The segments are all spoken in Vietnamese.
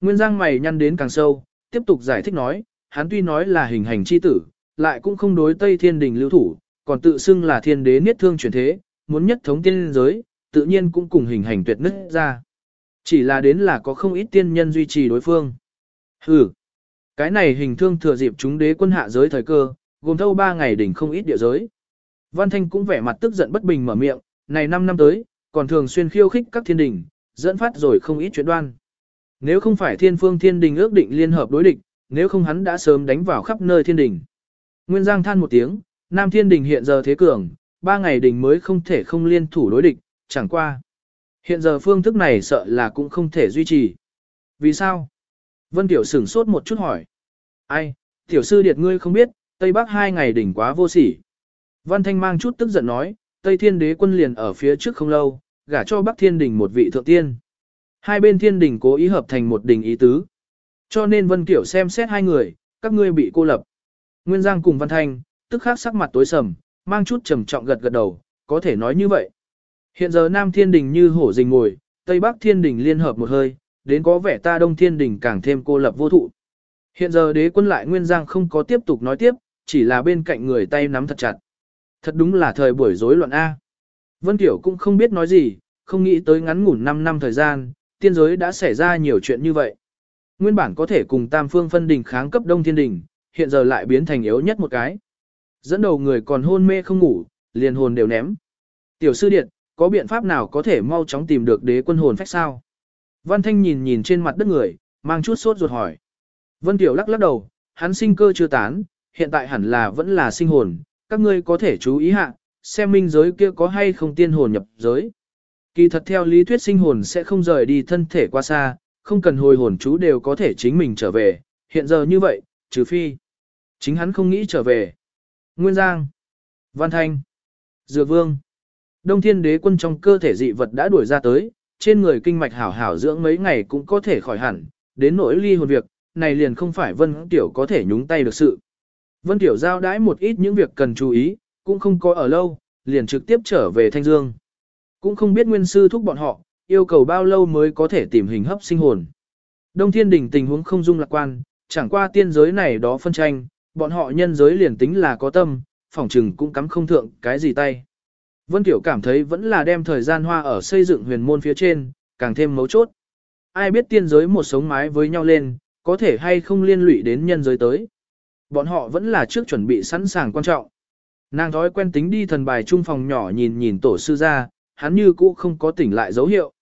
Nguyên Giang mày nhăn đến càng sâu, tiếp tục giải thích nói, hắn tuy nói là hình hành chi tử, lại cũng không đối Tây Thiên Đình lưu thủ, còn tự xưng là thiên đế niết thương chuyển thế, muốn nhất thống tiên giới, tự nhiên cũng cùng hình hành tuyệt nứt ra. Chỉ là đến là có không ít tiên nhân duy trì đối phương. Hừ, cái này hình thương thừa dịp chúng đế quân hạ giới thời cơ, gồm thâu ba ngày đỉnh không ít địa giới. Văn Thanh cũng vẻ mặt tức giận bất bình mở miệng, này 5 năm tới, còn thường xuyên khiêu khích các thiên đình, dẫn phát rồi không ít chuyện đoan. Nếu không phải thiên phương thiên đình ước định liên hợp đối địch, nếu không hắn đã sớm đánh vào khắp nơi thiên đình. Nguyên Giang than một tiếng, Nam Thiên Đình hiện giờ thế cường, ba ngày đình mới không thể không liên thủ đối địch, chẳng qua. Hiện giờ phương thức này sợ là cũng không thể duy trì. Vì sao? Vân Tiểu sửng sốt một chút hỏi. Ai, Tiểu sư điệt ngươi không biết, Tây Bắc hai ngày đỉnh quá vô sỉ. Văn Thanh mang chút tức giận nói, Tây Thiên Đế quân liền ở phía trước không lâu, gả cho Bắc Thiên Đình một vị thượng tiên. Hai bên Thiên Đình cố ý hợp thành một đình ý tứ. Cho nên Vân Kiểu xem xét hai người, các ngươi bị cô lập. Nguyên Giang cùng Văn Thanh, tức khắc sắc mặt tối sầm, mang chút trầm trọng gật gật đầu, có thể nói như vậy. Hiện giờ Nam Thiên Đình như hổ rình ngồi, Tây Bắc Thiên Đình liên hợp một hơi, đến có vẻ ta Đông Thiên Đình càng thêm cô lập vô thụ. Hiện giờ đế quân lại Nguyên Giang không có tiếp tục nói tiếp, chỉ là bên cạnh người tay nắm thật chặt. Thật đúng là thời buổi rối loạn A. Vân Tiểu cũng không biết nói gì, không nghĩ tới ngắn ngủn 5 năm thời gian, tiên giới đã xảy ra nhiều chuyện như vậy. Nguyên bản có thể cùng Tam Phương phân đình kháng cấp Đông Thiên Đình, hiện giờ lại biến thành yếu nhất một cái. Dẫn đầu người còn hôn mê không ngủ, liền hồn đều ném. Tiểu sư điện, có biện pháp nào có thể mau chóng tìm được đế quân hồn phách sao? Văn Thanh nhìn nhìn trên mặt đất người, mang chút sốt ruột hỏi. Vân Tiểu lắc lắc đầu, hắn sinh cơ chưa tán, hiện tại hẳn là vẫn là sinh hồn, các ngươi có thể chú ý hạ, xem minh giới kia có hay không tiên hồn nhập giới. Kỳ thật theo lý thuyết sinh hồn sẽ không rời đi thân thể qua xa, không cần hồi hồn chú đều có thể chính mình trở về, hiện giờ như vậy, trừ phi. Chính hắn không nghĩ trở về. Nguyên Giang, Văn Thanh, Dược Vương. Đông Thiên Đế quân trong cơ thể dị vật đã đuổi ra tới, trên người kinh mạch hảo hảo dưỡng mấy ngày cũng có thể khỏi hẳn, đến nỗi ly hồn việc, này liền không phải Vân Tiểu có thể nhúng tay được sự. Vân Tiểu giao đãi một ít những việc cần chú ý, cũng không có ở lâu, liền trực tiếp trở về Thanh Dương. Cũng không biết nguyên sư thúc bọn họ, yêu cầu bao lâu mới có thể tìm hình hấp sinh hồn. Đông Thiên Đình tình huống không dung lạc quan, chẳng qua tiên giới này đó phân tranh, bọn họ nhân giới liền tính là có tâm, phỏng trừng cũng cắm không thượng cái gì tay. Vân Tiểu cảm thấy vẫn là đem thời gian hoa ở xây dựng huyền môn phía trên, càng thêm mấu chốt. Ai biết tiên giới một sống mái với nhau lên, có thể hay không liên lụy đến nhân giới tới. Bọn họ vẫn là trước chuẩn bị sẵn sàng quan trọng. Nàng thói quen tính đi thần bài trung phòng nhỏ nhìn nhìn tổ sư ra, hắn như cũ không có tỉnh lại dấu hiệu.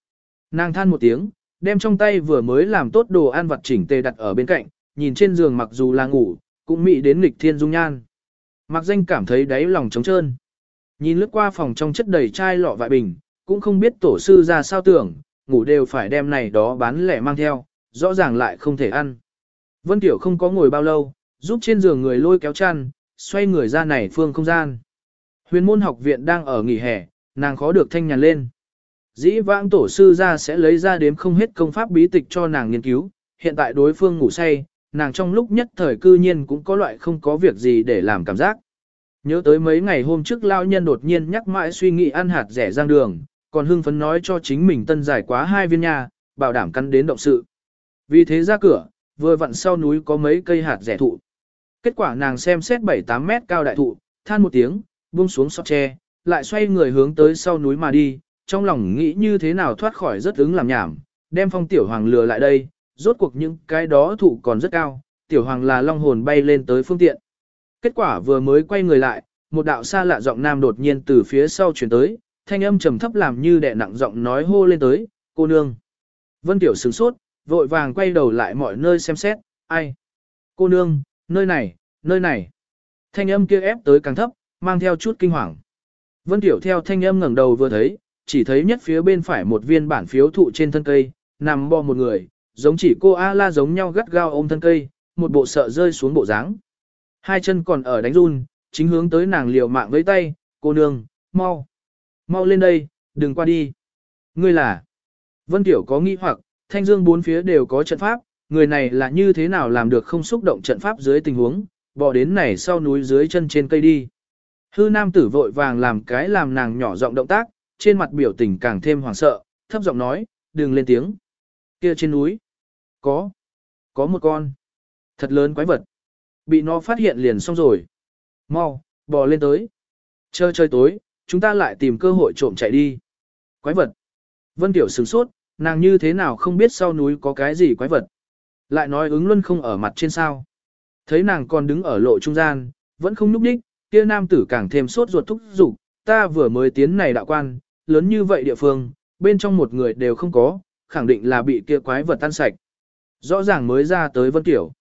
Nàng than một tiếng, đem trong tay vừa mới làm tốt đồ ăn vặt chỉnh tề đặt ở bên cạnh, nhìn trên giường mặc dù là ngủ, cũng mị đến nghịch thiên dung nhan. Mặc danh cảm thấy đáy lòng trống trơn. Nhìn lướt qua phòng trong chất đầy chai lọ vại bình, cũng không biết tổ sư ra sao tưởng, ngủ đều phải đem này đó bán lẻ mang theo, rõ ràng lại không thể ăn. Vân Tiểu không có ngồi bao lâu, giúp trên giường người lôi kéo chăn, xoay người ra này phương không gian. Huyền môn học viện đang ở nghỉ hè, nàng khó được thanh nhàn lên. Dĩ vãng tổ sư ra sẽ lấy ra đếm không hết công pháp bí tịch cho nàng nghiên cứu, hiện tại đối phương ngủ say, nàng trong lúc nhất thời cư nhiên cũng có loại không có việc gì để làm cảm giác. Nhớ tới mấy ngày hôm trước lao nhân đột nhiên nhắc mãi suy nghĩ ăn hạt rẻ giang đường, còn hưng phấn nói cho chính mình tân giải quá hai viên nha, bảo đảm cắn đến động sự. Vì thế ra cửa, vừa vặn sau núi có mấy cây hạt rẻ thụ. Kết quả nàng xem xét 7-8 mét cao đại thụ, than một tiếng, buông xuống sọt tre, lại xoay người hướng tới sau núi mà đi, trong lòng nghĩ như thế nào thoát khỏi rất ứng làm nhảm, đem phong tiểu hoàng lừa lại đây, rốt cuộc những cái đó thụ còn rất cao, tiểu hoàng là long hồn bay lên tới phương tiện. Kết quả vừa mới quay người lại, một đạo xa lạ giọng nam đột nhiên từ phía sau chuyển tới, thanh âm trầm thấp làm như đè nặng giọng nói hô lên tới, cô nương. Vân Tiểu sửng sốt, vội vàng quay đầu lại mọi nơi xem xét, ai? Cô nương, nơi này, nơi này. Thanh âm kia ép tới càng thấp, mang theo chút kinh hoàng. Vân Tiểu theo thanh âm ngẩng đầu vừa thấy, chỉ thấy nhất phía bên phải một viên bản phiếu thụ trên thân cây, nằm bò một người, giống chỉ cô A-la giống nhau gắt gao ôm thân cây, một bộ sợ rơi xuống bộ dáng. Hai chân còn ở đánh run, chính hướng tới nàng liều mạng với tay, cô nương, mau, mau lên đây, đừng qua đi. Ngươi là, Vân Tiểu có nghi hoặc, thanh dương bốn phía đều có trận pháp, người này là như thế nào làm được không xúc động trận pháp dưới tình huống, bỏ đến này sau núi dưới chân trên cây đi. Hư nam tử vội vàng làm cái làm nàng nhỏ giọng động tác, trên mặt biểu tình càng thêm hoảng sợ, thấp giọng nói, đừng lên tiếng. Kia trên núi, Có. Có một con. Thật lớn quái vật. Bị nó phát hiện liền xong rồi. Mau, bò lên tới. Chơi chơi tối, chúng ta lại tìm cơ hội trộm chạy đi. Quái vật. Vân Tiểu sửng sốt, nàng như thế nào không biết sau núi có cái gì quái vật. Lại nói ứng luân không ở mặt trên sao. Thấy nàng còn đứng ở lộ trung gian, vẫn không núp đích, kia nam tử càng thêm sốt ruột thúc giục, ta vừa mới tiến này đạo quan, lớn như vậy địa phương, bên trong một người đều không có, khẳng định là bị kia quái vật tan sạch. Rõ ràng mới ra tới Vân Tiểu.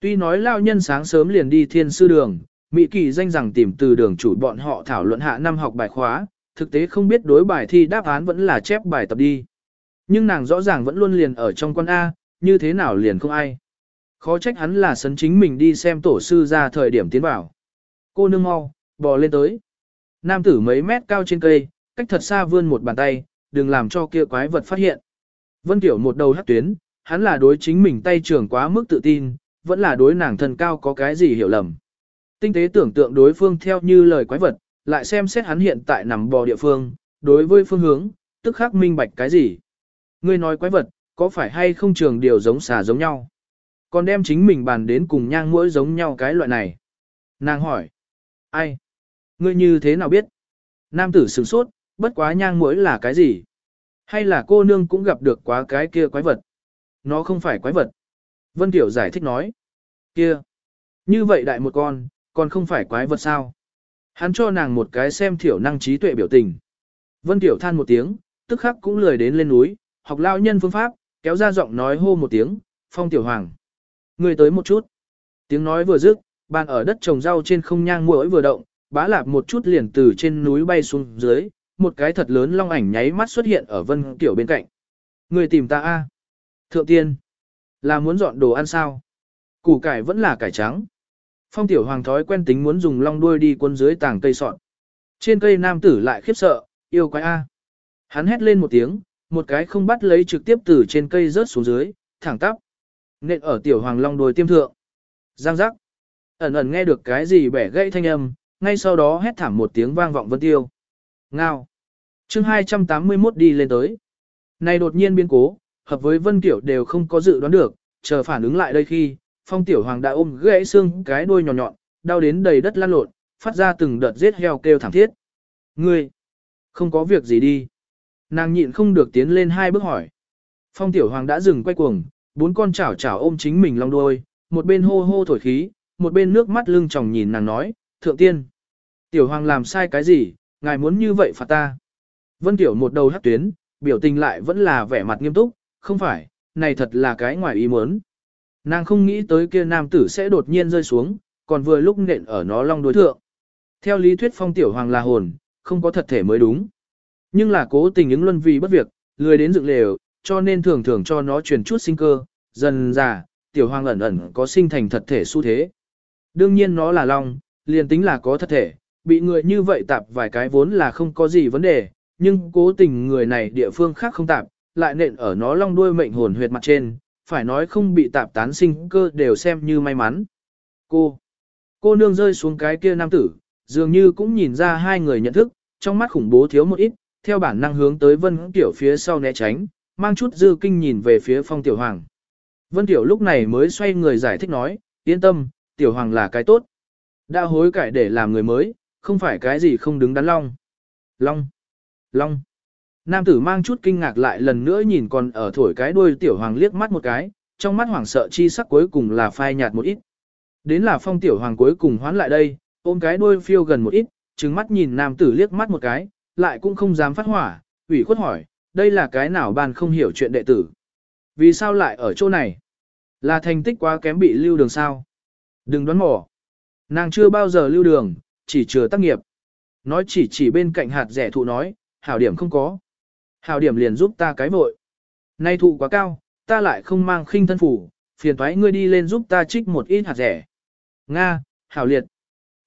Tuy nói lao nhân sáng sớm liền đi thiên sư đường, Mỹ kỳ danh rằng tìm từ đường chủ bọn họ thảo luận hạ năm học bài khóa, thực tế không biết đối bài thi đáp án vẫn là chép bài tập đi. Nhưng nàng rõ ràng vẫn luôn liền ở trong quan A, như thế nào liền không ai. Khó trách hắn là sấn chính mình đi xem tổ sư ra thời điểm tiến vào. Cô nương mau, bò lên tới. Nam tử mấy mét cao trên cây, cách thật xa vươn một bàn tay, đừng làm cho kia quái vật phát hiện. Vân Tiểu một đầu hất tuyến, hắn là đối chính mình tay trưởng quá mức tự tin, vẫn là đối nàng thân cao có cái gì hiểu lầm. Tinh tế tưởng tượng đối phương theo như lời quái vật, lại xem xét hắn hiện tại nằm bò địa phương, đối với phương hướng, tức khắc minh bạch cái gì. Ngươi nói quái vật, có phải hay không trường điều giống xà giống nhau? Còn đem chính mình bàn đến cùng nhang mũi giống nhau cái loại này. Nàng hỏi. Ai? Ngươi như thế nào biết? Nam tử sửng sốt, bất quá nhang mũi là cái gì? Hay là cô nương cũng gặp được quá cái kia quái vật? Nó không phải quái vật. Vân Tiểu giải thích nói. Kia. Như vậy đại một con, còn không phải quái vật sao? Hắn cho nàng một cái xem thiểu năng trí tuệ biểu tình. Vân Tiểu than một tiếng, tức khắc cũng lười đến lên núi, học lao nhân phương pháp, kéo ra giọng nói hô một tiếng, phong tiểu hoàng. Người tới một chút. Tiếng nói vừa dứt, bàn ở đất trồng rau trên không nhang mũi vừa động, bá lạp một chút liền từ trên núi bay xuống dưới, một cái thật lớn long ảnh nháy mắt xuất hiện ở Vân Tiểu bên cạnh. Người tìm ta a Thượng tiên. Là muốn dọn đồ ăn sao? Củ cải vẫn là cải trắng. Phong tiểu hoàng thói quen tính muốn dùng long đuôi đi quân dưới tảng cây sọn. Trên cây nam tử lại khiếp sợ, yêu quái A. Hắn hét lên một tiếng, một cái không bắt lấy trực tiếp từ trên cây rớt xuống dưới, thẳng tắp. Nện ở tiểu hoàng long đuôi tiêm thượng. Giang giác. Ẩn ẩn nghe được cái gì bẻ gãy thanh âm, ngay sau đó hét thảm một tiếng vang vọng vân tiêu. Ngao. chương 281 đi lên tới. Này đột nhiên biến cố, hợp với vân tiểu đều không có dự đoán được, chờ phản ứng lại đây khi, phong tiểu hoàng đã ôm gãy xương cái đuôi nhọn nhọn, đau đến đầy đất lăn lộn, phát ra từng đợt giết heo kêu thảm thiết. Ngươi, không có việc gì đi. Nàng nhịn không được tiến lên hai bước hỏi. Phong tiểu hoàng đã dừng quay cuồng, bốn con chảo chảo ôm chính mình long đuôi, một bên hô hô thổi khí, một bên nước mắt lưng tròng nhìn nàng nói, thượng tiên. Tiểu hoàng làm sai cái gì, ngài muốn như vậy phạt ta. Vân tiểu một đầu hát tuyến, biểu tình lại vẫn là vẻ mặt nghiêm túc, không phải, này thật là cái ngoài ý muốn. Nàng không nghĩ tới kia nam tử sẽ đột nhiên rơi xuống, còn vừa lúc nện ở nó long đối thượng. Theo lý thuyết phong tiểu hoàng là hồn, không có thật thể mới đúng. Nhưng là cố tình những luân vì bất việc, lười đến dựng lều, cho nên thường thường cho nó truyền chút sinh cơ, dần già, tiểu hoàng ẩn ẩn có sinh thành thật thể xu thế. Đương nhiên nó là long, liền tính là có thật thể, bị người như vậy tạp vài cái vốn là không có gì vấn đề, nhưng cố tình người này địa phương khác không tạp, lại nện ở nó long đuôi mệnh hồn huyệt mặt trên, phải nói không bị tạp tán sinh cơ đều xem như may mắn. Cô, cô nương rơi xuống cái kia nam tử, dường như cũng nhìn ra hai người nhận thức, trong mắt khủng bố thiếu một ít, theo bản năng hướng tới Vân Tiểu phía sau né tránh, mang chút dư kinh nhìn về phía Phong Tiểu Hoàng. Vân Tiểu lúc này mới xoay người giải thích nói, yên tâm, Tiểu Hoàng là cái tốt. Đã hối cải để làm người mới, không phải cái gì không đứng đắn long. Long. Long. Nam tử mang chút kinh ngạc lại lần nữa nhìn còn ở thổi cái đuôi tiểu hoàng liếc mắt một cái, trong mắt Hoàng sợ chi sắc cuối cùng là phai nhạt một ít. Đến là phong tiểu hoàng cuối cùng hoán lại đây, ôm cái đuôi phiêu gần một ít, trừng mắt nhìn nam tử liếc mắt một cái, lại cũng không dám phát hỏa, ủy khuất hỏi, đây là cái nào ban không hiểu chuyện đệ tử. Vì sao lại ở chỗ này? Là thành tích quá kém bị lưu đường sao? Đừng đoán mò. Nàng chưa bao giờ lưu đường, chỉ chừa tác nghiệp. Nói chỉ chỉ bên cạnh hạt rẻ thụ nói, hảo điểm không có. Hảo điểm liền giúp ta cái vội. Nay thụ quá cao, ta lại không mang khinh thân phủ, phiền thoái ngươi đi lên giúp ta trích một ít hạt rẻ. Nga, hảo liệt.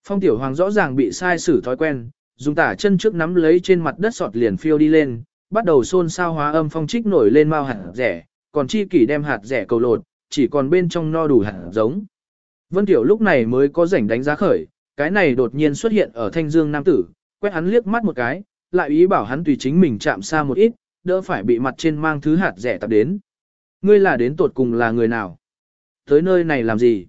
Phong tiểu hoàng rõ ràng bị sai xử thói quen, dùng tả chân trước nắm lấy trên mặt đất sọt liền phiêu đi lên, bắt đầu xôn xao hóa âm phong trích nổi lên mau hạt rẻ, còn chi kỷ đem hạt rẻ cầu lột, chỉ còn bên trong no đủ hạt giống. Vân Tiểu lúc này mới có rảnh đánh giá khởi, cái này đột nhiên xuất hiện ở thanh dương nam tử, quét hắn liếc mắt một cái, lại ý bảo hắn tùy chính mình chạm xa một ít, đỡ phải bị mặt trên mang thứ hạt rẻ tập đến. Ngươi là đến tột cùng là người nào? Tới nơi này làm gì?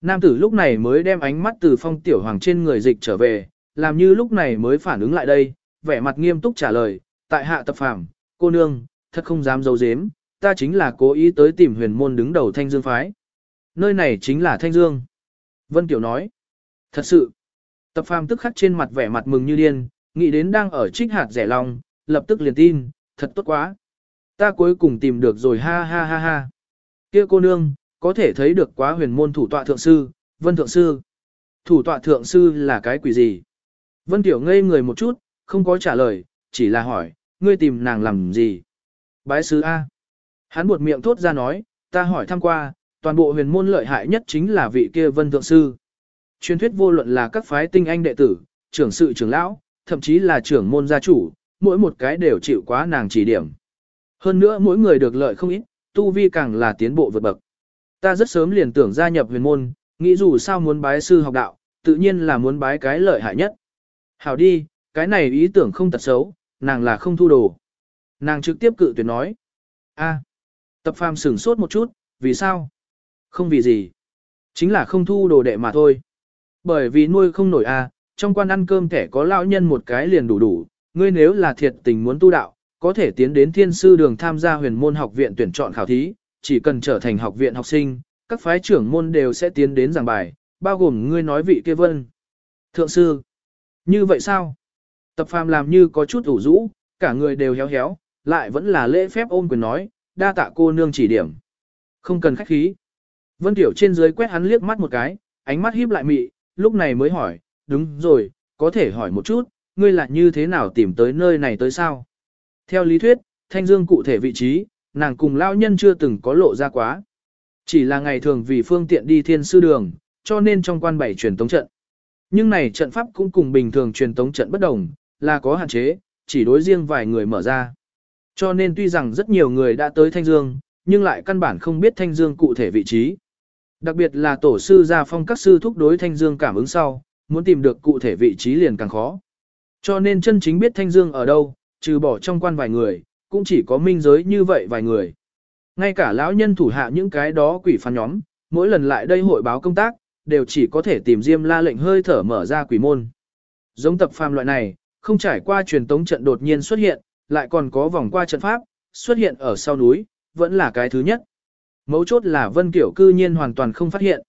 Nam tử lúc này mới đem ánh mắt từ phong tiểu hoàng trên người dịch trở về, làm như lúc này mới phản ứng lại đây, vẻ mặt nghiêm túc trả lời, tại hạ tập phàm, cô nương, thật không dám giấu giếm, ta chính là cố ý tới tìm huyền môn đứng đầu thanh dương phái. Nơi này chính là thanh dương. Vân Tiểu nói, thật sự, tập phàm tức khắc trên mặt vẻ mặt mừng như điên, nghĩ đến đang ở trích hạt rẻ lòng, lập tức liền tin, thật tốt quá. Ta cuối cùng tìm được rồi ha ha ha ha. Kia cô nương, có thể thấy được quá huyền môn thủ tọa thượng sư, vân thượng sư. Thủ tọa thượng sư là cái quỷ gì? Vân Tiểu ngây người một chút, không có trả lời, chỉ là hỏi, ngươi tìm nàng làm gì? Bái sư A. Hắn buột miệng thốt ra nói, ta hỏi thăm qua, toàn bộ huyền môn lợi hại nhất chính là vị kia vân thượng sư. Truyền thuyết vô luận là các phái tinh anh đệ tử, trưởng sự trưởng lão, thậm chí là trưởng môn gia chủ, mỗi một cái đều chịu quá nàng chỉ điểm. Hơn nữa mỗi người được lợi không ít, tu vi càng là tiến bộ vượt bậc. Ta rất sớm liền tưởng gia nhập huyền môn, nghĩ dù sao muốn bái sư học đạo, tự nhiên là muốn bái cái lợi hại nhất. Hảo đi, cái này ý tưởng không tật xấu, nàng là không thu đồ. Nàng trực tiếp cự tuyệt nói. a tập phàm sửng sốt một chút, vì sao? Không vì gì. Chính là không thu đồ đệ mà thôi. Bởi vì nuôi không nổi a trong quan ăn cơm thẻ có lão nhân một cái liền đủ đủ, ngươi nếu là thiệt tình muốn tu đạo, có thể tiến đến thiên sư đường tham gia huyền môn học viện tuyển chọn khảo thí, chỉ cần trở thành học viện học sinh, các phái trưởng môn đều sẽ tiến đến giảng bài, bao gồm ngươi nói vị kia vân. Thượng sư, như vậy sao? Tập phàm làm như có chút ủ rũ, cả người đều héo héo, lại vẫn là lễ phép ôm quyền nói, đa tạ cô nương chỉ điểm. Không cần khách khí. Vân Tiểu trên dưới quét hắn liếc mắt một cái, ánh mắt híp lại mị, lúc này mới hỏi, đúng rồi, có thể hỏi một chút, ngươi là như thế nào tìm tới nơi này tới sao? Theo lý thuyết, Thanh Dương cụ thể vị trí, nàng cùng lão nhân chưa từng có lộ ra quá. Chỉ là ngày thường vì phương tiện đi thiên sư đường, cho nên trong quan bảy truyền tống trận. Nhưng này trận pháp cũng cùng bình thường truyền tống trận bất đồng, là có hạn chế, chỉ đối riêng vài người mở ra. Cho nên tuy rằng rất nhiều người đã tới Thanh Dương, nhưng lại căn bản không biết Thanh Dương cụ thể vị trí. Đặc biệt là tổ sư gia phong các sư thúc đối Thanh Dương cảm ứng sau, muốn tìm được cụ thể vị trí liền càng khó. Cho nên chân chính biết Thanh Dương ở đâu, trừ bỏ trong quan vài người, cũng chỉ có minh giới như vậy vài người. Ngay cả lão nhân thủ hạ những cái đó quỷ phán nhóm, mỗi lần lại đây hội báo công tác, đều chỉ có thể tìm Diêm La lệnh hơi thở mở ra quỷ môn. Giống tập phàm loại này, không trải qua truyền tống trận đột nhiên xuất hiện, lại còn có vòng qua trận pháp, xuất hiện ở sau núi, vẫn là cái thứ nhất. Mấu chốt là Vân Kiểu cư nhiên hoàn toàn không phát hiện.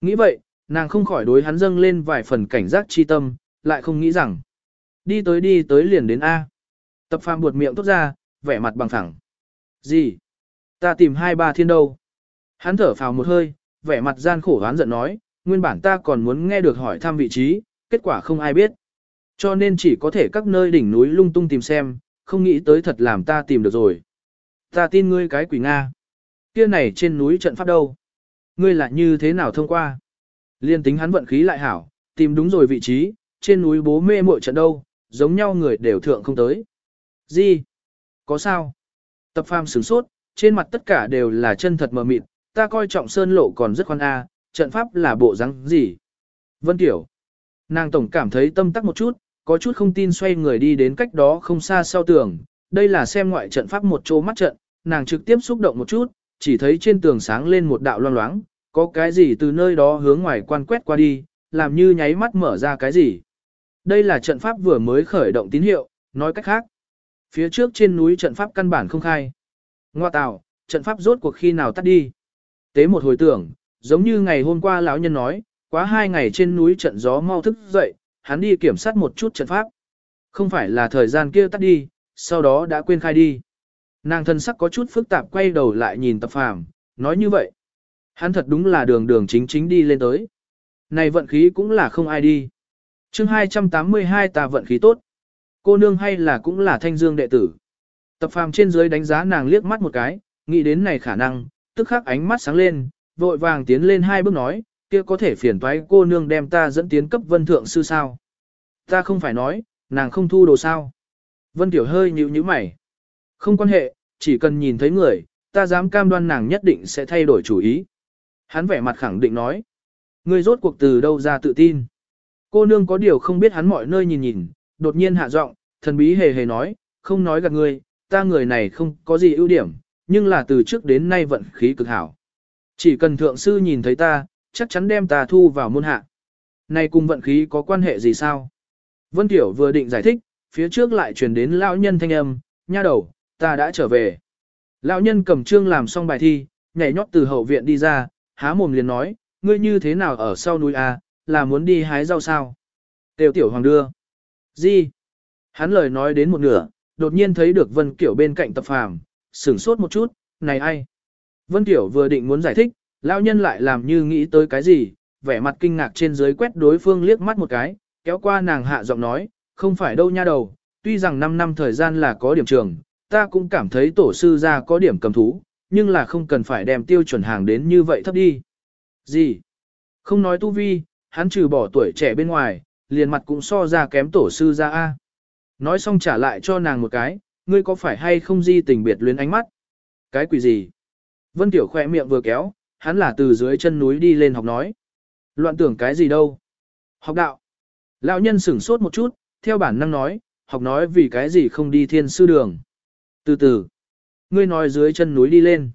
Nghĩ vậy, nàng không khỏi đối hắn dâng lên vài phần cảnh giác chi tâm, lại không nghĩ rằng. Đi tới đi tới liền đến A. Tập phàm buột miệng tốt ra, vẻ mặt bằng thẳng. Gì? Ta tìm hai ba thiên đâu? Hắn thở phào một hơi, vẻ mặt gian khổ hoán giận nói, nguyên bản ta còn muốn nghe được hỏi thăm vị trí, kết quả không ai biết. Cho nên chỉ có thể các nơi đỉnh núi lung tung tìm xem, không nghĩ tới thật làm ta tìm được rồi. Ta tin ngươi cái quỷ Nga. Kia này trên núi trận pháp đâu? Ngươi lại như thế nào thông qua? Liên tính hắn vận khí lại hảo, tìm đúng rồi vị trí, trên núi bố mê muội trận đâu, giống nhau người đều thượng không tới. Gì? Có sao? Tập phàm sửng sốt, trên mặt tất cả đều là chân thật mờ mịt, ta coi trọng sơn lộ còn rất khoan a, trận pháp là bộ rắn gì? Vân Tiểu. Nàng tổng cảm thấy tâm tắc một chút, có chút không tin xoay người đi đến cách đó không xa sau tường, đây là xem ngoại trận pháp một chỗ mắt trận, nàng trực tiếp xúc động một chút, chỉ thấy trên tường sáng lên một đạo loang loáng, có cái gì từ nơi đó hướng ngoài quan quét qua đi, làm như nháy mắt mở ra cái gì. Đây là trận pháp vừa mới khởi động tín hiệu, nói cách khác. Phía trước trên núi trận pháp căn bản không khai. Ngoa tạo, trận pháp rốt cuộc khi nào tắt đi. Tế một hồi tưởng, giống như ngày hôm qua lão nhân nói, quá hai ngày trên núi trận gió mau thức dậy, hắn đi kiểm soát một chút trận pháp. Không phải là thời gian kia tắt đi, sau đó đã quên khai đi. Nàng thân sắc có chút phức tạp quay đầu lại nhìn tập phàm, nói như vậy. Hắn thật đúng là đường đường chính chính đi lên tới. Này vận khí cũng là không ai đi. chương 282 ta vận khí tốt. Cô nương hay là cũng là thanh dương đệ tử. Tập phàm trên dưới đánh giá nàng liếc mắt một cái, nghĩ đến này khả năng, tức khắc ánh mắt sáng lên, vội vàng tiến lên hai bước nói, kia có thể phiền toái cô nương đem ta dẫn tiến cấp vân thượng sư sao. Ta không phải nói, nàng không thu đồ sao. Vân tiểu hơi nhíu nhíu mày. Không quan hệ, chỉ cần nhìn thấy người, ta dám cam đoan nàng nhất định sẽ thay đổi chủ ý. Hắn vẻ mặt khẳng định nói. Ngươi rốt cuộc từ đâu ra tự tin. Cô nương có điều không biết hắn mọi nơi nhìn nhìn, đột nhiên hạ giọng, thần bí hề hề nói, không nói gạt ngươi, ta người này không có gì ưu điểm, nhưng là từ trước đến nay vận khí cực hảo. Chỉ cần thượng sư nhìn thấy ta, chắc chắn đem ta thu vào môn hạ. Này cùng vận khí có quan hệ gì sao? Vân Tiểu vừa định giải thích, phía trước lại truyền đến lão nhân thanh âm, nha đầu, ta đã trở về. Lão nhân cầm trương làm xong bài thi, nhảy nhót từ hậu viện đi ra, há mồm liền nói, ngươi như thế nào ở sau núi à? là muốn đi hái rau sao? Tiểu tiểu hoàng đưa. Gì? Hắn lời nói đến một nửa, đột nhiên thấy được Vân Kiểu bên cạnh tập phàm, sửng sốt một chút, này ai? Vân Kiểu vừa định muốn giải thích, lão nhân lại làm như nghĩ tới cái gì, vẻ mặt kinh ngạc trên dưới quét đối phương liếc mắt một cái, kéo qua nàng hạ giọng nói, không phải đâu nha đầu, tuy rằng 5 năm thời gian là có điểm trường, ta cũng cảm thấy tổ sư ra có điểm cầm thú, nhưng là không cần phải đem tiêu chuẩn hàng đến như vậy thấp đi. Gì? Không nói tu vi, hắn trừ bỏ tuổi trẻ bên ngoài, liền mặt cũng so ra kém tổ sư ra A. Nói xong trả lại cho nàng một cái, ngươi có phải hay không di tình biệt luyến ánh mắt? Cái quỷ gì? Vân Tiểu khỏe miệng vừa kéo, hắn là từ dưới chân núi đi lên học nói. Loạn tưởng cái gì đâu? Học đạo. Lão nhân sửng sốt một chút, theo bản năng nói, học nói vì cái gì không đi thiên sư đường. Từ từ, ngươi nói dưới chân núi đi lên.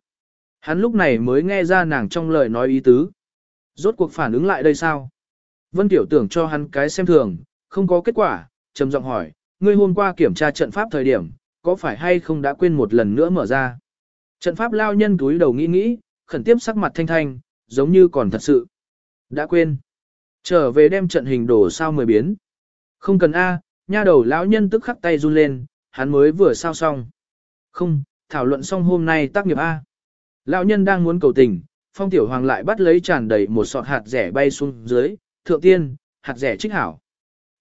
Hắn lúc này mới nghe ra nàng trong lời nói ý tứ. Rốt cuộc phản ứng lại đây sao? Vân Tiểu tưởng cho hắn cái xem thường, không có kết quả, trầm giọng hỏi, ngươi hôm qua kiểm tra trận pháp thời điểm, có phải hay không đã quên một lần nữa mở ra? Trận pháp lao nhân túi đầu nghĩ nghĩ, khẩn tiếp sắc mặt thanh thanh, giống như còn thật sự. Đã quên. Trở về đem trận hình đổ sao mười biến. Không cần A, nha đầu lão nhân tức khắc tay run lên, hắn mới vừa sao xong. Không, thảo luận xong hôm nay tác nghiệp A. Lão nhân đang muốn cầu tình, phong tiểu hoàng lại bắt lấy tràn đầy một sọt hạt rẻ bay xuống dưới, thượng tiên, hạt rẻ trích hảo.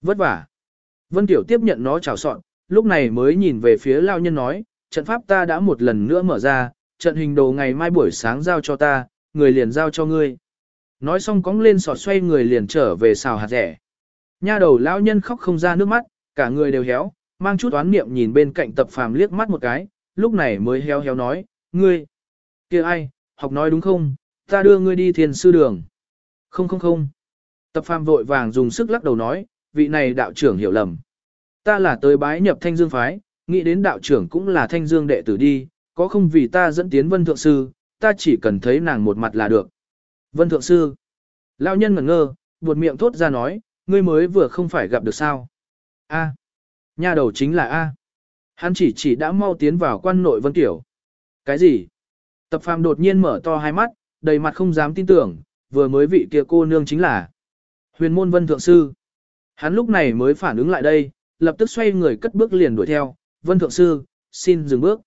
Vất vả. Vân tiểu tiếp nhận nó chào sọt. lúc này mới nhìn về phía lão nhân nói, trận pháp ta đã một lần nữa mở ra, trận hình đồ ngày mai buổi sáng giao cho ta, người liền giao cho ngươi. Nói xong cóng lên sọt xoay người liền trở về xào hạt rẻ. Nha đầu lão nhân khóc không ra nước mắt, cả người đều héo, mang chút oán niệm nhìn bên cạnh tập phàm liếc mắt một cái, lúc này mới héo héo nói, ngươi, kia ai, học nói đúng không, ta đưa ngươi đi thiền sư đường. Không không không. Tập phàm vội vàng dùng sức lắc đầu nói, vị này đạo trưởng hiểu lầm. Ta là tới bái nhập thanh dương phái, nghĩ đến đạo trưởng cũng là thanh dương đệ tử đi, có không vì ta dẫn tiến vân thượng sư, ta chỉ cần thấy nàng một mặt là được. Vân thượng sư. Lão nhân ngẩn ngơ, buột miệng thốt ra nói, ngươi mới vừa không phải gặp được sao. A. Nha đầu chính là A. Hắn chỉ chỉ đã mau tiến vào quan nội vân tiểu. Cái gì? Tập phàm đột nhiên mở to hai mắt, đầy mặt không dám tin tưởng, vừa mới vị kia cô nương chính là huyền môn vân thượng sư. Hắn lúc này mới phản ứng lại đây, lập tức xoay người cất bước liền đuổi theo, vân thượng sư, xin dừng bước.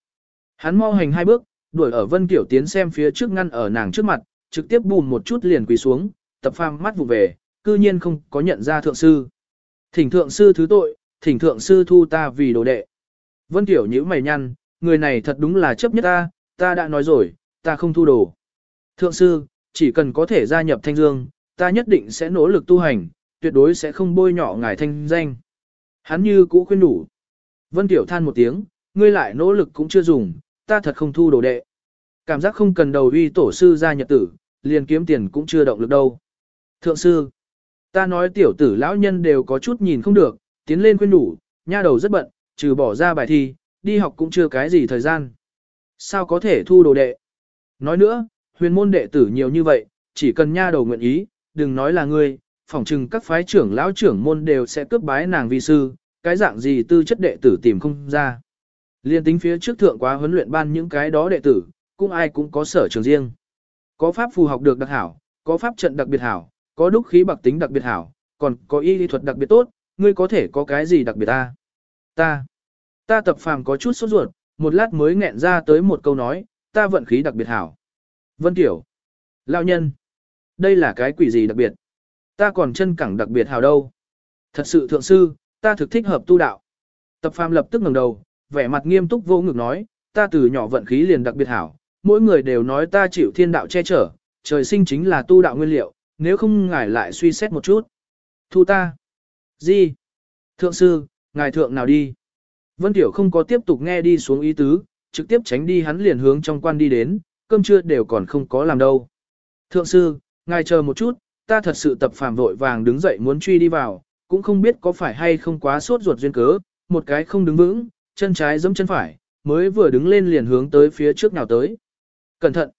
Hắn mau hành hai bước, đuổi ở vân tiểu tiến xem phía trước ngăn ở nàng trước mặt, trực tiếp bùn một chút liền quỳ xuống, tập phàm mắt vụ về, cư nhiên không có nhận ra thượng sư. Thỉnh thượng sư thứ tội, thỉnh thượng sư thu ta vì đồ đệ. Vân Tiểu nhíu mày nhăn, người này thật đúng là chấp nhất ta, ta đã nói rồi, ta không thu đồ. Thượng sư, chỉ cần có thể gia nhập thanh dương, ta nhất định sẽ nỗ lực tu hành, tuyệt đối sẽ không bôi nhọ ngài thanh danh. Hắn như cũ khuyên đủ. Vân Tiểu than một tiếng, ngươi lại nỗ lực cũng chưa dùng, ta thật không thu đồ đệ. Cảm giác không cần đầu uy tổ sư gia nhập tử, liền kiếm tiền cũng chưa động lực đâu. Thượng sư, ta nói tiểu tử lão nhân đều có chút nhìn không được, tiến lên khuyên đủ, nha đầu rất bận, trừ bỏ ra bài thi, đi học cũng chưa cái gì thời gian. Sao có thể thu đồ đệ? Nói nữa, huyền môn đệ tử nhiều như vậy, chỉ cần nha đầu nguyện ý, đừng nói là ngươi, phỏng chừng các phái trưởng lão trưởng môn đều sẽ cướp bái nàng vi sư, cái dạng gì tư chất đệ tử tìm không ra. Liên tính phía trước thượng quá huấn luyện ban những cái đó đệ tử, cũng ai cũng có sở trường riêng. Có pháp phù học được đặc hảo, có pháp trận đặc biệt hảo, có đúc khí bạc tính đặc biệt hảo, còn có y lý thuật đặc biệt tốt, ngươi có thể có cái gì đặc biệt ta? Ta, ta tập phàm có chút sốt ruột, một lát mới nghẹn ra tới một câu nói, ta vận khí đặc biệt hảo. Vân Tiểu, lão nhân, đây là cái quỷ gì đặc biệt? Ta còn chân cẳng đặc biệt hảo đâu? Thật sự thượng sư, ta thực thích hợp tu đạo. Tập phàm lập tức ngẩng đầu, vẻ mặt nghiêm túc vô ngực nói, ta từ nhỏ vận khí liền đặc biệt hảo, mỗi người đều nói ta chịu thiên đạo che chở, trời sinh chính là tu đạo nguyên liệu, nếu không ngài lại suy xét một chút. Thu ta. Gì? Thượng sư, ngài thượng nào đi? Vân Tiểu không có tiếp tục nghe đi xuống ý tứ, trực tiếp tránh đi hắn liền hướng trong quan đi đến, cơm trưa đều còn không có làm đâu. Thượng sư, ngài chờ một chút, ta thật sự tập phàm vội vàng đứng dậy muốn truy đi vào, cũng không biết có phải hay không quá sốt ruột duyên cớ, một cái không đứng vững, chân trái giẫm chân phải, mới vừa đứng lên liền hướng tới phía trước nào tới. Cẩn thận!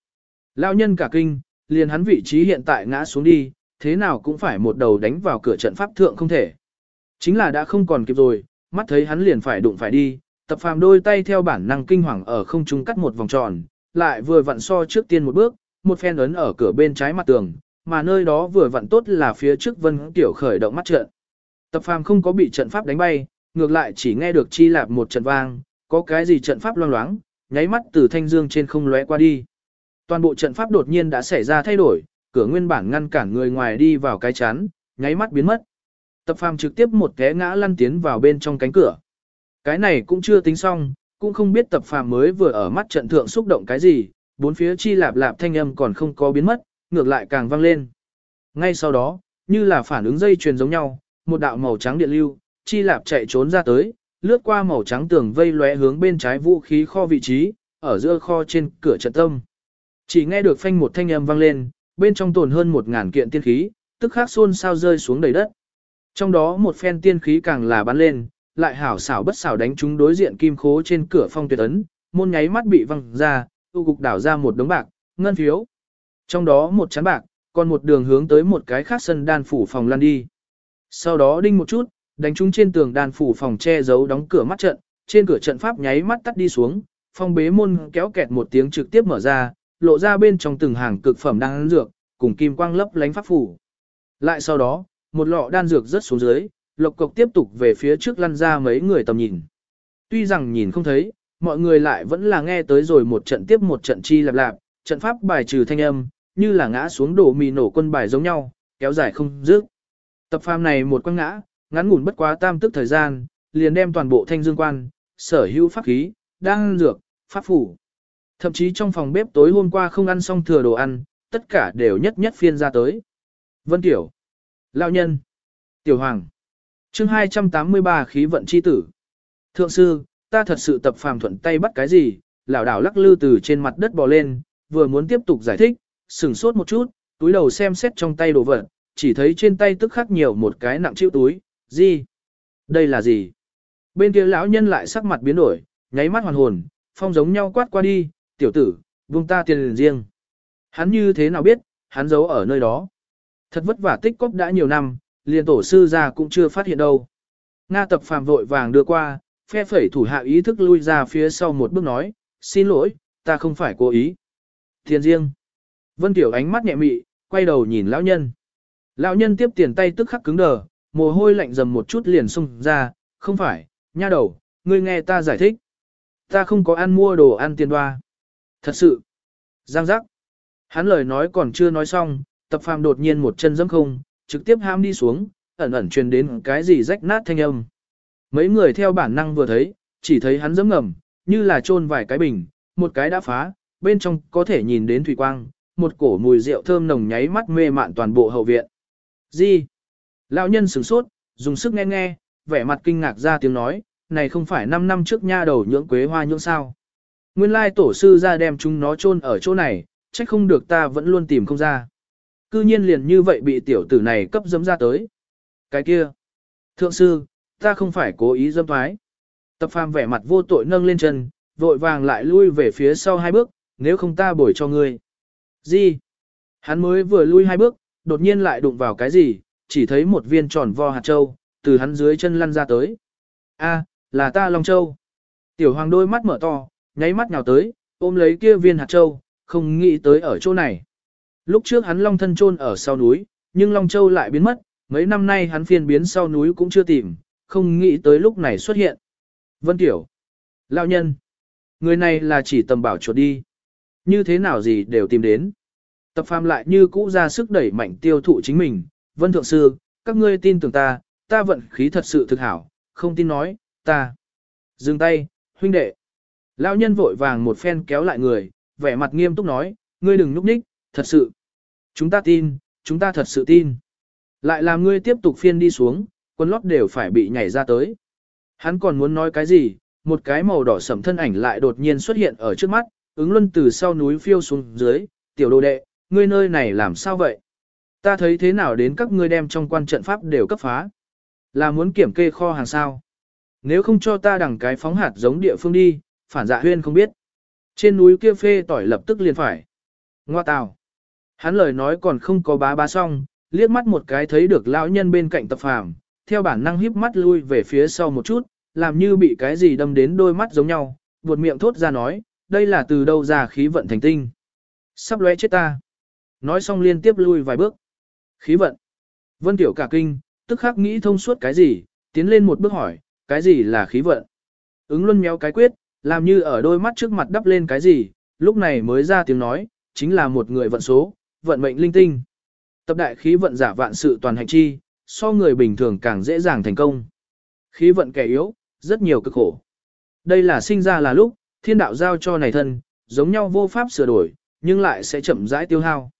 Lão nhân cả kinh, liền hắn vị trí hiện tại ngã xuống đi, thế nào cũng phải một đầu đánh vào cửa trận pháp thượng không thể. Chính là đã không còn kịp rồi, mắt thấy hắn liền phải đụng phải đi, tập phàm đôi tay theo bản năng kinh hoàng ở không trung cắt một vòng tròn, lại vừa vặn so trước tiên một bước, một phen ấn ở cửa bên trái mặt tường, mà nơi đó vừa vặn tốt là phía trước vân tiểu khởi động mắt trận. Tập phàm không có bị trận pháp đánh bay, ngược lại chỉ nghe được chi lạp một trận vang, có cái gì trận pháp loang loáng, nháy mắt từ thanh dương trên không lóe qua đi. Toàn bộ trận pháp đột nhiên đã xảy ra thay đổi, cửa nguyên bản ngăn cản người ngoài đi vào cái chắn, nháy mắt biến mất. Tập phàm trực tiếp một té ngã lăn tiến vào bên trong cánh cửa. Cái này cũng chưa tính xong, cũng không biết tập phàm mới vừa ở mắt trận thượng xúc động cái gì, bốn phía chi lạp lạp thanh âm còn không có biến mất, ngược lại càng vang lên. Ngay sau đó, như là phản ứng dây chuyền giống nhau, một đạo màu trắng điện lưu, chi lạp chạy trốn ra tới, lướt qua màu trắng tường vây lóe hướng bên trái vũ khí kho vị trí, ở giữa kho trên cửa trận tâm. Chỉ nghe được phanh một thanh âm vang lên, bên trong tồn hơn một ngàn kiện tiên khí, tức khắc xôn sao rơi xuống đầy đất. Trong đó một phen tiên khí càng là bắn lên, lại hảo xảo bất xảo đánh chúng đối diện kim khố trên cửa phong tuyệt ấn, môn nháy mắt bị văng ra, tu cục đảo ra một đống bạc, ngân phiếu. Trong đó một chán bạc, còn một đường hướng tới một cái khác sân đan phủ phòng lăn đi. Sau đó đinh một chút, đánh chúng trên tường đan phủ phòng che giấu đóng cửa mắt trận, trên cửa trận pháp nháy mắt tắt đi xuống, phong bế môn kéo kẹt một tiếng trực tiếp mở ra, lộ ra bên trong từng hàng cực phẩm đang dược, cùng kim quang lấp lánh pháp phủ. Lại sau đó, một lọ đan dược rớt xuống dưới, lộc cộc tiếp tục về phía trước lăn ra mấy người tầm nhìn. Tuy rằng nhìn không thấy, mọi người lại vẫn là nghe tới rồi một trận tiếp một trận chi lạp lạp, trận pháp bài trừ thanh âm, như là ngã xuống đổ mì nổ quân bài giống nhau, kéo dài không dứt. Tập phàm này một quăng ngã, ngắn ngủn bất quá tam tức thời gian, liền đem toàn bộ thanh dương quan, sở hữu pháp khí, đan dược, pháp phủ. Thậm chí trong phòng bếp tối hôm qua không ăn xong thừa đồ ăn, tất cả đều nhất nhất phiên ra tới. Vân Tiểu, Lão Nhân, Tiểu Hoàng, chương 283 khí vận chi tử. Thượng sư, ta thật sự tập phàm thuận tay bắt cái gì, lão đảo lắc lư từ trên mặt đất bò lên, vừa muốn tiếp tục giải thích, sửng sốt một chút, túi đầu xem xét trong tay đồ vật, chỉ thấy trên tay tức khắc nhiều một cái nặng chịu túi, gì? Đây là gì? Bên kia lão nhân lại sắc mặt biến đổi, nháy mắt hoàn hồn, phong giống nhau quát qua đi, tiểu tử, buông ta tiền liền riêng. Hắn như thế nào biết, hắn giấu ở nơi đó. Thật vất vả tích cóp đã nhiều năm, liền tổ sư ra cũng chưa phát hiện đâu. Nga tập phàm vội vàng đưa qua, phe phẩy thủ hạ ý thức lui ra phía sau một bước nói, xin lỗi, ta không phải cố ý. Tiền riêng. Vân Tiểu ánh mắt nhẹ mị, quay đầu nhìn lão nhân. Lão nhân tiếp tiền tay tức khắc cứng đờ, mồ hôi lạnh dầm một chút liền xung ra, không phải, nha đầu, ngươi nghe ta giải thích. Ta không có ăn mua đồ ăn tiền đoa. Thật sự. Giang giác. Hắn lời nói còn chưa nói xong, tập phàm đột nhiên một chân dẫm không, trực tiếp ham đi xuống, ẩn ẩn truyền đến cái gì rách nát thanh âm. Mấy người theo bản năng vừa thấy, chỉ thấy hắn dẫm ngầm, như là chôn vài cái bình, một cái đã phá, bên trong có thể nhìn đến thủy quang, một cổ mùi rượu thơm nồng nháy mắt mê mạn toàn bộ hậu viện. Gì? Lão nhân sửng sốt, dùng sức nghe nghe, vẻ mặt kinh ngạc ra tiếng nói, này không phải 5 năm trước nha đầu nhưỡng quế hoa nhưỡng sao. Nguyên lai tổ sư ra đem chúng nó chôn ở chỗ này, trách không được ta vẫn luôn tìm không ra. Cư nhiên liền như vậy bị tiểu tử này cấp dấm ra tới. Cái kia. Thượng sư, ta không phải cố ý dâm thoái. Tập phàm vẻ mặt vô tội nâng lên chân, vội vàng lại lui về phía sau hai bước, nếu không ta bồi cho ngươi. Gì? Hắn mới vừa lui hai bước, đột nhiên lại đụng vào cái gì, chỉ thấy một viên tròn vo hạt châu, từ hắn dưới chân lăn ra tới. A, là ta Long Châu. Tiểu hoàng đôi mắt mở to, nháy mắt nhào tới, ôm lấy kia viên hạt châu, không nghĩ tới ở chỗ này. Lúc trước hắn Long thân chôn ở sau núi, nhưng Long Châu lại biến mất, mấy năm nay hắn phiên biến sau núi cũng chưa tìm, không nghĩ tới lúc này xuất hiện. Vân Tiểu. Lão nhân. Người này là chỉ tầm bảo chuột đi. Như thế nào gì đều tìm đến. Tập phàm lại như cũ ra sức đẩy mạnh tiêu thụ chính mình. Vân Thượng Sư, các ngươi tin tưởng ta, ta vận khí thật sự thực hảo, không tin nói, ta. Dừng tay, huynh đệ. Lão nhân vội vàng một phen kéo lại người, vẻ mặt nghiêm túc nói, ngươi đừng núp ních thật sự. Chúng ta tin, chúng ta thật sự tin. Lại làm ngươi tiếp tục phiên đi xuống, quân lót đều phải bị nhảy ra tới. Hắn còn muốn nói cái gì, một cái màu đỏ sẫm thân ảnh lại đột nhiên xuất hiện ở trước mắt, ứng luân từ sau núi phiêu xuống dưới, tiểu đồ đệ, ngươi nơi này làm sao vậy? Ta thấy thế nào đến các ngươi đem trong quan trận pháp đều cấp phá? Là muốn kiểm kê kho hàng sao? Nếu không cho ta đằng cái phóng hạt giống địa phương đi, phản dạ huyên không biết. Trên núi kia phê tỏi lập tức liền phải. Ngoa tào. Hắn lời nói còn không có bá bá xong, liếc mắt một cái thấy được lão nhân bên cạnh tập phàm, theo bản năng híp mắt lui về phía sau một chút, làm như bị cái gì đâm đến đôi mắt giống nhau, buột miệng thốt ra nói, đây là từ đâu ra khí vận thành tinh. Sắp lóe chết ta. Nói xong liên tiếp lui vài bước. Khí vận. Vân Tiểu cả kinh, tức khắc nghĩ thông suốt cái gì, tiến lên một bước hỏi, cái gì là khí vận. Ứng luân méo cái quyết, làm như ở đôi mắt trước mặt đắp lên cái gì, lúc này mới ra tiếng nói, chính là một người vận số, vận mệnh linh tinh. Tập đại khí vận giả vạn sự toàn hành chi, so người bình thường càng dễ dàng thành công. Khí vận kẻ yếu, rất nhiều cực khổ. Đây là sinh ra là lúc, thiên đạo giao cho này thân, giống nhau vô pháp sửa đổi, nhưng lại sẽ chậm rãi tiêu hao.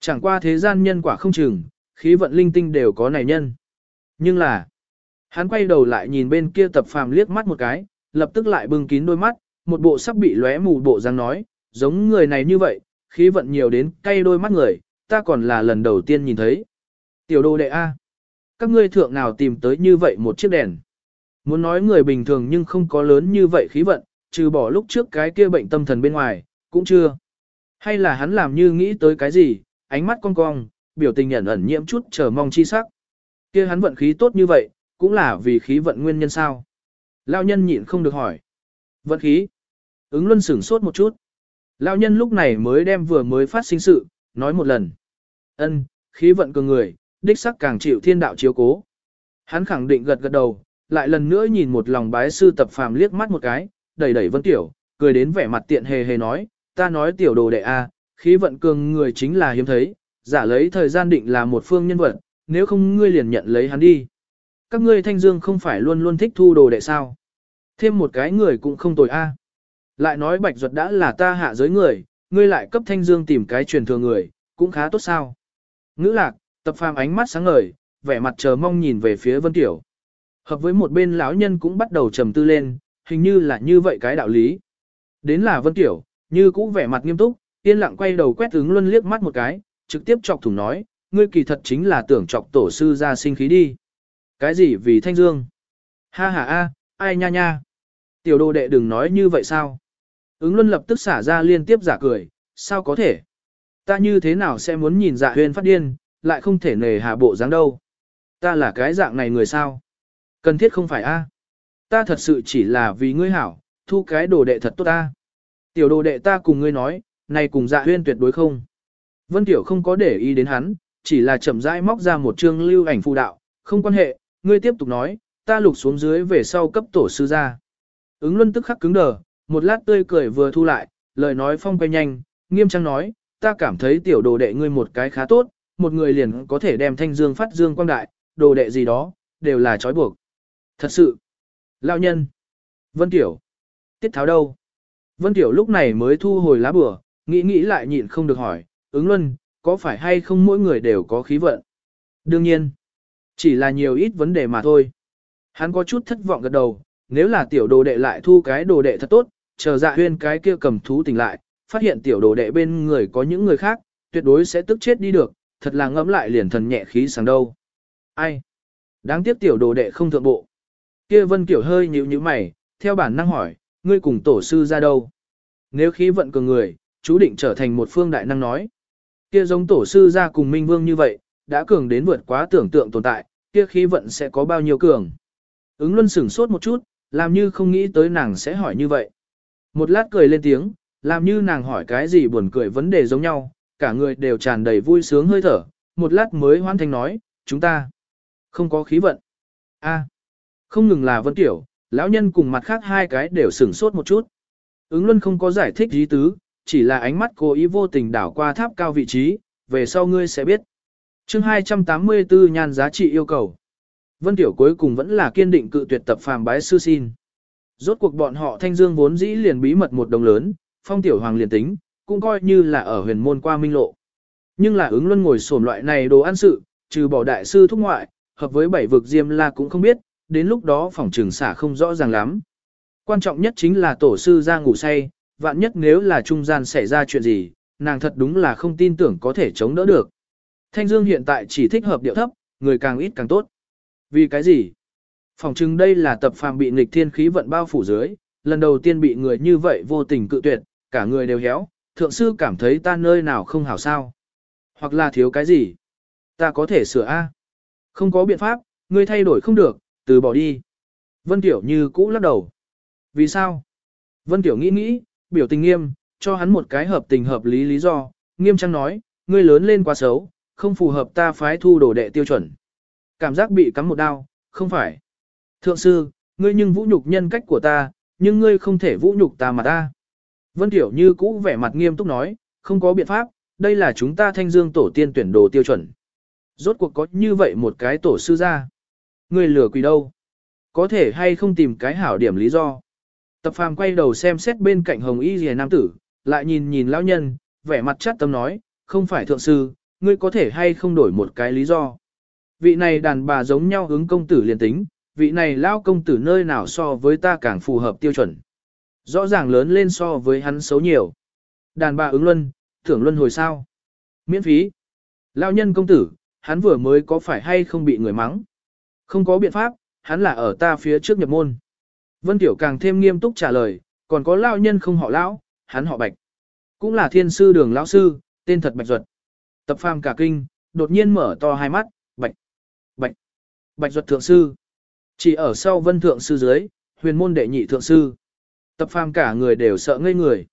Chẳng qua thế gian nhân quả không chừng, khí vận linh tinh đều có này nhân. Nhưng là, hắn quay đầu lại nhìn bên kia tập phàm liếc mắt một cái, lập tức lại bưng kín đôi mắt, một bộ sắp bị lóe mù bộ răng nói, giống người này như vậy, khí vận nhiều đến cay đôi mắt người, ta còn là lần đầu tiên nhìn thấy. Tiểu đồ đệ A. Các ngươi thượng nào tìm tới như vậy một chiếc đèn. Muốn nói người bình thường nhưng không có lớn như vậy khí vận, trừ bỏ lúc trước cái kia bệnh tâm thần bên ngoài, cũng chưa. Hay là hắn làm như nghĩ tới cái gì, ánh mắt cong cong, biểu tình ẩn ẩn nhiễm chút chờ mong chi sắc. Kia hắn vận khí tốt như vậy, cũng là vì khí vận nguyên nhân sao. Lao nhân nhịn không được hỏi. Vận khí. Ứng luân sửng sốt một chút lão nhân lúc này mới đem vừa mới phát sinh sự, nói một lần. Ân, khí vận cường người, đích sắc càng chịu thiên đạo chiếu cố. Hắn khẳng định gật gật đầu, lại lần nữa nhìn một lòng bái sư tập phàm liếc mắt một cái, đẩy đẩy vân tiểu, cười đến vẻ mặt tiện hề hề nói, ta nói tiểu đồ đệ a, khí vận cường người chính là hiếm thấy, giả lấy thời gian định là một phương nhân vật, nếu không ngươi liền nhận lấy hắn đi. Các ngươi thanh dương không phải luôn luôn thích thu đồ đệ sao? Thêm một cái người cũng không tồi a. Lại nói bạch duật đã là ta hạ giới người, ngươi lại cấp thanh dương tìm cái truyền thừa người, cũng khá tốt sao. Ngữ lạc, tập phàm ánh mắt sáng ngời, vẻ mặt chờ mong nhìn về phía vân tiểu. Hợp với một bên lão nhân cũng bắt đầu trầm tư lên, hình như là như vậy cái đạo lý. Đến là vân tiểu, như cũ vẻ mặt nghiêm túc, yên lặng quay đầu quét ứng luân liếc mắt một cái, trực tiếp chọc thủng nói, ngươi kỳ thật chính là tưởng chọc tổ sư ra sinh khí đi. Cái gì vì thanh dương? Ha ha a, ai nha nha. Tiểu đồ đệ đừng nói như vậy sao? Ứng luân lập tức xả ra liên tiếp giả cười, sao có thể? Ta như thế nào sẽ muốn nhìn dạ huyền phát điên, lại không thể nề hà bộ dáng đâu. Ta là cái dạng này người sao? Cần thiết không phải a? Ta thật sự chỉ là vì ngươi hảo, thu cái đồ đệ thật tốt ta. Tiểu đồ đệ ta cùng ngươi nói, này cùng dạ huyên tuyệt đối không. Vân Tiểu không có để ý đến hắn, chỉ là chậm rãi móc ra một chương lưu ảnh phù đạo, không quan hệ, ngươi tiếp tục nói, ta lục xuống dưới về sau cấp tổ sư ra. Ứng luân tức khắc cứng đờ, một lát tươi cười vừa thu lại, lời nói phong quay nhanh, nghiêm trang nói, ta cảm thấy tiểu đồ đệ ngươi một cái khá tốt, một người liền có thể đem thanh dương phát dương quang đại, đồ đệ gì đó, đều là trói buộc. Thật sự, lão nhân, Vân Tiểu, tiết tháo đâu? Vân Tiểu lúc này mới thu hồi lá bừa, nghĩ nghĩ lại nhịn không được hỏi, ứng luân, có phải hay không mỗi người đều có khí vận? Đương nhiên, chỉ là nhiều ít vấn đề mà thôi. Hắn có chút thất vọng gật đầu, nếu là tiểu đồ đệ lại thu cái đồ đệ thật tốt, chờ dạ huyên cái kia cầm thú tỉnh lại, phát hiện tiểu đồ đệ bên người có những người khác, tuyệt đối sẽ tức chết đi được, thật là ngẫm lại liền thần nhẹ khí sáng đâu. Ai? Đáng tiếc tiểu đồ đệ không thượng bộ. Kia vân kiểu hơi nhíu nhíu mày, theo bản năng hỏi, ngươi cùng tổ sư ra đâu? Nếu khí vận cường người, chú định trở thành một phương đại năng nói. Kia giống tổ sư ra cùng minh vương như vậy, đã cường đến vượt quá tưởng tượng tồn tại, kia khí vận sẽ có bao nhiêu cường. Ứng luân sửng sốt một chút, làm như không nghĩ tới nàng sẽ hỏi như vậy. Một lát cười lên tiếng, làm như nàng hỏi cái gì buồn cười vấn đề giống nhau, cả người đều tràn đầy vui sướng hơi thở, một lát mới hoan thành nói, chúng ta không có khí vận. a không ngừng là vân tiểu, lão nhân cùng mặt khác hai cái đều sửng sốt một chút. Ứng luân không có giải thích ý tứ, chỉ là ánh mắt cố ý vô tình đảo qua tháp cao vị trí, về sau ngươi sẽ biết. chương 284 nhan giá trị yêu cầu. Vân Tiểu cuối cùng vẫn là kiên định cự tuyệt tập phàm bái sư xin. Rốt cuộc bọn họ thanh dương vốn dĩ liền bí mật một đồng lớn, phong tiểu hoàng liền tính, cũng coi như là ở huyền môn qua minh lộ. Nhưng là ứng luân ngồi sổm loại này đồ ăn sự, trừ bỏ đại sư thúc ngoại, hợp với bảy vực diêm la cũng không biết, đến lúc đó phòng trường xả không rõ ràng lắm. Quan trọng nhất chính là tổ sư ra ngủ say, vạn nhất nếu là trung gian xảy ra chuyện gì, nàng thật đúng là không tin tưởng có thể chống đỡ được. Thanh Dương hiện tại chỉ thích hợp điệu thấp, người càng ít càng tốt. Vì cái gì? Phòng chừng đây là tập phàm bị nghịch thiên khí vận bao phủ dưới, lần đầu tiên bị người như vậy vô tình cự tuyệt, cả người đều héo, thượng sư cảm thấy ta nơi nào không hảo sao. Hoặc là thiếu cái gì? Ta có thể sửa A. Không có biện pháp, ngươi thay đổi không được, từ bỏ đi. Vân Tiểu như cũ lắc đầu. Vì sao? Vân Tiểu nghĩ nghĩ, biểu tình nghiêm, cho hắn một cái hợp tình hợp lý lý do, nghiêm trang nói, ngươi lớn lên quá xấu, không phù hợp ta phái thu đồ đệ tiêu chuẩn. Cảm giác bị cắm một đao, không phải. Thượng sư, ngươi nhưng vũ nhục nhân cách của ta, nhưng ngươi không thể vũ nhục ta mà ta. Vân Tiểu như cũ vẻ mặt nghiêm túc nói, không có biện pháp, đây là chúng ta thanh dương tổ tiên tuyển đồ tiêu chuẩn. Rốt cuộc có như vậy một cái tổ sư ra. Ngươi lừa quỷ đâu? Có thể hay không tìm cái hảo điểm lý do. Tập phàm quay đầu xem xét bên cạnh hồng y rìa nam tử, lại nhìn nhìn lão nhân, vẻ mặt chát tâm nói, không phải thượng sư, ngươi có thể hay không đổi một cái lý do. Vị này đàn bà giống nhau hướng công tử liền tính, vị này lao công tử nơi nào so với ta càng phù hợp tiêu chuẩn. Rõ ràng lớn lên so với hắn xấu nhiều. Đàn bà ứng luân, thưởng luân hồi sao. Miễn phí. Lao nhân công tử, hắn vừa mới có phải hay không bị người mắng. Không có biện pháp, hắn là ở ta phía trước nhập môn. Vân Tiểu càng thêm nghiêm túc trả lời, còn có lao nhân không họ lão, hắn họ Bạch. Cũng là thiên sư đường lão sư, tên thật Bạch Duật. Tập phàm cả kinh, đột nhiên mở to hai mắt, Bạch, Bạch, Bạch Duật thượng sư. Chỉ ở sau vân thượng sư dưới, huyền môn đệ nhị thượng sư. Tập phàm cả người đều sợ ngây người.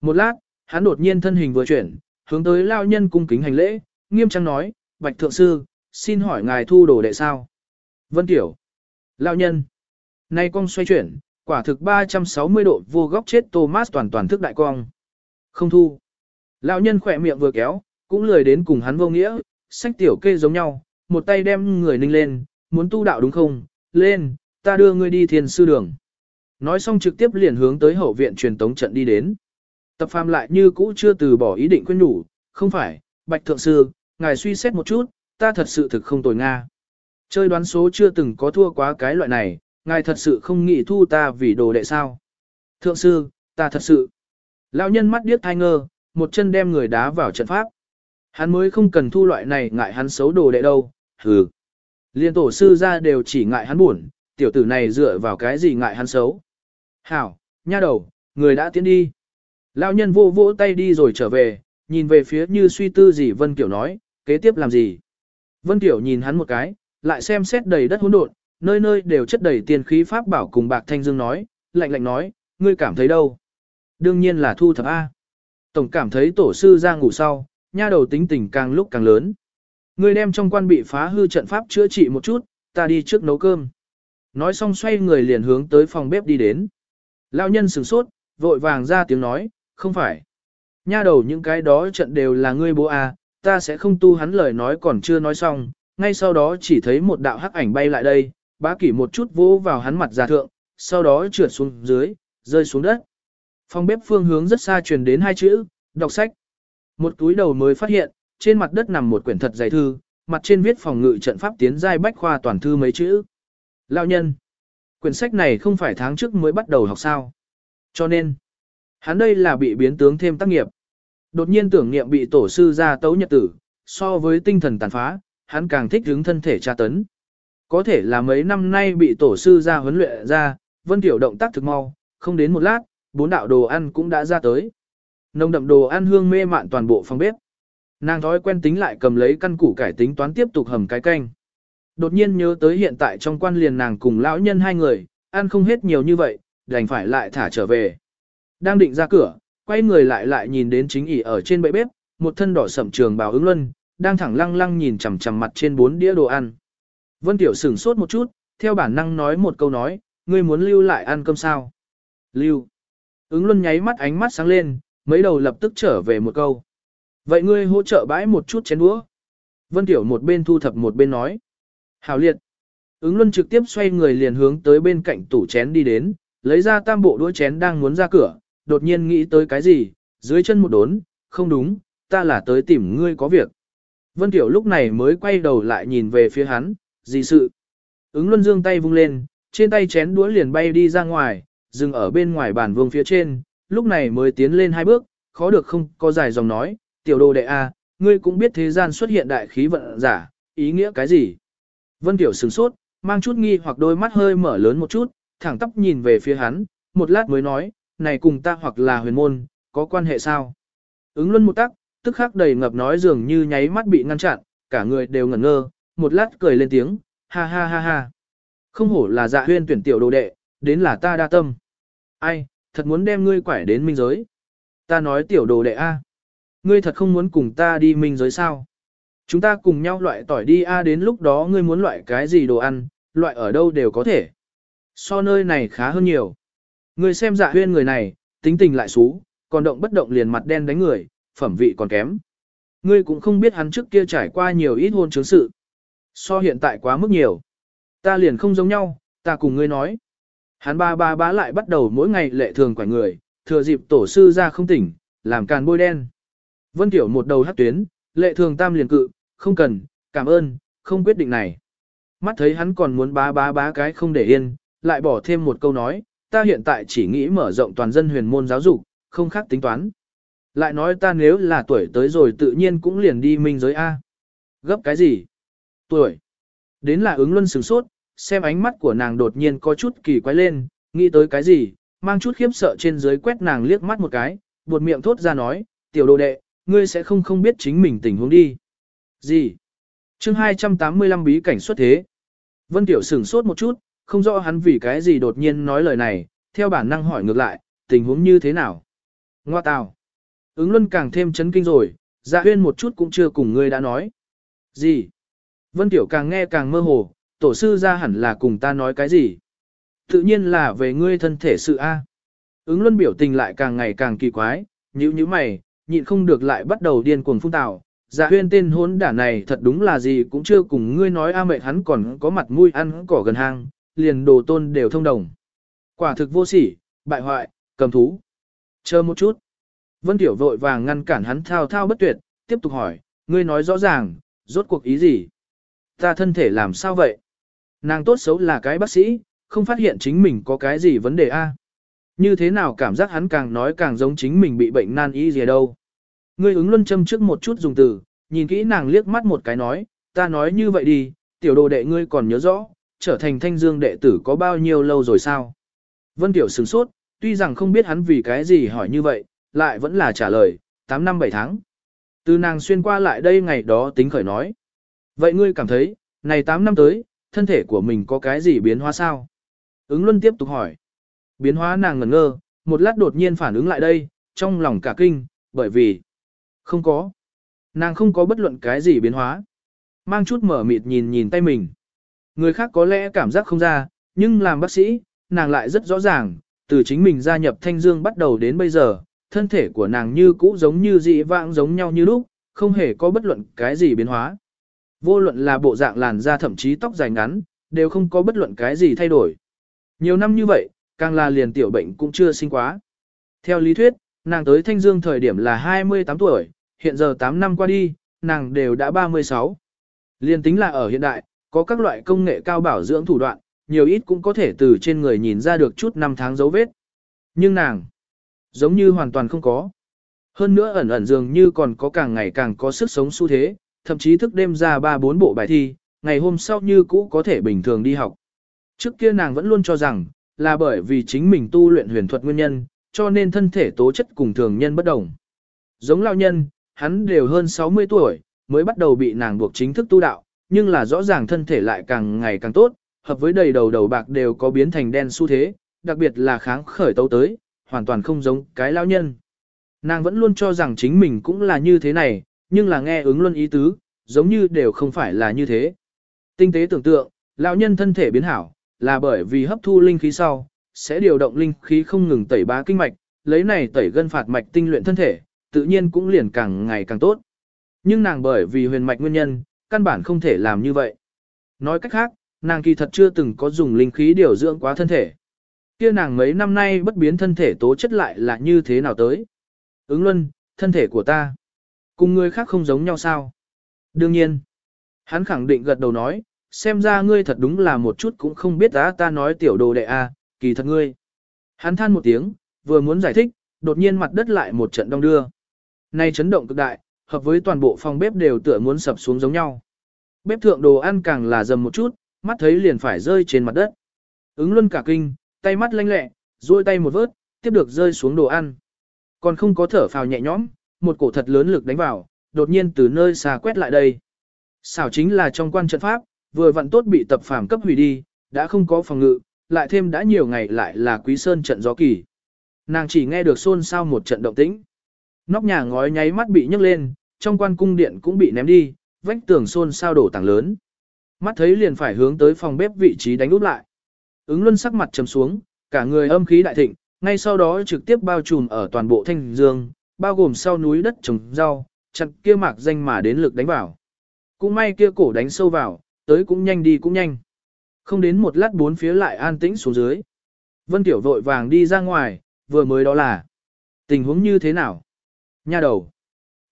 Một lát, hắn đột nhiên thân hình vừa chuyển, hướng tới lao nhân cung kính hành lễ, nghiêm trang nói, Bạch thượng sư, xin hỏi ngài thu đồ đệ sao? Vân Tiểu. Lao nhân. Nay cong xoay chuyển, quả thực 360 độ vô góc chết Thomas toàn toàn thức đại cong. Không thu. Lão nhân khỏe miệng vừa kéo, cũng lười đến cùng hắn vô nghĩa, sách tiểu kê giống nhau, một tay đem người ninh lên, muốn tu đạo đúng không? Lên, ta đưa ngươi đi thiền sư đường. Nói xong trực tiếp liền hướng tới hậu viện truyền tống trận đi đến. Tập phàm lại như cũ chưa từ bỏ ý định quên nhủ, không phải, bạch thượng sư, ngài suy xét một chút, ta thật sự thực không tồi Nga. Chơi đoán số chưa từng có thua quá cái loại này, ngài thật sự không nghĩ thu ta vì đồ đệ sao. Thượng sư, ta thật sự. Lão nhân mắt điếc thai ngơ, một chân đem người đá vào trận pháp. Hắn mới không cần thu loại này ngại hắn xấu đồ đệ đâu, hừ. Liên tổ sư ra đều chỉ ngại hắn buồn, tiểu tử này dựa vào cái gì ngại hắn xấu. Hảo, nha đầu, người đã tiến đi. Lão nhân vô vỗ tay đi rồi trở về, nhìn về phía như suy tư gì Vân Kiểu nói, kế tiếp làm gì. Vân Kiểu nhìn hắn một cái, lại xem xét đầy đất hỗn độn, nơi nơi đều chất đầy tiền khí pháp bảo cùng bạc thanh dương nói, lạnh lạnh nói, ngươi cảm thấy đâu? Đương nhiên là thu thập A. Tổng cảm thấy tổ sư ra ngủ sau, nha đầu tính tình càng lúc càng lớn. Ngươi đem trong quan bị phá hư trận pháp chữa trị một chút, ta đi trước nấu cơm. Nói xong xoay người liền hướng tới phòng bếp đi đến. Lão nhân sửng sốt, vội vàng ra tiếng nói, không phải. Nha đầu những cái đó trận đều là ngươi bố à? ta sẽ không tu hắn lời nói còn chưa nói xong, ngay sau đó chỉ thấy một đạo hắc ảnh bay lại đây, bá kỷ một chút vỗ vào hắn mặt giả thượng, sau đó trượt xuống dưới, rơi xuống đất. Phòng bếp phương hướng rất xa truyền đến hai chữ, đọc sách. Một túi đầu mới phát hiện, trên mặt đất nằm một quyển thật dày thư, mặt trên viết phòng ngự trận pháp tiến giai bách khoa toàn thư mấy chữ. Lão nhân, quyển sách này không phải tháng trước mới bắt đầu học sao. Cho nên, hắn đây là bị biến tướng thêm tác nghiệp. Đột nhiên tưởng niệm bị tổ sư ra tấu nhật tử, so với tinh thần tàn phá, hắn càng thích hướng thân thể tra tấn. Có thể là mấy năm nay bị tổ sư ra huấn luyện ra, vân tiểu động tác thực mau, không đến một lát, bốn đạo đồ ăn cũng đã ra tới. Nồng đậm đồ ăn hương mê mạn toàn bộ phòng bếp. Nàng thói quen tính lại cầm lấy căn củ cải tính toán tiếp tục hầm cái canh. Đột nhiên nhớ tới hiện tại trong quan liền nàng cùng lão nhân hai người, ăn không hết nhiều như vậy, đành phải lại thả trở về. Đang định ra cửa, quay người lại lại nhìn đến chính ỉ ở trên bệ bếp, một thân đỏ sậm trường bào ứng luân, đang thẳng lăng lăng nhìn chằm chằm mặt trên bốn đĩa đồ ăn. Vân Tiểu sửng sốt một chút, theo bản năng nói một câu nói, ngươi muốn lưu lại ăn cơm sao? Lưu. Ứng luân nháy mắt ánh mắt sáng lên, mấy đầu lập tức trở về một câu. Vậy ngươi hỗ trợ bãi một chút chén đũa. Vân Tiểu một bên thu thập một bên nói. hảo liệt. Ứng luân trực tiếp xoay người liền hướng tới bên cạnh tủ chén đi đến, lấy ra tam bộ đũa chén đang muốn ra cửa, đột nhiên nghĩ tới cái gì, dưới chân một đốn, không đúng, ta là tới tìm ngươi có việc. Vân Tiểu lúc này mới quay đầu lại nhìn về phía hắn, gì sự. Ứng luân dương tay vung lên, trên tay chén đũa liền bay đi ra ngoài, dừng ở bên ngoài bàn vương phía trên, lúc này mới tiến lên hai bước, khó được không có dài dòng nói, tiểu đồ đệ A, ngươi cũng biết thế gian xuất hiện đại khí vận giả, ý nghĩa cái gì. Vân Tiểu sửng sốt, mang chút nghi hoặc đôi mắt hơi mở lớn một chút, thẳng tóc nhìn về phía hắn, một lát mới nói, này cùng ta hoặc là huyền môn, có quan hệ sao? Ứng luân một tắc, tức khắc đầy ngập nói dường như nháy mắt bị ngăn chặn, cả người đều ngẩn ngơ, một lát cười lên tiếng, ha ha ha ha. Không hổ là dạ huyên tuyển tiểu đồ đệ, đến là ta đa tâm. Ai, thật muốn đem ngươi quải đến minh giới. Ta nói tiểu đồ đệ A. Ngươi thật không muốn cùng ta đi minh giới sao? Chúng ta cùng nhau loại tỏi đi A đến lúc đó ngươi muốn loại cái gì đồ ăn, loại ở đâu đều có thể. So nơi này khá hơn nhiều. Ngươi xem dạ huyên người này, tính tình lại xú, còn động bất động liền mặt đen đánh người, phẩm vị còn kém. Ngươi cũng không biết hắn trước kia trải qua nhiều ít hôn chứng sự. So hiện tại quá mức nhiều. Ta liền không giống nhau, ta cùng ngươi nói. Hắn ba ba bá lại bắt đầu mỗi ngày lệ thường quả người, thừa dịp tổ sư ra không tỉnh, làm càn bôi đen. Vân Tiểu một đầu hắc tuyến, lệ thường tam liền cự, không cần, cảm ơn, không quyết định này. Mắt thấy hắn còn muốn bá bá bá cái không để yên, lại bỏ thêm một câu nói, ta hiện tại chỉ nghĩ mở rộng toàn dân huyền môn giáo dục, không khác tính toán. Lại nói ta nếu là tuổi tới rồi tự nhiên cũng liền đi minh giới A. Gấp cái gì? Tuổi. Đến là ứng luân sửng sốt, xem ánh mắt của nàng đột nhiên có chút kỳ quái lên, nghĩ tới cái gì, mang chút khiếp sợ trên dưới quét nàng liếc mắt một cái, buột miệng thốt ra nói, tiểu đồ đệ, ngươi sẽ không không biết chính mình tình huống đi. Gì? chương 285 bí cảnh xuất thế. Vân Tiểu sửng sốt một chút, không rõ hắn vì cái gì đột nhiên nói lời này, theo bản năng hỏi ngược lại, tình huống như thế nào? Ngoa tào. Ứng luân càng thêm chấn kinh rồi, dạ huyên một chút cũng chưa cùng ngươi đã nói. Gì? Vân Tiểu càng nghe càng mơ hồ, tổ sư ra hẳn là cùng ta nói cái gì? Tự nhiên là về ngươi thân thể sự A. Ứng luân biểu tình lại càng ngày càng kỳ quái, nhíu như mày, nhịn không được lại bắt đầu điên cuồng phun tào. Dạ huyên tên hốn đả này thật đúng là gì cũng chưa cùng ngươi nói a mẹ hắn còn có mặt mũi ăn cỏ gần hang, liền đồ tôn đều thông đồng. Quả thực vô sỉ, bại hoại, cầm thú. Chờ một chút. Vân Tiểu vội vàng ngăn cản hắn thao thao bất tuyệt, tiếp tục hỏi, ngươi nói rõ ràng, rốt cuộc ý gì? Ta thân thể làm sao vậy? Nàng tốt xấu là cái bác sĩ, không phát hiện chính mình có cái gì vấn đề a? Như thế nào cảm giác hắn càng nói càng giống chính mình bị bệnh nan y gì đâu? Ngươi ứng luân châm trước một chút dùng từ, nhìn kỹ nàng liếc mắt một cái nói, ta nói như vậy đi, tiểu đồ đệ ngươi còn nhớ rõ, trở thành thanh dương đệ tử có bao nhiêu lâu rồi sao? Vân Tiểu sửng sốt, tuy rằng không biết hắn vì cái gì hỏi như vậy, lại vẫn là trả lời, 8 năm 7 tháng. Từ nàng xuyên qua lại đây ngày đó tính khởi nói. Vậy ngươi cảm thấy, này 8 năm tới, thân thể của mình có cái gì biến hóa sao? Ứng Luân tiếp tục hỏi. Biến hóa nàng ngẩn ngơ, một lát đột nhiên phản ứng lại đây, trong lòng cả kinh, bởi vì không có. Nàng không có bất luận cái gì biến hóa. Mang chút mở mịt nhìn nhìn tay mình. Người khác có lẽ cảm giác không ra, nhưng làm bác sĩ, nàng lại rất rõ ràng, từ chính mình gia nhập Thanh Dương bắt đầu đến bây giờ, thân thể của nàng như cũ giống như dị vãng giống nhau như lúc, không hề có bất luận cái gì biến hóa. Vô luận là bộ dạng làn da thậm chí tóc dài ngắn, đều không có bất luận cái gì thay đổi. Nhiều năm như vậy, càng là liền tiểu bệnh cũng chưa sinh quá. Theo lý thuyết, nàng tới Thanh Dương thời điểm là 28 tuổi, hiện giờ 8 năm qua đi, nàng đều đã 36. Liên tính là ở hiện đại, có các loại công nghệ cao bảo dưỡng thủ đoạn, nhiều ít cũng có thể từ trên người nhìn ra được chút năm tháng dấu vết. Nhưng nàng, giống như hoàn toàn không có. Hơn nữa ẩn ẩn dường như còn có càng ngày càng có sức sống xu thế, thậm chí thức đêm ra ba bốn bộ bài thi, ngày hôm sau như cũ có thể bình thường đi học. Trước kia nàng vẫn luôn cho rằng, là bởi vì chính mình tu luyện huyền thuật nguyên nhân, cho nên thân thể tố chất cùng thường nhân bất đồng. Giống lao nhân, hắn đều hơn 60 tuổi, mới bắt đầu bị nàng buộc chính thức tu đạo, nhưng là rõ ràng thân thể lại càng ngày càng tốt, hợp với đầy đầu đầu bạc đều có biến thành đen xu thế, đặc biệt là kháng khởi tấu tới, hoàn toàn không giống cái lao nhân. Nàng vẫn luôn cho rằng chính mình cũng là như thế này, nhưng là nghe ứng luân ý tứ, giống như đều không phải là như thế. Tinh tế tưởng tượng, lão nhân thân thể biến hảo, là bởi vì hấp thu linh khí sau, sẽ điều động linh khí không ngừng tẩy bá kinh mạch, lấy này tẩy gân phạt mạch tinh luyện thân thể, tự nhiên cũng liền càng ngày càng tốt. Nhưng nàng bởi vì huyền mạch nguyên nhân, căn bản không thể làm như vậy. Nói cách khác, nàng kỳ thật chưa từng có dùng linh khí điều dưỡng quá thân thể. Kia nàng mấy năm nay bất biến thân thể tố chất lại là như thế nào tới? Ứng luân, thân thể của ta. Cùng người khác không giống nhau sao? Đương nhiên. Hắn khẳng định gật đầu nói, xem ra ngươi thật đúng là một chút cũng không biết á ta nói tiểu đồ đệ a, kỳ thật ngươi. Hắn than một tiếng, vừa muốn giải thích, đột nhiên mặt đất lại một trận đông đưa. Nay chấn động cực đại, hợp với toàn bộ phòng bếp đều tựa muốn sập xuống giống nhau. Bếp thượng đồ ăn càng là dầm một chút, mắt thấy liền phải rơi trên mặt đất. Ứng luân cả kinh, tay mắt lanh lẹ, duỗi tay một vớt, tiếp được rơi xuống đồ ăn. Còn không có thở phào nhẹ nhõm, một cổ thật lớn lực đánh vào, đột nhiên từ nơi xa quét lại đây. Xảo chính là trong quan trận pháp, vừa vặn tốt bị tập phàm cấp hủy đi, đã không có phòng ngự, lại thêm đã nhiều ngày lại là quý sơn trận gió kỳ. Nàng chỉ nghe được xôn xao một trận động tĩnh. Nóc nhà ngói nháy mắt bị nhấc lên, trong quan cung điện cũng bị ném đi, vách tường xôn xao đổ tảng lớn. Mắt thấy liền phải hướng tới phòng bếp vị trí đánh úp lại. Ứng luân sắc mặt trầm xuống, cả người âm khí đại thịnh, ngay sau đó trực tiếp bao trùm ở toàn bộ thanh dương, bao gồm sau núi đất trồng rau, chặt kia mạc danh mà đến lực đánh vào. Cũng may kia cổ đánh sâu vào, tới cũng nhanh đi cũng nhanh. Không đến một lát bốn phía lại an tĩnh xuống dưới. Vân Tiểu vội vàng đi ra ngoài, vừa mới đó là tình huống như thế nào? Nha đầu.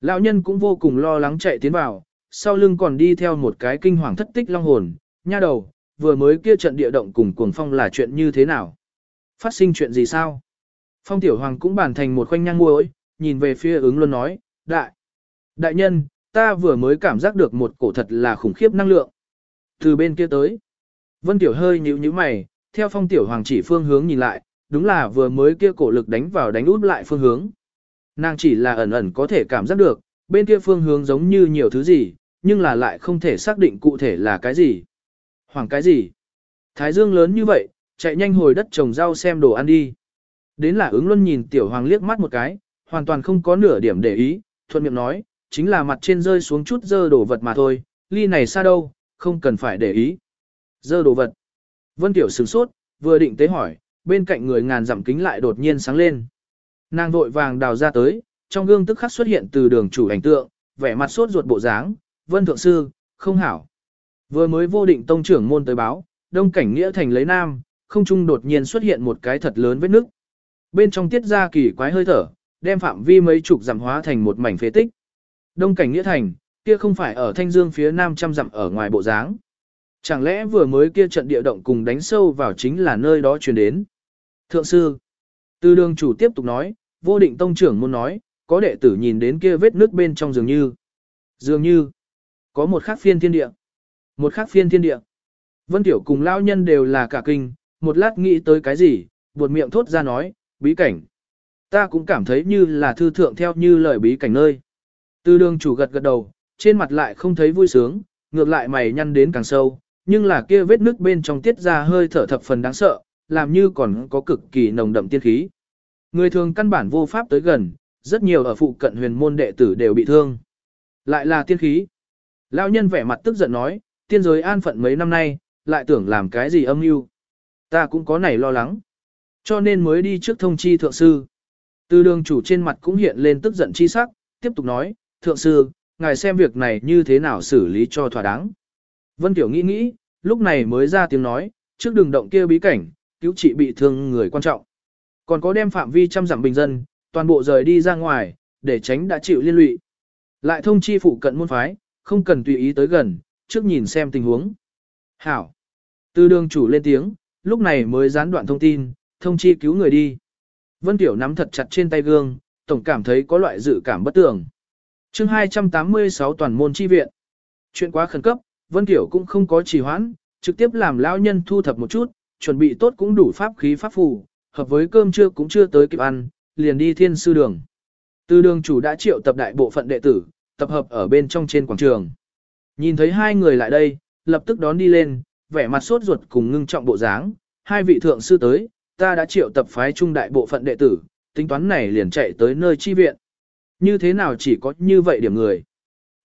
Lão nhân cũng vô cùng lo lắng chạy tiến vào, sau lưng còn đi theo một cái kinh hoàng thất tích long hồn. Nha đầu, vừa mới kia trận địa động cùng cuồng phong là chuyện như thế nào? Phát sinh chuyện gì sao? Phong Tiểu Hoàng cũng bản thành một khoanh nhang muối, nhìn về phía ứng luôn nói, đại. Đại nhân, ta vừa mới cảm giác được một cổ thật là khủng khiếp năng lượng. Từ bên kia tới. Vân Tiểu hơi nhíu nhíu mày, theo phong tiểu hoàng chỉ phương hướng nhìn lại, đúng là vừa mới kia cổ lực đánh vào đánh út lại phương hướng. Nàng chỉ là ẩn ẩn có thể cảm giác được, bên kia phương hướng giống như nhiều thứ gì, nhưng là lại không thể xác định cụ thể là cái gì. Hoàng cái gì? Thái dương lớn như vậy, chạy nhanh hồi đất trồng rau xem đồ ăn đi. Đến là ứng luân nhìn tiểu hoàng liếc mắt một cái, hoàn toàn không có nửa điểm để ý, thuận miệng nói, chính là mặt trên rơi xuống chút dơ đổ vật mà thôi, ly này xa đâu, không cần phải để ý. Dơ đồ vật. Vân Tiểu sửng sốt, vừa định tế hỏi, bên cạnh người ngàn dặm kính lại đột nhiên sáng lên. Nàng vội vàng đào ra tới, trong gương tức khắc xuất hiện từ đường chủ ảnh tượng, vẻ mặt sốt ruột bộ dáng, Vân Thượng Sư, không hảo. Vừa mới vô định tông trưởng môn tới báo, đông cảnh nghĩa thành lấy nam, không trung đột nhiên xuất hiện một cái thật lớn vết nước. Bên trong tiết ra kỳ quái hơi thở, đem phạm vi mấy chục dặm hóa thành một mảnh phế tích. Đông cảnh nghĩa thành, kia không phải ở thanh dương phía nam trăm dặm ở ngoài bộ dáng. Chẳng lẽ vừa mới kia trận địa động cùng đánh sâu vào chính là nơi đó truyền đến? Thượng sư, tư đường chủ tiếp tục nói, vô định tông trưởng muốn nói, có đệ tử nhìn đến kia vết nước bên trong dường như. Dường như, có một khắc phiên thiên địa. Một khắc phiên thiên địa. Vân Tiểu cùng lao nhân đều là cả kinh, một lát nghĩ tới cái gì, buột miệng thốt ra nói, bí cảnh. Ta cũng cảm thấy như là thư thượng theo như lời bí cảnh nơi. tư đường chủ gật gật đầu, trên mặt lại không thấy vui sướng, ngược lại mày nhăn đến càng sâu, nhưng là kia vết nước bên trong tiết ra hơi thở thập phần đáng sợ, làm như còn có cực kỳ nồng đậm tiên khí. Người thường căn bản vô pháp tới gần, rất nhiều ở phụ cận huyền môn đệ tử đều bị thương. Lại là tiên khí. Lão nhân vẻ mặt tức giận nói, tiên giới an phận mấy năm nay, lại tưởng làm cái gì âm mưu. Ta cũng có nảy lo lắng. Cho nên mới đi trước thông chi thượng sư. Từ đường chủ trên mặt cũng hiện lên tức giận chi sắc, tiếp tục nói, thượng sư, ngài xem việc này như thế nào xử lý cho thỏa đáng. Vân Tiểu nghĩ nghĩ, lúc này mới ra tiếng nói, trước đường động kia bí cảnh, cứu trị bị thương người quan trọng. Còn có đem phạm vi trăm dặm bình dân, toàn bộ rời đi ra ngoài, để tránh đã chịu liên lụy. Lại thông chi phụ cận môn phái, không cần tùy ý tới gần, trước nhìn xem tình huống. Hảo. Từ đường chủ lên tiếng, lúc này mới gián đoạn thông tin, thông chi cứu người đi. Vân Tiểu nắm thật chặt trên tay gương, tổng cảm thấy có loại dự cảm bất tường chương 286 toàn môn chi viện. Chuyện quá khẩn cấp, Vân Tiểu cũng không có trì hoãn, trực tiếp làm lão nhân thu thập một chút, chuẩn bị tốt cũng đủ pháp khí pháp phù, hợp với cơm trưa cũng chưa tới kịp ăn, liền đi thiên sư đường. Từ đường chủ đã triệu tập đại bộ phận đệ tử, tập hợp ở bên trong trên quảng trường. Nhìn thấy hai người lại đây, lập tức đón đi lên, vẻ mặt sốt ruột cùng ngưng trọng bộ dáng, hai vị thượng sư tới, ta đã triệu tập phái trung đại bộ phận đệ tử, tính toán này liền chạy tới nơi chi viện. Như thế nào chỉ có như vậy điểm người.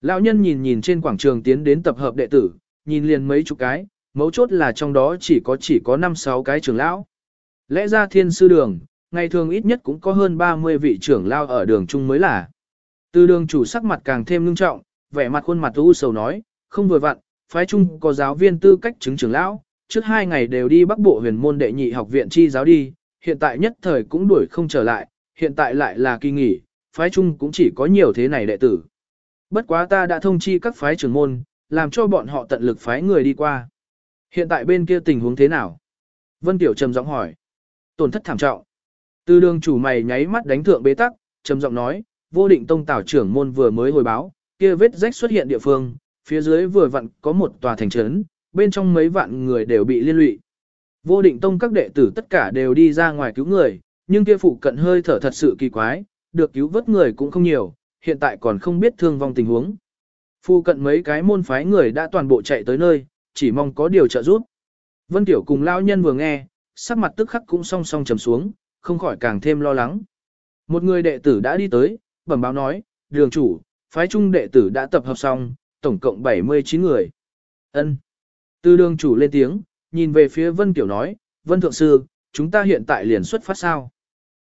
Lão nhân nhìn nhìn trên quảng trường tiến đến tập hợp đệ tử, nhìn liền mấy chục cái, mấu chốt là trong đó chỉ có chỉ có 5-6 cái trưởng lão. Lẽ ra thiên sư đường, ngày thường ít nhất cũng có hơn 30 vị trưởng lao ở đường chung mới là. Từ đường chủ sắc mặt càng thêm ngưng trọng, vẻ mặt khuôn mặt u sầu nói, không vừa vặn, phái chung có giáo viên tư cách chứng trưởng lão, trước hai ngày đều đi bắc bộ huyền môn đệ nhị học viện chi giáo đi, hiện tại nhất thời cũng đuổi không trở lại, hiện tại lại là kỳ nghỉ, phái chung cũng chỉ có nhiều thế này đệ tử. Bất quá ta đã thông chi các phái trưởng môn, làm cho bọn họ tận lực phái người đi qua. Hiện tại bên kia tình huống thế nào? Vân Tiểu trầm giọng hỏi. Tổn thất thảm trọng. Từ đường chủ mày nháy mắt đánh thượng bế tắc, trầm giọng nói, vô định tông tảo trưởng môn vừa mới hồi báo, kia vết rách xuất hiện địa phương, phía dưới vừa vặn có một tòa thành trấn, bên trong mấy vạn người đều bị liên lụy. Vô định tông các đệ tử tất cả đều đi ra ngoài cứu người, nhưng kia phụ cận hơi thở thật sự kỳ quái, được cứu vớt người cũng không nhiều, hiện tại còn không biết thương vong tình huống. Phu cận mấy cái môn phái người đã toàn bộ chạy tới nơi, chỉ mong có điều trợ giúp. Vân Tiểu cùng lão nhân vừa nghe, sắc mặt tức khắc cũng song song trầm xuống, không khỏi càng thêm lo lắng. Một người đệ tử đã đi tới, bẩm báo nói, đường chủ, phái trung đệ tử đã tập hợp xong, tổng cộng 79 người. Ân. Từ đường chủ lên tiếng, nhìn về phía Vân Tiểu nói, Vân Thượng Sư, chúng ta hiện tại liền xuất phát sao?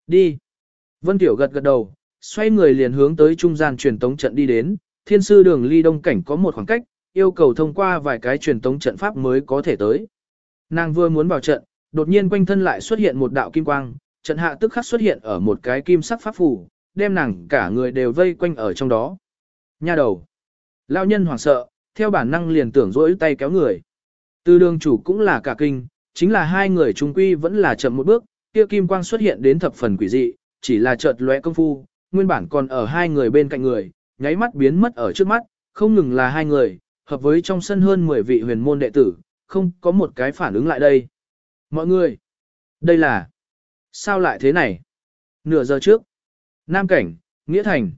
Đi. Vân Tiểu gật gật đầu, xoay người liền hướng tới trung gian truyền tống trận đi đến, thiên sư đường ly đông cảnh có một khoảng cách, yêu cầu thông qua vài cái truyền tống trận pháp mới có thể tới. Nàng vừa muốn vào trận, đột nhiên quanh thân lại xuất hiện một đạo kim quang, trận hạ tức khắc xuất hiện ở một cái kim sắc pháp phủ, đem nàng cả người đều vây quanh ở trong đó. Nha đầu. Lão nhân hoảng sợ, theo bản năng liền tưởng rỗi tay kéo người. Từ đường chủ cũng là cả kinh, chính là hai người trung quy vẫn là chậm một bước, kia kim quang xuất hiện đến thập phần quỷ dị, chỉ là chợt lóe công phu, nguyên bản còn ở hai người bên cạnh người, nháy mắt biến mất ở trước mắt, không ngừng là hai người, hợp với trong sân hơn 10 vị huyền môn đệ tử, không có một cái phản ứng lại đây. Mọi người, đây là, sao lại thế này? Nửa giờ trước, Nam Cảnh, Nghĩa Thành,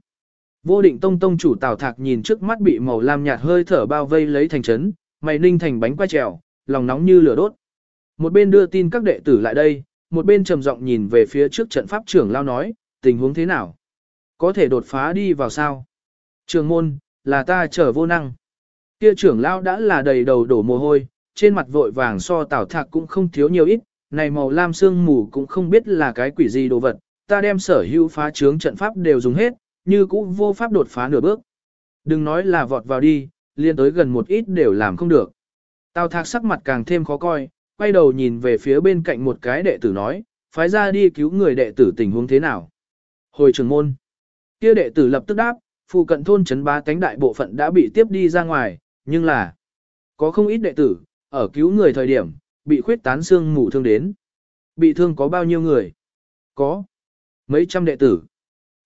vô định tông tông chủ Tào Thạc nhìn trước mắt bị màu lam nhạt hơi thở bao vây lấy thành trấn, mày ninh thành bánh quay trèo, lòng nóng như lửa đốt. Một bên đưa tin các đệ tử lại đây, một bên trầm giọng nhìn về phía trước trận pháp trưởng lao nói, tình huống thế nào? Có thể đột phá đi vào sao? Trường môn, là ta trở vô năng. Kia trưởng lao đã là đầy đầu đổ mồ hôi, trên mặt vội vàng so tảo thạc cũng không thiếu nhiều ít, này màu lam sương mù cũng không biết là cái quỷ gì đồ vật, ta đem sở hữu phá trướng trận pháp đều dùng hết, như cũ vô pháp đột phá nửa bước. Đừng nói là vọt vào đi, liên tới gần một ít đều làm không được. Tào thạc sắc mặt càng thêm khó coi, quay đầu nhìn về phía bên cạnh một cái đệ tử nói, phái ra đi cứu người đệ tử tình huống thế nào. Hồi trường môn, kia đệ tử lập tức đáp, phụ cận thôn trấn bá cánh đại bộ phận đã bị tiếp đi ra ngoài, nhưng là, có không ít đệ tử, ở cứu người thời điểm, bị khuyết tán xương mù thương đến. Bị thương có bao nhiêu người? Có. Mấy trăm đệ tử.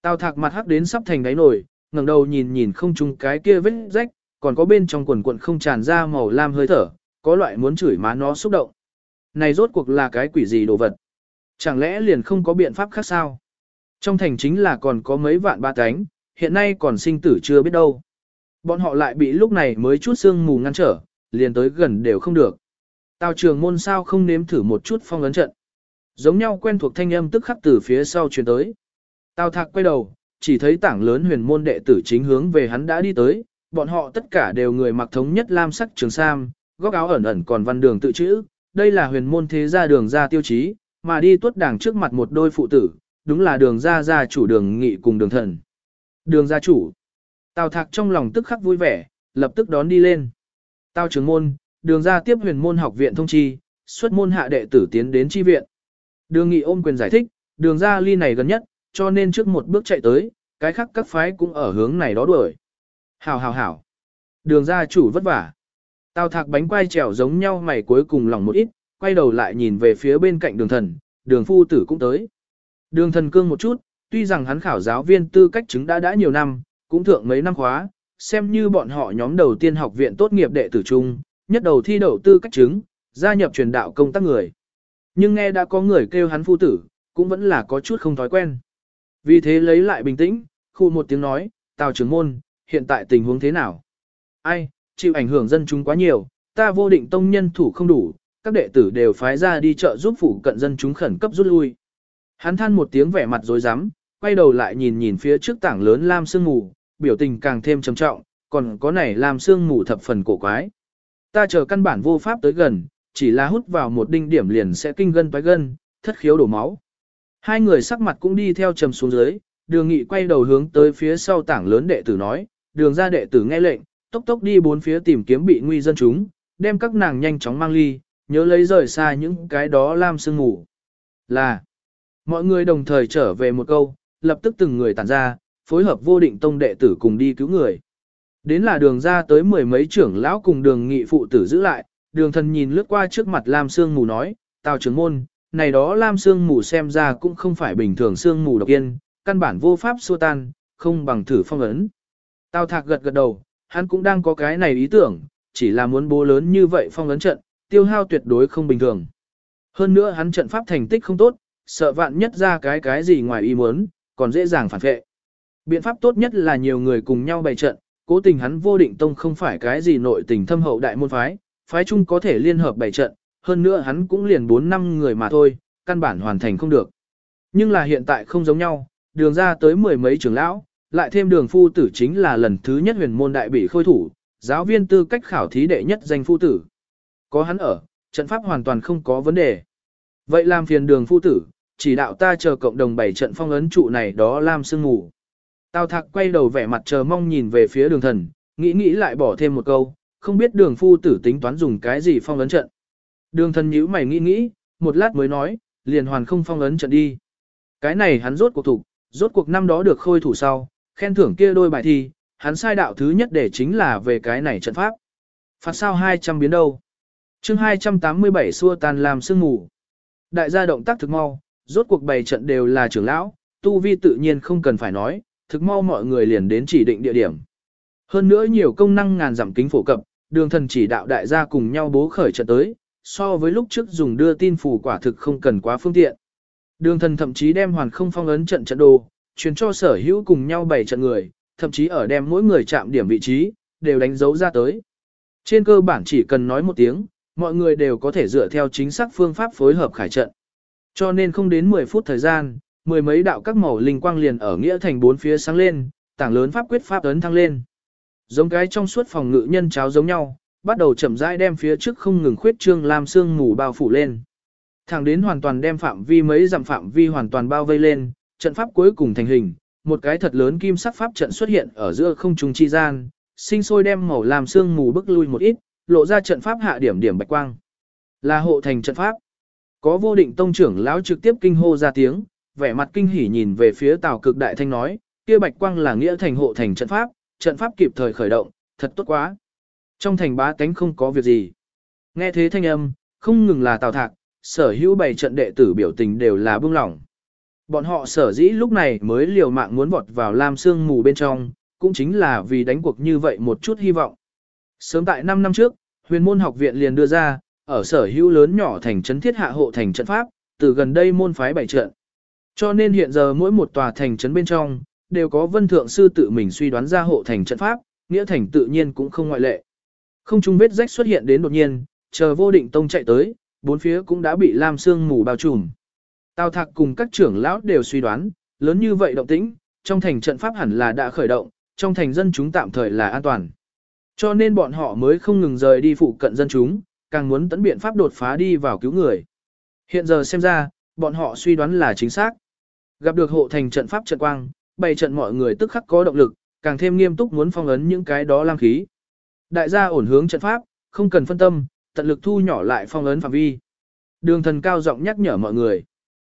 Tào thạc mặt hắc đến sắp thành đáy nổi, ngẩng đầu nhìn nhìn không chung cái kia vết rách, còn có bên trong quần quần không tràn ra màu lam hơi thở, có loại muốn chửi má nó xúc động. Này rốt cuộc là cái quỷ gì đồ vật? Chẳng lẽ liền không có biện pháp khác sao? Trong thành chính là còn có mấy vạn ba cánh, hiện nay còn sinh tử chưa biết đâu. Bọn họ lại bị lúc này mới chút sương mù ngăn trở, liền tới gần đều không được. Tào trường môn sao không nếm thử một chút phong ấn trận. Giống nhau quen thuộc thanh âm tức khắc từ phía sau truyền tới. Tào thạc quay đầu, chỉ thấy tảng lớn huyền môn đệ tử chính hướng về hắn đã đi tới, bọn họ tất cả đều người mặc thống nhất lam sắc trường sam, góc áo ẩn ẩn còn văn đường tự chữ, đây là huyền môn thế gia đường ra tiêu chí, mà đi tuất đảng trước mặt một đôi phụ tử, đúng là đường ra gia chủ đường nghị cùng đường thần. Đường gia chủ. Tào thạc trong lòng tức khắc vui vẻ, lập tức đón đi lên. Tào trưởng môn, đường ra tiếp huyền môn học viện thông chi, xuất môn hạ đệ tử tiến đến chi viện. Đường nghị ôm quyền giải thích, đường ra ly này gần nhất, cho nên trước một bước chạy tới, cái khác các phái cũng ở hướng này đó đuổi. Hảo hảo hảo. Đường gia chủ vất vả. Tào thạc bánh quay trèo giống nhau mày cuối cùng lòng một ít, quay đầu lại nhìn về phía bên cạnh đường thần, đường phu tử cũng tới. Đường thần cương một chút, tuy rằng hắn khảo giáo viên tư cách chứng đã đã nhiều năm, cũng thượng mấy năm khóa, xem như bọn họ nhóm đầu tiên học viện tốt nghiệp đệ tử trung, nhất đầu thi đậu tư cách chứng, gia nhập truyền đạo công tác người. Nhưng nghe đã có người kêu hắn phu tử, cũng vẫn là có chút không thói quen. Vì thế lấy lại bình tĩnh, khu một tiếng nói, tào trưởng môn, hiện tại tình huống thế nào? Ai, chịu ảnh hưởng dân chúng quá nhiều, ta vô định tông nhân thủ không đủ, các đệ tử đều phái ra đi chợ giúp phủ cận dân chúng khẩn cấp rút lui. Hắn than một tiếng vẻ mặt dối rắm quay đầu lại nhìn nhìn phía trước tảng lớn lam sương mù, biểu tình càng thêm trầm trọng, còn có này lam sương mù thập phần cổ quái. Ta chờ căn bản vô pháp tới gần, chỉ là hút vào một đinh điểm liền sẽ kinh gân toái gân, thất khiếu đổ máu. Hai người sắc mặt cũng đi theo trầm xuống dưới, đường nghị quay đầu hướng tới phía sau tảng lớn đệ tử nói, đường ra đệ tử nghe lệnh, tốc tốc đi bốn phía tìm kiếm bị nguy dân chúng, đem các nàng nhanh chóng mang ly, nhớ lấy rời xa những cái đó lam sương ngủ. Là, mọi người đồng thời trở về một câu, lập tức từng người tản ra, phối hợp vô định tông đệ tử cùng đi cứu người. Đến là đường ra tới mười mấy trưởng lão cùng đường nghị phụ tử giữ lại, đường thần nhìn lướt qua trước mặt Lam Sương Mù nói, tào trưởng môn, này đó Lam Sương Mù xem ra cũng không phải bình thường Sương Mù độc yên, căn bản vô pháp xua tan, không bằng thử phong ấn. Tào thạc gật gật đầu, hắn cũng đang có cái này ý tưởng, chỉ là muốn bố lớn như vậy phong ấn trận, tiêu hao tuyệt đối không bình thường. Hơn nữa hắn trận pháp thành tích không tốt, sợ vạn nhất ra cái cái gì ngoài ý muốn, còn dễ dàng phản vệ. Biện pháp tốt nhất là nhiều người cùng nhau bày trận, cố tình hắn vô định tông không phải cái gì nội tình thâm hậu đại môn phái, phái chung có thể liên hợp bày trận, hơn nữa hắn cũng liền 4 năm người mà thôi, căn bản hoàn thành không được. Nhưng là hiện tại không giống nhau, đường ra tới mười mấy trưởng lão, lại thêm đường phu tử chính là lần thứ nhất huyền môn đại bị khôi thủ, giáo viên tư cách khảo thí đệ nhất danh phu tử. Có hắn ở, trận pháp hoàn toàn không có vấn đề. Vậy làm phiền đường phu tử, chỉ đạo ta chờ cộng đồng bảy trận phong ấn trụ này đó làm sương ngủ. Tào thạc quay đầu vẻ mặt chờ mong nhìn về phía đường thần, nghĩ nghĩ lại bỏ thêm một câu, không biết đường phu tử tính toán dùng cái gì phong ấn trận. Đường thần nhíu mày nghĩ nghĩ, một lát mới nói, liền hoàn không phong ấn trận đi. Cái này hắn rốt cuộc thủ, rốt cuộc năm đó được khôi thủ sau, khen thưởng kia đôi bài thi, hắn sai đạo thứ nhất để chính là về cái này trận pháp. Phạt sao 200 biến đâu. chương 287 xua tàn làm sương ngủ. Đại gia động tác thực mau, rốt cuộc bày trận đều là trưởng lão, tu vi tự nhiên không cần phải nói, thực mau mọi người liền đến chỉ định địa điểm. Hơn nữa nhiều công năng ngàn giảm kính phổ cập, đường thần chỉ đạo đại gia cùng nhau bố khởi trận tới, so với lúc trước dùng đưa tin phủ quả thực không cần quá phương tiện. Đường thần thậm chí đem hoàn không phong ấn trận trận đồ, truyền cho sở hữu cùng nhau bảy trận người, thậm chí ở đem mỗi người chạm điểm vị trí, đều đánh dấu ra tới. Trên cơ bản chỉ cần nói một tiếng, mọi người đều có thể dựa theo chính xác phương pháp phối hợp khải trận. Cho nên không đến 10 phút thời gian, mười mấy đạo các màu linh quang liền ở nghĩa thành bốn phía sáng lên, tảng lớn pháp quyết pháp ấn thăng lên. Giống cái trong suốt phòng ngự nhân cháo giống nhau, bắt đầu chậm rãi đem phía trước không ngừng khuyết trương làm xương mù bao phủ lên. Thẳng đến hoàn toàn đem phạm vi mấy dặm phạm vi hoàn toàn bao vây lên, trận pháp cuối cùng thành hình, một cái thật lớn kim sắc pháp trận xuất hiện ở giữa không trung chi gian, sinh sôi đem màu làm xương mù bức lui một ít, lộ ra trận pháp hạ điểm điểm bạch quang. Là hộ thành trận pháp. Có vô định tông trưởng lão trực tiếp kinh hô ra tiếng, vẻ mặt kinh hỉ nhìn về phía Tào Cực Đại Thanh nói, kia bạch quang là nghĩa thành hộ thành trận pháp, trận pháp kịp thời khởi động, thật tốt quá. Trong thành bá tánh không có việc gì. Nghe thế thanh âm, không ngừng là Tào Thạc, sở hữu bảy trận đệ tử biểu tình đều là bưng lỏng. Bọn họ sở dĩ lúc này mới liều mạng muốn vọt vào lam sương mù bên trong, cũng chính là vì đánh cuộc như vậy một chút hy vọng. Sớm tại 5 năm trước, huyền môn học viện liền đưa ra, ở sở hữu lớn nhỏ thành trấn thiết hạ hộ thành trận pháp, từ gần đây môn phái bảy trận. Cho nên hiện giờ mỗi một tòa thành trấn bên trong, đều có vân thượng sư tự mình suy đoán ra hộ thành trận pháp, nghĩa thành tự nhiên cũng không ngoại lệ. Không trung vết rách xuất hiện đến đột nhiên, chờ vô định tông chạy tới, bốn phía cũng đã bị lam sương mù bao trùm. Tào Thạc cùng các trưởng lão đều suy đoán, lớn như vậy động tĩnh, trong thành trận pháp hẳn là đã khởi động, trong thành dân chúng tạm thời là an toàn. Cho nên bọn họ mới không ngừng rời đi phụ cận dân chúng, càng muốn tấn biện pháp đột phá đi vào cứu người. Hiện giờ xem ra, bọn họ suy đoán là chính xác. Gặp được hộ thành trận pháp trận quang, bày trận mọi người tức khắc có động lực, càng thêm nghiêm túc muốn phong ấn những cái đó lam khí. Đại gia ổn hướng trận pháp, không cần phân tâm, tận lực thu nhỏ lại phong ấn phạm vi. Đường thần cao giọng nhắc nhở mọi người.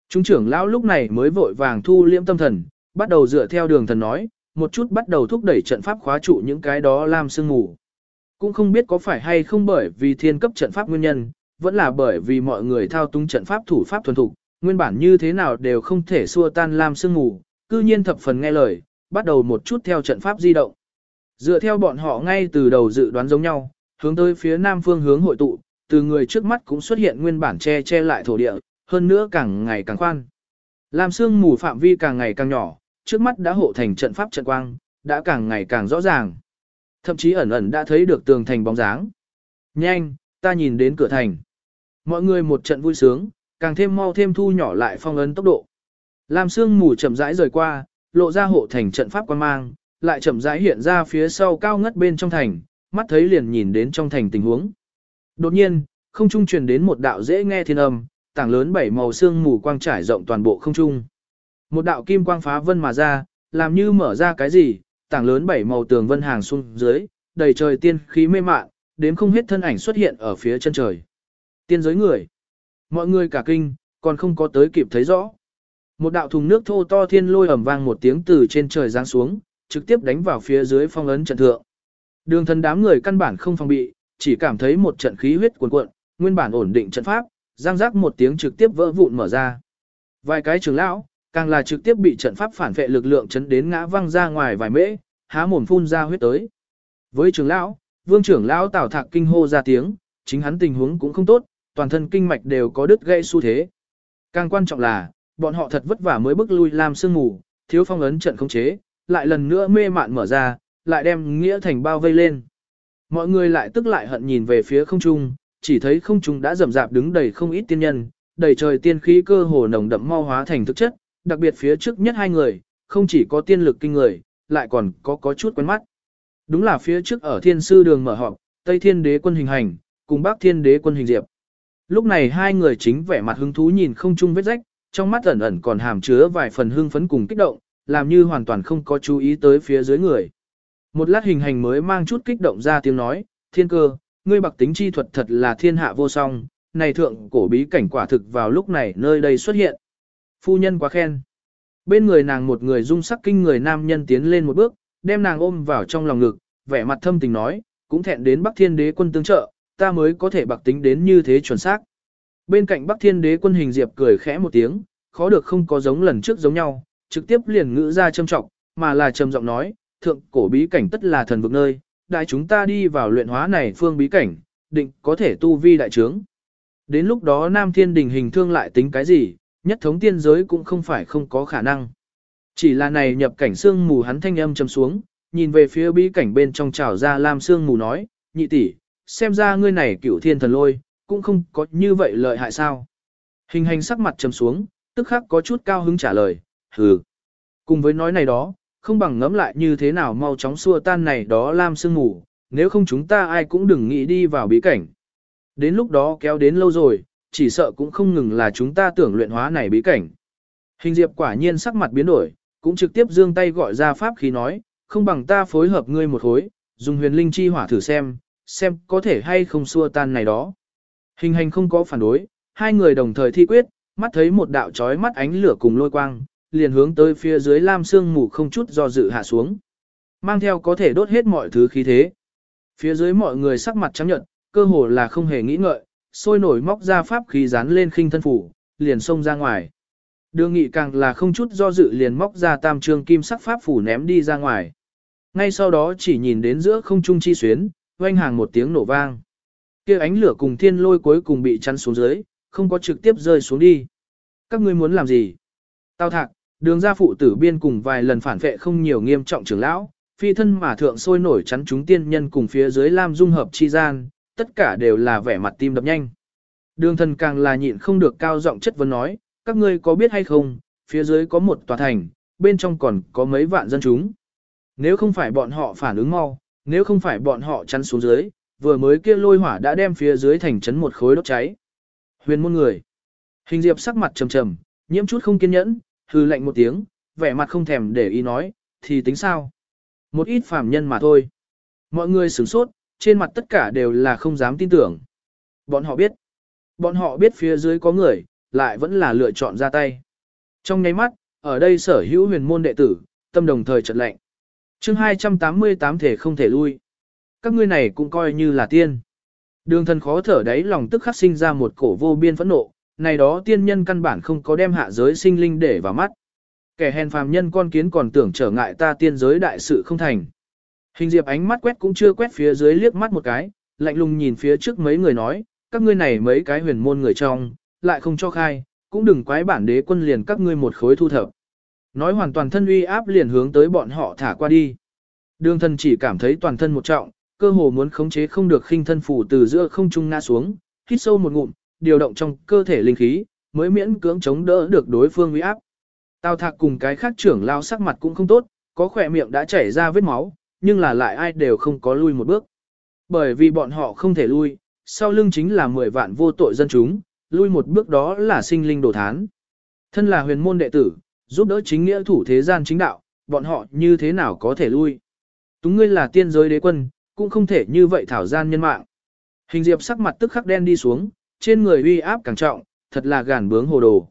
Trung trưởng lão lúc này mới vội vàng thu liễm tâm thần, bắt đầu dựa theo đường thần nói, một chút bắt đầu thúc đẩy trận pháp khóa trụ những cái đó làm sương ngủ. Cũng không biết có phải hay không bởi vì thiên cấp trận pháp nguyên nhân, vẫn là bởi vì mọi người thao túng trận pháp thủ pháp thuần thục, nguyên bản như thế nào đều không thể xua tan làm sương ngủ, cư nhiên thập phần nghe lời, bắt đầu một chút theo trận pháp di động. Dựa theo bọn họ ngay từ đầu dự đoán giống nhau, hướng tới phía nam phương hướng hội tụ, từ người trước mắt cũng xuất hiện nguyên bản che che lại thổ địa, hơn nữa càng ngày càng khoan. Làm sương mù phạm vi càng ngày càng nhỏ, trước mắt đã hộ thành trận pháp trận quang, đã càng ngày càng rõ ràng. Thậm chí ẩn ẩn đã thấy được tường thành bóng dáng. Nhanh, ta nhìn đến cửa thành. Mọi người một trận vui sướng, càng thêm mau thêm thu nhỏ lại phong ấn tốc độ. Làm sương mù chậm rãi rời qua, lộ ra hộ thành trận pháp quan mang, lại chậm rãi hiện ra phía sau cao ngất bên trong thành, mắt thấy liền nhìn đến trong thành tình huống. Đột nhiên, không trung truyền đến một đạo dễ nghe thiên âm, tảng lớn bảy màu xương mù quang trải rộng toàn bộ không trung. Một đạo kim quang phá vân mà ra, làm như mở ra cái gì, tảng lớn bảy màu tường vân hàng xuống dưới, đầy trời tiên khí mê mạn, đến không hết thân ảnh xuất hiện ở phía chân trời. Tiên giới người. Mọi người cả kinh, còn không có tới kịp thấy rõ. Một đạo thùng nước thô to thiên lôi ầm vang một tiếng từ trên trời giáng xuống, trực tiếp đánh vào phía dưới phong ấn trận thượng. Đường thần đám người căn bản không phòng bị, chỉ cảm thấy một trận khí huyết cuồn cuộn, nguyên bản ổn định trận pháp, giang giác một tiếng trực tiếp vỡ vụn mở ra. Vài cái trưởng lão, càng là trực tiếp bị trận pháp phản vệ lực lượng chấn đến ngã văng ra ngoài vài mễ, há mồm phun ra huyết tới. Với trưởng lão, vương trưởng lão Tào Thạc kinh hô ra tiếng, chính hắn tình huống cũng không tốt, toàn thân kinh mạch đều có đứt gây xu thế. Càng quan trọng là, bọn họ thật vất vả mới bước lui làm sương mù, thiếu phong ấn trận khống chế, lại lần nữa mê mạn mở ra, lại đem nghĩa thành bao vây lên. Mọi người lại tức lại hận nhìn về phía không trung, chỉ thấy không trung đã rầm rạp đứng đầy không ít tiên nhân, đầy trời tiên khí cơ hồ nồng đậm mau hóa thành thực chất, đặc biệt phía trước nhất hai người, không chỉ có tiên lực kinh người, lại còn có có chút quen mắt. Đúng là phía trước ở thiên sư đường mở họp, Tây Thiên Đế quân hình hành, cùng Bắc Thiên Đế quân hình diệp. Lúc này hai người chính vẻ mặt hứng thú nhìn không chung vết rách, trong mắt ẩn ẩn còn hàm chứa vài phần hưng phấn cùng kích động, làm như hoàn toàn không có chú ý tới phía dưới người. Một lát hình hành mới mang chút kích động ra tiếng nói, thiên cơ, ngươi bạc tính chi thuật thật là thiên hạ vô song, này thượng cổ bí cảnh quả thực vào lúc này nơi đây xuất hiện. Phu nhân quá khen. Bên người nàng một người dung sắc kinh người nam nhân tiến lên một bước, đem nàng ôm vào trong lòng ngực, vẻ mặt thâm tình nói, cũng thẹn đến Bắc Thiên Đế quân tương trợ, ta mới có thể bạc tính đến như thế chuẩn xác. Bên cạnh Bắc Thiên Đế quân hình diệp cười khẽ một tiếng, khó được không có giống lần trước giống nhau, trực tiếp liền ngữ ra châm trọng, mà là trầm giọng nói, thượng cổ bí cảnh tất là thần vực nơi, đại chúng ta đi vào luyện hóa này phương bí cảnh, định có thể tu vi đại trướng. Đến lúc đó Nam Thiên Đình hình thương lại tính cái gì, nhất thống tiên giới cũng không phải không có khả năng. Chỉ là này nhập cảnh xương mù hắn thanh âm trầm xuống, nhìn về phía bí cảnh bên trong trào ra lam xương mù nói, nhị tỷ, xem ra ngươi này cửu thiên thần lôi, cũng không có như vậy lợi hại sao. Hình hành sắc mặt trầm xuống, tức khắc có chút cao hứng trả lời, hừ. Cùng với nói này đó, không bằng ngẫm lại như thế nào mau chóng xua tan này đó lam sương ngủ. nếu không chúng ta ai cũng đừng nghĩ đi vào bí cảnh. Đến lúc đó kéo đến lâu rồi, chỉ sợ cũng không ngừng là chúng ta tưởng luyện hóa này bí cảnh. Hình diệp quả nhiên sắc mặt biến đổi, cũng trực tiếp dương tay gọi ra pháp khí nói, không bằng ta phối hợp ngươi một hối, dùng huyền linh chi hỏa thử xem, xem có thể hay không xua tan này đó. Hình hành không có phản đối, hai người đồng thời thi quyết, mắt thấy một đạo chói mắt ánh lửa cùng lôi quang, liền hướng tới phía dưới lam sương mù không chút do dự hạ xuống. Mang theo có thể đốt hết mọi thứ khí thế. Phía dưới mọi người sắc mặt trắng nhợt, cơ hồ là không hề nghĩ ngợi, sôi nổi móc ra pháp khí dán lên khinh thân phủ, liền xông ra ngoài. Đường nghị càng là không chút do dự liền móc ra tam trương kim sắc pháp phủ ném đi ra ngoài. Ngay sau đó chỉ nhìn đến giữa không trung chi xuyến, oanh hàng một tiếng nổ vang. kia ánh lửa cùng thiên lôi cuối cùng bị chắn xuống dưới, không có trực tiếp rơi xuống đi. Các ngươi muốn làm gì? Tao thạc, đường gia phụ tử biên cùng vài lần phản vệ không nhiều nghiêm trọng trưởng lão, phi thân mà thượng sôi nổi chắn chúng tiên nhân cùng phía dưới lam dung hợp chi gian, tất cả đều là vẻ mặt tim đập nhanh. Đường thần càng là nhịn không được cao giọng chất vấn nói, các ngươi có biết hay không, phía dưới có một tòa thành, bên trong còn có mấy vạn dân chúng. Nếu không phải bọn họ phản ứng mau, nếu không phải bọn họ chắn xuống dưới, vừa mới kia lôi hỏa đã đem phía dưới thành trấn một khối đốt cháy. Huyền môn người. Hình diệp sắc mặt trầm trầm, nhiễm chút không kiên nhẫn, hư lạnh một tiếng, vẻ mặt không thèm để ý nói, thì tính sao? Một ít phàm nhân mà thôi. Mọi người sửng sốt, trên mặt tất cả đều là không dám tin tưởng. Bọn họ biết. Bọn họ biết phía dưới có người, lại vẫn là lựa chọn ra tay. Trong nháy mắt, ở đây sở hữu huyền môn đệ tử, tâm đồng thời trật lạnh. chương 288 thể không thể lui. Các ngươi này cũng coi như là tiên. Đường thần khó thở đáy lòng tức khắc sinh ra một cổ vô biên phẫn nộ, này đó tiên nhân căn bản không có đem hạ giới sinh linh để vào mắt. Kẻ hèn phàm nhân con kiến còn tưởng trở ngại ta tiên giới đại sự không thành. Hình diệp ánh mắt quét cũng chưa quét phía dưới liếc mắt một cái, lạnh lùng nhìn phía trước mấy người nói, các ngươi này mấy cái huyền môn người trong, lại không cho khai, cũng đừng quái bản đế quân liền các ngươi một khối thu thập. Nói hoàn toàn thân uy áp liền hướng tới bọn họ thả qua đi. Đường thần chỉ cảm thấy toàn thân một trọng, cơ hồ muốn khống chế không được khinh thân phủ từ giữa không trung ngã xuống, hít sâu một ngụm, điều động trong cơ thể linh khí, mới miễn cưỡng chống đỡ được đối phương uy áp. Tào thạc cùng cái khác trưởng lao sắc mặt cũng không tốt, có khỏe miệng đã chảy ra vết máu, nhưng là lại ai đều không có lui một bước. Bởi vì bọn họ không thể lui, sau lưng chính là 10 vạn vô tội dân chúng, lui một bước đó là sinh linh đồ thán. Thân là huyền môn đệ tử, giúp đỡ chính nghĩa thủ thế gian chính đạo, bọn họ như thế nào có thể lui. Túng ngươi là tiên giới đế quân, cũng không thể như vậy thảo gian nhân mạng. Hình diệp sắc mặt tức khắc đen đi xuống, trên người uy áp càng trọng, thật là gàn bướng hồ đồ.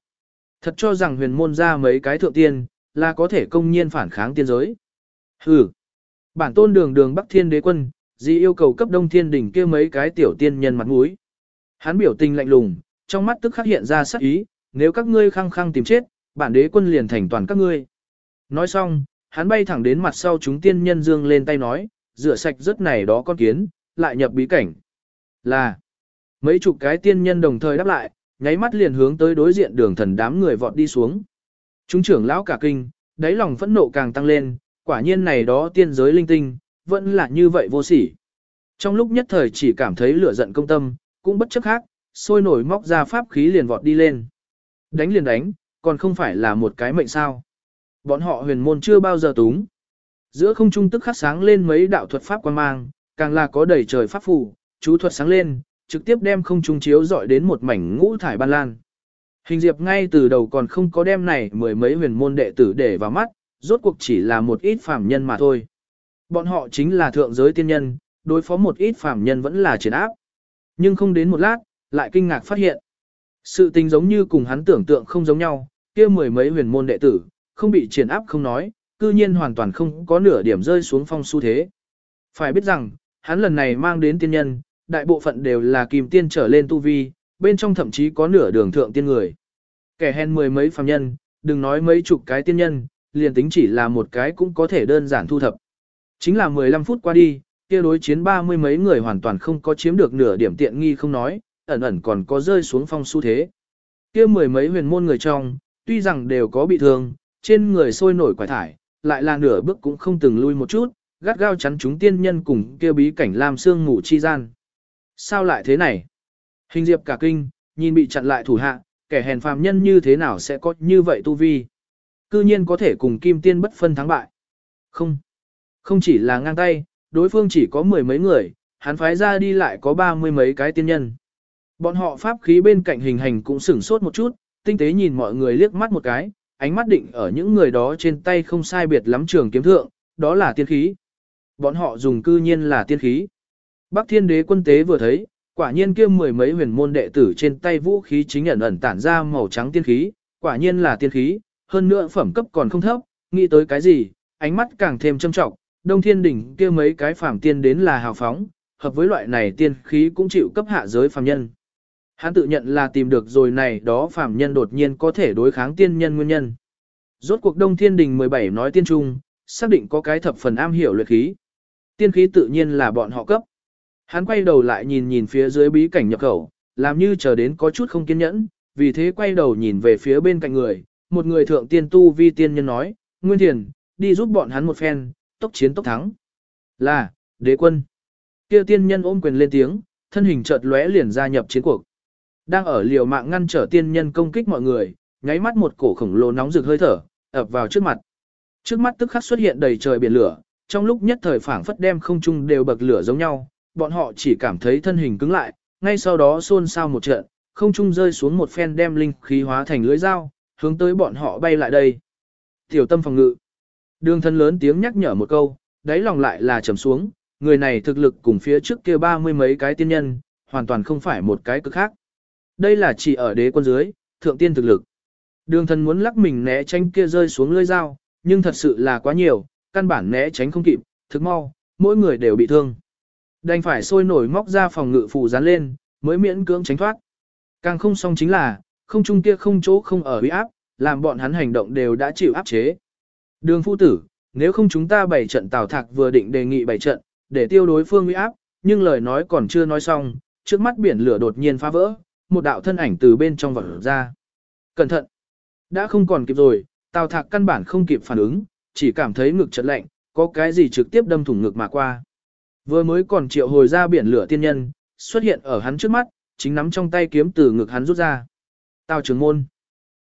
Thật cho rằng huyền môn ra mấy cái thượng tiên, là có thể công nhiên phản kháng tiên giới. Hừ, bản tôn đường đường Bắc Thiên Đế Quân, gì yêu cầu cấp Đông Thiên Đỉnh kia mấy cái tiểu tiên nhân mặt mũi. Hắn biểu tình lạnh lùng, trong mắt tức khắc hiện ra sắc ý, nếu các ngươi khăng khăng tìm chết, bản đế quân liền thành toàn các ngươi. Nói xong, hắn bay thẳng đến mặt sau chúng tiên nhân dương lên tay nói, rửa sạch rất này đó con kiến, lại nhập bí cảnh. Là, Mấy chục cái tiên nhân đồng thời đáp lại, nháy mắt liền hướng tới đối diện đường thần đám người vọt đi xuống. Chúng trưởng lão cả kinh, đáy lòng phẫn nộ càng tăng lên, quả nhiên này đó tiên giới linh tinh, vẫn là như vậy vô sỉ. Trong lúc nhất thời chỉ cảm thấy lửa giận công tâm, cũng bất chấp khác, sôi nổi móc ra pháp khí liền vọt đi lên. Đánh liền đánh, còn không phải là một cái mệnh sao. Bọn họ huyền môn chưa bao giờ túng. Giữa không trung tức khắc sáng lên mấy đạo thuật pháp quan mang, càng là có đầy trời pháp phù, chú thuật sáng lên, trực tiếp đem không trung chiếu dọi đến một mảnh ngũ thải ban lan. Hình diệp ngay từ đầu còn không có đem này mười mấy huyền môn đệ tử để vào mắt, rốt cuộc chỉ là một ít phàm nhân mà thôi. Bọn họ chính là thượng giới tiên nhân, đối phó một ít phàm nhân vẫn là triển áp. Nhưng không đến một lát, lại kinh ngạc phát hiện. Sự tình giống như cùng hắn tưởng tượng không giống nhau, kia mười mấy huyền môn đệ tử, không bị triển áp không nói, cư nhiên hoàn toàn không có nửa điểm rơi xuống phong xu thế. Phải biết rằng, hắn lần này mang đến tiên nhân, đại bộ phận đều là kìm tiên trở lên tu vi, bên trong thậm chí có nửa đường thượng tiên người. Kẻ hèn mười mấy phàm nhân, đừng nói mấy chục cái tiên nhân, liền tính chỉ là một cái cũng có thể đơn giản thu thập. Chính là 15 phút qua đi, kia đối chiến ba mươi mấy người hoàn toàn không có chiếm được nửa điểm tiện nghi không nói, ẩn ẩn còn có rơi xuống phong xu thế. Kia mười mấy huyền môn người trong, tuy rằng đều có bị thương, trên người sôi nổi quải thải, lại là nửa bước cũng không từng lui một chút, gắt gao chắn chúng tiên nhân cùng kia bí cảnh làm xương ngủ chi gian. Sao lại thế này? Hình diệp cả kinh, nhìn bị chặn lại thủ hạ, kẻ hèn phàm nhân như thế nào sẽ có như vậy tu vi? Cư nhiên có thể cùng kim tiên bất phân thắng bại. Không. Không chỉ là ngang tay, đối phương chỉ có mười mấy người, hắn phái ra đi lại có ba mươi mấy cái tiên nhân. Bọn họ pháp khí bên cạnh hình hành cũng sửng sốt một chút, tinh tế nhìn mọi người liếc mắt một cái, ánh mắt định ở những người đó trên tay không sai biệt lắm trường kiếm thượng, đó là tiên khí. Bọn họ dùng cư nhiên là tiên khí. Bắc thiên đế quân tế vừa thấy, quả nhiên kia mười mấy huyền môn đệ tử trên tay vũ khí chính ẩn ẩn tản ra màu trắng tiên khí, quả nhiên là tiên khí, hơn nữa phẩm cấp còn không thấp, nghĩ tới cái gì, ánh mắt càng thêm trâm trọng, đông thiên đỉnh kia mấy cái phàm tiên đến là hào phóng, hợp với loại này tiên khí cũng chịu cấp hạ giới phàm nhân. Hắn tự nhận là tìm được rồi này đó phàm nhân đột nhiên có thể đối kháng tiên nhân nguyên nhân. Rốt cuộc Đông Thiên Đình 17 nói tiên trung, xác định có cái thập phần am hiểu luyện khí. Tiên khí tự nhiên là bọn họ cấp. Hắn quay đầu lại nhìn nhìn phía dưới bí cảnh nhập khẩu, làm như chờ đến có chút không kiên nhẫn, vì thế quay đầu nhìn về phía bên cạnh người, một người thượng tiên tu vi tiên nhân nói, Nguyên Thiền, đi giúp bọn hắn một phen, tốc chiến tốc thắng. Là, đế quân. kia tiên nhân ôm quyền lên tiếng, thân hình chợt lóe liền gia nhập chiến cuộc. Đang ở liều mạng ngăn trở tiên nhân công kích mọi người, nháy mắt một cổ khổng lồ nóng rực hơi thở, ập vào trước mặt. Trước mắt tức khắc xuất hiện đầy trời biển lửa, trong lúc nhất thời phảng phất đem không trung đều bậc lửa giống nhau, bọn họ chỉ cảm thấy thân hình cứng lại, ngay sau đó xôn xao một trận, không trung rơi xuống một phen đem linh khí hóa thành lưới dao, hướng tới bọn họ bay lại đây. Tiểu tâm phòng ngự. Đường thân lớn tiếng nhắc nhở một câu, đáy lòng lại là trầm xuống, người này thực lực cùng phía trước kia ba mươi mấy cái tiên nhân, hoàn toàn không phải một cái cực khác. Đây là chỉ ở đế quân dưới, thượng tiên thực lực. Đường thần muốn lắc mình né tránh kia rơi xuống lưỡi dao, nhưng thật sự là quá nhiều, căn bản né tránh không kịp, thực mau, mỗi người đều bị thương. Đành phải sôi nổi móc ra phòng ngự phù dán lên, mới miễn cưỡng tránh thoát. Càng không xong chính là, không trung kia không chỗ không ở uy áp, làm bọn hắn hành động đều đã chịu áp chế. Đường phu tử, nếu không chúng ta bảy trận tào thạc vừa định đề nghị bảy trận, để tiêu đối phương uy áp, nhưng lời nói còn chưa nói xong, trước mắt biển lửa đột nhiên phá vỡ, một đạo thân ảnh từ bên trong vọt ra. Cẩn thận! Đã không còn kịp rồi, Tào Thạc căn bản không kịp phản ứng, chỉ cảm thấy ngực chật lạnh, có cái gì trực tiếp đâm thủng ngực mà qua. Vừa mới còn triệu hồi ra biển lửa tiên nhân, xuất hiện ở hắn trước mắt, chính nắm trong tay kiếm từ ngực hắn rút ra. Tào trưởng môn.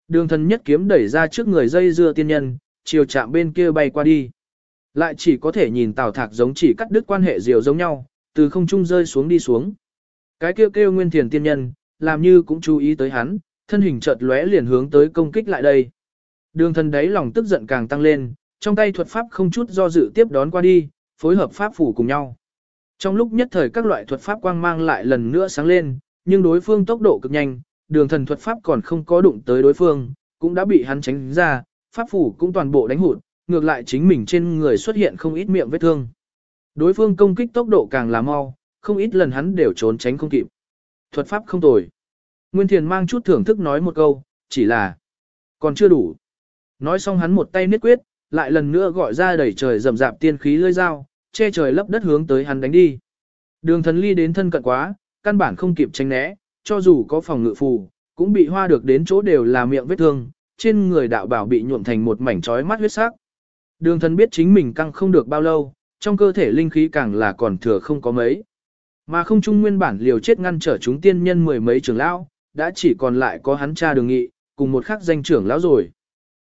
Đường thần nhất kiếm đẩy ra trước người dây dưa tiên nhân, chiều chạm bên kia bay qua đi. Lại chỉ có thể nhìn Tào Thạc giống chỉ cắt đứt quan hệ diều giống nhau, từ không trung rơi xuống đi xuống. Cái kêu kêu nguyên thiền tiên nhân, làm như cũng chú ý tới hắn, thân hình chợt lóe liền hướng tới công kích lại đây. Đường thần đấy lòng tức giận càng tăng lên, trong tay thuật pháp không chút do dự tiếp đón qua đi, phối hợp pháp phủ cùng nhau. Trong lúc nhất thời các loại thuật pháp quang mang lại lần nữa sáng lên, nhưng đối phương tốc độ cực nhanh, đường thần thuật pháp còn không có đụng tới đối phương, cũng đã bị hắn tránh ra, pháp phủ cũng toàn bộ đánh hụt, ngược lại chính mình trên người xuất hiện không ít miệng vết thương. Đối phương công kích tốc độ càng là mau, không ít lần hắn đều trốn tránh không kịp. Thuật pháp không tồi. Nguyên Thiền mang chút thưởng thức nói một câu, chỉ là còn chưa đủ. Nói xong hắn một tay niết quyết, lại lần nữa gọi ra đẩy trời rầm rạp tiên khí lơi dao, che trời lấp đất hướng tới hắn đánh đi. Đường thần ly đến thân cận quá, căn bản không kịp tránh né, cho dù có phòng ngự phù, cũng bị hoa được đến chỗ đều là miệng vết thương, trên người đạo bảo bị nhuộm thành một mảnh trói mắt huyết sắc. Đường thần biết chính mình căng không được bao lâu, trong cơ thể linh khí càng là còn thừa không có mấy. Mà không trung nguyên bản liều chết ngăn trở chúng tiên nhân mười mấy trưởng lão, đã chỉ còn lại có hắn cha đường nghị, cùng một khắc danh trưởng lão rồi.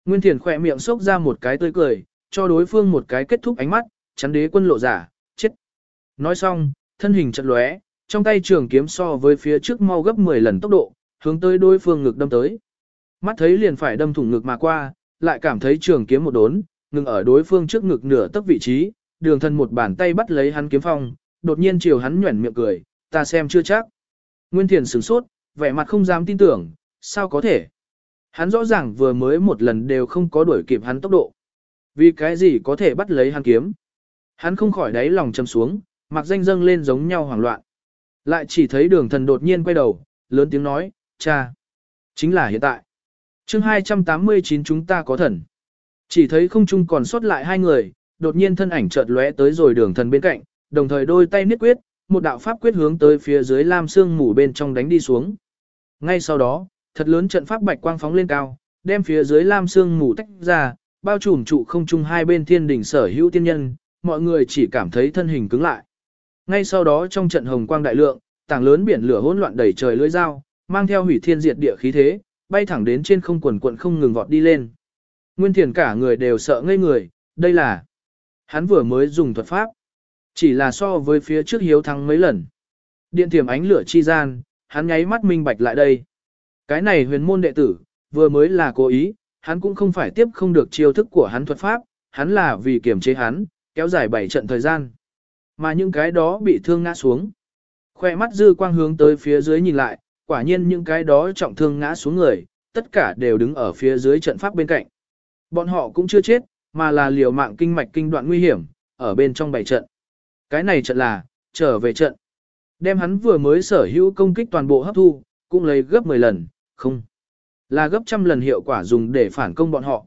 Nguyên Thiền khỏe miệng xốc ra một cái tươi cười, cho đối phương một cái kết thúc ánh mắt, chắn đế quân lộ giả, chết. Nói xong, thân hình chật lóe, trong tay trường kiếm so với phía trước mau gấp 10 lần tốc độ, hướng tới đối phương ngực đâm tới. Mắt thấy liền phải đâm thủng ngực mà qua, lại cảm thấy trường kiếm một đốn, ngừng ở đối phương trước ngực nửa tấc vị trí, đường thân một bàn tay bắt lấy hắn kiếm phong, đột nhiên chiều hắn nhuẩn miệng cười, ta xem chưa chắc. Nguyên Thiền sửng sốt, vẻ mặt không dám tin tưởng, sao có thể. Hắn rõ ràng vừa mới một lần đều không có đuổi kịp hắn tốc độ. Vì cái gì có thể bắt lấy hắn kiếm. Hắn không khỏi đáy lòng châm xuống, mặc danh dâng lên giống nhau hoảng loạn. Lại chỉ thấy đường thần đột nhiên quay đầu, lớn tiếng nói, cha. Chính là hiện tại. chương 289 chúng ta có thần. Chỉ thấy không chung còn sót lại hai người, đột nhiên thân ảnh chợt lóe tới rồi đường thần bên cạnh, đồng thời đôi tay niết quyết, một đạo pháp quyết hướng tới phía dưới lam xương mù bên trong đánh đi xuống. Ngay sau đó, thật lớn trận pháp bạch quang phóng lên cao, đem phía dưới lam xương mù tách ra, bao trùm trụ không chung hai bên thiên đỉnh sở hữu tiên nhân, mọi người chỉ cảm thấy thân hình cứng lại. Ngay sau đó trong trận hồng quang đại lượng, tảng lớn biển lửa hỗn loạn đầy trời lưỡi dao, mang theo hủy thiên diệt địa khí thế, bay thẳng đến trên không quần quận không ngừng vọt đi lên. Nguyên Thiền cả người đều sợ ngây người, đây là hắn vừa mới dùng thuật pháp. Chỉ là so với phía trước hiếu thắng mấy lần. Điện tiềm ánh lửa chi gian, hắn nháy mắt minh bạch lại đây. Cái này huyền môn đệ tử, vừa mới là cố ý, hắn cũng không phải tiếp không được chiêu thức của hắn thuật pháp, hắn là vì kiềm chế hắn, kéo dài bảy trận thời gian. Mà những cái đó bị thương ngã xuống. Khoe mắt dư quang hướng tới phía dưới nhìn lại, quả nhiên những cái đó trọng thương ngã xuống người, tất cả đều đứng ở phía dưới trận pháp bên cạnh. Bọn họ cũng chưa chết, mà là liều mạng kinh mạch kinh đoạn nguy hiểm, ở bên trong bảy trận. Cái này trận là, trở về trận. Đem hắn vừa mới sở hữu công kích toàn bộ hấp thu, cũng lấy gấp 10 lần, không. Là gấp trăm lần hiệu quả dùng để phản công bọn họ.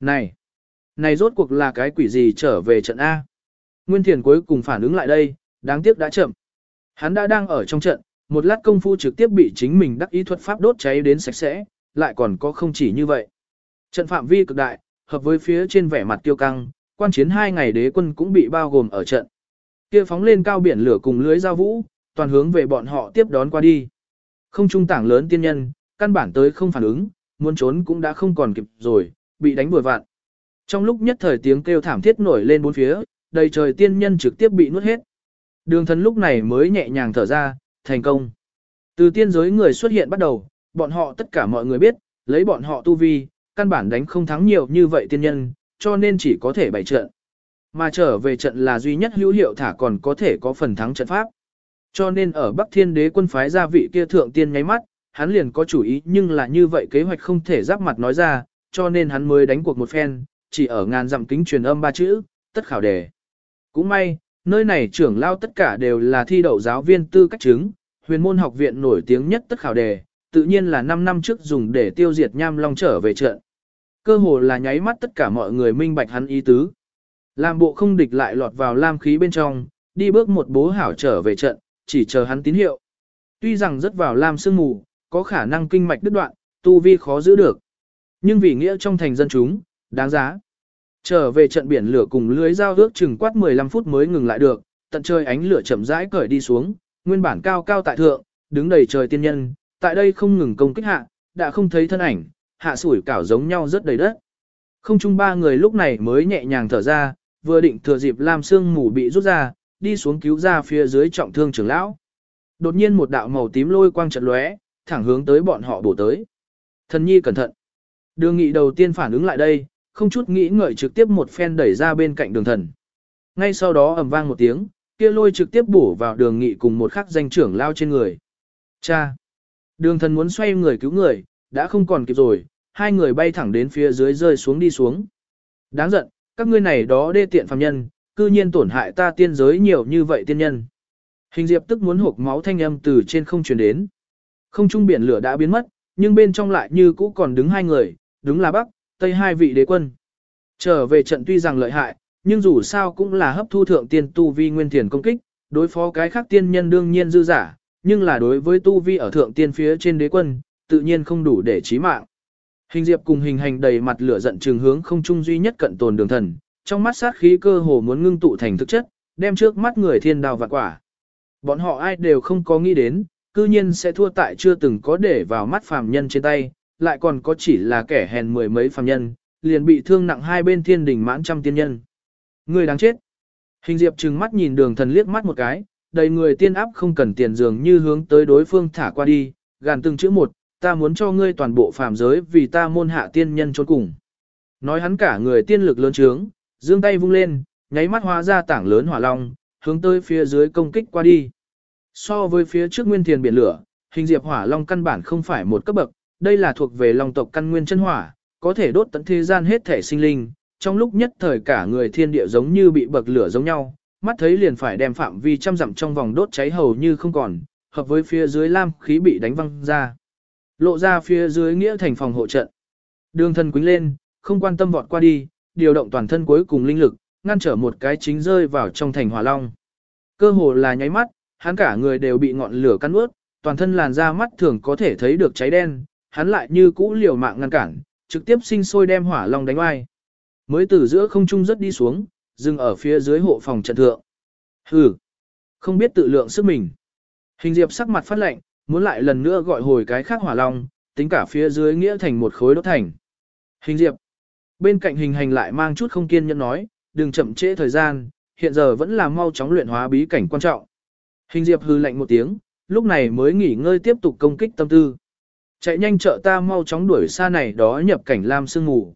Này, này rốt cuộc là cái quỷ gì trở về trận A. Nguyên Thiền cuối cùng phản ứng lại đây, đáng tiếc đã chậm. Hắn đã đang ở trong trận, một lát công phu trực tiếp bị chính mình đắc ý thuật pháp đốt cháy đến sạch sẽ, lại còn có không chỉ như vậy. Trận phạm vi cực đại, hợp với phía trên vẻ mặt tiêu căng, quan chiến hai ngày đế quân cũng bị bao gồm ở trận. Kia phóng lên cao biển lửa cùng lưới giao vũ, toàn hướng về bọn họ tiếp đón qua đi. Không trung tảng lớn tiên nhân, căn bản tới không phản ứng, muốn trốn cũng đã không còn kịp rồi, bị đánh bừa vạn. Trong lúc nhất thời tiếng kêu thảm thiết nổi lên bốn phía, đầy trời tiên nhân trực tiếp bị nuốt hết. Đường thần lúc này mới nhẹ nhàng thở ra, thành công. Từ tiên giới người xuất hiện bắt đầu, bọn họ tất cả mọi người biết, lấy bọn họ tu vi, căn bản đánh không thắng nhiều như vậy tiên nhân, cho nên chỉ có thể bày trận. Mà trở về trận là duy nhất hữu hiệu thả còn có thể có phần thắng trận pháp. Cho nên ở Bắc Thiên Đế quân phái gia vị kia thượng tiên nháy mắt, hắn liền có chủ ý nhưng là như vậy kế hoạch không thể giáp mặt nói ra, cho nên hắn mới đánh cuộc một phen, chỉ ở ngàn dặm kính truyền âm ba chữ, tất khảo đề. Cũng may, nơi này trưởng lao tất cả đều là thi đậu giáo viên tư cách chứng, huyền môn học viện nổi tiếng nhất tất khảo đề, tự nhiên là 5 năm trước dùng để tiêu diệt nham long trở về trận. Cơ hồ là nháy mắt tất cả mọi người minh bạch hắn ý tứ. Làm bộ không địch lại lọt vào lam khí bên trong, đi bước một bố hảo trở về trận, chỉ chờ hắn tín hiệu. Tuy rằng rất vào lam sương mù, có khả năng kinh mạch đứt đoạn, tu vi khó giữ được. Nhưng vì nghĩa trong thành dân chúng, đáng giá. Trở về trận biển lửa cùng lưới giao ước chừng quát 15 phút mới ngừng lại được, tận trời ánh lửa chậm rãi cởi đi xuống, nguyên bản cao cao tại thượng, đứng đầy trời tiên nhân, tại đây không ngừng công kích hạ, đã không thấy thân ảnh, hạ sủi cảo giống nhau rất đầy đất. Không chung ba người lúc này mới nhẹ nhàng thở ra, vừa định thừa dịp làm Sương mù bị rút ra, đi xuống cứu ra phía dưới trọng thương trưởng lão. Đột nhiên một đạo màu tím lôi quang trận lóe, thẳng hướng tới bọn họ bổ tới. Thần nhi cẩn thận. Đường nghị đầu tiên phản ứng lại đây, không chút nghĩ ngợi trực tiếp một phen đẩy ra bên cạnh đường thần. Ngay sau đó ầm vang một tiếng, kia lôi trực tiếp bổ vào đường nghị cùng một khắc danh trưởng lao trên người. Cha! Đường thần muốn xoay người cứu người, đã không còn kịp rồi, hai người bay thẳng đến phía dưới rơi xuống đi xuống. Đáng giận, các ngươi này đó đê tiện phàm nhân, cư nhiên tổn hại ta tiên giới nhiều như vậy tiên nhân. Hình diệp tức muốn hộp máu thanh âm từ trên không truyền đến. Không trung biển lửa đã biến mất, nhưng bên trong lại như cũ còn đứng hai người, đứng là Bắc, Tây hai vị đế quân. Trở về trận tuy rằng lợi hại, nhưng dù sao cũng là hấp thu thượng tiên tu vi nguyên thiền công kích, đối phó cái khác tiên nhân đương nhiên dư giả, nhưng là đối với tu vi ở thượng tiên phía trên đế quân, tự nhiên không đủ để chí mạng. Hình diệp cùng hình hành đầy mặt lửa giận trường hướng không trung duy nhất cận tồn đường thần, trong mắt sát khí cơ hồ muốn ngưng tụ thành thực chất, đem trước mắt người thiên đào vạn quả. Bọn họ ai đều không có nghĩ đến, cư nhiên sẽ thua tại chưa từng có để vào mắt phàm nhân trên tay, lại còn có chỉ là kẻ hèn mười mấy phàm nhân, liền bị thương nặng hai bên thiên đỉnh mãn trăm tiên nhân. Người đáng chết. Hình diệp trừng mắt nhìn đường thần liếc mắt một cái, đầy người tiên áp không cần tiền dường như hướng tới đối phương thả qua đi, gàn từng chữ một, ta muốn cho ngươi toàn bộ phàm giới vì ta môn hạ tiên nhân trốn cùng. Nói hắn cả người tiên lực lớn trướng, dương tay vung lên, nháy mắt hóa ra tảng lớn hỏa long, hướng tới phía dưới công kích qua đi. So với phía trước nguyên thiền biển lửa, hình diệp hỏa long căn bản không phải một cấp bậc, đây là thuộc về long tộc căn nguyên chân hỏa, có thể đốt tận thế gian hết thể sinh linh, trong lúc nhất thời cả người thiên địa giống như bị bậc lửa giống nhau, mắt thấy liền phải đem phạm vi trăm dặm trong vòng đốt cháy hầu như không còn, hợp với phía dưới lam khí bị đánh văng ra. Lộ ra phía dưới nghĩa thành phòng hộ trận. Đường thân quính lên, không quan tâm vọt qua đi, điều động toàn thân cuối cùng linh lực, ngăn trở một cái chính rơi vào trong thành hỏa long. Cơ hồ là nháy mắt, hắn cả người đều bị ngọn lửa cắn ướt, toàn thân làn da mắt thường có thể thấy được cháy đen, hắn lại như cũ liều mạng ngăn cản, trực tiếp sinh sôi đem hỏa long đánh oai. Mới từ giữa không trung rất đi xuống, dừng ở phía dưới hộ phòng trận thượng. Hừ, không biết tự lượng sức mình. Hình diệp sắc mặt phát lạnh, muốn lại lần nữa gọi hồi cái khác hỏa long, tính cả phía dưới nghĩa thành một khối đốt thành. Hình diệp, bên cạnh hình hành lại mang chút không kiên nhẫn nói, đừng chậm trễ thời gian, hiện giờ vẫn là mau chóng luyện hóa bí cảnh quan trọng. Hình diệp hư lạnh một tiếng, lúc này mới nghỉ ngơi tiếp tục công kích tâm tư. Chạy nhanh trợ ta mau chóng đuổi xa này đó nhập cảnh lam sương ngủ.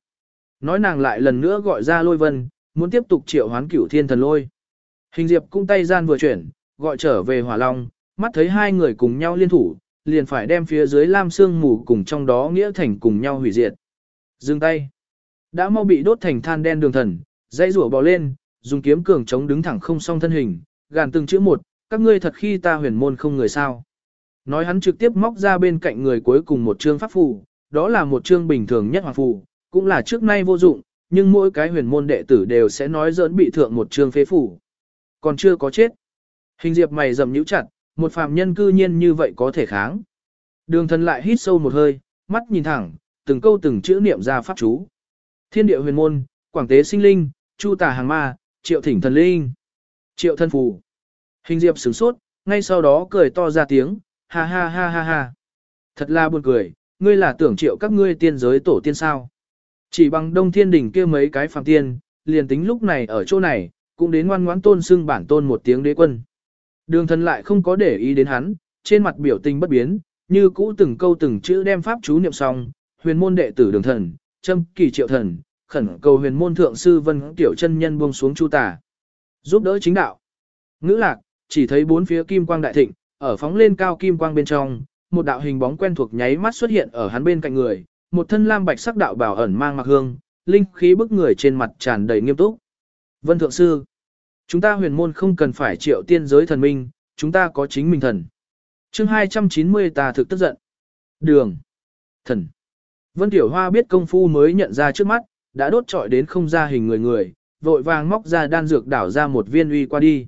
Nói nàng lại lần nữa gọi ra lôi vân, muốn tiếp tục triệu hoán cửu thiên thần lôi. Hình diệp cung tay gian vừa chuyển, gọi trở về hỏa long, mắt thấy hai người cùng nhau liên thủ, liền phải đem phía dưới lam sương mù cùng trong đó nghĩa thành cùng nhau hủy diệt. Dừng tay. Đã mau bị đốt thành than đen đường thần, dây rủa bò lên, dùng kiếm cường chống đứng thẳng không song thân hình, gàn từng chữ một, các ngươi thật khi ta huyền môn không người sao. Nói hắn trực tiếp móc ra bên cạnh người cuối cùng một chương pháp phù, đó là một chương bình thường nhất hoàng phù, cũng là trước nay vô dụng, nhưng mỗi cái huyền môn đệ tử đều sẽ nói giỡn bị thượng một chương phế phủ. Còn chưa có chết. Hình diệp mày rầm nhíu chặt, một phàm nhân cư nhiên như vậy có thể kháng. Đường thần lại hít sâu một hơi, mắt nhìn thẳng, từng câu từng chữ niệm ra pháp chú. Thiên địa huyền môn, quảng tế sinh linh, chu tà hàng ma, triệu thỉnh thần linh, triệu thân phù. Hình diệp sửng sốt, ngay sau đó cười to ra tiếng, ha ha ha ha ha. Thật là buồn cười, ngươi là tưởng triệu các ngươi tiên giới tổ tiên sao. Chỉ bằng đông thiên đỉnh kia mấy cái phàm tiên, liền tính lúc này ở chỗ này, cũng đến ngoan ngoãn tôn xưng bản tôn một tiếng đế quân. Đường thần lại không có để ý đến hắn, trên mặt biểu tình bất biến, như cũ từng câu từng chữ đem pháp chú niệm xong, huyền môn đệ tử đường thần, châm kỳ triệu thần, khẩn cầu huyền môn thượng sư vân tiểu chân nhân buông xuống chu tà. Giúp đỡ chính đạo. Ngữ lạc, chỉ thấy bốn phía kim quang đại thịnh, ở phóng lên cao kim quang bên trong, một đạo hình bóng quen thuộc nháy mắt xuất hiện ở hắn bên cạnh người, một thân lam bạch sắc đạo bảo ẩn mang mặc hương, linh khí bức người trên mặt tràn đầy nghiêm túc. Vân thượng sư, chúng ta huyền môn không cần phải triệu tiên giới thần minh, chúng ta có chính mình thần. Chương 290 ta thực tức giận. Đường. Thần. Vân Tiểu Hoa biết công phu mới nhận ra trước mắt, đã đốt trọi đến không ra hình người người, vội vàng móc ra đan dược đảo ra một viên uy qua đi.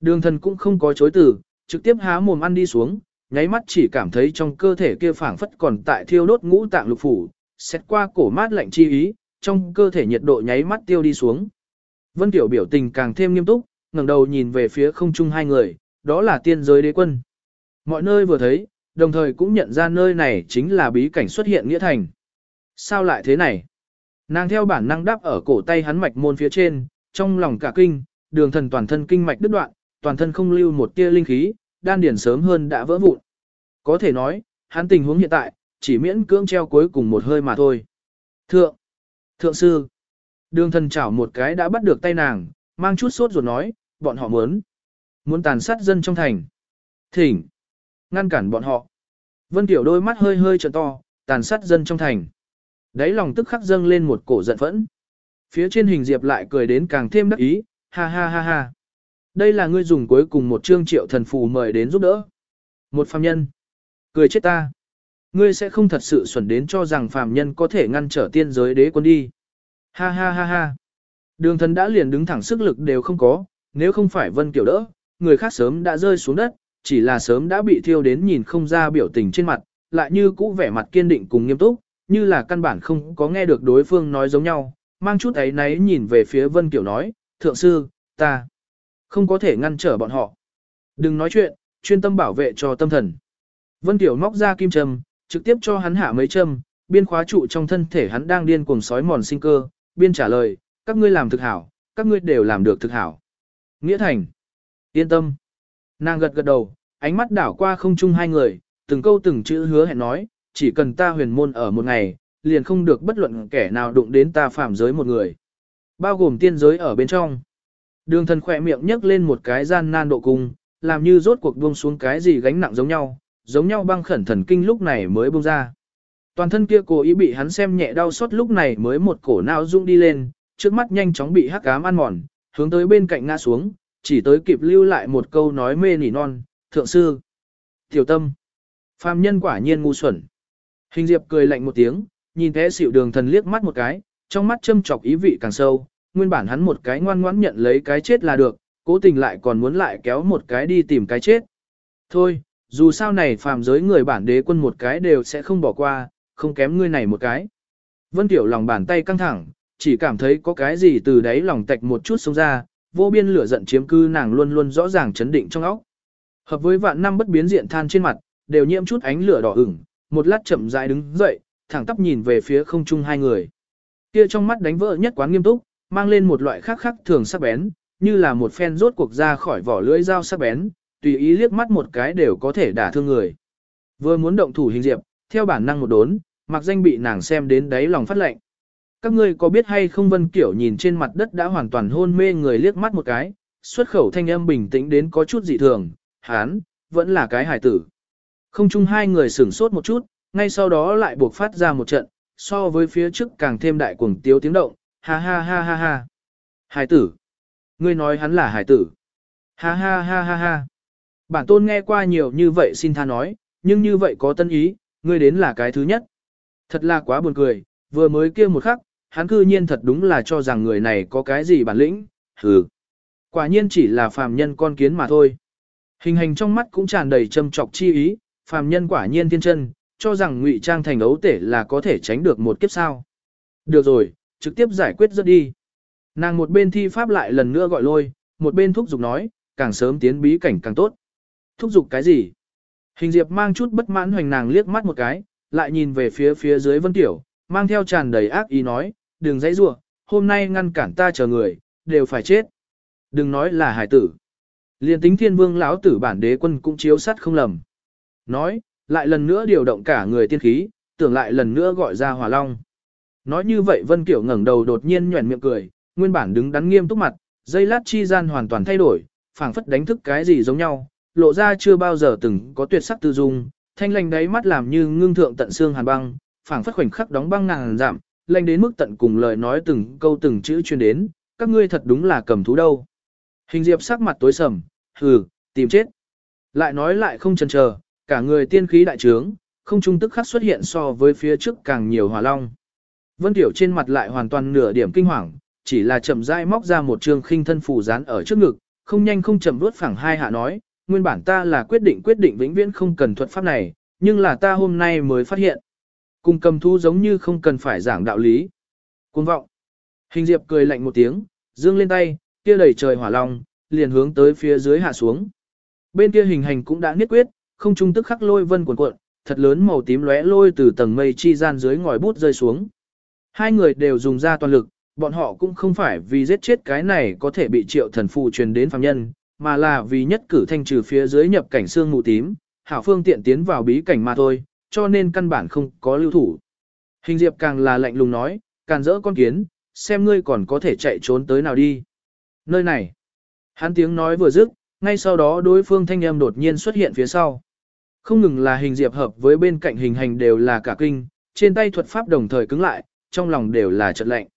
Đường thần cũng không có chối từ, trực tiếp há mồm ăn đi xuống, nháy mắt chỉ cảm thấy trong cơ thể kia phảng phất còn tại thiêu đốt ngũ tạng lục phủ, xét qua cổ mát lạnh chi ý, trong cơ thể nhiệt độ nháy mắt tiêu đi xuống. Vân Tiểu biểu tình càng thêm nghiêm túc, ngẩng đầu nhìn về phía không trung hai người, đó là tiên giới đế quân. Mọi nơi vừa thấy, đồng thời cũng nhận ra nơi này chính là bí cảnh xuất hiện nghĩa thành. Sao lại thế này? Nàng theo bản năng đáp ở cổ tay hắn mạch môn phía trên, trong lòng cả kinh, đường thần toàn thân kinh mạch đứt đoạn, toàn thân không lưu một tia linh khí, đan điển sớm hơn đã vỡ vụn. Có thể nói, hắn tình huống hiện tại, chỉ miễn cưỡng treo cuối cùng một hơi mà thôi. Thượng, thượng sư, đường thần chảo một cái đã bắt được tay nàng, mang chút sốt ruột nói, bọn họ muốn, muốn tàn sát dân trong thành. Thỉnh, ngăn cản bọn họ. Vân Tiểu đôi mắt hơi hơi trợn to, tàn sát dân trong thành. Đấy lòng tức khắc dâng lên một cổ giận phẫn. Phía trên hình diệp lại cười đến càng thêm đắc ý, ha ha ha ha. Đây là ngươi dùng cuối cùng một chương triệu thần phù mời đến giúp đỡ. Một phàm nhân. Cười chết ta. Ngươi sẽ không thật sự xuẩn đến cho rằng phàm nhân có thể ngăn trở tiên giới đế quân đi. Ha ha ha ha. Đường thần đã liền đứng thẳng sức lực đều không có, nếu không phải vân kiểu đỡ, người khác sớm đã rơi xuống đất, chỉ là sớm đã bị thiêu đến nhìn không ra biểu tình trên mặt, lại như cũ vẻ mặt kiên định cùng nghiêm túc, như là căn bản không có nghe được đối phương nói giống nhau, mang chút ấy náy nhìn về phía Vân Kiểu nói, thượng sư, ta không có thể ngăn trở bọn họ. Đừng nói chuyện, chuyên tâm bảo vệ cho tâm thần. Vân tiểu móc ra kim châm, trực tiếp cho hắn hạ mấy châm, biên khóa trụ trong thân thể hắn đang điên cuồng sói mòn sinh cơ, biên trả lời, các ngươi làm thực hảo, các ngươi đều làm được thực hảo. Nghĩa thành, yên tâm. Nàng gật gật đầu, ánh mắt đảo qua không chung hai người, từng câu từng chữ hứa hẹn nói, chỉ cần ta huyền môn ở một ngày, liền không được bất luận kẻ nào đụng đến ta phạm giới một người. Bao gồm tiên giới ở bên trong. Đường thần khỏe miệng nhấc lên một cái gian nan độ cung, làm như rốt cuộc buông xuống cái gì gánh nặng giống nhau, giống nhau băng khẩn thần kinh lúc này mới buông ra. Toàn thân kia cố ý bị hắn xem nhẹ đau xót lúc này mới một cổ nao rung đi lên, trước mắt nhanh chóng bị hắc ám ăn mòn, hướng tới bên cạnh ngã xuống, chỉ tới kịp lưu lại một câu nói mê nỉ non, thượng sư. Tiểu tâm. Phàm nhân quả nhiên ngu xuẩn. Hình diệp cười lạnh một tiếng, nhìn thế xỉu đường thần liếc mắt một cái, trong mắt châm chọc ý vị càng sâu, nguyên bản hắn một cái ngoan ngoãn nhận lấy cái chết là được, cố tình lại còn muốn lại kéo một cái đi tìm cái chết. Thôi, dù sao này phàm giới người bản đế quân một cái đều sẽ không bỏ qua, không kém ngươi này một cái. Vân Tiểu lòng bàn tay căng thẳng, chỉ cảm thấy có cái gì từ đấy lòng tạch một chút xông ra, vô biên lửa giận chiếm cư nàng luôn luôn rõ ràng chấn định trong óc. Hợp với vạn năm bất biến diện than trên mặt, đều nhiễm chút ánh lửa đỏ ửng, một lát chậm rãi đứng dậy, thẳng tắp nhìn về phía không trung hai người. Kia trong mắt đánh vỡ nhất quán nghiêm túc, mang lên một loại khác khác thường sắc bén, như là một phen rốt cuộc ra khỏi vỏ lưỡi dao sắc bén, tùy ý liếc mắt một cái đều có thể đả thương người. Vừa muốn động thủ hình diệp, theo bản năng một đốn, mặc danh bị nàng xem đến đáy lòng phát lệnh. Các ngươi có biết hay không Vân Kiểu nhìn trên mặt đất đã hoàn toàn hôn mê người liếc mắt một cái, xuất khẩu thanh âm bình tĩnh đến có chút dị thường, hán, vẫn là cái hải tử. Không chung hai người sửng sốt một chút, ngay sau đó lại buộc phát ra một trận, so với phía trước càng thêm đại cuồng tiếu tiếng động, ha ha ha ha ha. Hải tử. Ngươi nói hắn là hải tử. Ha ha ha ha ha. Bản tôn nghe qua nhiều như vậy xin tha nói, nhưng như vậy có tân ý, ngươi đến là cái thứ nhất. Thật là quá buồn cười, vừa mới kia một khắc, hắn cư nhiên thật đúng là cho rằng người này có cái gì bản lĩnh, hừ. Quả nhiên chỉ là phàm nhân con kiến mà thôi. Hình hành trong mắt cũng tràn đầy châm trọc chi ý, phàm nhân quả nhiên thiên chân, cho rằng ngụy trang thành ấu tể là có thể tránh được một kiếp sao. Được rồi, trực tiếp giải quyết rất đi. Nàng một bên thi pháp lại lần nữa gọi lôi, một bên thúc giục nói, càng sớm tiến bí cảnh càng tốt. Thúc giục cái gì? Hình diệp mang chút bất mãn hoành nàng liếc mắt một cái, lại nhìn về phía phía dưới vân tiểu, mang theo tràn đầy ác ý nói, đừng dãy rủa, hôm nay ngăn cản ta chờ người, đều phải chết. Đừng nói là hải tử. Liên tính thiên vương lão tử bản đế quân cũng chiếu sắt không lầm. Nói, lại lần nữa điều động cả người tiên khí, tưởng lại lần nữa gọi ra hỏa long. Nói như vậy Vân Kiểu ngẩng đầu đột nhiên nhuẩn miệng cười, nguyên bản đứng đắn nghiêm túc mặt, dây lát chi gian hoàn toàn thay đổi, phảng phất đánh thức cái gì giống nhau, lộ ra chưa bao giờ từng có tuyệt sắc tư dung, thanh lành đáy mắt làm như ngưng thượng tận xương hàn băng, phảng phất khoảnh khắc đóng băng ngàn giảm, lạnh đến mức tận cùng lời nói từng câu từng chữ truyền đến, các ngươi thật đúng là cầm thú đâu. Hình diệp sắc mặt tối sầm, hừ, tìm chết. Lại nói lại không chần chờ, cả người tiên khí đại trướng, không trung tức khắc xuất hiện so với phía trước càng nhiều hỏa long. Vân Tiểu trên mặt lại hoàn toàn nửa điểm kinh hoàng, chỉ là chậm rãi móc ra một trường khinh thân phù dán ở trước ngực, không nhanh không chậm vuốt phẳng hai hạ nói, nguyên bản ta là quyết định quyết định vĩnh viễn không cần thuật pháp này, nhưng là ta hôm nay mới phát hiện. Cùng cầm thu giống như không cần phải giảng đạo lý. Cuồng vọng. Hình diệp cười lạnh một tiếng, dương lên tay, kia đầy trời hỏa long, liền hướng tới phía dưới hạ xuống. Bên kia hình hành cũng đã niết quyết, không trung tức khắc lôi vân cuộn cuộn, thật lớn màu tím lóe lôi từ tầng mây chi gian dưới ngòi bút rơi xuống. Hai người đều dùng ra toàn lực, bọn họ cũng không phải vì giết chết cái này có thể bị triệu thần phù truyền đến phàm nhân, mà là vì nhất cử thanh trừ phía dưới nhập cảnh xương mù tím, hảo phương tiện tiến vào bí cảnh mà thôi, cho nên căn bản không có lưu thủ. Hình diệp càng là lạnh lùng nói, càng dỡ con kiến, xem ngươi còn có thể chạy trốn tới nào đi. Nơi này, hắn tiếng nói vừa dứt, ngay sau đó đối phương thanh âm đột nhiên xuất hiện phía sau. Không ngừng là hình diệp hợp với bên cạnh hình hành đều là cả kinh, trên tay thuật pháp đồng thời cứng lại, trong lòng đều là trận lạnh.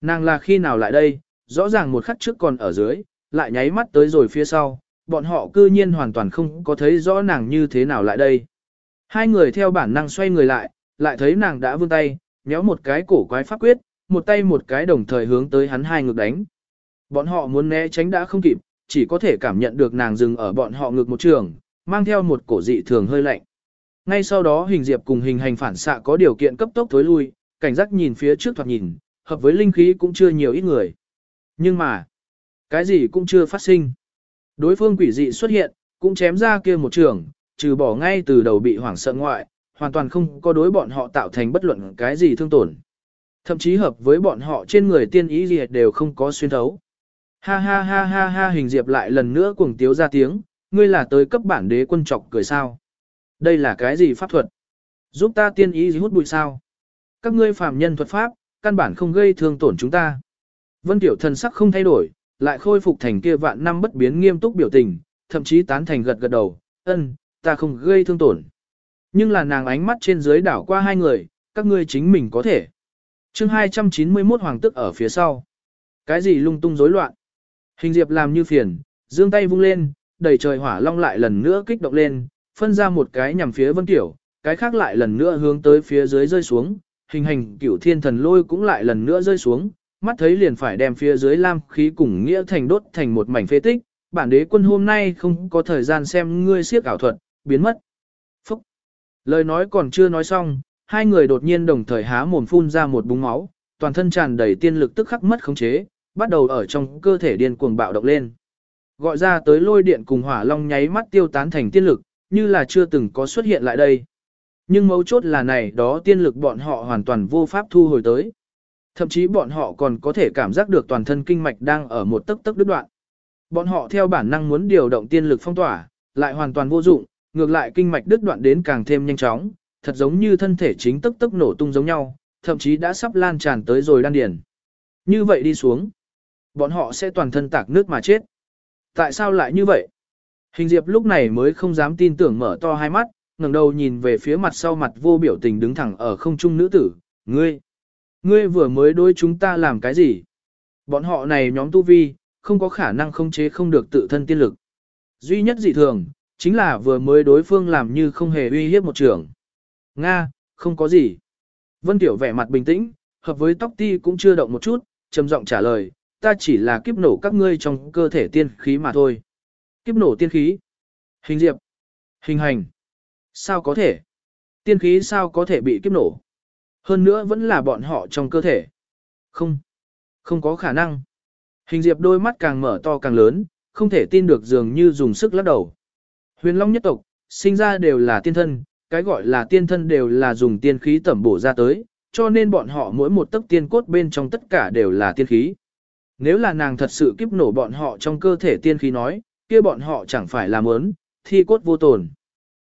Nàng là khi nào lại đây, rõ ràng một khắc trước còn ở dưới, lại nháy mắt tới rồi phía sau, bọn họ cư nhiên hoàn toàn không có thấy rõ nàng như thế nào lại đây. Hai người theo bản năng xoay người lại, lại thấy nàng đã vươn tay, nhéo một cái cổ quái pháp quyết, một tay một cái đồng thời hướng tới hắn hai ngực đánh. Bọn họ muốn né tránh đã không kịp, chỉ có thể cảm nhận được nàng dừng ở bọn họ ngực một trường, mang theo một cổ dị thường hơi lạnh. Ngay sau đó hình diệp cùng hình hành phản xạ có điều kiện cấp tốc thối lui, cảnh giác nhìn phía trước thoạt nhìn, hợp với linh khí cũng chưa nhiều ít người. Nhưng mà, cái gì cũng chưa phát sinh. Đối phương quỷ dị xuất hiện, cũng chém ra kia một trường, trừ bỏ ngay từ đầu bị hoảng sợ ngoại, hoàn toàn không có đối bọn họ tạo thành bất luận cái gì thương tổn. Thậm chí hợp với bọn họ trên người tiên ý gì đều không có xuyên thấu. Ha ha ha ha ha hình diệp lại lần nữa cuồng tiếu ra tiếng, ngươi là tới cấp bản đế quân trọc cười sao. Đây là cái gì pháp thuật? Giúp ta tiên ý gì hút bụi sao? Các ngươi phàm nhân thuật pháp, căn bản không gây thương tổn chúng ta. Vân Tiểu thần sắc không thay đổi, lại khôi phục thành kia vạn năm bất biến nghiêm túc biểu tình, thậm chí tán thành gật gật đầu, ân, ta không gây thương tổn. Nhưng là nàng ánh mắt trên dưới đảo qua hai người, các ngươi chính mình có thể. chương 291 hoàng tức ở phía sau. Cái gì lung tung rối loạn? Hình diệp làm như phiền, dương tay vung lên, đầy trời hỏa long lại lần nữa kích động lên, phân ra một cái nhằm phía vân tiểu, cái khác lại lần nữa hướng tới phía dưới rơi xuống, hình hành cửu thiên thần lôi cũng lại lần nữa rơi xuống, mắt thấy liền phải đem phía dưới lam khí cùng nghĩa thành đốt thành một mảnh phế tích, bản đế quân hôm nay không có thời gian xem ngươi siếc ảo thuật, biến mất. Phúc! Lời nói còn chưa nói xong, hai người đột nhiên đồng thời há mồm phun ra một búng máu, toàn thân tràn đầy tiên lực tức khắc mất khống chế, bắt đầu ở trong cơ thể điên cuồng bạo động lên. Gọi ra tới lôi điện cùng hỏa long nháy mắt tiêu tán thành tiên lực, như là chưa từng có xuất hiện lại đây. Nhưng mấu chốt là này đó tiên lực bọn họ hoàn toàn vô pháp thu hồi tới. Thậm chí bọn họ còn có thể cảm giác được toàn thân kinh mạch đang ở một tấc tấc đứt đoạn. Bọn họ theo bản năng muốn điều động tiên lực phong tỏa, lại hoàn toàn vô dụng, ngược lại kinh mạch đứt đoạn đến càng thêm nhanh chóng, thật giống như thân thể chính tức tức nổ tung giống nhau, thậm chí đã sắp lan tràn tới rồi đan điền. Như vậy đi xuống, bọn họ sẽ toàn thân tạc nước mà chết. Tại sao lại như vậy? Hình Diệp lúc này mới không dám tin tưởng mở to hai mắt, ngẩng đầu nhìn về phía mặt sau mặt vô biểu tình đứng thẳng ở không trung nữ tử, ngươi, ngươi vừa mới đối chúng ta làm cái gì? Bọn họ này nhóm tu vi, không có khả năng không chế không được tự thân tiên lực. Duy nhất dị thường, chính là vừa mới đối phương làm như không hề uy hiếp một trưởng. Nga, không có gì. Vân Tiểu vẻ mặt bình tĩnh, hợp với tóc ti cũng chưa động một chút, trầm giọng trả lời, ta chỉ là kiếp nổ các ngươi trong cơ thể tiên khí mà thôi. Kiếp nổ tiên khí. Hình diệp. Hình hành. Sao có thể? Tiên khí sao có thể bị kiếp nổ? Hơn nữa vẫn là bọn họ trong cơ thể. Không. Không có khả năng. Hình diệp đôi mắt càng mở to càng lớn, không thể tin được dường như dùng sức lắc đầu. Huyền Long nhất tộc, sinh ra đều là tiên thân, cái gọi là tiên thân đều là dùng tiên khí tẩm bổ ra tới, cho nên bọn họ mỗi một tấc tiên cốt bên trong tất cả đều là tiên khí. Nếu là nàng thật sự kiếp nổ bọn họ trong cơ thể tiên khí nói, kia bọn họ chẳng phải là muốn thi cốt vô tồn.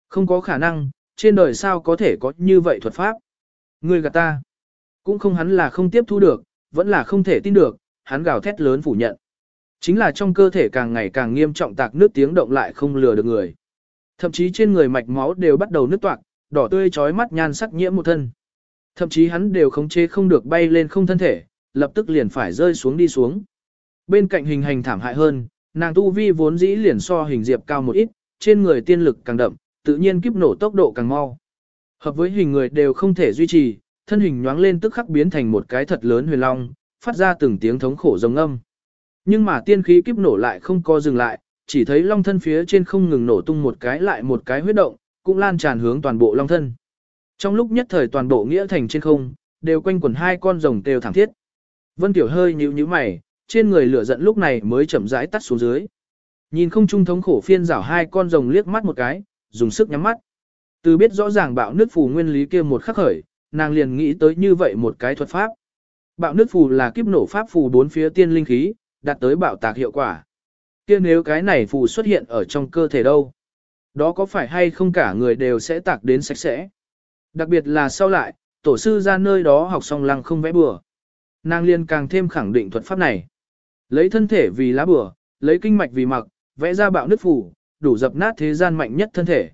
Không có khả năng, trên đời sao có thể có như vậy thuật pháp. Người gạt ta, cũng không hắn là không tiếp thu được, vẫn là không thể tin được, hắn gào thét lớn phủ nhận. Chính là trong cơ thể càng ngày càng nghiêm trọng tạc nước tiếng động lại không lừa được người. Thậm chí trên người mạch máu đều bắt đầu nứt toạc, đỏ tươi chói mắt nhan sắc nhiễm một thân. Thậm chí hắn đều khống chế không được bay lên không thân thể, lập tức liền phải rơi xuống đi xuống. Bên cạnh hình hành thảm hại hơn, nàng tu vi vốn dĩ liền so hình diệp cao một ít, trên người tiên lực càng đậm, tự nhiên kiếp nổ tốc độ càng mau. Hợp với hình người đều không thể duy trì, thân hình nhoáng lên tức khắc biến thành một cái thật lớn huyền long, phát ra từng tiếng thống khổ rồng âm. Nhưng mà tiên khí kiếp nổ lại không co dừng lại, chỉ thấy long thân phía trên không ngừng nổ tung một cái lại một cái huyết động, cũng lan tràn hướng toàn bộ long thân. Trong lúc nhất thời toàn bộ nghĩa thành trên không, đều quanh quẩn hai con rồng đều thẳng thiết. Vân Tiểu hơi nhíu nhíu mày, trên người lửa giận lúc này mới chậm rãi tắt xuống dưới. Nhìn không trung thống khổ phiên rảo hai con rồng liếc mắt một cái, dùng sức nhắm mắt. Từ biết rõ ràng bạo nước phù nguyên lý kia một khắc khởi, nàng liền nghĩ tới như vậy một cái thuật pháp. Bạo nước phù là kiếp nổ pháp phù bốn phía tiên linh khí, đạt tới bạo tạc hiệu quả. Kia nếu cái này phù xuất hiện ở trong cơ thể đâu? Đó có phải hay không cả người đều sẽ tạc đến sạch sẽ? Đặc biệt là sau lại, tổ sư ra nơi đó học xong lăng không vẽ bừa. Nàng liền càng thêm khẳng định thuật pháp này. Lấy thân thể vì lá bừa, lấy kinh mạch vì mặc, vẽ ra bạo nước phù, đủ dập nát thế gian mạnh nhất thân thể.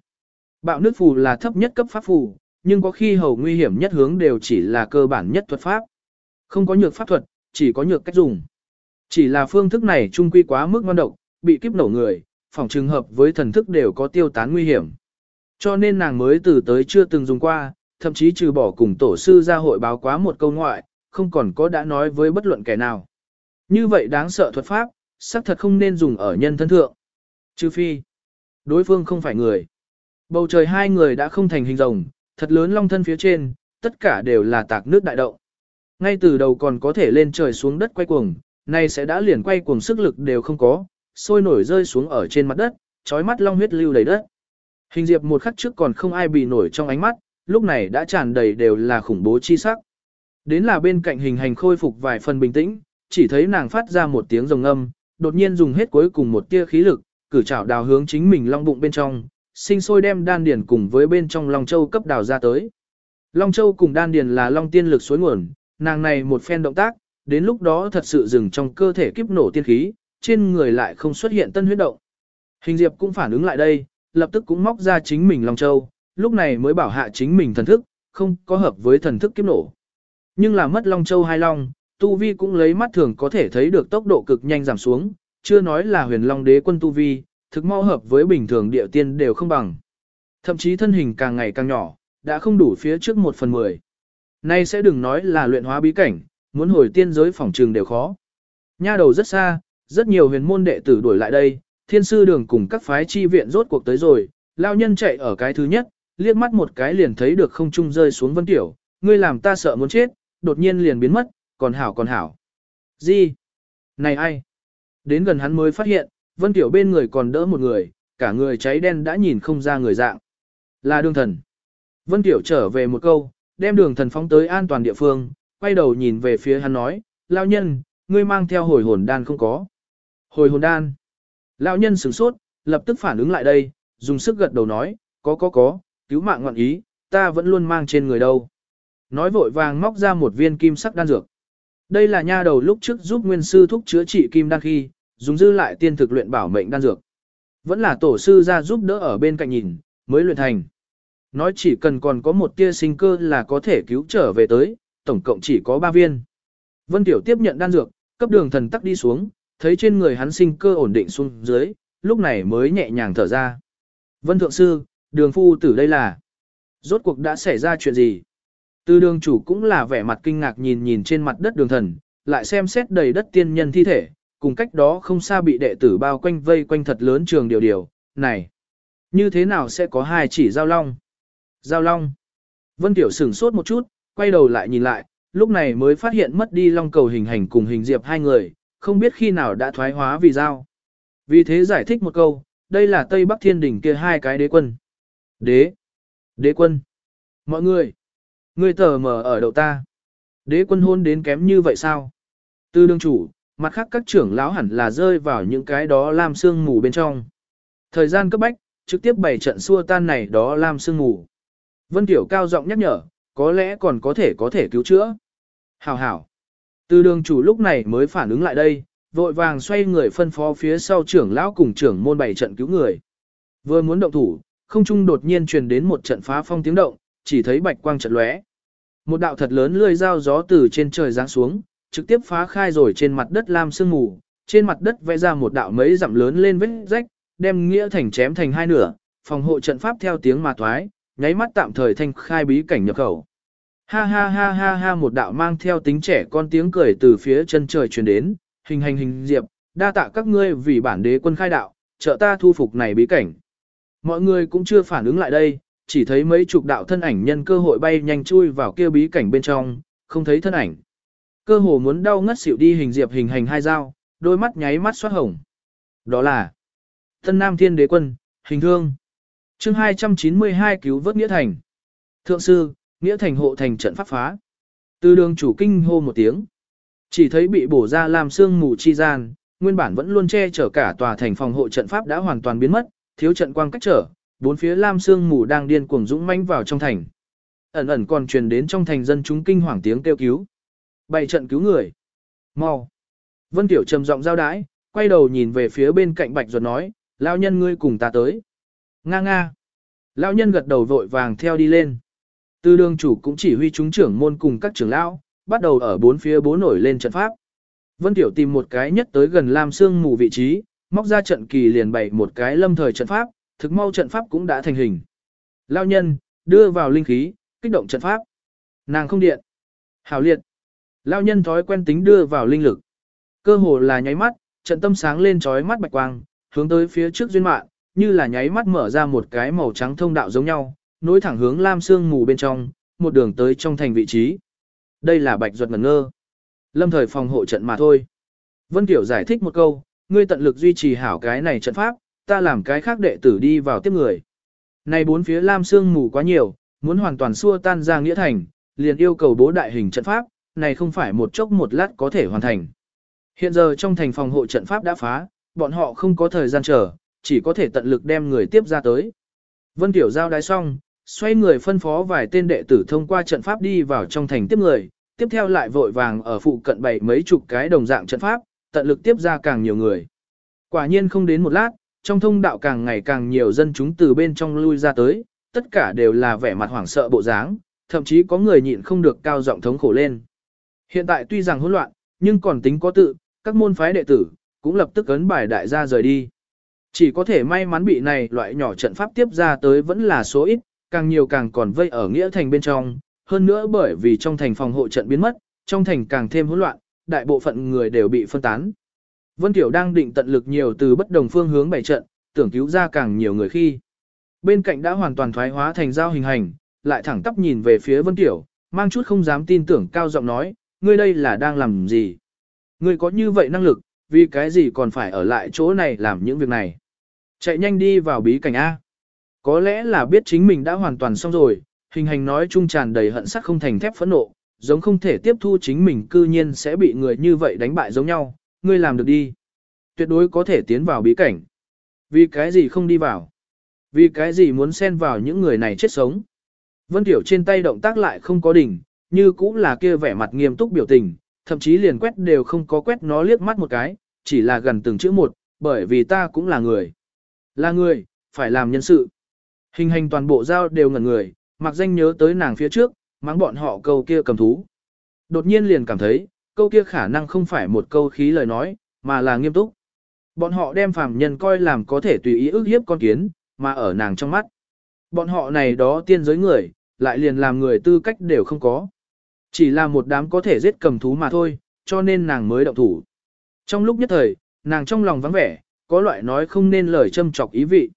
Bạo nước phù là thấp nhất cấp pháp phù, nhưng có khi hầu nguy hiểm nhất hướng đều chỉ là cơ bản nhất thuật pháp. Không có nhược pháp thuật, chỉ có nhược cách dùng. Chỉ là phương thức này trung quy quá mức ngon độc, bị kiếp nổ người, phòng trường hợp với thần thức đều có tiêu tán nguy hiểm. Cho nên nàng mới từ tới chưa từng dùng qua, thậm chí trừ bỏ cùng tổ sư ra hội báo quá một câu ngoại, không còn có đã nói với bất luận kẻ nào. Như vậy đáng sợ thuật pháp, xác thật không nên dùng ở nhân thân thượng. Trừ phi, đối phương không phải người. Bầu trời hai người đã không thành hình rồng, thật lớn long thân phía trên, tất cả đều là tạc nước đại động. Ngay từ đầu còn có thể lên trời xuống đất quay cuồng, nay sẽ đã liền quay cuồng sức lực đều không có, sôi nổi rơi xuống ở trên mặt đất, trói mắt long huyết lưu đầy đất. Hình diệp một khắc trước còn không ai bị nổi trong ánh mắt, lúc này đã tràn đầy đều là khủng bố chi sắc. Đến là bên cạnh hình hành khôi phục vài phần bình tĩnh, chỉ thấy nàng phát ra một tiếng rồng âm, đột nhiên dùng hết cuối cùng một tia khí lực, cử chảo đào hướng chính mình long bụng bên trong, sinh sôi đem đan điền cùng với bên trong long châu cấp đào ra tới. Long châu cùng đan điền là long tiên lực suối nguồn, nàng này một phen động tác, đến lúc đó thật sự dừng trong cơ thể kiếp nổ tiên khí, trên người lại không xuất hiện tân huyết động. Hình diệp cũng phản ứng lại đây, lập tức cũng móc ra chính mình long châu, lúc này mới bảo hạ chính mình thần thức, không có hợp với thần thức kiếp nổ. Nhưng là mất long châu hai long, tu vi cũng lấy mắt thường có thể thấy được tốc độ cực nhanh giảm xuống, chưa nói là huyền long đế quân tu vi, thực mau hợp với bình thường địa tiên đều không bằng. Thậm chí thân hình càng ngày càng nhỏ, đã không đủ phía trước một phần mười. Nay sẽ đừng nói là luyện hóa bí cảnh, muốn hồi tiên giới phòng trường đều khó. Nha đầu rất xa, rất nhiều huyền môn đệ tử đuổi lại đây, thiên sư đường cùng các phái chi viện rốt cuộc tới rồi, lao nhân chạy ở cái thứ nhất, liếc mắt một cái liền thấy được không trung rơi xuống vân tiểu, ngươi làm ta sợ muốn chết, đột nhiên liền biến mất, còn hảo còn hảo. Gì? Này ai? Đến gần hắn mới phát hiện, vân tiểu bên người còn đỡ một người, cả người cháy đen đã nhìn không ra người dạng. Là đường thần. Vân tiểu trở về một câu, đem đường thần phóng tới an toàn địa phương, quay đầu nhìn về phía hắn nói, lao nhân, ngươi mang theo hồi hồn đan không có. Hồi hồn đan. Lão nhân sửng sốt, lập tức phản ứng lại đây, dùng sức gật đầu nói, có có có, cứu mạng ngọn ý, ta vẫn luôn mang trên người đâu. Nói vội vàng móc ra một viên kim sắc đan dược. Đây là nha đầu lúc trước giúp nguyên sư thúc chữa trị kim đan khi, dùng dư lại tiên thực luyện bảo mệnh đan dược. Vẫn là tổ sư ra giúp đỡ ở bên cạnh nhìn, mới luyện thành. Nói chỉ cần còn có một tia sinh cơ là có thể cứu trở về tới, tổng cộng chỉ có 3 viên. Vân Tiểu tiếp nhận đan dược, cấp đường thần tắc đi xuống, thấy trên người hắn sinh cơ ổn định xuống dưới, lúc này mới nhẹ nhàng thở ra. Vân Thượng Sư, đường phu tử đây là... Rốt cuộc đã xảy ra chuyện gì? Từ đường chủ cũng là vẻ mặt kinh ngạc nhìn nhìn trên mặt đất đường thần, lại xem xét đầy đất tiên nhân thi thể, cùng cách đó không xa bị đệ tử bao quanh vây quanh thật lớn trường điều điều, này, như thế nào sẽ có hai chỉ giao long? Giao long. Vân Tiểu sửng sốt một chút, quay đầu lại nhìn lại, lúc này mới phát hiện mất đi long cầu hình hành cùng hình diệp hai người, không biết khi nào đã thoái hóa vì giao. Vì thế giải thích một câu, đây là Tây Bắc Thiên Đỉnh kia hai cái đế quân. Đế. Đế quân. Mọi người. Người tờ mờ ở đầu ta. Đế quân hôn đến kém như vậy sao? Tư đương chủ, mặt khác các trưởng lão hẳn là rơi vào những cái đó làm sương mù bên trong. Thời gian cấp bách, trực tiếp bày trận xua tan này đó làm sương mù. Vân Tiểu cao giọng nhắc nhở, có lẽ còn có thể có thể cứu chữa. Hảo hảo. Tư đường chủ lúc này mới phản ứng lại đây, vội vàng xoay người phân phó phía sau trưởng lão cùng trưởng môn bảy trận cứu người. Vừa muốn động thủ, không trung đột nhiên truyền đến một trận phá phong tiếng động, chỉ thấy bạch quang trận lóe. Một đạo thật lớn lươi dao gió từ trên trời giáng xuống, trực tiếp phá khai rồi trên mặt đất lam sương mù, trên mặt đất vẽ ra một đạo mấy dặm lớn lên vết rách, đem nghĩa thành chém thành hai nửa, phòng hộ trận pháp theo tiếng mà thoái, nháy mắt tạm thời thanh khai bí cảnh nhập khẩu. Ha ha ha ha ha một đạo mang theo tính trẻ con tiếng cười từ phía chân trời truyền đến, hình hành hình diệp, đa tạ các ngươi vì bản đế quân khai đạo, trợ ta thu phục này bí cảnh. Mọi người cũng chưa phản ứng lại đây, chỉ thấy mấy chục đạo thân ảnh nhân cơ hội bay nhanh chui vào kia bí cảnh bên trong, không thấy thân ảnh. Cơ hồ muốn đau ngất xỉu đi hình diệp hình hành hai dao, đôi mắt nháy mắt xoát hồng. Đó là thân nam thiên đế quân, hình thương. chương 292 cứu vớt Nghĩa Thành. Thượng sư, Nghĩa Thành hộ thành trận pháp phá. Từ đường chủ kinh hô một tiếng. Chỉ thấy bị bổ ra làm xương mù chi gian, nguyên bản vẫn luôn che chở cả tòa thành phòng hộ trận pháp đã hoàn toàn biến mất, thiếu trận quang cách trở, bốn phía lam xương mù đang điên cuồng dũng mãnh vào trong thành. Ẩn ẩn còn truyền đến trong thành dân chúng kinh hoàng tiếng kêu cứu. Bày trận cứu người. Mau. Vân Tiểu trầm giọng giao đái, quay đầu nhìn về phía bên cạnh Bạch Duật nói, lão nhân ngươi cùng ta tới. Nga nga. Lão nhân gật đầu vội vàng theo đi lên. tư đương chủ cũng chỉ huy chúng trưởng môn cùng các trưởng lão, bắt đầu ở bốn phía bố nổi lên trận pháp. Vân Tiểu tìm một cái nhất tới gần Lam Sương mù vị trí, móc ra trận kỳ liền bày một cái lâm thời trận pháp, thực mau trận pháp cũng đã thành hình. Lao nhân, đưa vào linh khí, kích động trận pháp. Nàng không điện. Hảo liệt. Lao nhân thói quen tính đưa vào linh lực. Cơ hồ là nháy mắt, trận tâm sáng lên trói mắt bạch quang, hướng tới phía trước duyên mạng, như là nháy mắt mở ra một cái màu trắng thông đạo giống nhau, nối thẳng hướng lam sương mù bên trong, một đường tới trong thành vị trí. Đây là bạch ruột ngẩn ngơ. Lâm thời phòng hộ trận mà thôi. Vân Tiểu giải thích một câu, ngươi tận lực duy trì hảo cái này trận pháp, ta làm cái khác đệ tử đi vào tiếp người. Này bốn phía lam sương mù quá nhiều, muốn hoàn toàn xua tan ra nghĩa thành, liền yêu cầu bố đại hình trận pháp, này không phải một chốc một lát có thể hoàn thành. Hiện giờ trong thành phòng hộ trận pháp đã phá, bọn họ không có thời gian chờ, chỉ có thể tận lực đem người tiếp ra tới. Vân Tiểu giao đái xong, xoay người phân phó vài tên đệ tử thông qua trận pháp đi vào trong thành tiếp người, tiếp theo lại vội vàng ở phụ cận bảy mấy chục cái đồng dạng trận pháp, tận lực tiếp ra càng nhiều người. Quả nhiên không đến một lát, trong thông đạo càng ngày càng nhiều dân chúng từ bên trong lui ra tới, tất cả đều là vẻ mặt hoảng sợ bộ dáng, thậm chí có người nhịn không được cao giọng thống khổ lên. Hiện tại tuy rằng hỗn loạn, nhưng còn tính có tự, các môn phái đệ tử, cũng lập tức ấn bài đại gia rời đi. Chỉ có thể may mắn bị này loại nhỏ trận pháp tiếp ra tới vẫn là số ít, càng nhiều càng còn vây ở nghĩa thành bên trong, hơn nữa bởi vì trong thành phòng hộ trận biến mất, trong thành càng thêm hỗn loạn, đại bộ phận người đều bị phân tán. Vân Tiểu đang định tận lực nhiều từ bất đồng phương hướng bày trận, tưởng cứu ra càng nhiều người khi. Bên cạnh đã hoàn toàn thoái hóa thành giao hình hành, lại thẳng tắp nhìn về phía Vân Tiểu, mang chút không dám tin tưởng cao giọng nói, ngươi đây là đang làm gì? Ngươi có như vậy năng lực, vì cái gì còn phải ở lại chỗ này làm những việc này? Chạy nhanh đi vào bí cảnh A. Có lẽ là biết chính mình đã hoàn toàn xong rồi, hình hành nói chung tràn đầy hận sắc không thành thép phẫn nộ, giống không thể tiếp thu chính mình cư nhiên sẽ bị người như vậy đánh bại giống nhau, ngươi làm được đi. Tuyệt đối có thể tiến vào bí cảnh. Vì cái gì không đi vào? Vì cái gì muốn xen vào những người này chết sống? Vân Tiểu trên tay động tác lại không có đỉnh, như cũng là kia vẻ mặt nghiêm túc biểu tình, thậm chí liền quét đều không có quét nó liếc mắt một cái, chỉ là gần từng chữ một, bởi vì ta cũng là người. Là người, phải làm nhân sự. Hình hành toàn bộ giao đều ngẩn người, mặc danh nhớ tới nàng phía trước, mắng bọn họ câu kia cầm thú. Đột nhiên liền cảm thấy, câu kia khả năng không phải một câu khí lời nói, mà là nghiêm túc. Bọn họ đem phàm nhân coi làm có thể tùy ý ức hiếp con kiến, mà ở nàng trong mắt. Bọn họ này đó tiên giới người, lại liền làm người tư cách đều không có. Chỉ là một đám có thể giết cầm thú mà thôi, cho nên nàng mới động thủ. Trong lúc nhất thời, nàng trong lòng vắng vẻ, có loại nói không nên lời châm chọc ý vị.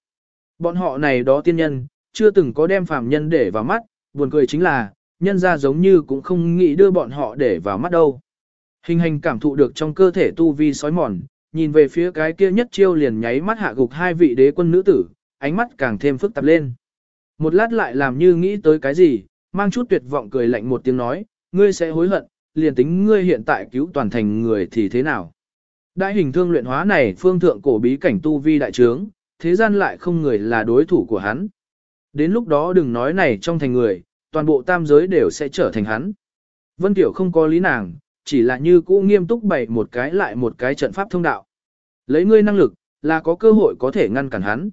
Bọn họ này đó tiên nhân, chưa từng có đem phàm nhân để vào mắt, buồn cười chính là, nhân ra giống như cũng không nghĩ đưa bọn họ để vào mắt đâu. Hình hành cảm thụ được trong cơ thể tu vi sói mòn, nhìn về phía cái kia nhất chiêu liền nháy mắt hạ gục hai vị đế quân nữ tử, ánh mắt càng thêm phức tạp lên. Một lát lại làm như nghĩ tới cái gì, mang chút tuyệt vọng cười lạnh một tiếng nói, ngươi sẽ hối hận, liền tính ngươi hiện tại cứu toàn thành người thì thế nào. Đại hình thương luyện hóa này phương thượng cổ bí cảnh tu vi đại trướng, thế gian lại không người là đối thủ của hắn. Đến lúc đó đừng nói này trong thành người, toàn bộ tam giới đều sẽ trở thành hắn. Vân Tiểu không có lý nàng, chỉ là như cũ nghiêm túc bày một cái lại một cái trận pháp thông đạo. Lấy ngươi năng lực, là có cơ hội có thể ngăn cản hắn.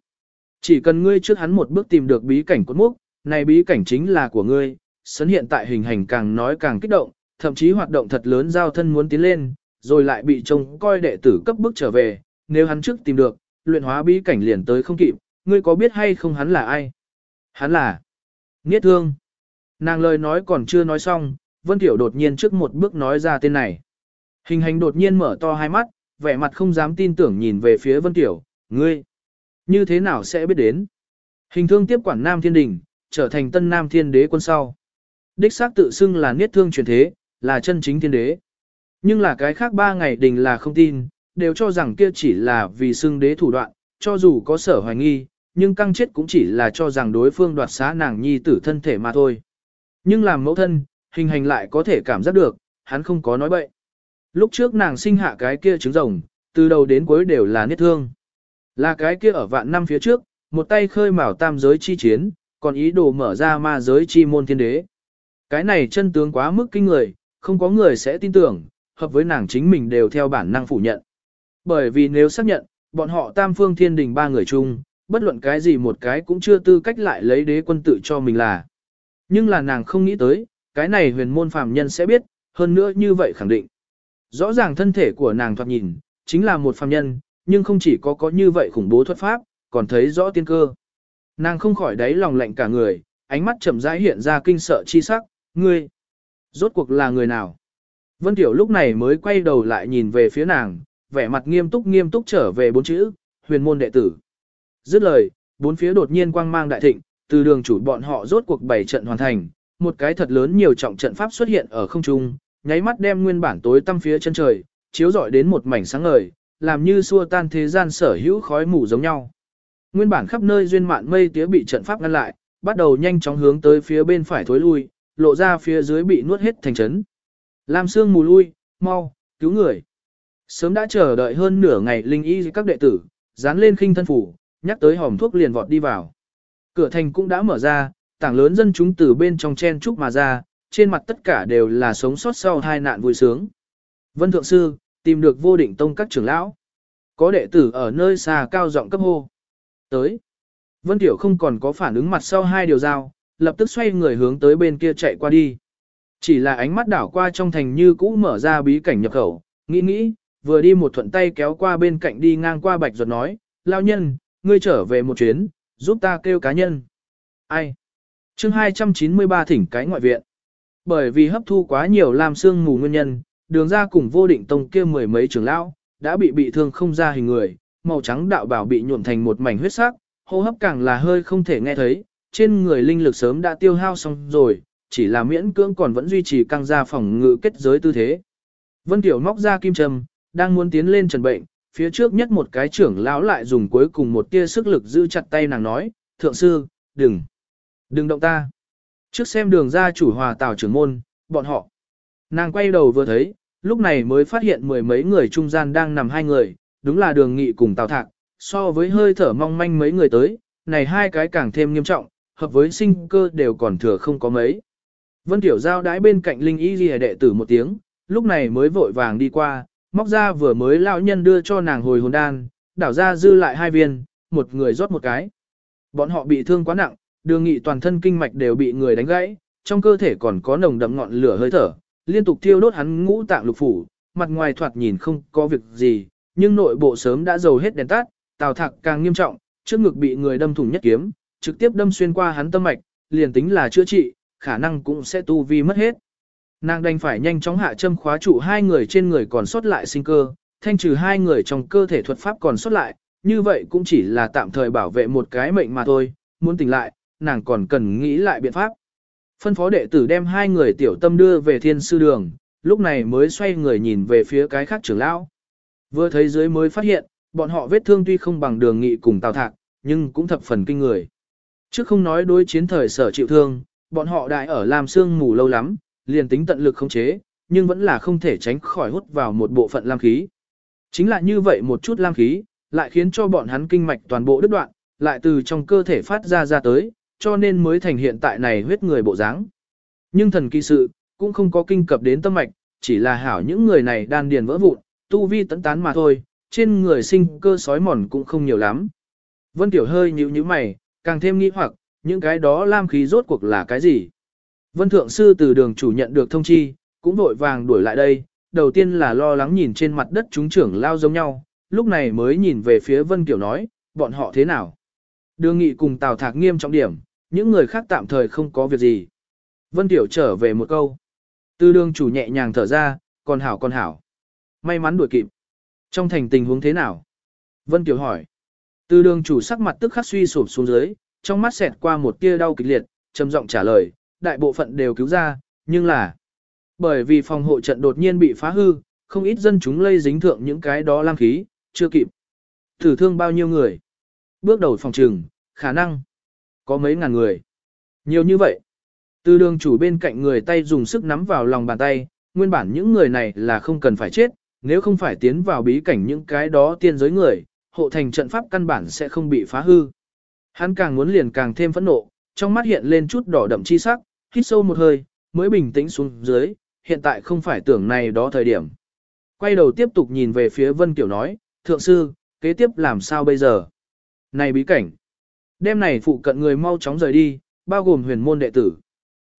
Chỉ cần ngươi trước hắn một bước tìm được bí cảnh cốt mốc, này bí cảnh chính là của ngươi, sấn hiện tại hình hành càng nói càng kích động, thậm chí hoạt động thật lớn giao thân muốn tiến lên, rồi lại bị trông coi đệ tử cấp bước trở về, nếu hắn trước tìm được, luyện hóa bí cảnh liền tới không kịp, ngươi có biết hay không hắn là ai? Hắn là Niết Thương. Nàng lời nói còn chưa nói xong, Vân Tiểu đột nhiên trước một bước nói ra tên này. Hình hành đột nhiên mở to hai mắt, vẻ mặt không dám tin tưởng nhìn về phía Vân Tiểu, ngươi, như thế nào sẽ biết đến? Hình thương tiếp quản Nam Thiên Đình, trở thành tân Nam Thiên Đế quân sau. Đích xác tự xưng là niết thương truyền thế, là chân chính thiên đế. Nhưng là cái khác ba ngày đình là không tin, đều cho rằng kia chỉ là vì xưng đế thủ đoạn, cho dù có sở hoài nghi, nhưng căng chết cũng chỉ là cho rằng đối phương đoạt xá nàng nhi tử thân thể mà thôi. Nhưng làm mẫu thân, hình hành lại có thể cảm giác được, hắn không có nói bậy. Lúc trước nàng sinh hạ cái kia trứng rồng, từ đầu đến cuối đều là niết thương. Là cái kia ở vạn năm phía trước, một tay khơi mào tam giới chi chiến, còn ý đồ mở ra ma giới chi môn thiên đế. Cái này chân tướng quá mức kinh người, không có người sẽ tin tưởng, hợp với nàng chính mình đều theo bản năng phủ nhận. Bởi vì nếu xác nhận, bọn họ tam phương thiên đình ba người chung, bất luận cái gì một cái cũng chưa tư cách lại lấy đế quân tự cho mình là. Nhưng là nàng không nghĩ tới, cái này huyền môn phàm nhân sẽ biết, hơn nữa như vậy khẳng định. Rõ ràng thân thể của nàng thoạt nhìn, chính là một phàm nhân, nhưng không chỉ có có như vậy khủng bố thuật pháp, còn thấy rõ tiên cơ. Nàng không khỏi đáy lòng lạnh cả người, ánh mắt chậm rãi hiện ra kinh sợ chi sắc, ngươi, rốt cuộc là người nào? Vân Tiểu lúc này mới quay đầu lại nhìn về phía nàng, vẻ mặt nghiêm túc nghiêm túc trở về bốn chữ, huyền môn đệ tử. Dứt lời, bốn phía đột nhiên quang mang đại thịnh, từ đường chủ bọn họ rốt cuộc bảy trận hoàn thành, một cái thật lớn nhiều trọng trận pháp xuất hiện ở không trung, nháy mắt đem nguyên bản tối tăm phía chân trời, chiếu rọi đến một mảnh sáng ngời, làm như xua tan thế gian sở hữu khói mù giống nhau. Nguyên bản khắp nơi duyên mạn mây tía bị trận pháp ngăn lại, bắt đầu nhanh chóng hướng tới phía bên phải thối lui, lộ ra phía dưới bị nuốt hết thành trấn. Lam xương mù lui, mau, cứu người. Sớm đã chờ đợi hơn nửa ngày linh y các đệ tử, dán lên khinh thân phủ, nhắc tới hòm thuốc liền vọt đi vào. Cửa thành cũng đã mở ra, tảng lớn dân chúng từ bên trong chen chúc mà ra, trên mặt tất cả đều là sống sót sau hai nạn vui sướng. Vân Thượng Sư, tìm được vô định tông các trưởng lão. Có đệ tử ở nơi xa cao giọng cấp hô. Tới. Vân Tiểu không còn có phản ứng mặt sau hai điều giao, lập tức xoay người hướng tới bên kia chạy qua đi. Chỉ là ánh mắt đảo qua trong thành như cũ mở ra bí cảnh nhập khẩu, nghĩ nghĩ, vừa đi một thuận tay kéo qua bên cạnh đi ngang qua bạch ruột nói, lao nhân, ngươi trở về một chuyến, giúp ta kêu cá nhân. Ai? Chương 293 thỉnh cái ngoại viện. Bởi vì hấp thu quá nhiều làm xương mù nguyên nhân, đường ra cùng vô định tông kia mười mấy trưởng lão, đã bị bị thương không ra hình người, màu trắng đạo bảo bị nhuộm thành một mảnh huyết sắc, hô hấp càng là hơi không thể nghe thấy, trên người linh lực sớm đã tiêu hao xong rồi, chỉ là miễn cưỡng còn vẫn duy trì căng ra phòng ngự kết giới tư thế. Vân Tiểu móc ra kim châm, đang muốn tiến lên trần bệnh, phía trước nhất một cái trưởng lão lại dùng cuối cùng một tia sức lực giữ chặt tay nàng nói, thượng sư, đừng, đừng động ta. Trước xem đường ra chủ hòa tào trưởng môn, bọn họ. Nàng quay đầu vừa thấy, lúc này mới phát hiện mười mấy người trung gian đang nằm hai người, đúng là đường nghị cùng tào thạc, so với hơi thở mong manh mấy người tới, này hai cái càng thêm nghiêm trọng, hợp với sinh cơ đều còn thừa không có mấy. Vân Tiểu Giao đãi bên cạnh Linh Y Ghi đệ tử một tiếng, lúc này mới vội vàng đi qua, móc ra vừa mới lão nhân đưa cho nàng hồi hồn đan, đảo ra dư lại hai viên, một người rót một cái. Bọn họ bị thương quá nặng, đường nghị toàn thân kinh mạch đều bị người đánh gãy, trong cơ thể còn có nồng đậm ngọn lửa hơi thở, liên tục thiêu đốt hắn ngũ tạng lục phủ, mặt ngoài thoạt nhìn không có việc gì, nhưng nội bộ sớm đã dầu hết đèn tắt, tào thạc càng nghiêm trọng, trước ngực bị người đâm thủng nhất kiếm, trực tiếp đâm xuyên qua hắn tâm mạch, liền tính là chữa trị, khả năng cũng sẽ tu vi mất hết. Nàng đành phải nhanh chóng hạ châm khóa trụ hai người trên người còn sót lại sinh cơ, thanh trừ hai người trong cơ thể thuật pháp còn sót lại, như vậy cũng chỉ là tạm thời bảo vệ một cái mệnh mà thôi, muốn tỉnh lại, nàng còn cần nghĩ lại biện pháp. Phân phó đệ tử đem hai người tiểu tâm đưa về thiên sư đường, lúc này mới xoay người nhìn về phía cái khác trưởng lão. Vừa thấy dưới mới phát hiện, bọn họ vết thương tuy không bằng đường nghị cùng tào thạc, nhưng cũng thập phần kinh người. Trước không nói đối chiến thời sở chịu thương, bọn họ đại ở làm xương mù lâu lắm, liền tính tận lực khống chế, nhưng vẫn là không thể tránh khỏi hút vào một bộ phận lam khí. Chính là như vậy một chút lam khí, lại khiến cho bọn hắn kinh mạch toàn bộ đứt đoạn, lại từ trong cơ thể phát ra ra tới, cho nên mới thành hiện tại này huyết người bộ dáng. Nhưng thần kỳ sự, cũng không có kinh cập đến tâm mạch, chỉ là hảo những người này đan điền vỡ vụn, tu vi tấn tán mà thôi, trên người sinh cơ sói mòn cũng không nhiều lắm. Vân Tiểu hơi nhíu nhíu mày, càng thêm nghĩ hoặc, những cái đó lam khí rốt cuộc là cái gì? Vân Thượng Sư từ đường chủ nhận được thông chi, cũng vội vàng đuổi lại đây, đầu tiên là lo lắng nhìn trên mặt đất chúng trưởng lao giống nhau, lúc này mới nhìn về phía Vân Kiểu nói, bọn họ thế nào? Đường nghị cùng Tào Thạc nghiêm trọng điểm, những người khác tạm thời không có việc gì. Vân Tiểu trở về một câu. Tư đương chủ nhẹ nhàng thở ra, còn hảo còn hảo. May mắn đuổi kịp. Trong thành tình huống thế nào? Vân Tiểu hỏi. Tư đương chủ sắc mặt tức khắc suy sụp xuống dưới, trong mắt xẹt qua một tia đau kịch liệt, trầm giọng trả lời, đại bộ phận đều cứu ra, nhưng là bởi vì phòng hộ trận đột nhiên bị phá hư, không ít dân chúng lây dính thượng những cái đó lang khí, chưa kịp. Thử thương bao nhiêu người? Bước đầu phòng trừng, khả năng có mấy ngàn người. Nhiều như vậy. Từ đường chủ bên cạnh người tay dùng sức nắm vào lòng bàn tay, nguyên bản những người này là không cần phải chết, nếu không phải tiến vào bí cảnh những cái đó tiên giới người, hộ thành trận pháp căn bản sẽ không bị phá hư. Hắn càng muốn liền càng thêm phẫn nộ, trong mắt hiện lên chút đỏ đậm chi sắc, hít sâu một hơi, mới bình tĩnh xuống dưới, hiện tại không phải tưởng này đó thời điểm. Quay đầu tiếp tục nhìn về phía Vân Kiểu nói, thượng sư, kế tiếp làm sao bây giờ? Này bí cảnh! Đêm này phụ cận người mau chóng rời đi, bao gồm huyền môn đệ tử.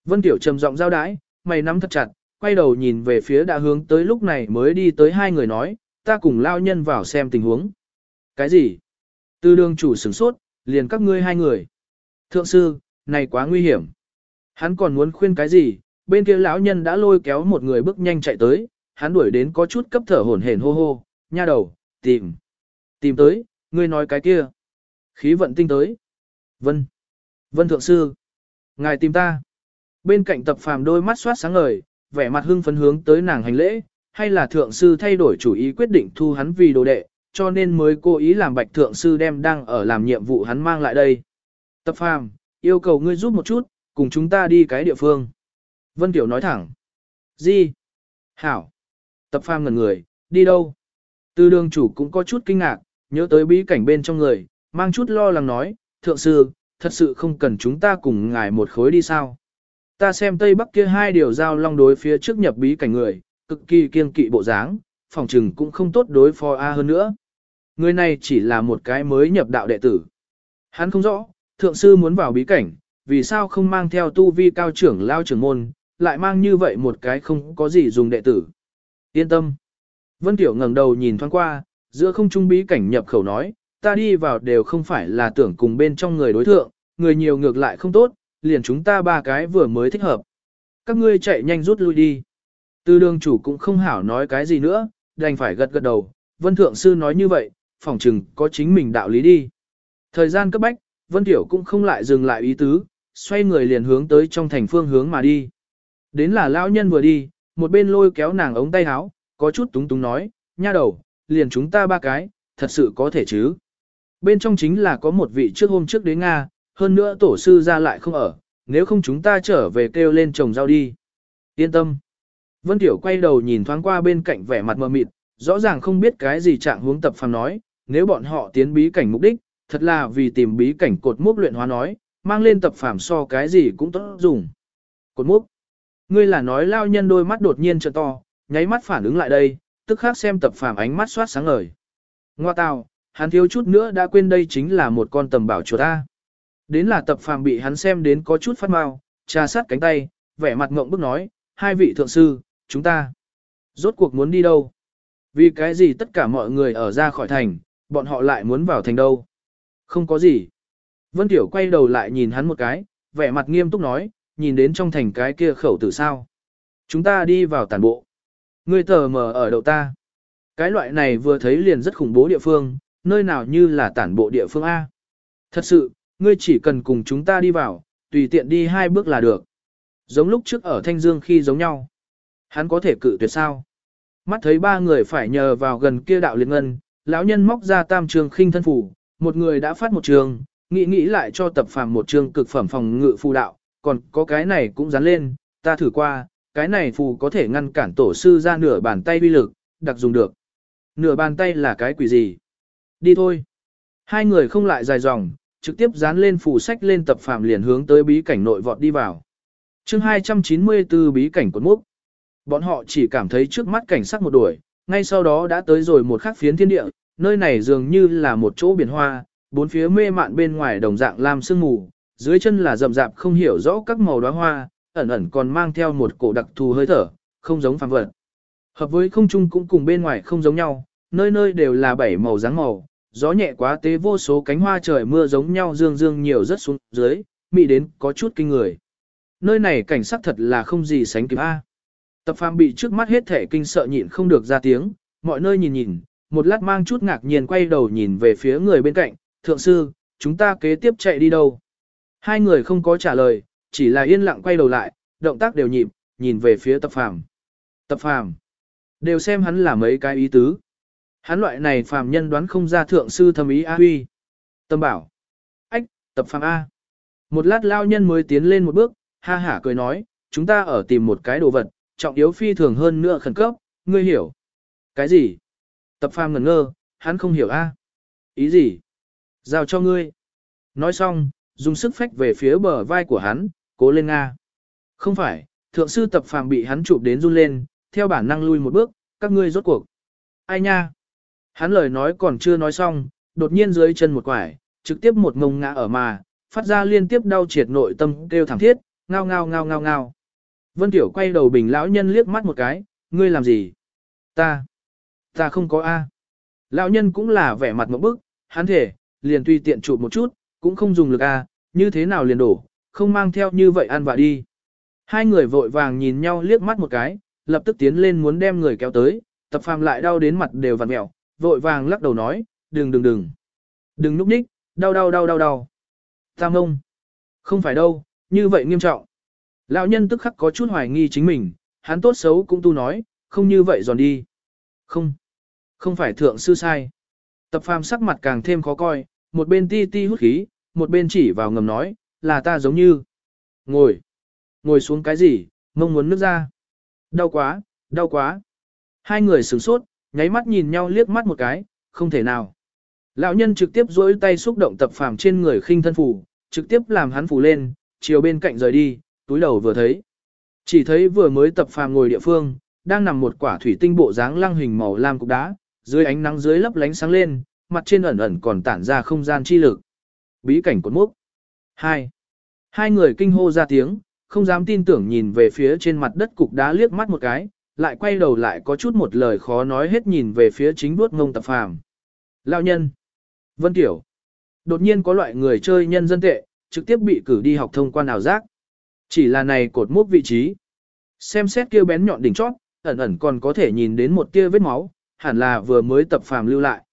Vân Tiểu trầm giọng giao đái, mày nắm thật chặt, quay đầu nhìn về phía đã hướng tới lúc này mới đi tới hai người nói, ta cùng lao nhân vào xem tình huống. Cái gì? Tư đường chủ sửng sốt, liền các ngươi hai người. Thượng sư, này quá nguy hiểm. Hắn còn muốn khuyên cái gì, bên kia lão nhân đã lôi kéo một người bước nhanh chạy tới, hắn đuổi đến có chút cấp thở hổn hển hô hô, nha đầu, tìm. Tìm tới, ngươi nói cái kia. Khí vận tinh tới. Vân. Vân thượng sư. Ngài tìm ta. Bên cạnh tập phàm đôi mắt soát sáng ngời, vẻ mặt hưng phấn hướng tới nàng hành lễ, hay là thượng sư thay đổi chủ ý quyết định thu hắn vì đồ đệ, cho nên mới cố ý làm bạch thượng sư đem đang ở làm nhiệm vụ hắn mang lại đây. Tập phàm, yêu cầu ngươi giúp một chút, cùng chúng ta đi cái địa phương. Vân Tiểu nói thẳng. Gì? Hảo. Tập phàm ngẩn người, đi đâu? Tư đường chủ cũng có chút kinh ngạc, nhớ tới bí cảnh bên trong người, mang chút lo lắng nói, thượng sư, thật sự không cần chúng ta cùng ngài một khối đi sao. Ta xem Tây Bắc kia hai điều giao long đối phía trước nhập bí cảnh người, cực kỳ kiên kỵ bộ dáng, phòng trừng cũng không tốt đối phó A hơn nữa. Người này chỉ là một cái mới nhập đạo đệ tử. Hắn không rõ, thượng sư muốn vào bí cảnh, vì sao không mang theo tu vi cao trưởng lao trưởng môn, lại mang như vậy một cái không có gì dùng đệ tử. Yên tâm. Vân Tiểu ngẩng đầu nhìn thoáng qua, giữa không trung bí cảnh nhập khẩu nói, ta đi vào đều không phải là tưởng cùng bên trong người đối thượng, người nhiều ngược lại không tốt, liền chúng ta ba cái vừa mới thích hợp. Các ngươi chạy nhanh rút lui đi. Tư đường chủ cũng không hảo nói cái gì nữa, đành phải gật gật đầu, Vân Thượng Sư nói như vậy, phỏng chừng có chính mình đạo lý đi. Thời gian cấp bách, Vân Tiểu cũng không lại dừng lại ý tứ, xoay người liền hướng tới trong thành phương hướng mà đi. Đến là lão nhân vừa đi, một bên lôi kéo nàng ống tay áo, có chút túng túng nói, nha đầu, liền chúng ta ba cái, thật sự có thể chứ. Bên trong chính là có một vị trước hôm trước đến Nga, hơn nữa tổ sư ra lại không ở, nếu không chúng ta trở về kêu lên trồng rau đi. Yên tâm. Vân Tiểu quay đầu nhìn thoáng qua bên cạnh vẻ mặt mờ mịt, rõ ràng không biết cái gì trạng hướng tập phàm nói, nếu bọn họ tiến bí cảnh mục đích, thật là vì tìm bí cảnh cột mốc luyện hóa nói, mang lên tập phàm so cái gì cũng tốt dùng. Cột mốc. Ngươi là nói lao nhân đôi mắt đột nhiên trợ to, nháy mắt phản ứng lại đây, tức khác xem tập phàm ánh mắt soát sáng ngời. Ngoa tào, hắn thiếu chút nữa đã quên đây chính là một con tầm bảo chuột ta. Đến là tập phàm bị hắn xem đến có chút phát mau, trà sát cánh tay, vẻ mặt ngộng bức nói, hai vị thượng sư, chúng ta rốt cuộc muốn đi đâu? Vì cái gì tất cả mọi người ở ra khỏi thành, bọn họ lại muốn vào thành đâu? Không có gì. Vân Tiểu quay đầu lại nhìn hắn một cái, vẻ mặt nghiêm túc nói, nhìn đến trong thành cái kia khẩu tử sao. Chúng ta đi vào tàn bộ. Ngươi tờ mờ ở đầu ta. Cái loại này vừa thấy liền rất khủng bố địa phương, nơi nào như là tản bộ địa phương A. Thật sự, ngươi chỉ cần cùng chúng ta đi vào, tùy tiện đi hai bước là được. Giống lúc trước ở Thanh Dương khi giống nhau. Hắn có thể cự tuyệt sao? Mắt thấy ba người phải nhờ vào gần kia đạo liên ngân, lão nhân móc ra tam trường khinh thân phủ, một người đã phát một trường, nghĩ nghĩ lại cho tập phàm một trường cực phẩm phòng ngự phù đạo, còn có cái này cũng dán lên, ta thử qua, cái này phù có thể ngăn cản tổ sư ra nửa bàn tay uy lực, đặc dùng được. Nửa bàn tay là cái quỷ gì? Đi thôi. Hai người không lại dài dòng, trực tiếp dán lên phủ sách lên tập phạm liền hướng tới bí cảnh nội vọt đi vào. chương 294 bí cảnh quần múc. Bọn họ chỉ cảm thấy trước mắt cảnh sắc một đuổi, ngay sau đó đã tới rồi một khắc phiến thiên địa, nơi này dường như là một chỗ biển hoa, bốn phía mê mạn bên ngoài đồng dạng lam sương mù, dưới chân là rậm rạp không hiểu rõ các màu đóa hoa, ẩn ẩn còn mang theo một cổ đặc thù hơi thở, không giống phàm vật. Hợp với không trung cũng cùng bên ngoài không giống nhau, nơi nơi đều là bảy màu dáng màu, gió nhẹ quá tế vô số cánh hoa trời mưa giống nhau dương dương nhiều rất xuống dưới, mị đến có chút kinh người. Nơi này cảnh sắc thật là không gì sánh kịp a. Tập phàm bị trước mắt hết thể kinh sợ nhịn không được ra tiếng, mọi nơi nhìn nhìn, một lát mang chút ngạc nhiên quay đầu nhìn về phía người bên cạnh, thượng sư, chúng ta kế tiếp chạy đi đâu? Hai người không có trả lời, chỉ là yên lặng quay đầu lại, động tác đều nhịp, nhìn về phía tập phàm. Tập phàm, đều xem hắn là mấy cái ý tứ. Hắn loại này phàm nhân đoán không ra thượng sư thầm ý A huy. Tâm bảo, ách, tập phàm A. Một lát lao nhân mới tiến lên một bước, ha hả cười nói, chúng ta ở tìm một cái đồ vật, trọng yếu phi thường hơn nữa khẩn cấp, ngươi hiểu. Cái gì? Tập phàm ngẩn ngơ, hắn không hiểu a. Ý gì? Giao cho ngươi. Nói xong, dùng sức phách về phía bờ vai của hắn, cố lên Nga. Không phải, thượng sư tập phàm bị hắn chụp đến run lên, theo bản năng lui một bước, các ngươi rốt cuộc. Ai nha? Hắn lời nói còn chưa nói xong, đột nhiên dưới chân một quải, trực tiếp một ngông ngã ở mà, phát ra liên tiếp đau triệt nội tâm kêu thảm thiết, ngao ngao ngao ngao ngao. Vân Tiểu quay đầu bình lão nhân liếc mắt một cái, ngươi làm gì? Ta, ta không có A. Lão nhân cũng là vẻ mặt một bức, hắn thể, liền tùy tiện chụp một chút, cũng không dùng lực A, như thế nào liền đổ, không mang theo như vậy ăn vạ đi. Hai người vội vàng nhìn nhau liếc mắt một cái, lập tức tiến lên muốn đem người kéo tới, tập phàm lại đau đến mặt đều vặn mẹo, vội vàng lắc đầu nói, đừng đừng đừng. Đừng núp ních, đau đau đau đau đau. Tam ông. Không phải đâu, như vậy nghiêm trọng. Lão nhân tức khắc có chút hoài nghi chính mình, hắn tốt xấu cũng tu nói, không như vậy giòn đi. Không, không phải thượng sư sai. Tập phàm sắc mặt càng thêm khó coi, một bên ti ti hút khí, một bên chỉ vào ngầm nói, là ta giống như. Ngồi, ngồi xuống cái gì, mong muốn nước ra. Đau quá, đau quá. Hai người sửng sốt, nháy mắt nhìn nhau liếc mắt một cái, không thể nào. Lão nhân trực tiếp duỗi tay xúc động tập phàm trên người khinh thân phủ, trực tiếp làm hắn phủ lên, chiều bên cạnh rời đi, túi đầu vừa thấy. Chỉ thấy vừa mới tập phàm ngồi địa phương, đang nằm một quả thủy tinh bộ dáng lăng hình màu lam cục đá, dưới ánh nắng dưới lấp lánh sáng lên, mặt trên ẩn ẩn còn tản ra không gian chi lực. Bí cảnh cột mốc. Hai. Hai người kinh hô ra tiếng, không dám tin tưởng nhìn về phía trên mặt đất cục đá liếc mắt một cái, lại quay đầu lại có chút một lời khó nói hết nhìn về phía chính bước ngông tập phàm. Lão nhân. Vân Tiểu. Đột nhiên có loại người chơi nhân dân tệ, trực tiếp bị cử đi học thông quan ảo giác. Chỉ là này cột mốc vị trí. Xem xét kia bén nhọn đỉnh chót, ẩn ẩn còn có thể nhìn đến một tia vết máu, hẳn là vừa mới tập phàm lưu lại.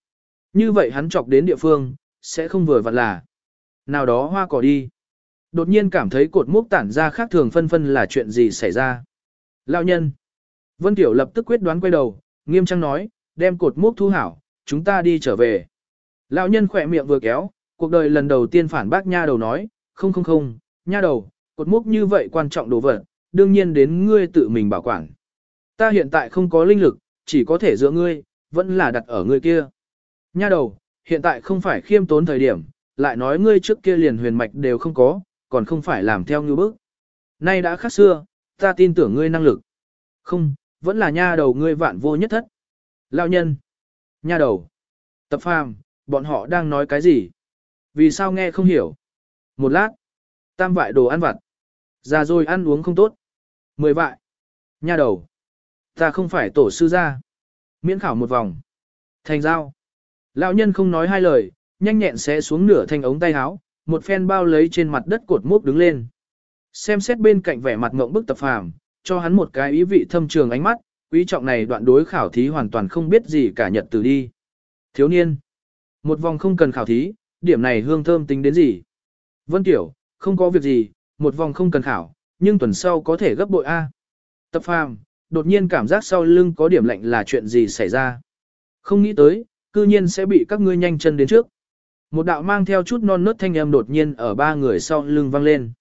Như vậy hắn chọc đến địa phương, sẽ không vừa vặn là. Nào đó hoa cỏ đi. Đột nhiên cảm thấy cột mốc tản ra khác thường phân phân là chuyện gì xảy ra. Lão nhân. Vân Tiểu lập tức quyết đoán quay đầu, nghiêm trang nói, đem cột mốc thu hảo, chúng ta đi trở về. Lão nhân khỏe miệng vừa kéo, cuộc đời lần đầu tiên phản bác nha đầu nói, không không không, nha đầu, cột mốc như vậy quan trọng đồ vật, đương nhiên đến ngươi tự mình bảo quản. Ta hiện tại không có linh lực, chỉ có thể dựa ngươi, vẫn là đặt ở ngươi kia. Nha đầu, hiện tại không phải khiêm tốn thời điểm, lại nói ngươi trước kia liền huyền mạch đều không có, còn không phải làm theo như bước. Nay đã khác xưa, ta tin tưởng ngươi năng lực. Không, vẫn là nha đầu ngươi vạn vô nhất thất. Lão nhân. Nha đầu. Tập phàm, bọn họ đang nói cái gì? Vì sao nghe không hiểu? Một lát. Tam vại đồ ăn vặt. Già rồi ăn uống không tốt. Mười vại. Nha đầu. Ta không phải tổ sư gia. Miễn khảo một vòng. Thành giao. Lão nhân không nói hai lời, nhanh nhẹn sẽ xuống nửa thành ống tay áo, một phen bao lấy trên mặt đất cột mốc đứng lên. Xem xét bên cạnh vẻ mặt ngộng bức tập phàm, cho hắn một cái ý vị thâm trường ánh mắt, quý trọng này đoạn đối khảo thí hoàn toàn không biết gì cả nhật từ đi. Thiếu niên. Một vòng không cần khảo thí, điểm này hương thơm tính đến gì. Vân Tiểu, không có việc gì, một vòng không cần khảo, nhưng tuần sau có thể gấp bội A. Tập phàm, đột nhiên cảm giác sau lưng có điểm lạnh là chuyện gì xảy ra. Không nghĩ tới, cư nhiên sẽ bị các ngươi nhanh chân đến trước. Một đạo mang theo chút non nớt thanh âm đột nhiên ở ba người sau lưng vang lên.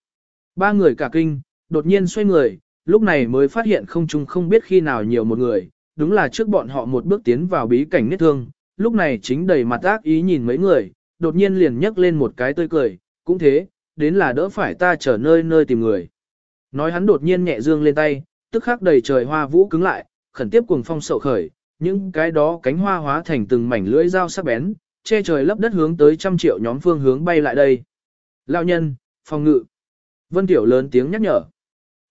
Ba người cả kinh, đột nhiên xoay người, lúc này mới phát hiện không chung không biết khi nào nhiều một người, đúng là trước bọn họ một bước tiến vào bí cảnh nết thương, lúc này chính đầy mặt ác ý nhìn mấy người, đột nhiên liền nhấc lên một cái tươi cười, cũng thế, đến là đỡ phải ta trở nơi nơi tìm người. Nói hắn đột nhiên nhẹ dương lên tay, tức khắc đầy trời hoa vũ cứng lại, khẩn tiếp cuồng phong sậu khởi, những cái đó cánh hoa hóa thành từng mảnh lưỡi dao sắc bén, che trời lấp đất hướng tới trăm triệu nhóm phương hướng bay lại đây. Lão nhân, phòng ngự. Vân Tiểu lớn tiếng nhắc nhở.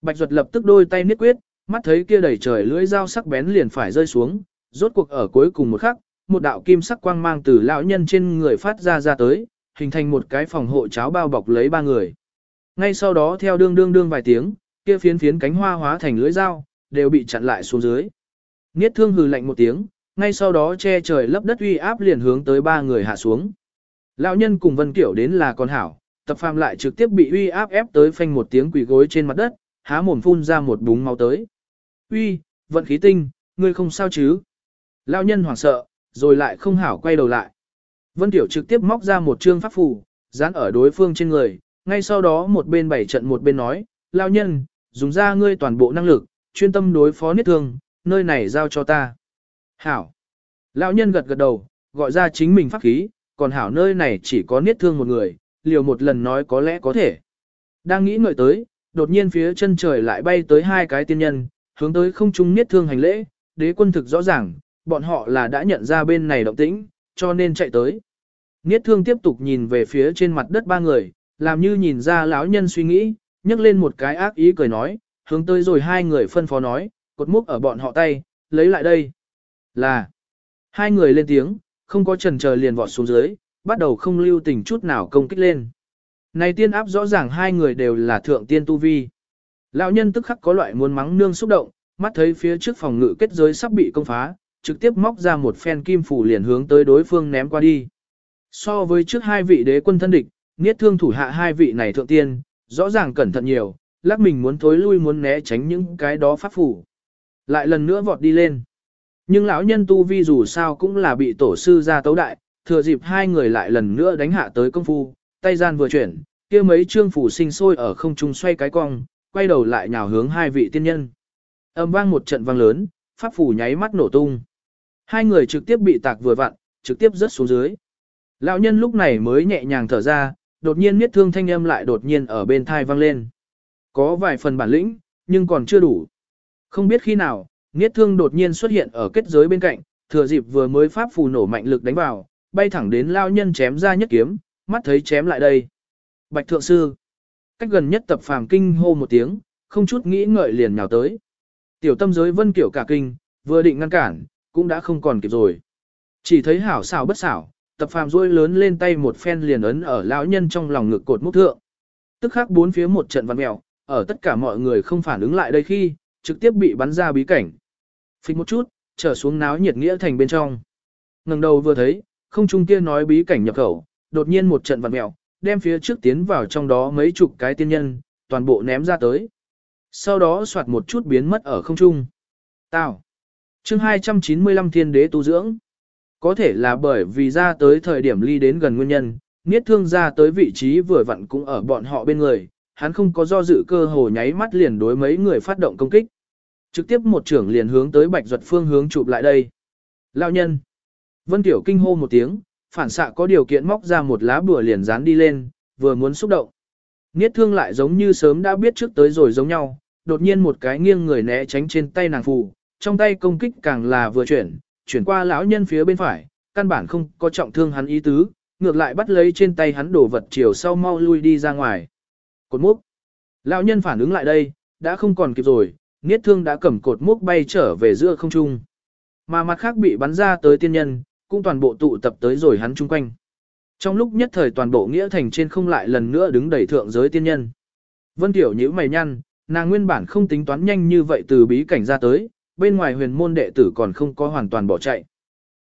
Bạch Duật lập tức đôi tay niết quyết, mắt thấy kia đầy trời lưỡi dao sắc bén liền phải rơi xuống, rốt cuộc ở cuối cùng một khắc, một đạo kim sắc quang mang từ lão nhân trên người phát ra ra tới, hình thành một cái phòng hộ cháo bao bọc lấy ba người. Ngay sau đó theo đương đương đương vài tiếng, kia phiến phiến cánh hoa hóa thành lưỡi dao, đều bị chặn lại xuống dưới. Niết thương hừ lạnh một tiếng, ngay sau đó che trời lấp đất uy áp liền hướng tới ba người hạ xuống. Lão nhân cùng Vân Kiểu đến là con hảo, tập phàm lại trực tiếp bị uy áp ép tới phanh một tiếng quỳ gối trên mặt đất, há mồm phun ra một búng máu tới. Uy, vận khí tinh, ngươi không sao chứ? Lão nhân hoảng sợ, rồi lại không hảo quay đầu lại. Vân Tiểu trực tiếp móc ra một trương pháp phù, dán ở đối phương trên người, ngay sau đó một bên bảy trận một bên nói, Lão nhân, dùng ra ngươi toàn bộ năng lực, chuyên tâm đối phó niết thương, nơi này giao cho ta. Hảo. Lão nhân gật gật đầu, gọi ra chính mình pháp khí, còn hảo nơi này chỉ có niết thương một người, liều một lần nói có lẽ có thể. Đang nghĩ ngợi tới, đột nhiên phía chân trời lại bay tới hai cái tiên nhân, hướng tới không trung niết thương hành lễ, đế quân thực rõ ràng, bọn họ là đã nhận ra bên này động tĩnh, cho nên chạy tới. Niết thương tiếp tục nhìn về phía trên mặt đất ba người, làm như nhìn ra lão nhân suy nghĩ, nhấc lên một cái ác ý cười nói, hướng tới rồi hai người phân phó nói, cột múc ở bọn họ tay, lấy lại đây. Là, hai người lên tiếng, không có trần chờ liền vọt xuống dưới, bắt đầu không lưu tình chút nào công kích lên. Này tiên áp rõ ràng hai người đều là thượng tiên tu vi. Lão nhân tức khắc có loại muốn mắng nương xúc động, mắt thấy phía trước phòng ngự kết giới sắp bị công phá, trực tiếp móc ra một phen kim phủ liền hướng tới đối phương ném qua đi. So với trước hai vị đế quân thân địch, niết thương thủ hạ hai vị này thượng tiên, rõ ràng cẩn thận nhiều, lắc mình muốn thối lui muốn né tránh những cái đó pháp phủ. Lại lần nữa vọt đi lên. Nhưng lão nhân tu vi dù sao cũng là bị tổ sư ra tấu đại, thừa dịp hai người lại lần nữa đánh hạ tới công phu, tay gian vừa chuyển, kia mấy trương phủ sinh sôi ở không trung xoay cái cong, quay đầu lại nhào hướng hai vị tiên nhân. Âm vang một trận vang lớn, pháp phủ nháy mắt nổ tung. Hai người trực tiếp bị tạc vừa vặn, trực tiếp rớt xuống dưới. Lão nhân lúc này mới nhẹ nhàng thở ra, đột nhiên miết thương thanh âm lại đột nhiên ở bên thai vang lên. Có vài phần bản lĩnh, nhưng còn chưa đủ. Không biết khi nào, Niết thương đột nhiên xuất hiện ở kết giới bên cạnh, thừa dịp vừa mới pháp phù nổ mạnh lực đánh vào, bay thẳng đến lao nhân chém ra nhất kiếm, mắt thấy chém lại đây. Bạch thượng sư, cách gần nhất tập phàm kinh hô một tiếng, không chút nghĩ ngợi liền nhào tới. Tiểu tâm giới vân kiểu cả kinh, vừa định ngăn cản, cũng đã không còn kịp rồi. Chỉ thấy hảo xảo bất xảo, tập phàm rôi lớn lên tay một phen liền ấn ở lão nhân trong lòng ngực cột múc thượng. Tức khắc bốn phía một trận văn mèo, ở tất cả mọi người không phản ứng lại đây khi, trực tiếp bị bắn ra bí cảnh. Phích một chút, trở xuống náo nhiệt nghĩa thành bên trong. ngẩng đầu vừa thấy, không trung kia nói bí cảnh nhập khẩu, đột nhiên một trận vặn mèo, đem phía trước tiến vào trong đó mấy chục cái tiên nhân, toàn bộ ném ra tới. Sau đó soạt một chút biến mất ở không trung. Tào. Chương 295 Thiên Đế tu dưỡng. Có thể là bởi vì ra tới thời điểm ly đến gần nguyên nhân, Niết Thương ra tới vị trí vừa vặn cũng ở bọn họ bên người, hắn không có do dự cơ hồ nháy mắt liền đối mấy người phát động công kích. Trực tiếp một trưởng liền hướng tới Bạch Duật phương hướng chụp lại đây. Lão nhân. Vân Tiểu kinh hô một tiếng, phản xạ có điều kiện móc ra một lá bùa liền dán đi lên, vừa muốn xúc động. Niết thương lại giống như sớm đã biết trước tới rồi giống nhau, đột nhiên một cái nghiêng người né tránh trên tay nàng phù, trong tay công kích càng là vừa chuyển, chuyển qua lão nhân phía bên phải, căn bản không có trọng thương hắn ý tứ, ngược lại bắt lấy trên tay hắn đổ vật chiều sau mau lui đi ra ngoài. Cột múc. Lão nhân phản ứng lại đây, đã không còn kịp rồi, Niết thương đã cầm cột múc bay trở về giữa không trung. Mà mặt khác bị bắn ra tới tiên nhân, cũng toàn bộ tụ tập tới rồi hắn chung quanh. Trong lúc nhất thời toàn bộ nghĩa thành trên không lại lần nữa đứng đầy thượng giới tiên nhân. Vân Tiểu nhíu mày nhăn, nàng nguyên bản không tính toán nhanh như vậy từ bí cảnh ra tới, bên ngoài huyền môn đệ tử còn không có hoàn toàn bỏ chạy.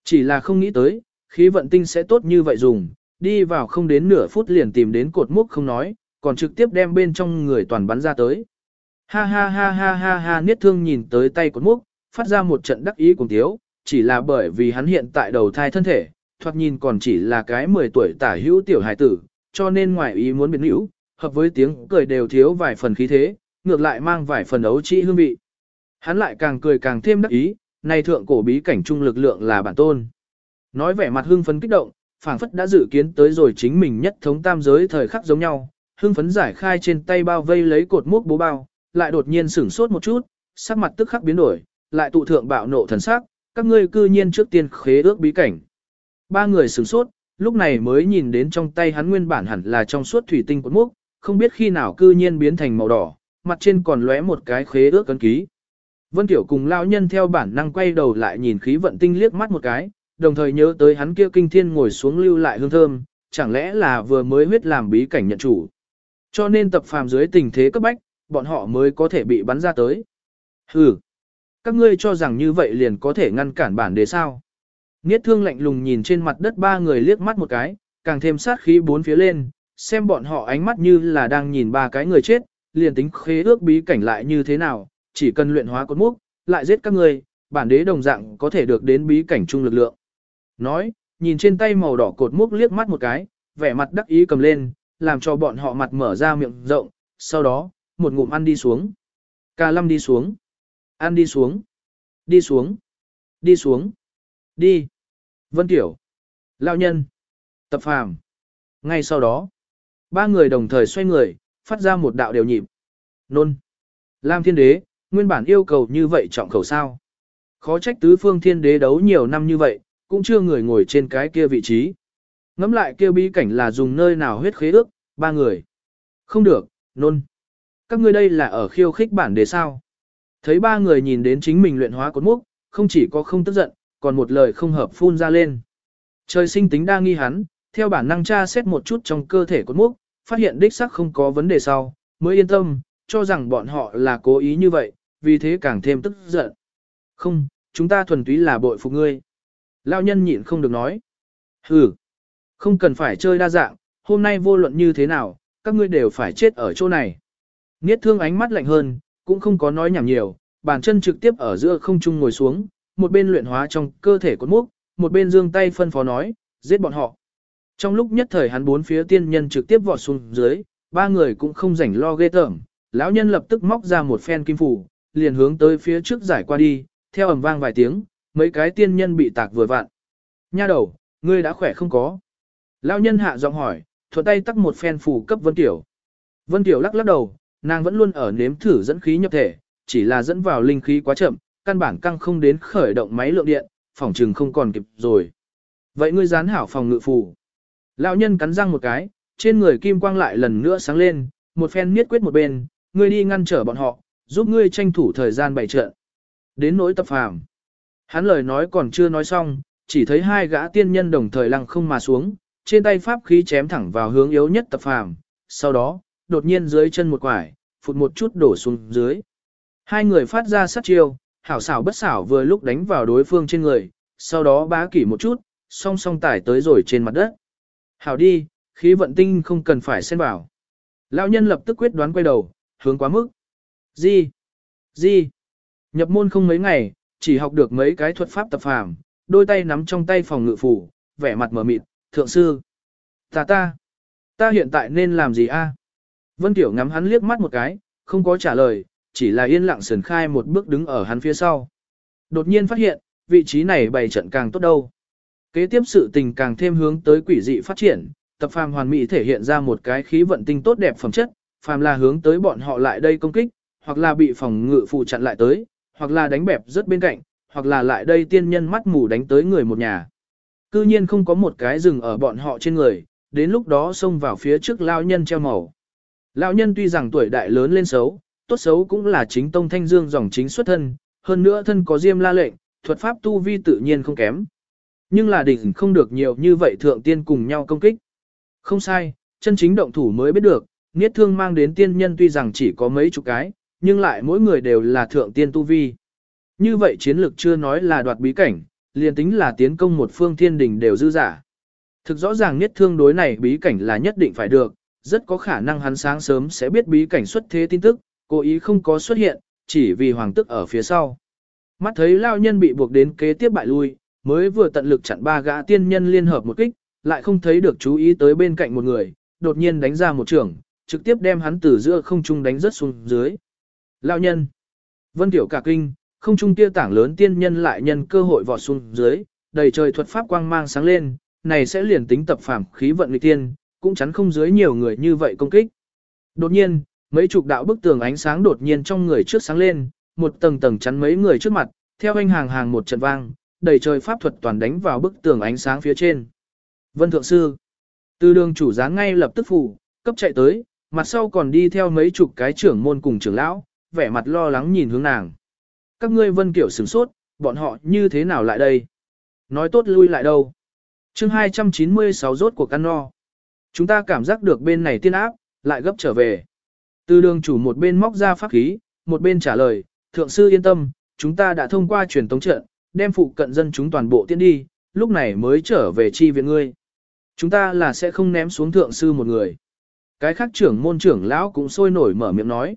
Chỉ là không nghĩ tới, khí vận tinh sẽ tốt như vậy dùng, đi vào không đến nửa phút liền tìm đến cột mốc không nói, còn trực tiếp đem bên trong người toàn bắn ra tới. Ha ha ha ha ha ha niết thương nhìn tới tay cột mốc, phát ra một trận đắc ý cùng tiếu, chỉ là bởi vì hắn hiện tại đầu thai thân thể, thoạt nhìn còn chỉ là cái 10 tuổi tả hữu tiểu hài tử, cho nên ngoài ý muốn biến hữu, hợp với tiếng cười đều thiếu vài phần khí thế, ngược lại mang vài phần ấu trĩ hương vị. Hắn lại càng cười càng thêm đắc ý, này thượng cổ bí cảnh trung lực lượng là bản tôn. Nói vẻ mặt hưng phấn kích động, phảng phất đã dự kiến tới rồi chính mình nhất thống tam giới thời khắc giống nhau, hưng phấn giải khai trên tay bao vây lấy cột mốc bố bao, lại đột nhiên sửng sốt một chút, sắc mặt tức khắc biến đổi, lại tụ thượng bạo nộ thần sắc, các ngươi cư nhiên trước tiên khế ước bí cảnh. Ba người sửng sốt, lúc này mới nhìn đến trong tay hắn nguyên bản hẳn là trong suốt thủy tinh cuốn mốc, không biết khi nào cư nhiên biến thành màu đỏ, mặt trên còn lóe một cái khế ước cấn ký. Vân Tiểu cùng lao nhân theo bản năng quay đầu lại nhìn khí vận tinh liếc mắt một cái, đồng thời nhớ tới hắn kia kinh thiên ngồi xuống lưu lại hương thơm, chẳng lẽ là vừa mới huyết làm bí cảnh nhận chủ. Cho nên tập phàm dưới tình thế cấp bách, bọn họ mới có thể bị bắn ra tới. Hừ, các ngươi cho rằng như vậy liền có thể ngăn cản bản đế sao. Niết thương lạnh lùng nhìn trên mặt đất ba người liếc mắt một cái, càng thêm sát khí bốn phía lên, xem bọn họ ánh mắt như là đang nhìn ba cái người chết, liền tính khế ước bí cảnh lại như thế nào, chỉ cần luyện hóa cốt múc, lại giết các ngươi, bản đế đồng dạng có thể được đến bí cảnh trung lực lượng. Nói, nhìn trên tay màu đỏ cột múc liếc mắt một cái, vẻ mặt đắc ý cầm lên, làm cho bọn họ mặt mở ra miệng rộng, sau đó, một ngụm ăn đi xuống. Cà lâm đi xuống. Ăn đi xuống. Đi xuống. Đi xuống. Đi. Vân Tiểu. Lão nhân. Tập phàm. Ngay sau đó, ba người đồng thời xoay người, phát ra một đạo đều nhịp. Nôn. Lam thiên đế, nguyên bản yêu cầu như vậy trọng khẩu sao. Khó trách tứ phương thiên đế đấu nhiều năm như vậy, cũng chưa người ngồi trên cái kia vị trí. Ngắm lại kêu bí cảnh là dùng nơi nào huyết khế ước, ba người. Không được, nôn. Các ngươi đây là ở khiêu khích bản đế sao. Thấy ba người nhìn đến chính mình luyện hóa cốt múc, không chỉ có không tức giận, còn một lời không hợp phun ra lên. Trời sinh tính đa nghi hắn, theo bản năng tra xét một chút trong cơ thể cốt múc, phát hiện đích sắc không có vấn đề sau, mới yên tâm, cho rằng bọn họ là cố ý như vậy, vì thế càng thêm tức giận. Không, chúng ta thuần túy là bội phục ngươi. Lao nhân nhịn không được nói. Hừ, không cần phải chơi đa dạng, hôm nay vô luận như thế nào, các ngươi đều phải chết ở chỗ này. Niết thương ánh mắt lạnh hơn, cũng không có nói nhảm nhiều, bàn chân trực tiếp ở giữa không trung ngồi xuống, một bên luyện hóa trong cơ thể cốt múc, một bên dương tay phân phó nói, giết bọn họ. Trong lúc nhất thời hắn bốn phía tiên nhân trực tiếp vọt xuống dưới, ba người cũng không rảnh lo ghê tởm, lão nhân lập tức móc ra một phen kim phủ, liền hướng tới phía trước giải qua đi, theo ầm vang vài tiếng, mấy cái tiên nhân bị tạc vừa vặn. Nha đầu, ngươi đã khỏe không có? Lão nhân hạ giọng hỏi, thuận tay tắt một phen phủ cấp Vân Tiểu. Vân Tiểu lắc lắc đầu, nàng vẫn luôn ở nếm thử dẫn khí nhập thể, chỉ là dẫn vào linh khí quá chậm, căn bản căng không đến khởi động máy lượng điện, phòng trừng không còn kịp rồi. Vậy ngươi dán hảo phòng ngự phù. Lão nhân cắn răng một cái, trên người kim quang lại lần nữa sáng lên, một phen niết quyết một bên, ngươi đi ngăn trở bọn họ, giúp ngươi tranh thủ thời gian bày trận. Đến nỗi tập phàm. Hắn lời nói còn chưa nói xong, chỉ thấy hai gã tiên nhân đồng thời lăng không mà xuống, trên tay pháp khí chém thẳng vào hướng yếu nhất tập phàm. Sau đó, đột nhiên dưới chân một quải, phụt một chút đổ xuống dưới. Hai người phát ra sát chiêu, hảo xảo bất xảo vừa lúc đánh vào đối phương trên người, sau đó bá kỷ một chút, song song tải tới rồi trên mặt đất. Hảo đi, khí vận tinh không cần phải xen vào. Lão nhân lập tức quyết đoán quay đầu, hướng quá mức. Gì? Gì? Nhập môn không mấy ngày, chỉ học được mấy cái thuật pháp tập phàm, đôi tay nắm trong tay phòng ngự phủ, vẻ mặt mở mịt, thượng sư. Ta ta, ta hiện tại nên làm gì a? Vân Tiểu ngắm hắn liếc mắt một cái, không có trả lời, chỉ là yên lặng sườn khai một bước đứng ở hắn phía sau. Đột nhiên phát hiện, vị trí này bày trận càng tốt đâu. Kế tiếp sự tình càng thêm hướng tới quỷ dị phát triển, tập phàm hoàn mỹ thể hiện ra một cái khí vận tinh tốt đẹp phẩm chất, phàm là hướng tới bọn họ lại đây công kích, hoặc là bị phòng ngự phụ chặn lại tới, hoặc là đánh bẹp rất bên cạnh, hoặc là lại đây tiên nhân mắt mù đánh tới người một nhà. Cư nhiên không có một cái rừng ở bọn họ trên người, đến lúc đó xông vào phía trước lao nhân treo màu. Lão nhân tuy rằng tuổi đại lớn lên xấu, tốt xấu cũng là chính tông thanh dương dòng chính xuất thân, hơn nữa thân có diêm la lệnh, thuật pháp tu vi tự nhiên không kém. Nhưng là đỉnh không được nhiều như vậy thượng tiên cùng nhau công kích. Không sai, chân chính động thủ mới biết được, niết thương mang đến tiên nhân tuy rằng chỉ có mấy chục cái, nhưng lại mỗi người đều là thượng tiên tu vi. Như vậy chiến lược chưa nói là đoạt bí cảnh, liền tính là tiến công một phương thiên đình đều dư giả. Thực rõ ràng niết thương đối này bí cảnh là nhất định phải được, rất có khả năng hắn sáng sớm sẽ biết bí cảnh xuất thế tin tức, cố ý không có xuất hiện, chỉ vì hoàng tức ở phía sau. Mắt thấy lao nhân bị buộc đến kế tiếp bại lui, mới vừa tận lực chặn ba gã tiên nhân liên hợp một kích, lại không thấy được chú ý tới bên cạnh một người, đột nhiên đánh ra một trường, trực tiếp đem hắn từ giữa không trung đánh rớt xuống dưới. Lao nhân. Vân Tiểu cả kinh, không trung kia tảng lớn tiên nhân lại nhân cơ hội vọt xuống dưới, đầy trời thuật pháp quang mang sáng lên, này sẽ liền tính tập phàm khí vận nghịch tiên, cũng chắn không dưới nhiều người như vậy công kích. Đột nhiên, mấy chục đạo bức tường ánh sáng đột nhiên trong người trước sáng lên, một tầng tầng chắn mấy người trước mặt, theo anh hàng hàng một trận vang, đầy trời pháp thuật toàn đánh vào bức tường ánh sáng phía trên. Vân Thượng Sư, từ đường chủ dáng ngay lập tức phủ, cấp chạy tới, mặt sau còn đi theo mấy chục cái trưởng môn cùng trưởng lão, vẻ mặt lo lắng nhìn hướng nàng. Các ngươi vân kiểu sửng sốt, bọn họ như thế nào lại đây? Nói tốt lui lại đâu? chương 296 rốt của căn no. Chúng ta cảm giác được bên này tiên áp, lại gấp trở về. Từ đường chủ một bên móc ra pháp khí, một bên trả lời, thượng sư yên tâm, chúng ta đã thông qua truyền tống trận, đem phụ cận dân chúng toàn bộ tiến đi, lúc này mới trở về chi viện ngươi. Chúng ta là sẽ không ném xuống thượng sư một người. Cái khác trưởng môn trưởng lão cũng sôi nổi mở miệng nói.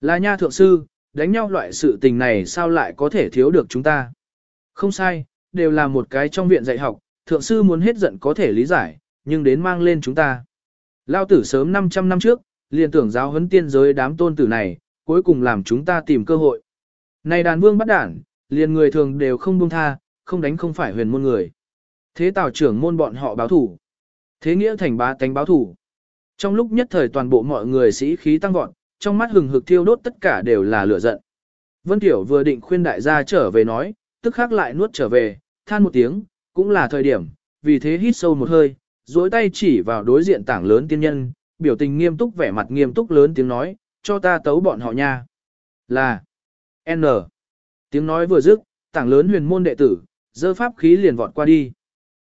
Là nha thượng sư, đánh nhau loại sự tình này sao lại có thể thiếu được chúng ta. Không sai, đều là một cái trong viện dạy học, thượng sư muốn hết giận có thể lý giải, nhưng đến mang lên chúng ta. Lao tử sớm 500 năm trước, liền tưởng giáo huấn tiên giới đám tôn tử này, cuối cùng làm chúng ta tìm cơ hội. Này đàn vương bắt đản, liền người thường đều không buông tha, không đánh không phải huyền môn người. Thế tào trưởng môn bọn họ báo thủ. Thế nghĩa thành bá tánh báo thủ. Trong lúc nhất thời toàn bộ mọi người sĩ khí tăng vọt, trong mắt hừng hực thiêu đốt tất cả đều là lửa giận. Vân Tiểu vừa định khuyên đại gia trở về nói, tức khắc lại nuốt trở về, than một tiếng, cũng là thời điểm, vì thế hít sâu một hơi, duỗi tay chỉ vào đối diện tảng lớn tiên nhân, biểu tình nghiêm túc vẻ mặt nghiêm túc lớn tiếng nói, cho ta tấu bọn họ nha. Là N. Tiếng nói vừa dứt, tảng lớn huyền môn đệ tử, dơ pháp khí liền vọt qua đi.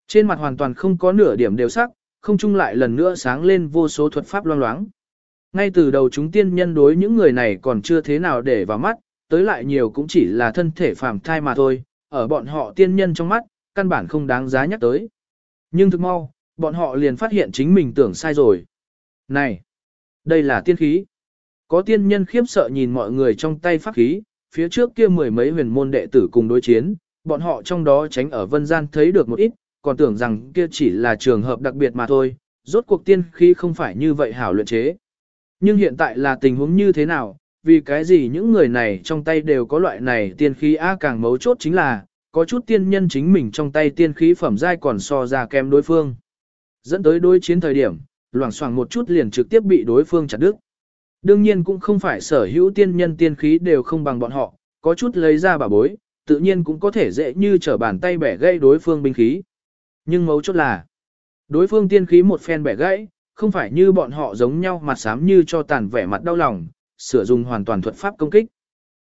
Trên mặt hoàn toàn không có nửa điểm đều sắc, không chung lại lần nữa sáng lên vô số thuật pháp loang loáng. Ngay từ đầu chúng tiên nhân đối những người này còn chưa thế nào để vào mắt, tới lại nhiều cũng chỉ là thân thể phàm thai mà thôi, ở bọn họ tiên nhân trong mắt, căn bản không đáng giá nhắc tới. Nhưng thực mau, Bọn họ liền phát hiện chính mình tưởng sai rồi. Này, đây là tiên khí. Có tiên nhân khiếp sợ nhìn mọi người trong tay pháp khí, phía trước kia mười mấy huyền môn đệ tử cùng đối chiến, bọn họ trong đó tránh ở vân gian thấy được một ít, còn tưởng rằng kia chỉ là trường hợp đặc biệt mà thôi, rốt cuộc tiên khí không phải như vậy hảo luyện chế. Nhưng hiện tại là tình huống như thế nào, vì cái gì những người này trong tay đều có loại này tiên khí a càng mấu chốt chính là, có chút tiên nhân chính mình trong tay tiên khí phẩm giai còn so ra kém đối phương. Dẫn tới đối chiến thời điểm, loảng xoảng một chút liền trực tiếp bị đối phương chặt đứt. Đương nhiên cũng không phải sở hữu tiên nhân tiên khí đều không bằng bọn họ, có chút lấy ra bà bối, tự nhiên cũng có thể dễ như trở bàn tay bẻ gãy đối phương binh khí. Nhưng mấu chốt là, đối phương tiên khí một phen bẻ gãy, không phải như bọn họ giống nhau mặt xám như cho tàn vẻ mặt đau lòng, sửa dùng hoàn toàn thuật pháp công kích.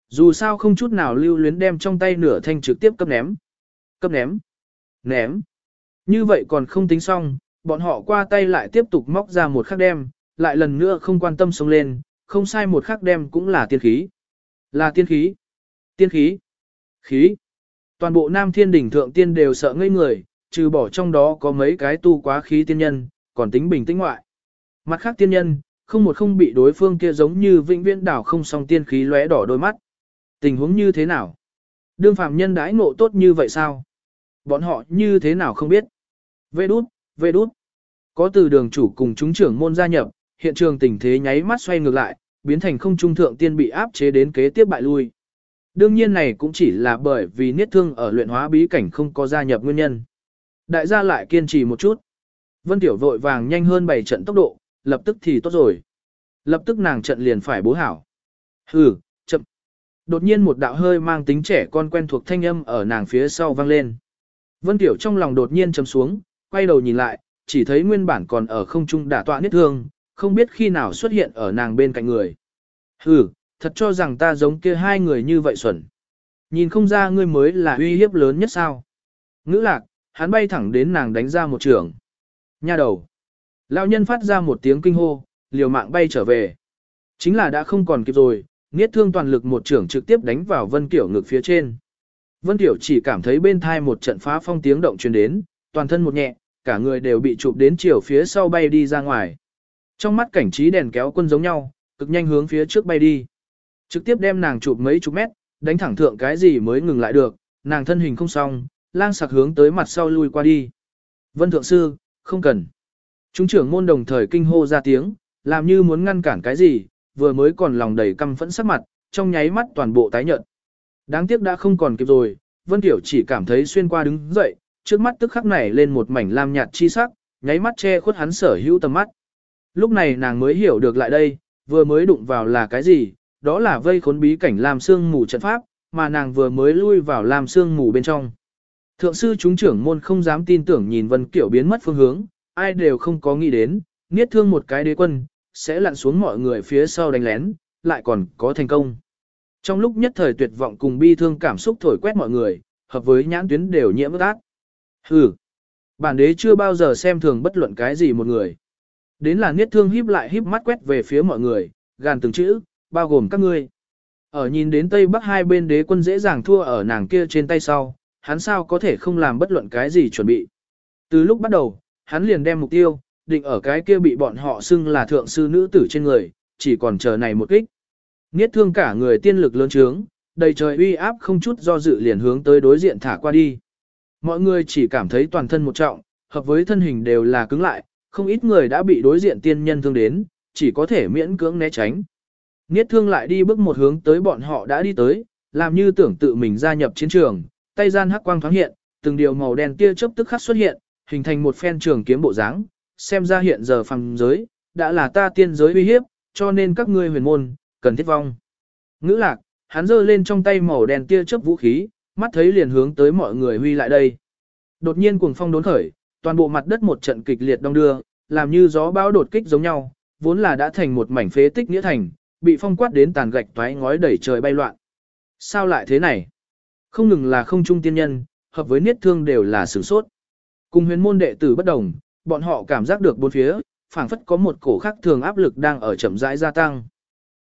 Dù sao không chút nào lưu luyến đem trong tay nửa thanh trực tiếp cấp ném. Cấp ném. Ném. Như vậy còn không tính xong, bọn họ qua tay lại tiếp tục móc ra một khắc đem, lại lần nữa không quan tâm sống lên, không sai một khắc đem cũng là tiên khí. Là tiên khí. Tiên khí. Khí. Toàn bộ nam thiên đỉnh thượng tiên đều sợ ngây người, trừ bỏ trong đó có mấy cái tu quá khí tiên nhân, còn tính bình tĩnh ngoại. Mặt khác tiên nhân, không một không bị đối phương kia giống như vĩnh viễn đảo không song tiên khí lóe đỏ đôi mắt. Tình huống như thế nào? Đương phạm nhân đãi ngộ tốt như vậy sao? Bọn họ như thế nào không biết? Vê đút, vê đút. Có từ đường chủ cùng chúng trưởng môn gia nhập, hiện trường tình thế nháy mắt xoay ngược lại, biến thành không trung thượng tiên bị áp chế đến kế tiếp bại lui. Đương nhiên này cũng chỉ là bởi vì niết thương ở luyện hóa bí cảnh không có gia nhập nguyên nhân. Đại gia lại kiên trì một chút. Vân Tiểu vội vàng nhanh hơn 7 trận tốc độ, lập tức thì tốt rồi. Lập tức nàng trận liền phải bố hảo. Hừ, chậm. Đột nhiên một đạo hơi mang tính trẻ con quen thuộc thanh âm ở nàng phía sau vang lên. Vân Tiểu trong lòng đột nhiên chấm xuống, quay đầu nhìn lại, chỉ thấy nguyên bản còn ở không trung đả tọa niết thương, không biết khi nào xuất hiện ở nàng bên cạnh người. Hừ, thật cho rằng ta giống kia hai người như vậy xuẩn. Nhìn không ra ngươi mới là uy hiếp lớn nhất sao. Ngữ lạc, hắn bay thẳng đến nàng đánh ra một trường. Nha đầu. Lão nhân phát ra một tiếng kinh hô, liều mạng bay trở về. Chính là đã không còn kịp rồi, niết thương toàn lực một trưởng trực tiếp đánh vào Vân Kiểu ngực phía trên. Vân Kiểu chỉ cảm thấy bên thai một trận phá phong tiếng động truyền đến, toàn thân một nhẹ, cả người đều bị chụp đến chiều phía sau bay đi ra ngoài. Trong mắt cảnh trí đèn kéo quân giống nhau, cực nhanh hướng phía trước bay đi. Trực tiếp đem nàng chụp mấy chục mét, đánh thẳng thượng cái gì mới ngừng lại được, nàng thân hình không xong, lang sạc hướng tới mặt sau lui qua đi. Vân Thượng Sư, không cần. Chúng trưởng môn đồng thời kinh hô ra tiếng, làm như muốn ngăn cản cái gì, vừa mới còn lòng đầy căm phẫn sắc mặt, trong nháy mắt toàn bộ tái nhợt. Đáng tiếc đã không còn kịp rồi, Vân Tiểu chỉ cảm thấy xuyên qua đứng dậy, trước mắt tức khắc nảy lên một mảnh lam nhạt chi sắc, nháy mắt che khuất hắn sở hữu tầm mắt. Lúc này nàng mới hiểu được lại đây, vừa mới đụng vào là cái gì, đó là vây khốn bí cảnh làm xương mù trận pháp, mà nàng vừa mới lui vào làm xương mù bên trong. Thượng sư chúng trưởng môn không dám tin tưởng nhìn Vân Kiểu biến mất phương hướng, ai đều không có nghĩ đến, niết thương một cái đế quân, sẽ lặn xuống mọi người phía sau đánh lén, lại còn có thành công. Trong lúc nhất thời tuyệt vọng cùng bi thương cảm xúc thổi quét mọi người, hợp với nhãn tuyến đều nhiễm ác. Hừ, bản đế chưa bao giờ xem thường bất luận cái gì một người. Đến là niết thương híp lại híp mắt quét về phía mọi người, gàn từng chữ, bao gồm các ngươi. Ở nhìn đến Tây Bắc hai bên đế quân dễ dàng thua ở nàng kia trên tay sau, hắn sao có thể không làm bất luận cái gì chuẩn bị. Từ lúc bắt đầu, hắn liền đem mục tiêu, định ở cái kia bị bọn họ xưng là thượng sư nữ tử trên người, chỉ còn chờ này một kích. Niết thương cả người tiên lực lớn trướng, đầy trời uy áp không chút do dự liền hướng tới đối diện thả qua đi. Mọi người chỉ cảm thấy toàn thân một trọng, hợp với thân hình đều là cứng lại, không ít người đã bị đối diện tiên nhân thương đến, chỉ có thể miễn cưỡng né tránh. Niết thương lại đi bước một hướng tới bọn họ đã đi tới, làm như tưởng tự mình gia nhập chiến trường, tay gian hắc quang thoáng hiện, từng điều màu đen tia chớp tức khắc xuất hiện, hình thành một phen trường kiếm bộ dáng, xem ra hiện giờ phàm giới, đã là ta tiên giới uy hiếp, cho nên các ngươi huyền môn, cần thiết vong. Ngữ lạc, hắn giơ lên trong tay màu đen tia chớp vũ khí, mắt thấy liền hướng tới mọi người huy lại đây. Đột nhiên cuồng phong đốn khởi, toàn bộ mặt đất một trận kịch liệt đông đưa, làm như gió bão đột kích giống nhau, vốn là đã thành một mảnh phế tích nghĩa thành, bị phong quát đến tàn gạch toái ngói đẩy trời bay loạn. Sao lại thế này? Không ngừng là không trung tiên nhân, hợp với niết thương đều là sửng sốt. Cùng huyền môn đệ tử bất đồng, bọn họ cảm giác được bốn phía, phảng phất có một cổ khác thường áp lực đang ở chậm rãi gia tăng.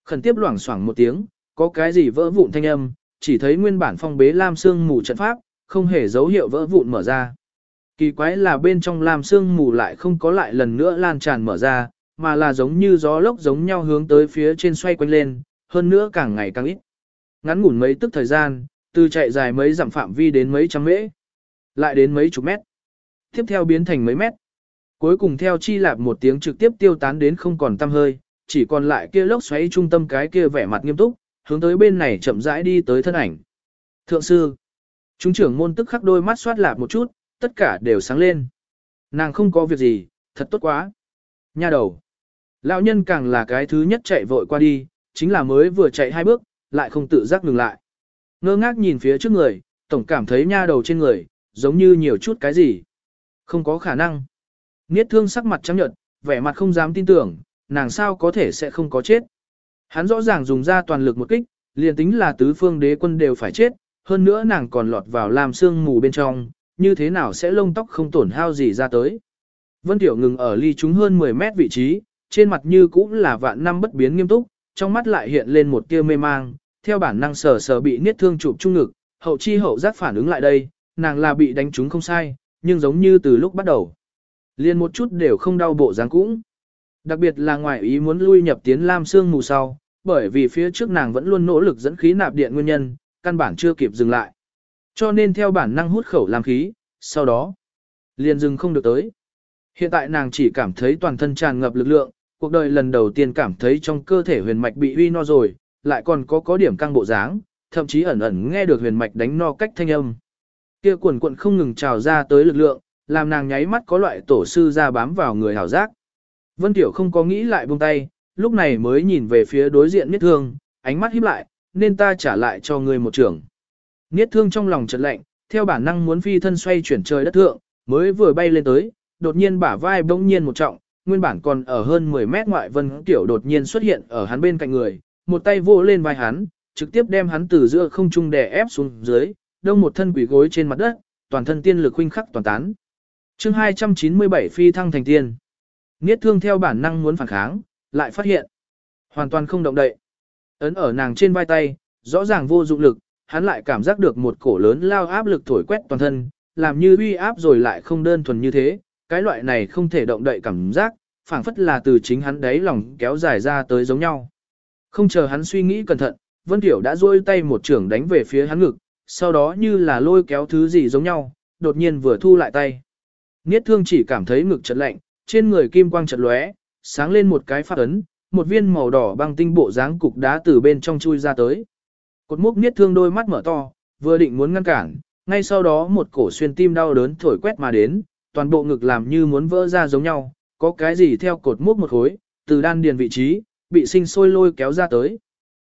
Khẩn tiếp loảng xoảng một tiếng, có cái gì vỡ vụn thanh âm, chỉ thấy nguyên bản phong bế lam xương mù trận pháp, không hề dấu hiệu vỡ vụn mở ra. Kỳ quái là bên trong lam sương mù lại không có lại lần nữa lan tràn mở ra, mà là giống như gió lốc giống nhau hướng tới phía trên xoay quanh lên, hơn nữa càng ngày càng ít. Ngắn ngủn mấy tức thời gian, từ chạy dài mấy dặm phạm vi đến mấy trăm mễ, lại đến mấy chục mét. Tiếp theo biến thành mấy mét. Cuối cùng theo chi lạp một tiếng trực tiếp tiêu tán đến không còn tăm hơi, chỉ còn lại kia lốc xoáy trung tâm cái kia vẻ mặt nghiêm túc, hướng tới bên này chậm rãi đi tới thân ảnh. Thượng sư, chúng trưởng môn tức khắc đôi mắt xoát lạp một chút, tất cả đều sáng lên. Nàng không có việc gì, thật tốt quá. Nha đầu. Lão nhân càng là cái thứ nhất chạy vội qua đi, chính là mới vừa chạy hai bước, lại không tự giác ngừng lại. Ngơ ngác nhìn phía trước người, tổng cảm thấy nha đầu trên người, giống như nhiều chút cái gì. Không có khả năng. Niết thương sắc mặt trắng nhợt, vẻ mặt không dám tin tưởng, nàng sao có thể sẽ không có chết. Hắn rõ ràng dùng ra toàn lực một kích, liền tính là tứ phương đế quân đều phải chết, hơn nữa nàng còn lọt vào làm xương mù bên trong, như thế nào sẽ lông tóc không tổn hao gì ra tới. Vân Tiểu ngừng ở ly chúng hơn 10 mét vị trí, trên mặt như cũng là vạn năm bất biến nghiêm túc, trong mắt lại hiện lên một tia mê mang, theo bản năng sờ sờ bị niết thương chụp trung ngực, hậu chi hậu giác phản ứng lại đây, nàng là bị đánh trúng không sai, nhưng giống như từ lúc bắt đầu. Liền một chút đều không đau bộ dáng cũng. Đặc biệt là ngoại ý muốn lui nhập tiến lam xương mù sau, bởi vì phía trước nàng vẫn luôn nỗ lực dẫn khí nạp điện nguyên nhân, căn bản chưa kịp dừng lại. Cho nên theo bản năng hút khẩu làm khí, sau đó, liền dừng không được tới. Hiện tại nàng chỉ cảm thấy toàn thân tràn ngập lực lượng, cuộc đời lần đầu tiên cảm thấy trong cơ thể huyền mạch bị uy no rồi, lại còn có có điểm căng bộ dáng, thậm chí ẩn ẩn nghe được huyền mạch đánh no cách thanh âm. Kia cuộn cuộn không ngừng trào ra tới lực lượng, làm nàng nháy mắt có loại tổ sư ra bám vào người hảo giác. Vân Tiểu không có nghĩ lại buông tay, lúc này mới nhìn về phía đối diện Niết Thương, ánh mắt híp lại, nên ta trả lại cho ngươi một trường. Niết Thương trong lòng chợt lạnh, theo bản năng muốn phi thân xoay chuyển trời đất thượng, mới vừa bay lên tới, đột nhiên bả vai bỗng nhiên một trọng, nguyên bản còn ở hơn 10 mét ngoại Vân Tiểu đột nhiên xuất hiện ở hắn bên cạnh người, một tay vỗ lên vai hắn, trực tiếp đem hắn từ giữa không trung đè ép xuống dưới, đông một thân quỷ gối trên mặt đất, toàn thân tiên lực huynh khắc toàn tán. Chương 297 phi thăng thành tiên. Niết thương theo bản năng muốn phản kháng, lại phát hiện. Hoàn toàn không động đậy. Ấn ở nàng trên vai tay, rõ ràng vô dụng lực, hắn lại cảm giác được một cổ lớn lao áp lực thổi quét toàn thân, làm như uy áp rồi lại không đơn thuần như thế, cái loại này không thể động đậy cảm giác, phảng phất là từ chính hắn đấy lòng kéo dài ra tới giống nhau. Không chờ hắn suy nghĩ cẩn thận, Vân Tiểu đã duỗi tay một trưởng đánh về phía hắn ngực, sau đó như là lôi kéo thứ gì giống nhau, đột nhiên vừa thu lại tay. Niết thương chỉ cảm thấy ngực chật lạnh, trên người kim quang chợt lóe, sáng lên một cái phát ấn, một viên màu đỏ băng tinh bộ dáng cục đá từ bên trong chui ra tới. Cột mốc niết thương đôi mắt mở to, vừa định muốn ngăn cản, ngay sau đó một cổ xuyên tim đau đớn thổi quét mà đến, toàn bộ ngực làm như muốn vỡ ra giống nhau, có cái gì theo cột mốc một khối, từ đan điền vị trí, bị sinh sôi lôi kéo ra tới.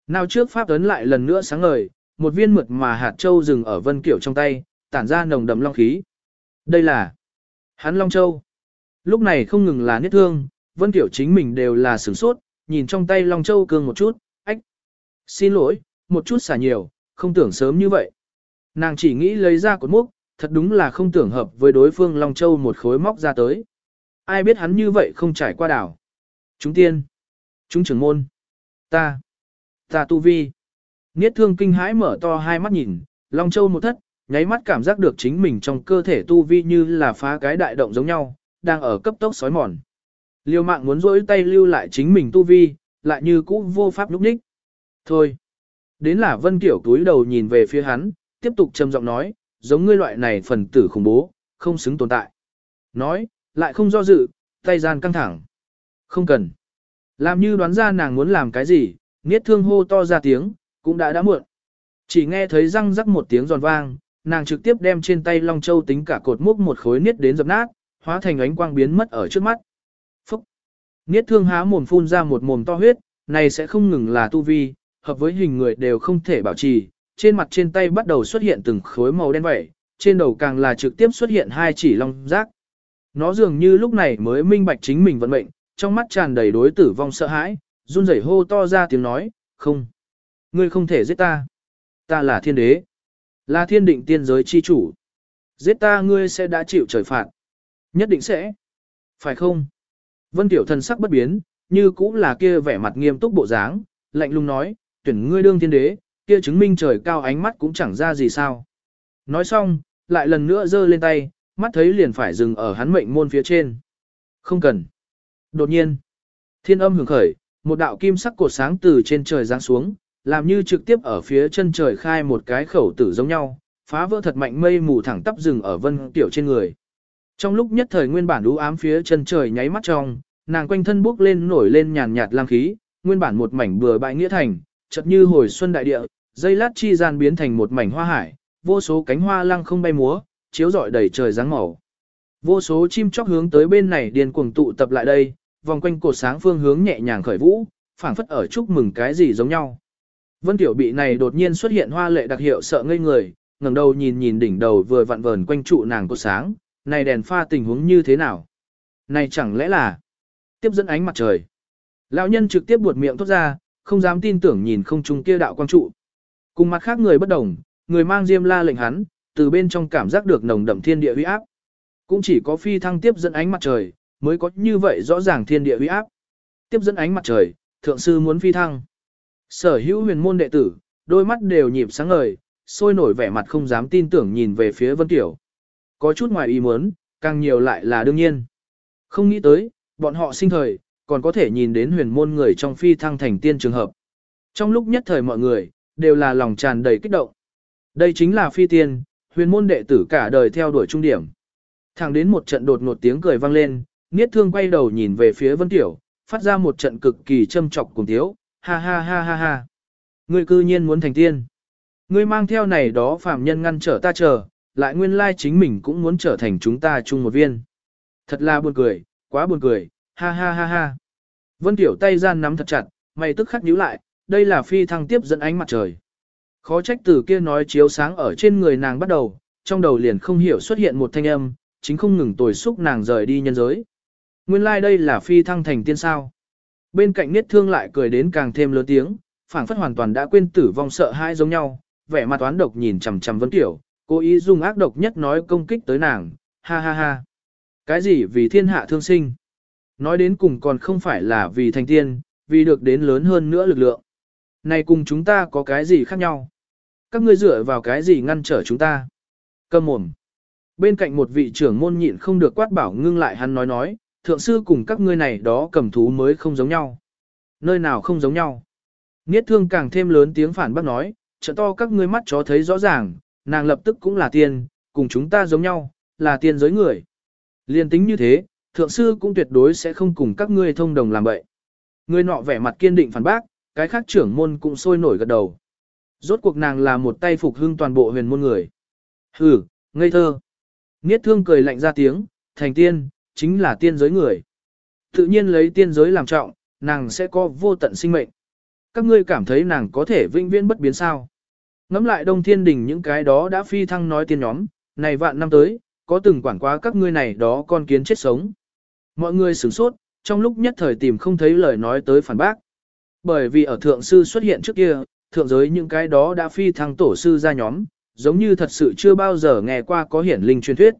Nào trước pháp ấn lại lần nữa sáng ngời, một viên mượt mà hạt châu dừng ở vân kiểu trong tay, tản ra nồng đậm long khí. Đây là hắn long châu. Lúc này không ngừng là niết thương, vân tiểu chính mình đều là sửng sốt, nhìn trong tay long châu cương một chút, ách. Xin lỗi, một chút xả nhiều, không tưởng sớm như vậy. Nàng chỉ nghĩ lấy ra cột mốc, thật đúng là không tưởng hợp với đối phương long châu một khối móc ra tới. Ai biết hắn như vậy không trải qua đảo. Chúng tiên. Chúng trưởng môn. Ta. Ta tu vi. Niết thương kinh hãi mở to hai mắt nhìn, Long Châu một thất, nháy mắt cảm giác được chính mình trong cơ thể tu vi như là phá cái đại động giống nhau, đang ở cấp tốc sói mòn. Liêu mạng muốn rỗi tay lưu lại chính mình tu vi, lại như cũ vô pháp lúc ních. Thôi. Đến là Vân Kiểu túi đầu nhìn về phía hắn, tiếp tục trầm giọng nói, giống ngươi loại này phần tử khủng bố, không xứng tồn tại. Nói, lại không do dự, tay gian căng thẳng. Không cần. Làm như đoán ra nàng muốn làm cái gì, niết thương hô to ra tiếng, cũng đã đã muộn. Chỉ nghe thấy răng rắc một tiếng giòn vang, nàng trực tiếp đem trên tay Long Châu tính cả cột múc một khối niết đến dập nát, hóa thành ánh quang biến mất ở trước mắt. Phúc! Niết thương há mồm phun ra một mồm to huyết, này sẽ không ngừng là tu vi, hợp với hình người đều không thể bảo trì, trên mặt trên tay bắt đầu xuất hiện từng khối màu đen vậy, trên đầu càng là trực tiếp xuất hiện hai chỉ long giác. Nó dường như lúc này mới minh bạch chính mình vận mệnh, trong mắt tràn đầy đối tử vong sợ hãi, run rẩy hô to ra tiếng nói, không. Ngươi không thể giết ta. Ta là thiên đế. Là thiên định tiên giới chi chủ. Giết ta ngươi sẽ đã chịu trời phạt. Nhất định sẽ. Phải không? Vân Tiểu thần sắc bất biến, như cũng là kia vẻ mặt nghiêm túc bộ dáng, lạnh lùng nói, tuyển ngươi đương thiên đế, kia chứng minh trời cao ánh mắt cũng chẳng ra gì sao. Nói xong, lại lần nữa giơ lên tay, mắt thấy liền phải dừng ở hắn mệnh môn phía trên. Không cần. Đột nhiên, thiên âm hưởng khởi, một đạo kim sắc cột sáng từ trên trời giáng xuống, làm như trực tiếp ở phía chân trời khai một cái khẩu tử giống nhau, phá vỡ thật mạnh mây mù thẳng tắp rừng ở vân tiểu trên người. Trong lúc nhất thời nguyên bản u ám phía chân trời nháy mắt trong, nàng quanh thân bước lên nổi lên nhàn nhạt lang khí, nguyên bản một mảnh bừa bãi nghĩa thành, chợt như hồi xuân đại địa, dây lát chi gian biến thành một mảnh hoa hải, vô số cánh hoa lăng không bay múa, chiếu rọi đầy trời dáng màu. Vô số chim chóc hướng tới bên này điên cuồng tụ tập lại đây, vòng quanh cột sáng phương hướng nhẹ nhàng khởi vũ, phảng phất ở chúc mừng cái gì giống nhau. Vân Tiểu bị này đột nhiên xuất hiện hoa lệ đặc hiệu sợ ngây người, ngẩng đầu nhìn nhìn đỉnh đầu vừa vặn vờn quanh trụ nàng cột sáng, này đèn pha tình huống như thế nào? Này chẳng lẽ là tiếp dẫn ánh mặt trời? Lão nhân trực tiếp buột miệng thốt ra, không dám tin tưởng nhìn không trung kia đạo quang trụ. Cùng mặt khác người bất đồng, người mang diêm la lệnh hắn, từ bên trong cảm giác được nồng đậm thiên địa uy áp. Cũng chỉ có phi thăng tiếp dẫn ánh mặt trời, mới có như vậy rõ ràng thiên địa uy áp. Tiếp dẫn ánh mặt trời, thượng sư muốn phi thăng. Sở hữu huyền môn đệ tử, đôi mắt đều nhịp sáng ngời, sôi nổi vẻ mặt không dám tin tưởng nhìn về phía Vân Tiểu. Có chút ngoài ý muốn, càng nhiều lại là đương nhiên. Không nghĩ tới, bọn họ sinh thời, còn có thể nhìn đến huyền môn người trong phi thăng thành tiên trường hợp. Trong lúc nhất thời mọi người, đều là lòng tràn đầy kích động. Đây chính là phi tiên, huyền môn đệ tử cả đời theo đuổi trung điểm. Thẳng đến một trận đột ngột tiếng cười vang lên, Niết Thương quay đầu nhìn về phía Vân Tiểu, phát ra một trận cực kỳ châm trọc cùng thiếu. ha ha ha ha ha. Ngươi cư nhiên muốn thành tiên. Ngươi mang theo này đó phạm nhân ngăn trở ta chờ, lại nguyên lai chính mình cũng muốn trở thành chúng ta chung một viên. Thật là buồn cười, quá buồn cười, ha ha ha ha. Vân Tiểu tay gian nắm thật chặt, mày tức khắc nhíu lại, đây là phi thăng tiếp dẫn ánh mặt trời. Khó trách từ kia nói chiếu sáng ở trên người nàng bắt đầu, trong đầu liền không hiểu xuất hiện một thanh âm, chính không ngừng tồi xúc nàng rời đi nhân giới. Nguyên lai like đây là phi thăng thành tiên sao. Bên cạnh Niết Thương lại cười đến càng thêm lớn tiếng, phảng phất hoàn toàn đã quên tử vong sợ hãi giống nhau, vẻ mặt toán độc nhìn chằm chằm Vân Tiểu, cố ý dùng ác độc nhất nói công kích tới nàng, ha ha ha. Cái gì vì thiên hạ thương sinh? Nói đến cùng còn không phải là vì thành tiên, vì được đến lớn hơn nữa lực lượng. Này cùng chúng ta có cái gì khác nhau? Các ngươi dựa vào cái gì ngăn trở chúng ta? Cầm mồm. Bên cạnh một vị trưởng môn nhịn không được quát bảo ngưng lại hắn nói nói, thượng sư cùng các ngươi này đó cầm thú mới không giống nhau. Nơi nào không giống nhau? Niết thương càng thêm lớn tiếng phản bác nói, trợ to các ngươi mắt chó thấy rõ ràng, nàng lập tức cũng là tiên, cùng chúng ta giống nhau, là tiên giới người. Liên tính như thế, thượng sư cũng tuyệt đối sẽ không cùng các ngươi thông đồng làm vậy. Người nọ vẻ mặt kiên định phản bác, cái khác trưởng môn cũng sôi nổi gật đầu. Rốt cuộc nàng là một tay phục hưng toàn bộ huyền môn người. Hừ, ngây thơ. Niết thương cười lạnh ra tiếng, thành tiên, chính là tiên giới người. Tự nhiên lấy tiên giới làm trọng, nàng sẽ có vô tận sinh mệnh. Các ngươi cảm thấy nàng có thể vĩnh viễn bất biến sao. Ngắm lại đông thiên đình những cái đó đã phi thăng nói tiên nhóm, này vạn năm tới, có từng quản quá các ngươi này đó con kiến chết sống. Mọi người sửng sốt, trong lúc nhất thời tìm không thấy lời nói tới phản bác. Bởi vì ở thượng sư xuất hiện trước kia, thượng giới những cái đó đã phi thăng tổ sư ra nhóm, giống như thật sự chưa bao giờ nghe qua có hiển linh truyền thuyết.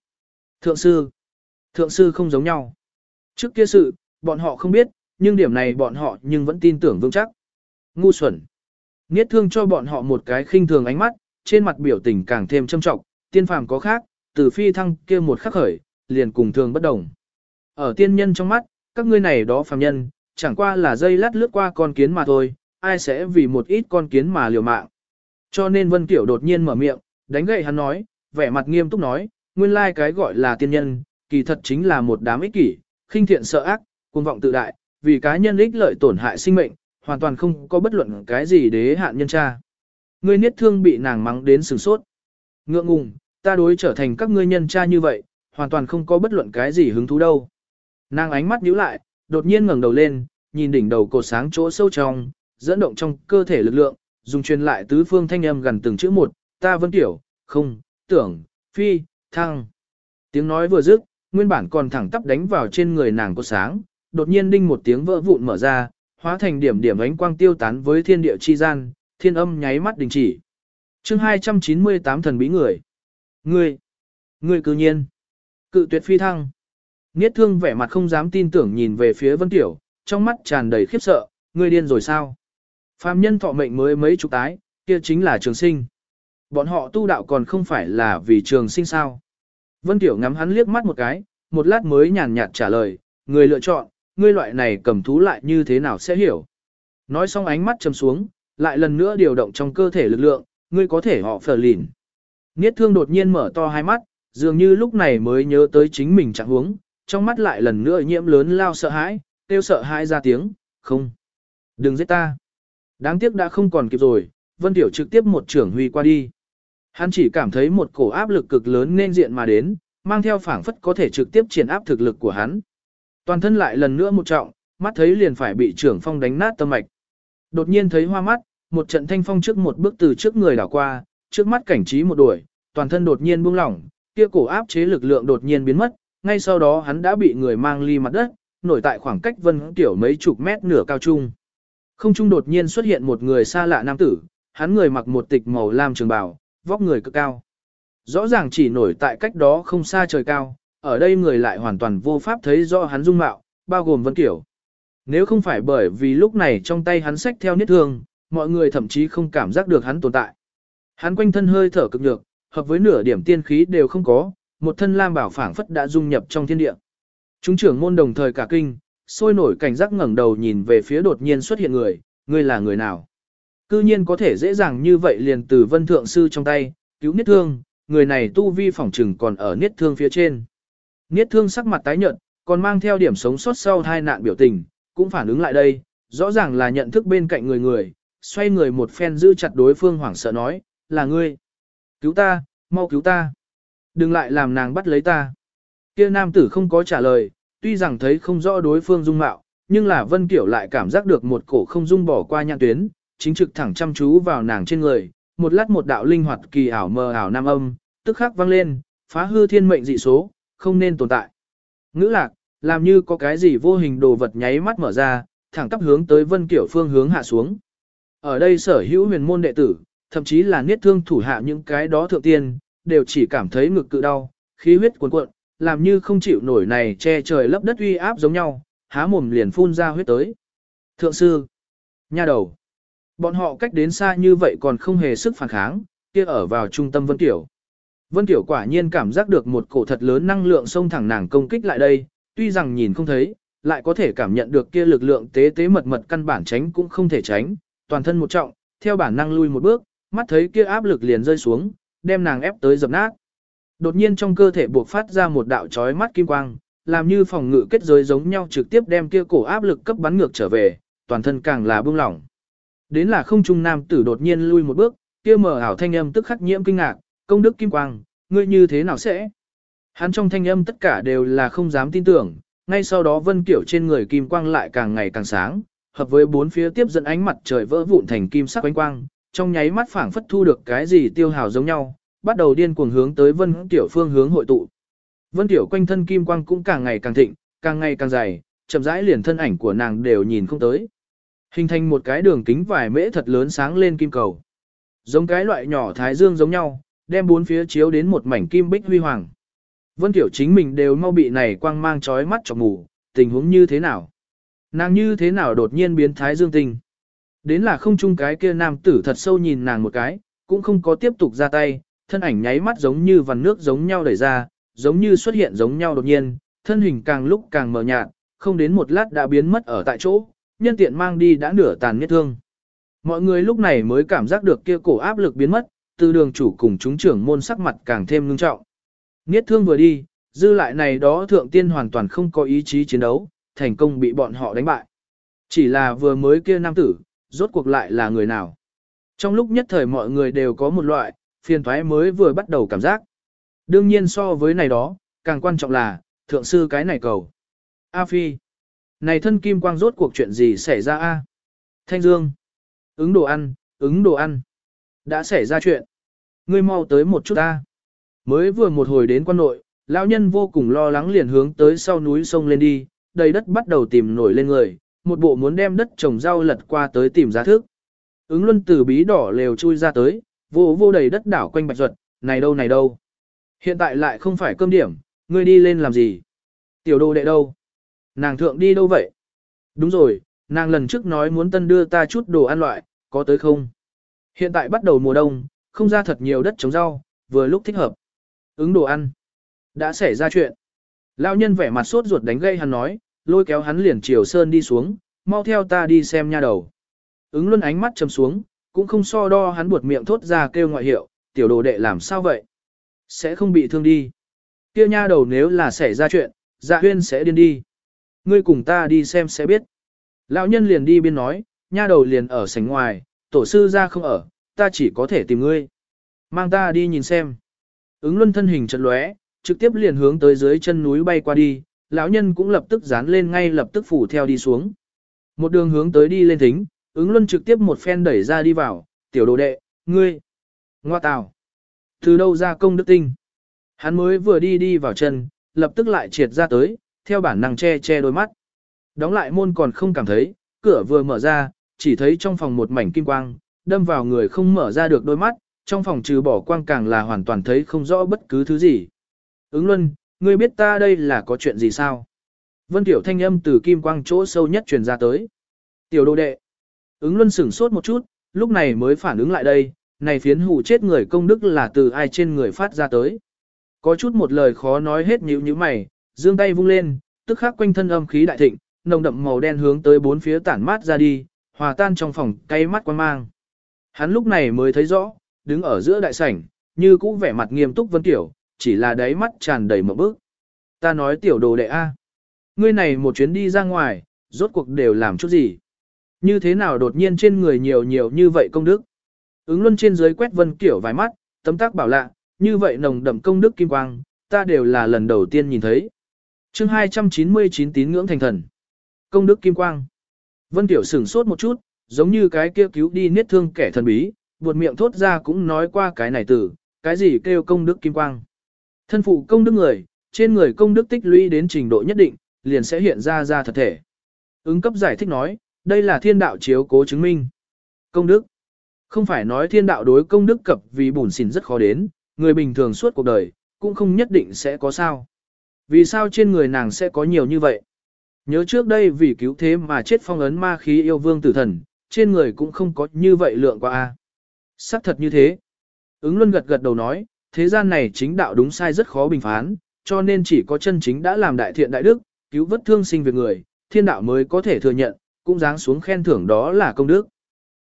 Thượng sư, thượng sư không giống nhau. Trước kia sự, bọn họ không biết, nhưng điểm này bọn họ nhưng vẫn tin tưởng vững chắc. Ngu xuẩn. Niết thương cho bọn họ một cái khinh thường ánh mắt, trên mặt biểu tình càng thêm trâm trọng, tiên phàm có khác, từ phi thăng kia một khắc khởi, liền cùng thường bất đồng. Ở tiên nhân trong mắt, các ngươi này đó phàm nhân, chẳng qua là dây lát lướt qua con kiến mà thôi, ai sẽ vì một ít con kiến mà liều mạng. Cho nên Vân Kiểu đột nhiên mở miệng, đánh gậy hắn nói, vẻ mặt nghiêm túc nói, nguyên lai cái gọi là tiên nhân, kỳ thật chính là một đám ích kỷ, khinh thiện sợ ác, cuồng vọng tự đại, vì cá nhân ích lợi tổn hại sinh mệnh, hoàn toàn không có bất luận cái gì đế hạn nhân tra. Ngươi niết thương bị nàng mắng đến sừng sốt. Ngượng ngùng, ta đối trở thành các ngươi nhân tra như vậy, hoàn toàn không có bất luận cái gì hứng thú đâu. Nàng ánh mắt nhíu lại, đột nhiên ngẩng đầu lên, nhìn đỉnh đầu cột sáng chỗ sâu trong, dẫn động trong cơ thể lực lượng, dùng truyền lại tứ phương thanh âm gần từng chữ một, ta vẫn tiểu, không, tưởng, phi, thăng. Tiếng nói vừa dứt, nguyên bản còn thẳng tắp đánh vào trên người nàng cột sáng, đột nhiên đinh một tiếng vỡ vụn mở ra, hóa thành điểm điểm ánh quang tiêu tán với thiên địa chi gian, thiên âm nháy mắt đình chỉ. Chương 298 thần bí người. Ngươi, ngươi cư nhiên, cự tuyệt phi thăng. Niết thương vẻ mặt không dám tin tưởng nhìn về phía Vân Tiểu, trong mắt tràn đầy khiếp sợ, ngươi điên rồi sao? Phạm nhân thọ mệnh mới mấy chục tái, kia chính là trường sinh. Bọn họ tu đạo còn không phải là vì trường sinh sao? Vân Tiểu ngắm hắn liếc mắt một cái, một lát mới nhàn nhạt trả lời, người lựa chọn, ngươi loại này cầm thú lại như thế nào sẽ hiểu. Nói xong ánh mắt chầm xuống, lại lần nữa điều động trong cơ thể lực lượng, ngươi có thể họ phở lìn. Niết thương đột nhiên mở to hai mắt, dường như lúc này mới nhớ tới chính mình trạng huống, trong mắt lại lần nữa nhiễm lớn lao sợ hãi, kêu sợ hãi ra tiếng, không. Đừng giết ta. Đáng tiếc đã không còn kịp rồi, Vân Tiểu trực tiếp một trưởng huy qua đi. Hắn chỉ cảm thấy một cổ áp lực cực lớn nên diện mà đến, mang theo phảng phất có thể trực tiếp triển áp thực lực của hắn. Toàn thân lại lần nữa một trọng, mắt thấy liền phải bị trưởng phong đánh nát tâm mạch. Đột nhiên thấy hoa mắt, một trận thanh phong trước một bước từ trước người đảo qua, trước mắt cảnh trí một đuổi, toàn thân đột nhiên buông lỏng, kia cổ áp chế lực lượng đột nhiên biến mất, ngay sau đó hắn đã bị người mang ly mặt đất, nổi tại khoảng cách vân tiểu mấy chục mét nửa cao trung. Không trung đột nhiên xuất hiện một người xa lạ nam tử, hắn người mặc một tịch màu lam trường bào, vóc người cực cao. Rõ ràng chỉ nổi tại cách đó không xa trời cao, ở đây người lại hoàn toàn vô pháp thấy rõ hắn dung mạo, bao gồm Vân Kiểu. Nếu không phải bởi vì lúc này trong tay hắn sách theo niết thương, mọi người thậm chí không cảm giác được hắn tồn tại. Hắn quanh thân hơi thở cực nhược, hợp với nửa điểm tiên khí đều không có, một thân lam bảo phảng phất đã dung nhập trong thiên địa. Chúng trưởng môn đồng thời cả kinh, sôi nổi cảnh giác ngẩng đầu nhìn về phía đột nhiên xuất hiện người, ngươi là người nào? Cư nhiên có thể dễ dàng như vậy liền từ vân thượng sư trong tay, cứu niết thương, người này tu vi phỏng trừng còn ở niết thương phía trên. Niết thương sắc mặt tái nhợt, còn mang theo điểm sống sót sau hai nạn biểu tình, cũng phản ứng lại đây, rõ ràng là nhận thức bên cạnh người người, xoay người một phen giữ chặt đối phương hoảng sợ nói, là ngươi. Cứu ta, mau cứu ta. Đừng lại làm nàng bắt lấy ta. Kia nam tử không có trả lời, tuy rằng thấy không rõ đối phương dung mạo, nhưng là Vân Kiểu lại cảm giác được một cổ không dung bỏ qua nhãn tuyến, chính trực thẳng chăm chú vào nàng trên người, một lát một đạo linh hoạt kỳ ảo mờ ảo nam âm, tức khắc vang lên, phá hư thiên mệnh dị số, không nên tồn tại. Ngữ lạc, làm như có cái gì vô hình đồ vật nháy mắt mở ra, thẳng tắp hướng tới Vân Kiểu phương hướng hạ xuống. Ở đây sở hữu huyền môn đệ tử, thậm chí là niết thương thủ hạ những cái đó thượng tiên, đều chỉ cảm thấy ngực cự đau, khí huyết cuồn cuộn, làm như không chịu nổi này che trời lấp đất uy áp giống nhau, há mồm liền phun ra huyết tới. Thượng sư, nha đầu, bọn họ cách đến xa như vậy còn không hề sức phản kháng, kia ở vào trung tâm Vân Tiểu. Vân Tiểu quả nhiên cảm giác được một cổ thật lớn năng lượng xông thẳng nàng công kích lại đây, tuy rằng nhìn không thấy, lại có thể cảm nhận được kia lực lượng tế tế mật mật căn bản tránh cũng không thể tránh, toàn thân một trọng, theo bản năng lui một bước, mắt thấy kia áp lực liền rơi xuống, đem nàng ép tới dập nát. Đột nhiên trong cơ thể buộc phát ra một đạo chói mắt kim quang, làm như phòng ngự kết giới giống nhau trực tiếp đem kia cổ áp lực cấp bắn ngược trở về, toàn thân càng là bưng lỏng. Đến là không trung nam tử đột nhiên lui một bước, kia mở ảo thanh âm tức khắc nhiễm kinh ngạc, công đức kim quang, ngươi như thế nào sẽ? Hắn trong thanh âm tất cả đều là không dám tin tưởng, ngay sau đó vân kiểu trên người kim quang lại càng ngày càng sáng, hợp với bốn phía tiếp dẫn ánh mặt trời vỡ vụn thành kim sắc quanh quang, trong nháy mắt phảng phất thu được cái gì tiêu hào giống nhau, bắt đầu điên cuồng hướng tới Vân Tiểu phương hướng hội tụ. Vân Tiểu quanh thân kim quang cũng càng ngày càng thịnh, càng ngày càng dày, chậm rãi liền thân ảnh của nàng đều nhìn không tới. Hình thành một cái đường kính vài mễ thật lớn sáng lên kim cầu. Giống cái loại nhỏ thái dương giống nhau, đem bốn phía chiếu đến một mảnh kim bích huy hoàng. Vân Tiểu chính mình đều mau bị này quang mang chói mắt cho mù, tình huống như thế nào? Nàng như thế nào đột nhiên biến thái dương tình? Đến là không chung cái kia nam tử thật sâu nhìn nàng một cái, cũng không có tiếp tục ra tay, thân ảnh nháy mắt giống như vằn nước giống nhau đẩy ra, giống như xuất hiện giống nhau đột nhiên, thân hình càng lúc càng mờ nhạt, không đến một lát đã biến mất ở tại chỗ, nhân tiện mang đi đã nửa tàn nhất thương. Mọi người lúc này mới cảm giác được kia cổ áp lực biến mất, từ đường chủ cùng chúng trưởng môn sắc mặt càng thêm ngưng trọng. Niết thương vừa đi, dư lại này đó thượng tiên hoàn toàn không có ý chí chiến đấu, thành công bị bọn họ đánh bại. Chỉ là vừa mới kia nam tử, rốt cuộc lại là người nào. Trong lúc nhất thời mọi người đều có một loại, phiền thoái mới vừa bắt đầu cảm giác. Đương nhiên so với này đó, càng quan trọng là, thượng sư cái này cầu. A Phi. Này thân kim quang rốt cuộc chuyện gì xảy ra a? Thanh Dương. Ứng đồ ăn, ứng đồ ăn. Đã xảy ra chuyện. Ngươi mau tới một chút ta. Mới vừa một hồi đến quan nội, lão nhân vô cùng lo lắng liền hướng tới sau núi sông lên đi, đầy đất bắt đầu tìm nổi lên người, một bộ muốn đem đất trồng rau lật qua tới tìm giá thức. Ứng luân từ bí đỏ lều chui ra tới, vô vô đầy đất đảo quanh bạch ruột, này đâu này đâu. Hiện tại lại không phải cơm điểm, ngươi đi lên làm gì? Tiểu đồ đệ đâu? Nàng thượng đi đâu vậy? Đúng rồi, nàng lần trước nói muốn tân đưa ta chút đồ ăn loại, có tới không? Hiện tại bắt đầu mùa đông, không ra thật nhiều đất trồng rau, vừa lúc thích hợp. Ứng đồ ăn. Đã xảy ra chuyện. Lão nhân vẻ mặt sốt ruột đánh gây hắn nói, lôi kéo hắn liền chiều sơn đi xuống, mau theo ta đi xem nha đầu. Ứng luôn ánh mắt chầm xuống, cũng không so đo hắn buột miệng thốt ra kêu ngoại hiệu, tiểu đồ đệ làm sao vậy? Sẽ không bị thương đi. Kia nha đầu nếu là xảy ra chuyện, dạ huyên sẽ điên đi. Ngươi cùng ta đi xem sẽ biết. Lão nhân liền đi biên nói, nha đầu liền ở sảnh ngoài, tổ sư ra không ở, ta chỉ có thể tìm ngươi. Mang ta đi nhìn xem. Ứng luân thân hình chật lóe, trực tiếp liền hướng tới dưới chân núi bay qua đi, lão nhân cũng lập tức dán lên ngay lập tức phủ theo đi xuống. Một đường hướng tới đi lên thính, ứng luân trực tiếp một phen đẩy ra đi vào, tiểu đồ đệ, ngươi, ngoa tào, từ đâu ra công đức tinh. Hắn mới vừa đi đi vào chân, lập tức lại triệt ra tới, theo bản năng che che đôi mắt. Đóng lại môn còn không cảm thấy, cửa vừa mở ra, chỉ thấy trong phòng một mảnh kim quang, đâm vào người không mở ra được đôi mắt, trong phòng trừ bỏ quang càng là hoàn toàn thấy không rõ bất cứ thứ gì. Ứng luân, ngươi biết ta đây là có chuyện gì sao? Vân Tiểu thanh âm từ kim quang chỗ sâu nhất truyền ra tới. Tiểu đồ đệ. Ứng luân sửng sốt một chút, lúc này mới phản ứng lại đây, này phiến hủ chết người công đức là từ ai trên người phát ra tới. Có chút một lời khó nói hết nhíu như mày, dương tay vung lên, tức khắc quanh thân âm khí đại thịnh, nồng đậm màu đen hướng tới bốn phía tản mát ra đi, hòa tan trong phòng cay mắt quan mang. Hắn lúc này mới thấy rõ, đứng ở giữa đại sảnh, như cũ vẻ mặt nghiêm túc Vân Tiểu, chỉ là đáy mắt tràn đầy một bước. Ta nói tiểu đồ đệ A. Ngươi này một chuyến đi ra ngoài, rốt cuộc đều làm chút gì? Như thế nào đột nhiên trên người nhiều nhiều như vậy công đức? Ứng luân trên dưới quét Vân Kiểu vài mắt, tấm tác bảo lạ, như vậy nồng đậm công đức kim quang, ta đều là lần đầu tiên nhìn thấy. chương 299 tín ngưỡng thành thần. Công đức kim quang. Vân Tiểu sửng sốt một chút, giống như cái kia cứu đi niết thương kẻ thần bí, buột miệng thốt ra cũng nói qua cái này từ, cái gì kêu công đức kim quang. Thân phụ công đức người, trên người công đức tích lũy đến trình độ nhất định, liền sẽ hiện ra ra thật thể. Ứng cấp giải thích nói, đây là thiên đạo chiếu cố chứng minh. Công đức. Không phải nói thiên đạo đối công đức cập vì bùn xỉn rất khó đến, người bình thường suốt cuộc đời, cũng không nhất định sẽ có sao. Vì sao trên người nàng sẽ có nhiều như vậy? Nhớ trước đây vì cứu thế mà chết phong ấn ma khí yêu vương tử thần, trên người cũng không có như vậy lượng qua a. Sắc thật như thế. Ứng luân gật gật đầu nói, thế gian này chính đạo đúng sai rất khó bình phán, cho nên chỉ có chân chính đã làm đại thiện đại đức, cứu vất thương sinh việc người, thiên đạo mới có thể thừa nhận, cũng dáng xuống khen thưởng đó là công đức.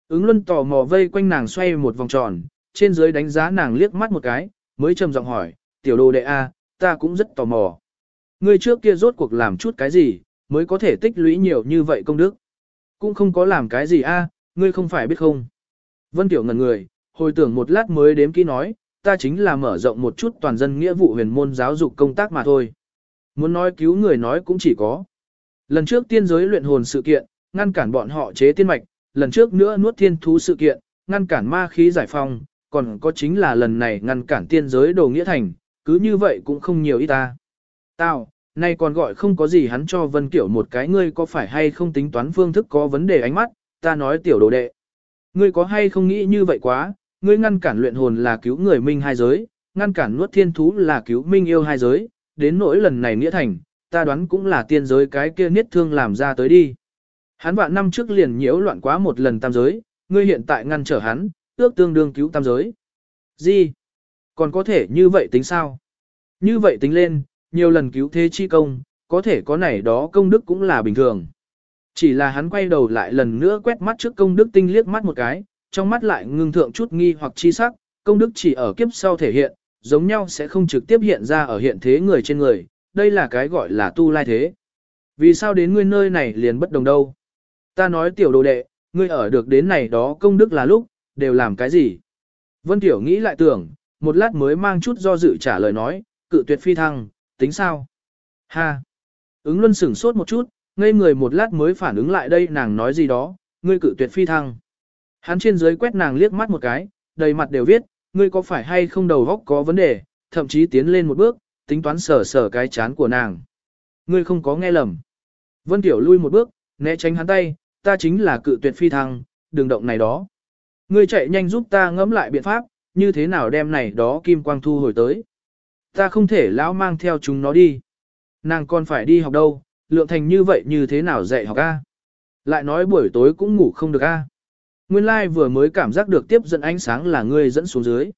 Ứng luân tò mò vây quanh nàng xoay một vòng tròn, trên dưới đánh giá nàng liếc mắt một cái, mới trầm giọng hỏi, tiểu đồ đệ A, ta cũng rất tò mò. Ngươi trước kia rốt cuộc làm chút cái gì, mới có thể tích lũy nhiều như vậy công đức. Cũng không có làm cái gì A, ngươi không phải biết không. Vân Tiểu ngẩn người, hồi tưởng một lát mới đếm kỹ nói, ta chính là mở rộng một chút toàn dân nghĩa vụ huyền môn giáo dục công tác mà thôi. Muốn nói cứu người nói cũng chỉ có. Lần trước tiên giới luyện hồn sự kiện, ngăn cản bọn họ chế tiên mạch, lần trước nữa nuốt thiên thú sự kiện, ngăn cản ma khí giải phong, còn có chính là lần này ngăn cản tiên giới đồ nghĩa thành, cứ như vậy cũng không nhiều ít ta. Tao, nay còn gọi không có gì hắn cho Vân Kiểu một cái ngươi có phải hay không tính toán phương thức có vấn đề ánh mắt, ta nói tiểu đồ đệ. Ngươi có hay không nghĩ như vậy quá, ngươi ngăn cản luyện hồn là cứu người minh hai giới, ngăn cản nuốt thiên thú là cứu minh yêu hai giới, đến nỗi lần này nghĩa thành, ta đoán cũng là tiên giới cái kia niết thương làm ra tới đi. Hắn vạn năm trước liền nhiễu loạn quá một lần tam giới, ngươi hiện tại ngăn trở hắn, ước tương đương cứu tam giới. Gì? Còn có thể như vậy tính sao? Như vậy tính lên, nhiều lần cứu thế chi công, có thể có này đó công đức cũng là bình thường. Chỉ là hắn quay đầu lại lần nữa quét mắt trước công đức tinh liếc mắt một cái, trong mắt lại ngưng thượng chút nghi hoặc chi sắc, công đức chỉ ở kiếp sau thể hiện, giống nhau sẽ không trực tiếp hiện ra ở hiện thế người trên người, đây là cái gọi là tu lai thế. Vì sao đến ngươi nơi này liền bất đồng đâu? Ta nói tiểu đồ đệ, ngươi ở được đến này đó công đức là lúc, đều làm cái gì? Vân Tiểu nghĩ lại tưởng, một lát mới mang chút do dự trả lời nói, cự tuyệt phi thăng, tính sao? Ha! Ứng luân sửng sốt một chút, ngây người một lát mới phản ứng lại đây nàng nói gì đó, ngươi cự tuyệt phi thăng. Hắn trên dưới quét nàng liếc mắt một cái, đầy mặt đều viết, ngươi có phải hay không đầu góc có vấn đề, thậm chí tiến lên một bước, tính toán sở sở cái chán của nàng. Ngươi không có nghe lầm. Vân Tiểu lui một bước, né tránh hắn tay, ta chính là cự tuyệt phi thăng, đừng động này đó. Ngươi chạy nhanh giúp ta ngẫm lại biện pháp, như thế nào đem này đó kim quang thu hồi tới. Ta không thể lão mang theo chúng nó đi. Nàng còn phải đi học đâu, lượng thành như vậy như thế nào dạy học a? Lại nói buổi tối cũng ngủ không được a. Nguyên lai like vừa mới cảm giác được tiếp dẫn ánh sáng là ngươi dẫn xuống dưới.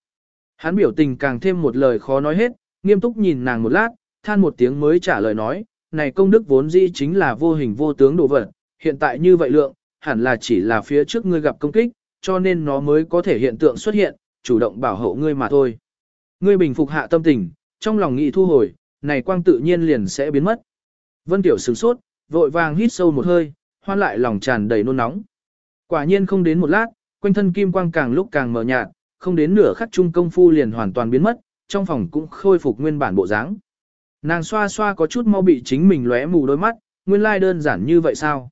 Hắn biểu tình càng thêm một lời khó nói hết, Nghiêm túc nhìn nàng một lát, than một tiếng mới trả lời nói, này công đức vốn dĩ chính là vô hình vô tướng đồ vật, hiện tại như vậy lượng, hẳn là chỉ là phía trước ngươi gặp công kích, cho nên nó mới có thể hiện tượng xuất hiện, chủ động bảo hộ ngươi mà thôi. Ngươi bình phục hạ tâm tình, trong lòng nghĩ thu hồi, này quang tự nhiên liền sẽ biến mất. Vân Tiểu sửng sốt, vội vàng hít sâu một hơi, hoan lại lòng tràn đầy nôn nóng. Quả nhiên không đến một lát, quanh thân kim quang càng lúc càng mờ nhạt, không đến nửa khắc trung công phu liền hoàn toàn biến mất, trong phòng cũng khôi phục nguyên bản bộ dáng. Nàng xoa xoa có chút mau bị chính mình lóe mù đôi mắt, nguyên lai đơn giản như vậy sao?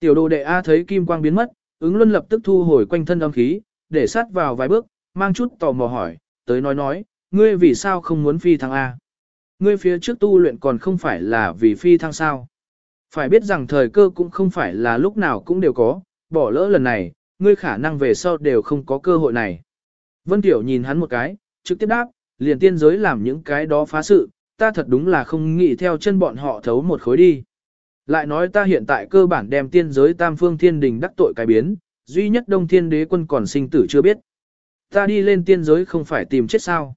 Tiểu đồ đệ A thấy kim quang biến mất, ứng luân lập tức thu hồi quanh thân âm khí, để sát vào vài bước, mang chút tò mò hỏi, tới nói nói, ngươi vì sao không muốn phi thăng A? Ngươi phía trước tu luyện còn không phải là vì phi thăng sao? Phải biết rằng thời cơ cũng không phải là lúc nào cũng đều có, bỏ lỡ lần này, ngươi khả năng về sau đều không có cơ hội này. Vân Tiểu nhìn hắn một cái, trực tiếp đáp, liền tiên giới làm những cái đó phá sự, ta thật đúng là không nghĩ theo chân bọn họ thấu một khối đi. Lại nói ta hiện tại cơ bản đem tiên giới tam phương thiên đình đắc tội cái biến, duy nhất đông thiên đế quân còn sinh tử chưa biết. Ta đi lên tiên giới không phải tìm chết sao.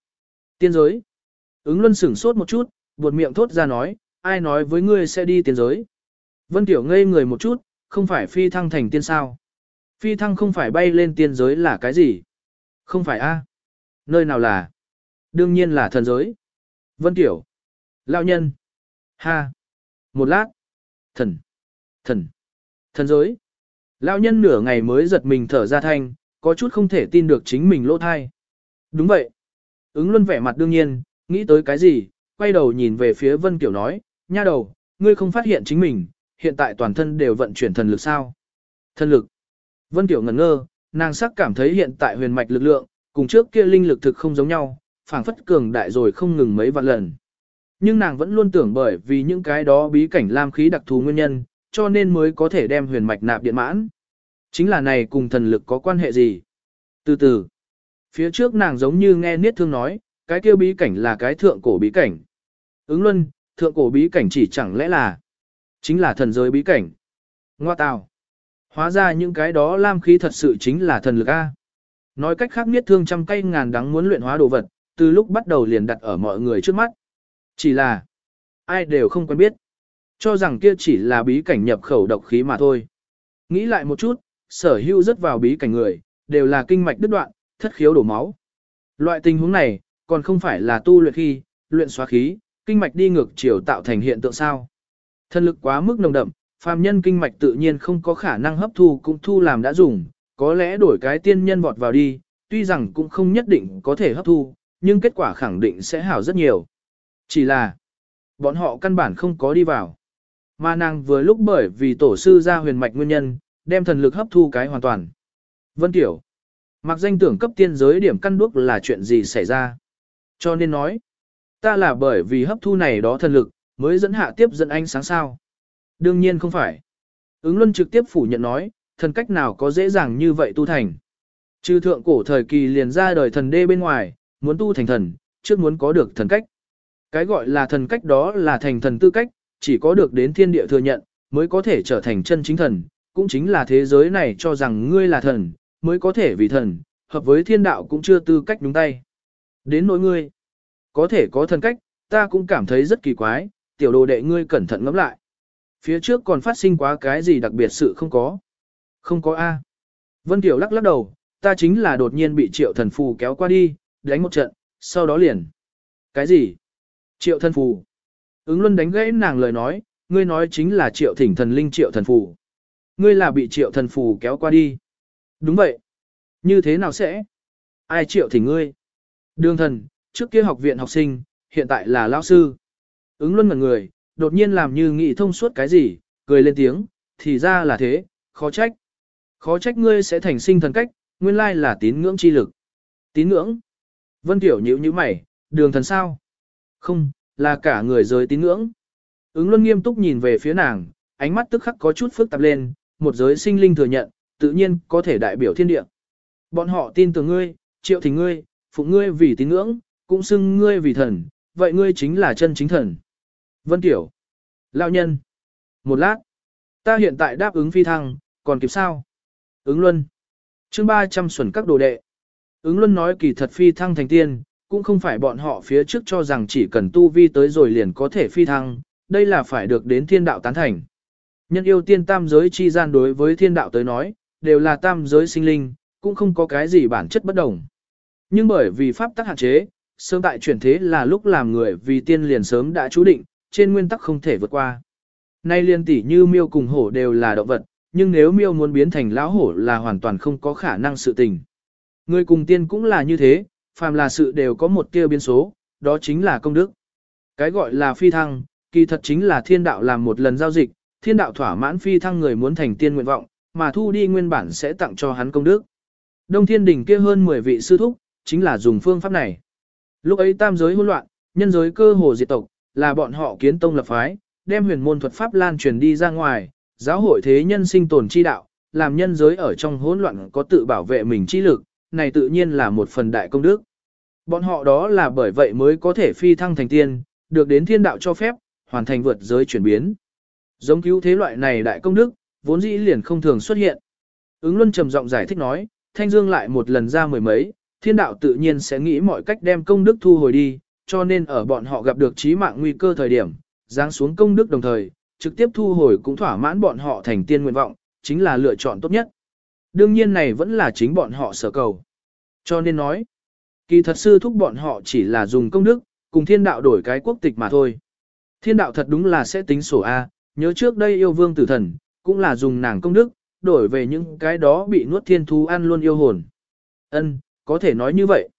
Tiên giới. Ứng luân sửng sốt một chút, buột miệng thốt ra nói, ai nói với ngươi sẽ đi tiên giới. Vân Tiểu ngây người một chút, không phải phi thăng thành tiên sao. Phi thăng không phải bay lên tiên giới là cái gì? Không phải a? Nơi nào là? Đương nhiên là thần giới. Vân Tiểu. Lão nhân. Ha. Một lát. Thần. Thần. Thần giới. Lão nhân nửa ngày mới giật mình thở ra thanh, có chút không thể tin được chính mình lỗ thai. Đúng vậy. Ứng luân vẻ mặt đương nhiên, nghĩ tới cái gì, quay đầu nhìn về phía Vân Kiểu nói, nha đầu, ngươi không phát hiện chính mình, hiện tại toàn thân đều vận chuyển thần lực sao? Thần lực. Vân Kiểu ngẩn ngơ, nàng sắc cảm thấy hiện tại huyền mạch lực lượng, cùng trước kia linh lực thực không giống nhau, phảng phất cường đại rồi không ngừng mấy vạn lần. Nhưng nàng vẫn luôn tưởng bởi vì những cái đó bí cảnh lam khí đặc thù nguyên nhân, cho nên mới có thể đem huyền mạch nạp điện mãn. Chính là này cùng thần lực có quan hệ gì? Từ từ, phía trước nàng giống như nghe Niết Thương nói, cái kia bí cảnh là cái thượng cổ bí cảnh. Ứng luân, thượng cổ bí cảnh chỉ chẳng lẽ là, chính là thần giới bí cảnh. Ngoa tào. Hóa ra những cái đó lam khí thật sự chính là thần lực A. Nói cách khác Niết Thương trăm cây ngàn đắng muốn luyện hóa đồ vật, từ lúc bắt đầu liền đặt ở mọi người trước mắt. Chỉ là, ai đều không quen biết. Cho rằng kia chỉ là bí cảnh nhập khẩu độc khí mà thôi. Nghĩ lại một chút, sở hữu rất vào bí cảnh người, đều là kinh mạch đứt đoạn, thất khiếu đổ máu. Loại tình huống này, còn không phải là tu luyện khi, luyện xóa khí, kinh mạch đi ngược chiều tạo thành hiện tượng sao. Thân lực quá mức nồng đậm, phàm nhân kinh mạch tự nhiên không có khả năng hấp thu cũng thu làm đã dùng, có lẽ đổi cái tiên nhân vọt vào đi, tuy rằng cũng không nhất định có thể hấp thu, nhưng kết quả khẳng định sẽ hảo rất nhiều. Chỉ là, bọn họ căn bản không có đi vào. Mà nàng vừa lúc bởi vì tổ sư ra huyền mạch nguyên nhân, đem thần lực hấp thu cái hoàn toàn. Vân Tiểu, mặc danh tưởng cấp tiên giới điểm căn đuốc là chuyện gì xảy ra. Cho nên nói, ta là bởi vì hấp thu này đó thần lực, mới dẫn hạ tiếp dẫn ánh sáng sao. Đương nhiên không phải. Ứng luân trực tiếp phủ nhận nói, thần cách nào có dễ dàng như vậy tu thành. Trừ thượng cổ thời kỳ liền ra đời thần đê bên ngoài, muốn tu thành thần, trước muốn có được thần cách. Cái gọi là thần cách đó là thành thần tư cách, chỉ có được đến thiên địa thừa nhận, mới có thể trở thành chân chính thần, cũng chính là thế giới này cho rằng ngươi là thần, mới có thể vì thần, hợp với thiên đạo cũng chưa tư cách đúng tay. Đến nỗi ngươi, có thể có thần cách, ta cũng cảm thấy rất kỳ quái, tiểu đồ đệ ngươi cẩn thận ngẫm lại. Phía trước còn phát sinh quá cái gì đặc biệt sự không có. Không có A. Vân Tiểu lắc lắc đầu, ta chính là đột nhiên bị triệu thần phù kéo qua đi, đánh một trận, sau đó liền. Cái gì? Triệu thần phù. Ứng luân đánh gãy nàng lời nói, ngươi nói chính là triệu thỉnh thần linh triệu thần phù. Ngươi là bị triệu thần phù kéo qua đi. Đúng vậy. Như thế nào sẽ? Ai triệu thỉnh ngươi? Đường thần, trước kia học viện học sinh, hiện tại là lão sư. Ứng luân ngần người, đột nhiên làm như nghĩ thông suốt cái gì, cười lên tiếng, thì ra là thế, khó trách. Khó trách ngươi sẽ thành sinh thần cách, nguyên lai là tín ngưỡng chi lực. Tín ngưỡng. Vân Tiểu nhíu như mày, đường thần sao? Không, là cả người giới tín ngưỡng. Ứng luân nghiêm túc nhìn về phía nàng, ánh mắt tức khắc có chút phức tạp lên, một giới sinh linh thừa nhận, tự nhiên có thể đại biểu thiên địa. Bọn họ tin tưởng ngươi, triệu thỉnh ngươi, phụng ngươi vì tín ngưỡng, cũng xưng ngươi vì thần, vậy ngươi chính là chân chính thần. Vân Tiểu. Lão nhân. Một lát. Ta hiện tại đáp ứng phi thăng, còn kịp sao? Ứng luân. chương 300 xuẩn các đồ đệ. Ứng luân nói kỳ thật phi thăng thành tiên, cũng không phải bọn họ phía trước cho rằng chỉ cần tu vi tới rồi liền có thể phi thăng, đây là phải được đến thiên đạo tán thành. Nhân yêu tiên tam giới chi gian đối với thiên đạo tới nói, đều là tam giới sinh linh, cũng không có cái gì bản chất bất đồng. Nhưng bởi vì pháp tắc hạn chế, sớm tại chuyển thế là lúc làm người vì tiên liền sớm đã chú định, trên nguyên tắc không thể vượt qua. Nay liên tỷ như miêu cùng hổ đều là động vật, nhưng nếu miêu muốn biến thành lão hổ là hoàn toàn không có khả năng sự tình. Người cùng tiên cũng là như thế, phàm là sự đều có một tiêu biến số, đó chính là công đức. Cái gọi là phi thăng, kỳ thật chính là thiên đạo làm một lần giao dịch, thiên đạo thỏa mãn phi thăng người muốn thành tiên nguyện vọng, mà thu đi nguyên bản sẽ tặng cho hắn công đức. Đông thiên đỉnh kia hơn 10 vị sư thúc, chính là dùng phương pháp này. Lúc ấy tam giới hỗn loạn, nhân giới cơ hồ diệt tộc, là bọn họ kiến tông lập phái, đem huyền môn thuật pháp lan truyền đi ra ngoài, giáo hội thế nhân sinh tồn chi đạo, làm nhân giới ở trong hỗn loạn có tự bảo vệ mình chi lực, này tự nhiên là một phần đại công đức. Bọn họ đó là bởi vậy mới có thể phi thăng thành tiên, được đến thiên đạo cho phép, hoàn thành vượt giới chuyển biến. Giống cứu thế loại này đại công đức, vốn dĩ liền không thường xuất hiện. Ứng Luân trầm giọng giải thích nói, Thanh Dương lại một lần ra mười mấy, thiên đạo tự nhiên sẽ nghĩ mọi cách đem công đức thu hồi đi, cho nên ở bọn họ gặp được chí mạng nguy cơ thời điểm, giáng xuống công đức đồng thời, trực tiếp thu hồi cũng thỏa mãn bọn họ thành tiên nguyện vọng, chính là lựa chọn tốt nhất. Đương nhiên này vẫn là chính bọn họ sở cầu. Cho nên nói, kỳ thật sư thúc bọn họ chỉ là dùng công đức, cùng thiên đạo đổi cái quốc tịch mà thôi. Thiên đạo thật đúng là sẽ tính sổ A, nhớ trước đây yêu vương tử thần, cũng là dùng nàng công đức, đổi về những cái đó bị nuốt thiên thú ăn luôn yêu hồn. Ân, có thể nói như vậy.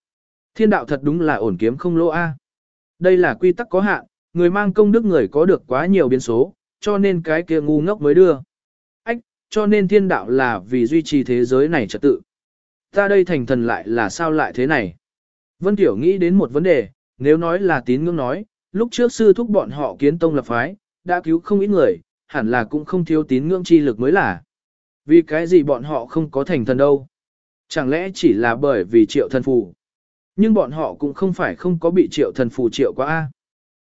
Thiên đạo thật đúng là ổn kiếm không lỗ A. Đây là quy tắc có hạn, người mang công đức người có được quá nhiều biến số, cho nên cái kia ngu ngốc mới đưa. Ách, cho nên thiên đạo là vì duy trì thế giới này trật tự. Ta đây thành thần lại là sao lại thế này? Vân Tiểu nghĩ đến một vấn đề, nếu nói là tín ngưỡng nói, lúc trước sư thúc bọn họ kiến tông lập phái, đã cứu không ít người, hẳn là cũng không thiếu tín ngưỡng chi lực mới là. Vì cái gì bọn họ không có thành thần đâu? Chẳng lẽ chỉ là bởi vì triệu thần phù? Nhưng bọn họ cũng không phải không có bị triệu thần phù triệu quá A.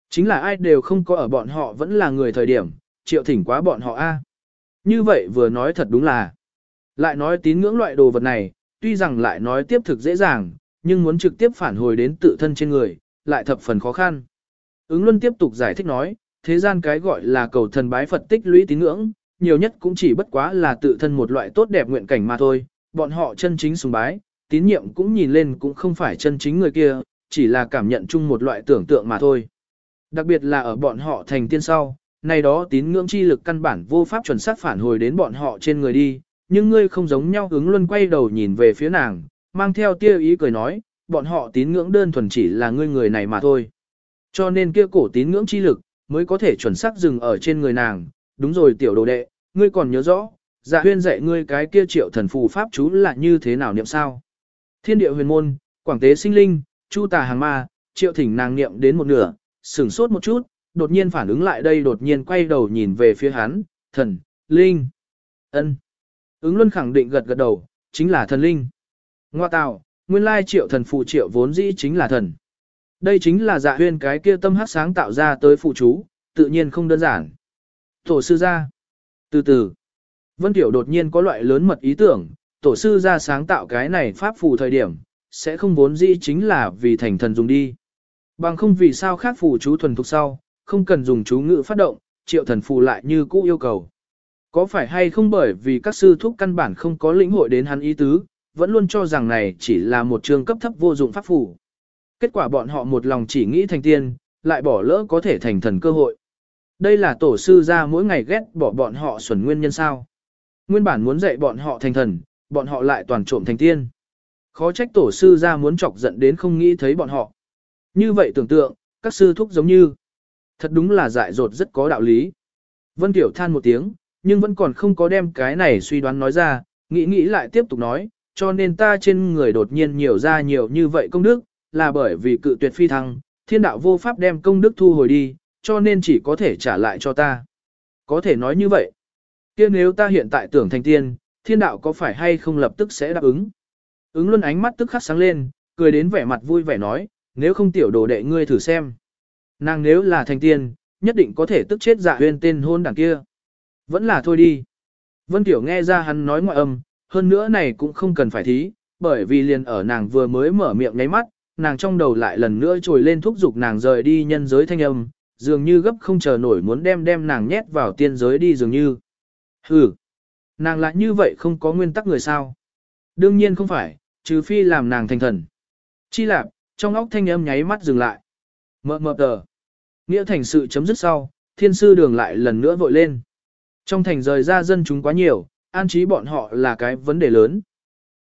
Chính là ai đều không có ở bọn họ vẫn là người thời điểm, triệu thỉnh quá bọn họ A. Như vậy vừa nói thật đúng là. Lại nói tín ngưỡng loại đồ vật này, tuy rằng lại nói tiếp thực dễ dàng, nhưng muốn trực tiếp phản hồi đến tự thân trên người, lại thập phần khó khăn. Ứng Luân tiếp tục giải thích nói, thế gian cái gọi là cầu thần bái Phật tích lũy tín ngưỡng, nhiều nhất cũng chỉ bất quá là tự thân một loại tốt đẹp nguyện cảnh mà thôi, bọn họ chân chính sùng bái, tín nhiệm cũng nhìn lên cũng không phải chân chính người kia, chỉ là cảm nhận chung một loại tưởng tượng mà thôi. Đặc biệt là ở bọn họ thành tiên sau, này đó tín ngưỡng chi lực căn bản vô pháp chuẩn xác phản hồi đến bọn họ trên người đi, nhưng ngươi không giống nhau hướng luôn quay đầu nhìn về phía nàng, mang theo tia ý cười nói, bọn họ tín ngưỡng đơn thuần chỉ là ngươi người này mà thôi. Cho nên kia cổ tín ngưỡng chi lực, mới có thể chuẩn xác dừng ở trên người nàng, đúng rồi tiểu đồ đệ, ngươi còn nhớ rõ, dạ huyên dạy ngươi cái kia triệu thần phù pháp chú là như thế nào niệm sao. Thiên địa huyền môn, quảng tế sinh linh, chu tà hàng ma, triệu thỉnh nàng niệm đến một nửa, sửng sốt một chút, đột nhiên phản ứng lại đây đột nhiên quay đầu nhìn về phía hắn, thần, linh, ân. Ứng luân khẳng định gật gật đầu, chính là thần linh. Ngoa tạo, nguyên lai triệu thần phù triệu vốn dĩ chính là thần. Đây chính là dạ huyên cái kia tâm hắc sáng tạo ra tới phụ chú, tự nhiên không đơn giản. Tổ sư ra. Từ từ, Vân Tiểu đột nhiên có loại lớn mật ý tưởng, tổ sư ra sáng tạo cái này pháp phù thời điểm, sẽ không vốn dĩ chính là vì thành thần dùng đi. Bằng không vì sao khác phù chú thuần thục sau, không cần dùng chú ngữ phát động, triệu thần phù lại như cũ yêu cầu. Có phải hay không bởi vì các sư thúc căn bản không có lĩnh hội đến hắn ý tứ, vẫn luôn cho rằng này chỉ là một trường cấp thấp vô dụng pháp phù. Kết quả bọn họ một lòng chỉ nghĩ thành tiên, lại bỏ lỡ có thể thành thần cơ hội. Đây là tổ sư ra mỗi ngày ghét bỏ bọn họ xuẩn nguyên nhân sao. Nguyên bản muốn dạy bọn họ thành thần, bọn họ lại toàn trộm thành tiên. Khó trách tổ sư ra muốn chọc giận đến không nghĩ thấy bọn họ. Như vậy tưởng tượng, các sư thúc giống như. Thật đúng là dại dột rất có đạo lý. Vân Tiểu than một tiếng, nhưng vẫn còn không có đem cái này suy đoán nói ra, nghĩ nghĩ lại tiếp tục nói, cho nên ta trên người đột nhiên nhiều ra nhiều như vậy công đức, là bởi vì cự tuyệt phi thăng, thiên đạo vô pháp đem công đức thu hồi đi, cho nên chỉ có thể trả lại cho ta. Có thể nói như vậy. kia nếu ta hiện tại tưởng thành tiên, thiên đạo có phải hay không lập tức sẽ đáp ứng. Ứng luôn ánh mắt tức khắc sáng lên, cười đến vẻ mặt vui vẻ nói, nếu không tiểu đồ đệ ngươi thử xem. Nàng nếu là thành tiên, nhất định có thể tức chết dạ huyên tên hôn đảng kia. Vẫn là thôi đi. Vân Tiểu nghe ra hắn nói ngoại âm, hơn nữa này cũng không cần phải thí, bởi vì liền ở nàng vừa mới mở miệng nháy mắt, nàng trong đầu lại lần nữa trồi lên thúc giục nàng rời đi nhân giới thanh âm, dường như gấp không chờ nổi muốn đem đem nàng nhét vào tiên giới đi dường như. Hừ, nàng lại như vậy không có nguyên tắc người sao? Đương nhiên không phải, trừ phi làm nàng thành thần. Chi lạp, trong óc thanh âm nháy mắt dừng lại. Mờ mờ tờ. Nghĩa thành sự chấm dứt sau, thiên sư đường lại lần nữa vội lên. Trong thành rời ra dân chúng quá nhiều, an trí bọn họ là cái vấn đề lớn.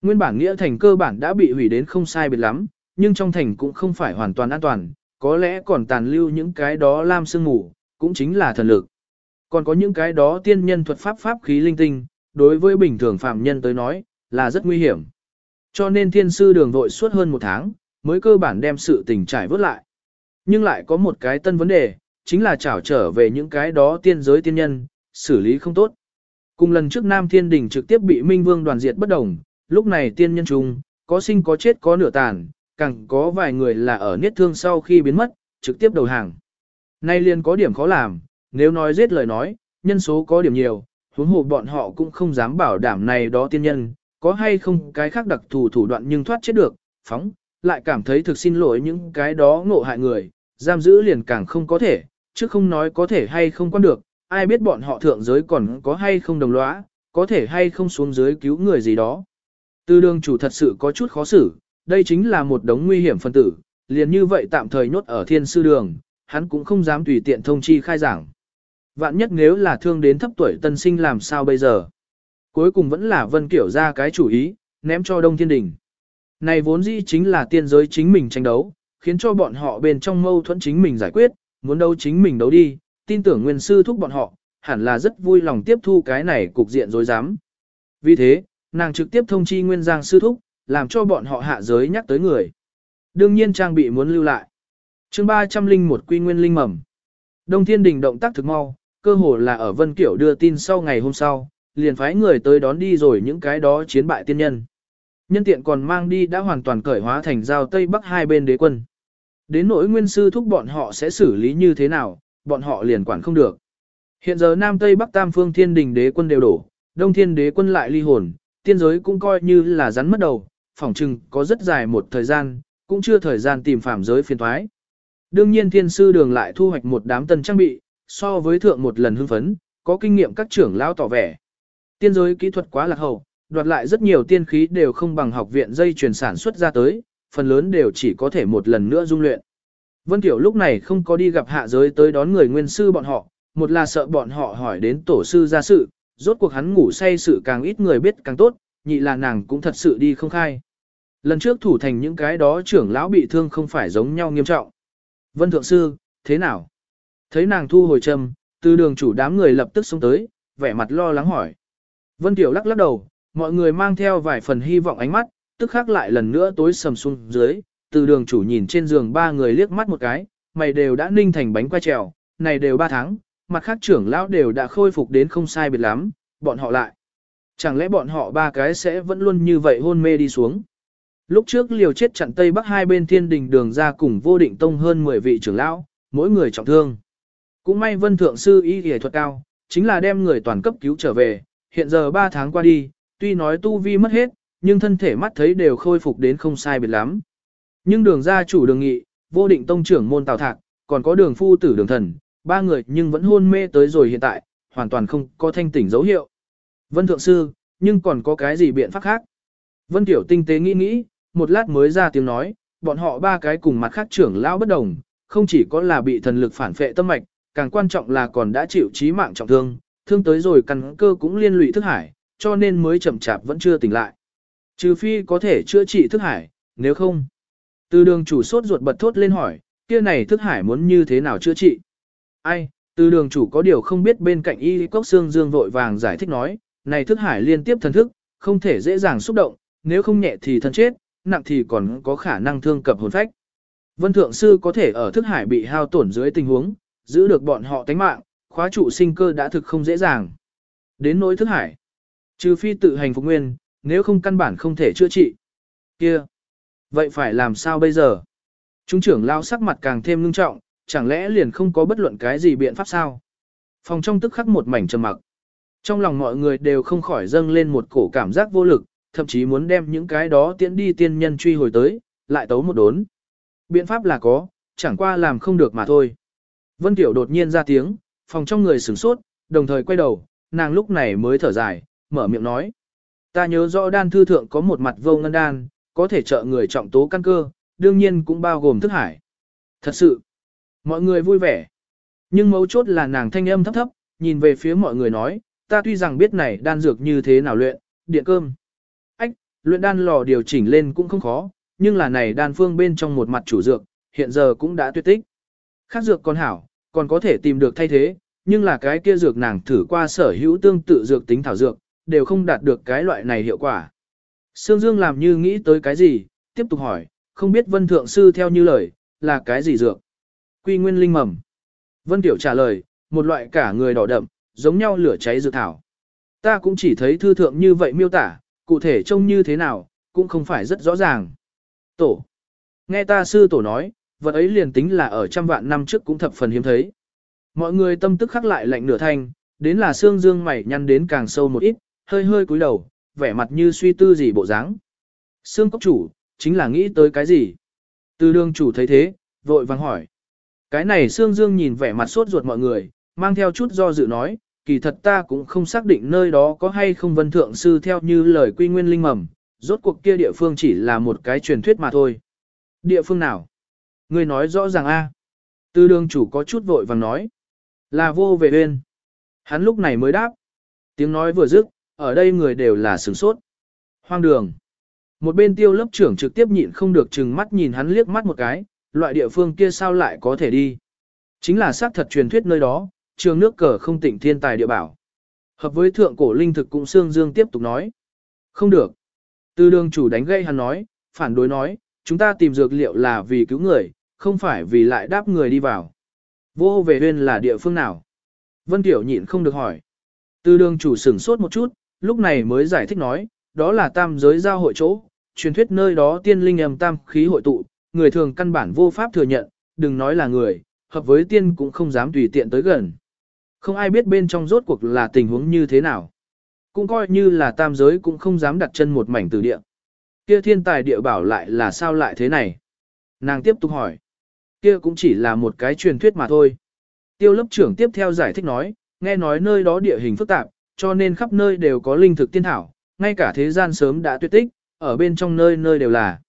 Nguyên bản nghĩa thành cơ bản đã bị hủy đến không sai biệt lắm, nhưng trong thành cũng không phải hoàn toàn an toàn, có lẽ còn tàn lưu những cái đó lam sương ngủ, cũng chính là thần lực. Còn có những cái đó tiên nhân thuật pháp pháp khí linh tinh, đối với bình thường phạm nhân tới nói, là rất nguy hiểm. Cho nên thiên sư đường vội suốt hơn một tháng, mới cơ bản đem sự tình trải vớt lại. Nhưng lại có một cái tân vấn đề, chính là trảo trở về những cái đó tiên giới tiên nhân, xử lý không tốt. Cùng lần trước Nam Thiên Đình trực tiếp bị Minh Vương đoàn diệt bất đồng, lúc này tiên nhân chung, có sinh có chết có nửa tàn, càng có vài người là ở niết thương sau khi biến mất, trực tiếp đầu hàng. Nay liền có điểm khó làm, nếu nói giết lời nói, nhân số có điểm nhiều, huống hồ bọn họ cũng không dám bảo đảm này đó tiên nhân, có hay không cái khác đặc thù thủ đoạn nhưng thoát chết được, phóng, lại cảm thấy thực xin lỗi những cái đó ngộ hại người, giam giữ liền càng không có thể, chứ không nói có thể hay không quan được, ai biết bọn họ thượng giới còn có hay không đồng lõa, có thể hay không xuống dưới cứu người gì đó. Tư đường chủ thật sự có chút khó xử, đây chính là một đống nguy hiểm phân tử, liền như vậy tạm thời nhốt ở thiên sư đường, hắn cũng không dám tùy tiện thông chi khai giảng. Vạn nhất nếu là thương đến thấp tuổi tân sinh làm sao bây giờ? Cuối cùng vẫn là Vân Kiểu ra cái chủ ý, ném cho Đông Thiên Đình. Này vốn dĩ chính là tiên giới chính mình tranh đấu, khiến cho bọn họ bên trong mâu thuẫn chính mình giải quyết, muốn đấu chính mình đấu đi, tin tưởng nguyên sư thúc bọn họ, hẳn là rất vui lòng tiếp thu cái này cục diện dối dám. Vì thế, nàng trực tiếp thông chi nguyên giang sư thúc, làm cho bọn họ hạ giới nhắc tới người. Đương nhiên trang bị muốn lưu lại. chương 301 quy nguyên linh mầm. Đông Thiên Đình động tác thực mau, cơ hồ là ở Vân Kiểu đưa tin sau ngày hôm sau, liền phái người tới đón đi rồi những cái đó chiến bại tiên nhân. Nhân tiện còn mang đi đã hoàn toàn cởi hóa thành giao Tây Bắc hai bên đế quân. Đến nỗi nguyên sư thúc bọn họ sẽ xử lý như thế nào, bọn họ liền quản không được. Hiện giờ Nam Tây Bắc Tam Phương Thiên Đình đế quân đều đổ, Đông Thiên đế quân lại ly hồn, tiên giới cũng coi như là rắn mất đầu, phỏng chừng có rất dài một thời gian, cũng chưa thời gian tìm phạm giới phiền thoái. Đương nhiên thiên sư đường lại thu hoạch một đám tân trang bị, so với thượng một lần hưng phấn, có kinh nghiệm các trưởng lao tỏ vẻ. Tiên giới kỹ thuật quá lạc hậu, đoạt lại rất nhiều tiên khí đều không bằng học viện dây chuyển sản xuất ra tới, phần lớn đều chỉ có thể một lần nữa dung luyện. Vân Tiểu lúc này không có đi gặp hạ giới tới đón người nguyên sư bọn họ, một là sợ bọn họ hỏi đến tổ sư ra sự, rốt cuộc hắn ngủ say sự càng ít người biết càng tốt, nhị là nàng cũng thật sự đi không khai. Lần trước thủ thành những cái đó trưởng lão bị thương không phải giống nhau nghiêm trọng. Vân Thượng Sư, thế nào? Thấy nàng thu hồi châm, từ đường chủ đám người lập tức xuống tới, vẻ mặt lo lắng hỏi. Vân Tiểu lắc lắc đầu, mọi người mang theo vài phần hy vọng ánh mắt, tức khắc lại lần nữa tối sầm xuống dưới, từ đường chủ nhìn trên giường ba người liếc mắt một cái, mày đều đã ninh thành bánh quay trèo, này đều ba tháng, mặt khác trưởng lão đều đã khôi phục đến không sai biệt lắm, bọn họ lại. Chẳng lẽ bọn họ ba cái sẽ vẫn luôn như vậy hôn mê đi xuống? Lúc trước liều chết chặn Tây Bắc hai bên thiên đình đường ra cùng vô định tông hơn 10 vị trưởng lão, mỗi người trọng thương. Cũng may vân thượng sư y y thuật cao, chính là đem người toàn cấp cứu trở về, hiện giờ 3 tháng qua đi, tuy nói tu vi mất hết, nhưng thân thể mắt thấy đều khôi phục đến không sai biệt lắm. Nhưng đường gia chủ đường nghị, vô định tông trưởng môn tào thạc, còn có đường phu tử đường thần, ba người nhưng vẫn hôn mê tới rồi hiện tại, hoàn toàn không có thanh tỉnh dấu hiệu. Vân thượng sư, nhưng còn có cái gì biện pháp khác? Vân tiểu tinh tế nghĩ nghĩ, một lát mới ra tiếng nói, bọn họ ba cái cùng mặt khác trưởng lão bất đồng, không chỉ có là bị thần lực phản phệ tâm mạch, càng quan trọng là còn đã chịu chí mạng trọng thương, thương tới rồi căn cơ cũng liên lụy thức hải, cho nên mới chậm chạp vẫn chưa tỉnh lại. Trừ phi có thể chữa trị thức hải, nếu không. Từ đường chủ sốt ruột bật thốt lên hỏi, kia này thức hải muốn như thế nào chữa trị? Ai, từ đường chủ có điều không biết bên cạnh y cốc xương dương vội vàng giải thích nói, này thức hải liên tiếp thần thức, không thể dễ dàng xúc động, nếu không nhẹ thì thân chết, nặng thì còn có khả năng thương cập hồn phách. Vân Thượng Sư có thể ở thức hải bị hao tổn dưới tình huống, giữ được bọn họ tánh mạng, khóa trụ sinh cơ đã thực không dễ dàng. Đến nỗi thức hải, trừ phi tự hành phục nguyên, nếu không căn bản không thể chữa trị. Kia, vậy phải làm sao bây giờ? Trung trưởng lao sắc mặt càng thêm ngưng trọng, chẳng lẽ liền không có bất luận cái gì biện pháp sao? Phòng trong tức khắc một mảnh trầm mặc. Trong lòng mọi người đều không khỏi dâng lên một cổ cảm giác vô lực, thậm chí muốn đem những cái đó tiễn đi tiên nhân truy hồi tới, lại tấu một đốn. Biện pháp là có, chẳng qua làm không được mà thôi. Vân Tiểu đột nhiên ra tiếng, phòng trong người sửng sốt, đồng thời quay đầu, nàng lúc này mới thở dài, mở miệng nói. Ta nhớ rõ đan thư thượng có một mặt vô ngân đan, có thể trợ người trọng tố căn cơ, đương nhiên cũng bao gồm thức hải. Thật sự, mọi người vui vẻ. Nhưng mấu chốt là nàng thanh âm thấp thấp, nhìn về phía mọi người nói, ta tuy rằng biết này đan dược như thế nào luyện, điện cơm. Luyện đan lò điều chỉnh lên cũng không khó, nhưng là này đan phương bên trong một mặt chủ dược, hiện giờ cũng đã tuyệt tích. Khác dược còn hảo, còn có thể tìm được thay thế, nhưng là cái kia dược nàng thử qua sở hữu tương tự dược tính thảo dược, đều không đạt được cái loại này hiệu quả. Sương Dương làm như nghĩ tới cái gì, tiếp tục hỏi, không biết Vân Thượng Sư theo như lời, là cái gì dược? Quy nguyên linh mầm. Vân Tiểu trả lời, một loại cả người đỏ đậm, giống nhau lửa cháy dược thảo. Ta cũng chỉ thấy thư thượng như vậy miêu tả, cụ thể trông như thế nào, cũng không phải rất rõ ràng. Tổ. Nghe ta sư tổ nói, vật ấy liền tính là ở trăm vạn năm trước cũng thập phần hiếm thấy. Mọi người tâm tức khắc lại lạnh nửa thanh, đến là xương dương mày nhăn đến càng sâu một ít, hơi hơi cúi đầu, vẻ mặt như suy tư gì bộ dáng. Xương cốc chủ, chính là nghĩ tới cái gì? Từ đường chủ thấy thế, vội vàng hỏi. Cái này xương dương nhìn vẻ mặt sốt ruột mọi người, mang theo chút do dự nói, kỳ thật ta cũng không xác định nơi đó có hay không vân thượng sư theo như lời quy nguyên linh mầm, rốt cuộc kia địa phương chỉ là một cái truyền thuyết mà thôi. Địa phương nào? Người nói rõ ràng a. tư đường chủ có chút vội vàng nói. Là vô về bên. Hắn lúc này mới đáp. Tiếng nói vừa dứt, ở đây người đều là sửng sốt. Hoang đường. Một bên tiêu lớp trưởng trực tiếp nhịn không được chừng mắt nhìn hắn liếc mắt một cái, loại địa phương kia sao lại có thể đi. Chính là xác thật truyền thuyết nơi đó, trường nước cờ không tỉnh thiên tài địa bảo. Hợp với thượng cổ linh thực cũng xương dương tiếp tục nói. Không được. Tư đường chủ đánh gây hắn nói, phản đối nói, chúng ta tìm dược liệu là vì cứu người, không phải vì lại đáp người đi vào. Vô về huyên là địa phương nào? Vân Tiểu nhịn không được hỏi. Tư đường chủ sửng sốt một chút, lúc này mới giải thích nói, đó là tam giới giao hội chỗ, truyền thuyết nơi đó tiên linh âm tam khí hội tụ, người thường căn bản vô pháp thừa nhận, đừng nói là người, hợp với tiên cũng không dám tùy tiện tới gần. Không ai biết bên trong rốt cuộc là tình huống như thế nào. Cũng coi như là tam giới cũng không dám đặt chân một mảnh từ địa. Kia thiên tài địa bảo lại là sao lại thế này? Nàng tiếp tục hỏi. Kia cũng chỉ là một cái truyền thuyết mà thôi. Tiêu lớp trưởng tiếp theo giải thích nói, nghe nói nơi đó địa hình phức tạp, cho nên khắp nơi đều có linh thực tiên thảo, ngay cả thế gian sớm đã tuyệt tích, ở bên trong nơi nơi đều là.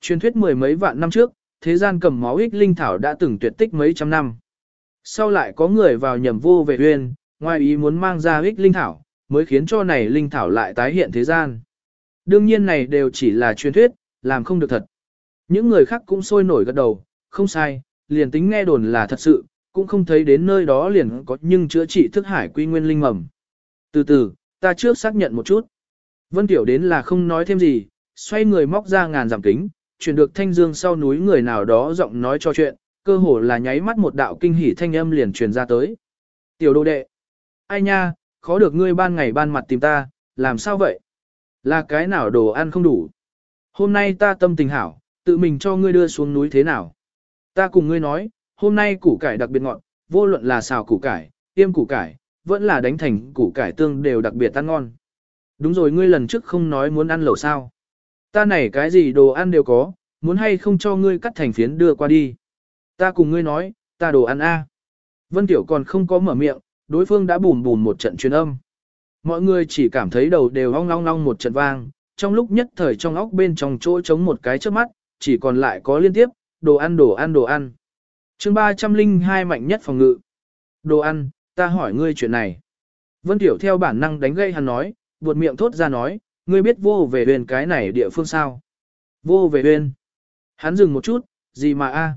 Truyền thuyết mười mấy vạn năm trước, thế gian cầm máu ích linh thảo đã từng tuyệt tích mấy trăm năm. Sau lại có người vào nhầm vô về huyên, ngoài ý muốn mang ra ích linh thảo, mới khiến cho này linh thảo lại tái hiện thế gian. Đương nhiên này đều chỉ là truyền thuyết, làm không được thật. Những người khác cũng sôi nổi gật đầu, không sai, liền tính nghe đồn là thật sự, cũng không thấy đến nơi đó liền có nhưng chữa trị thức hải quy nguyên linh mầm. Từ từ, ta trước xác nhận một chút. Vân Tiểu đến là không nói thêm gì, xoay người móc ra ngàn giảm kính, chuyển được thanh dương sau núi người nào đó giọng nói cho chuyện, cơ hồ là nháy mắt một đạo kinh hỉ thanh âm liền truyền ra tới. Tiểu đồ đệ, ai nha, khó được ngươi ban ngày ban mặt tìm ta, làm sao vậy? Là cái nào đồ ăn không đủ? Hôm nay ta tâm tình hảo, tự mình cho ngươi đưa xuống núi thế nào? Ta cùng ngươi nói, hôm nay củ cải đặc biệt ngọt, vô luận là xào củ cải, tiêm củ cải, vẫn là đánh thành củ cải tương đều đặc biệt ăn ngon. Đúng rồi ngươi lần trước không nói muốn ăn lẩu sao. Ta này cái gì đồ ăn đều có, muốn hay không cho ngươi cắt thành phiến đưa qua đi. Ta cùng ngươi nói, ta đồ ăn a. Vân Tiểu còn không có mở miệng, đối phương đã bùm bùm một trận truyền âm. Mọi người chỉ cảm thấy đầu đều ong long long một trận vang, trong lúc nhất thời trong óc bên trong chỗ trống một cái trước mắt, chỉ còn lại có liên tiếp, đồ ăn đồ ăn đồ ăn. chương 302 mạnh nhất phòng ngự. Đồ ăn, ta hỏi ngươi chuyện này. Vân Tiểu theo bản năng đánh gây hắn nói, buột miệng thốt ra nói, ngươi biết vô về huyền cái này địa phương sao? Vô về huyền. Hắn dừng một chút, gì mà a?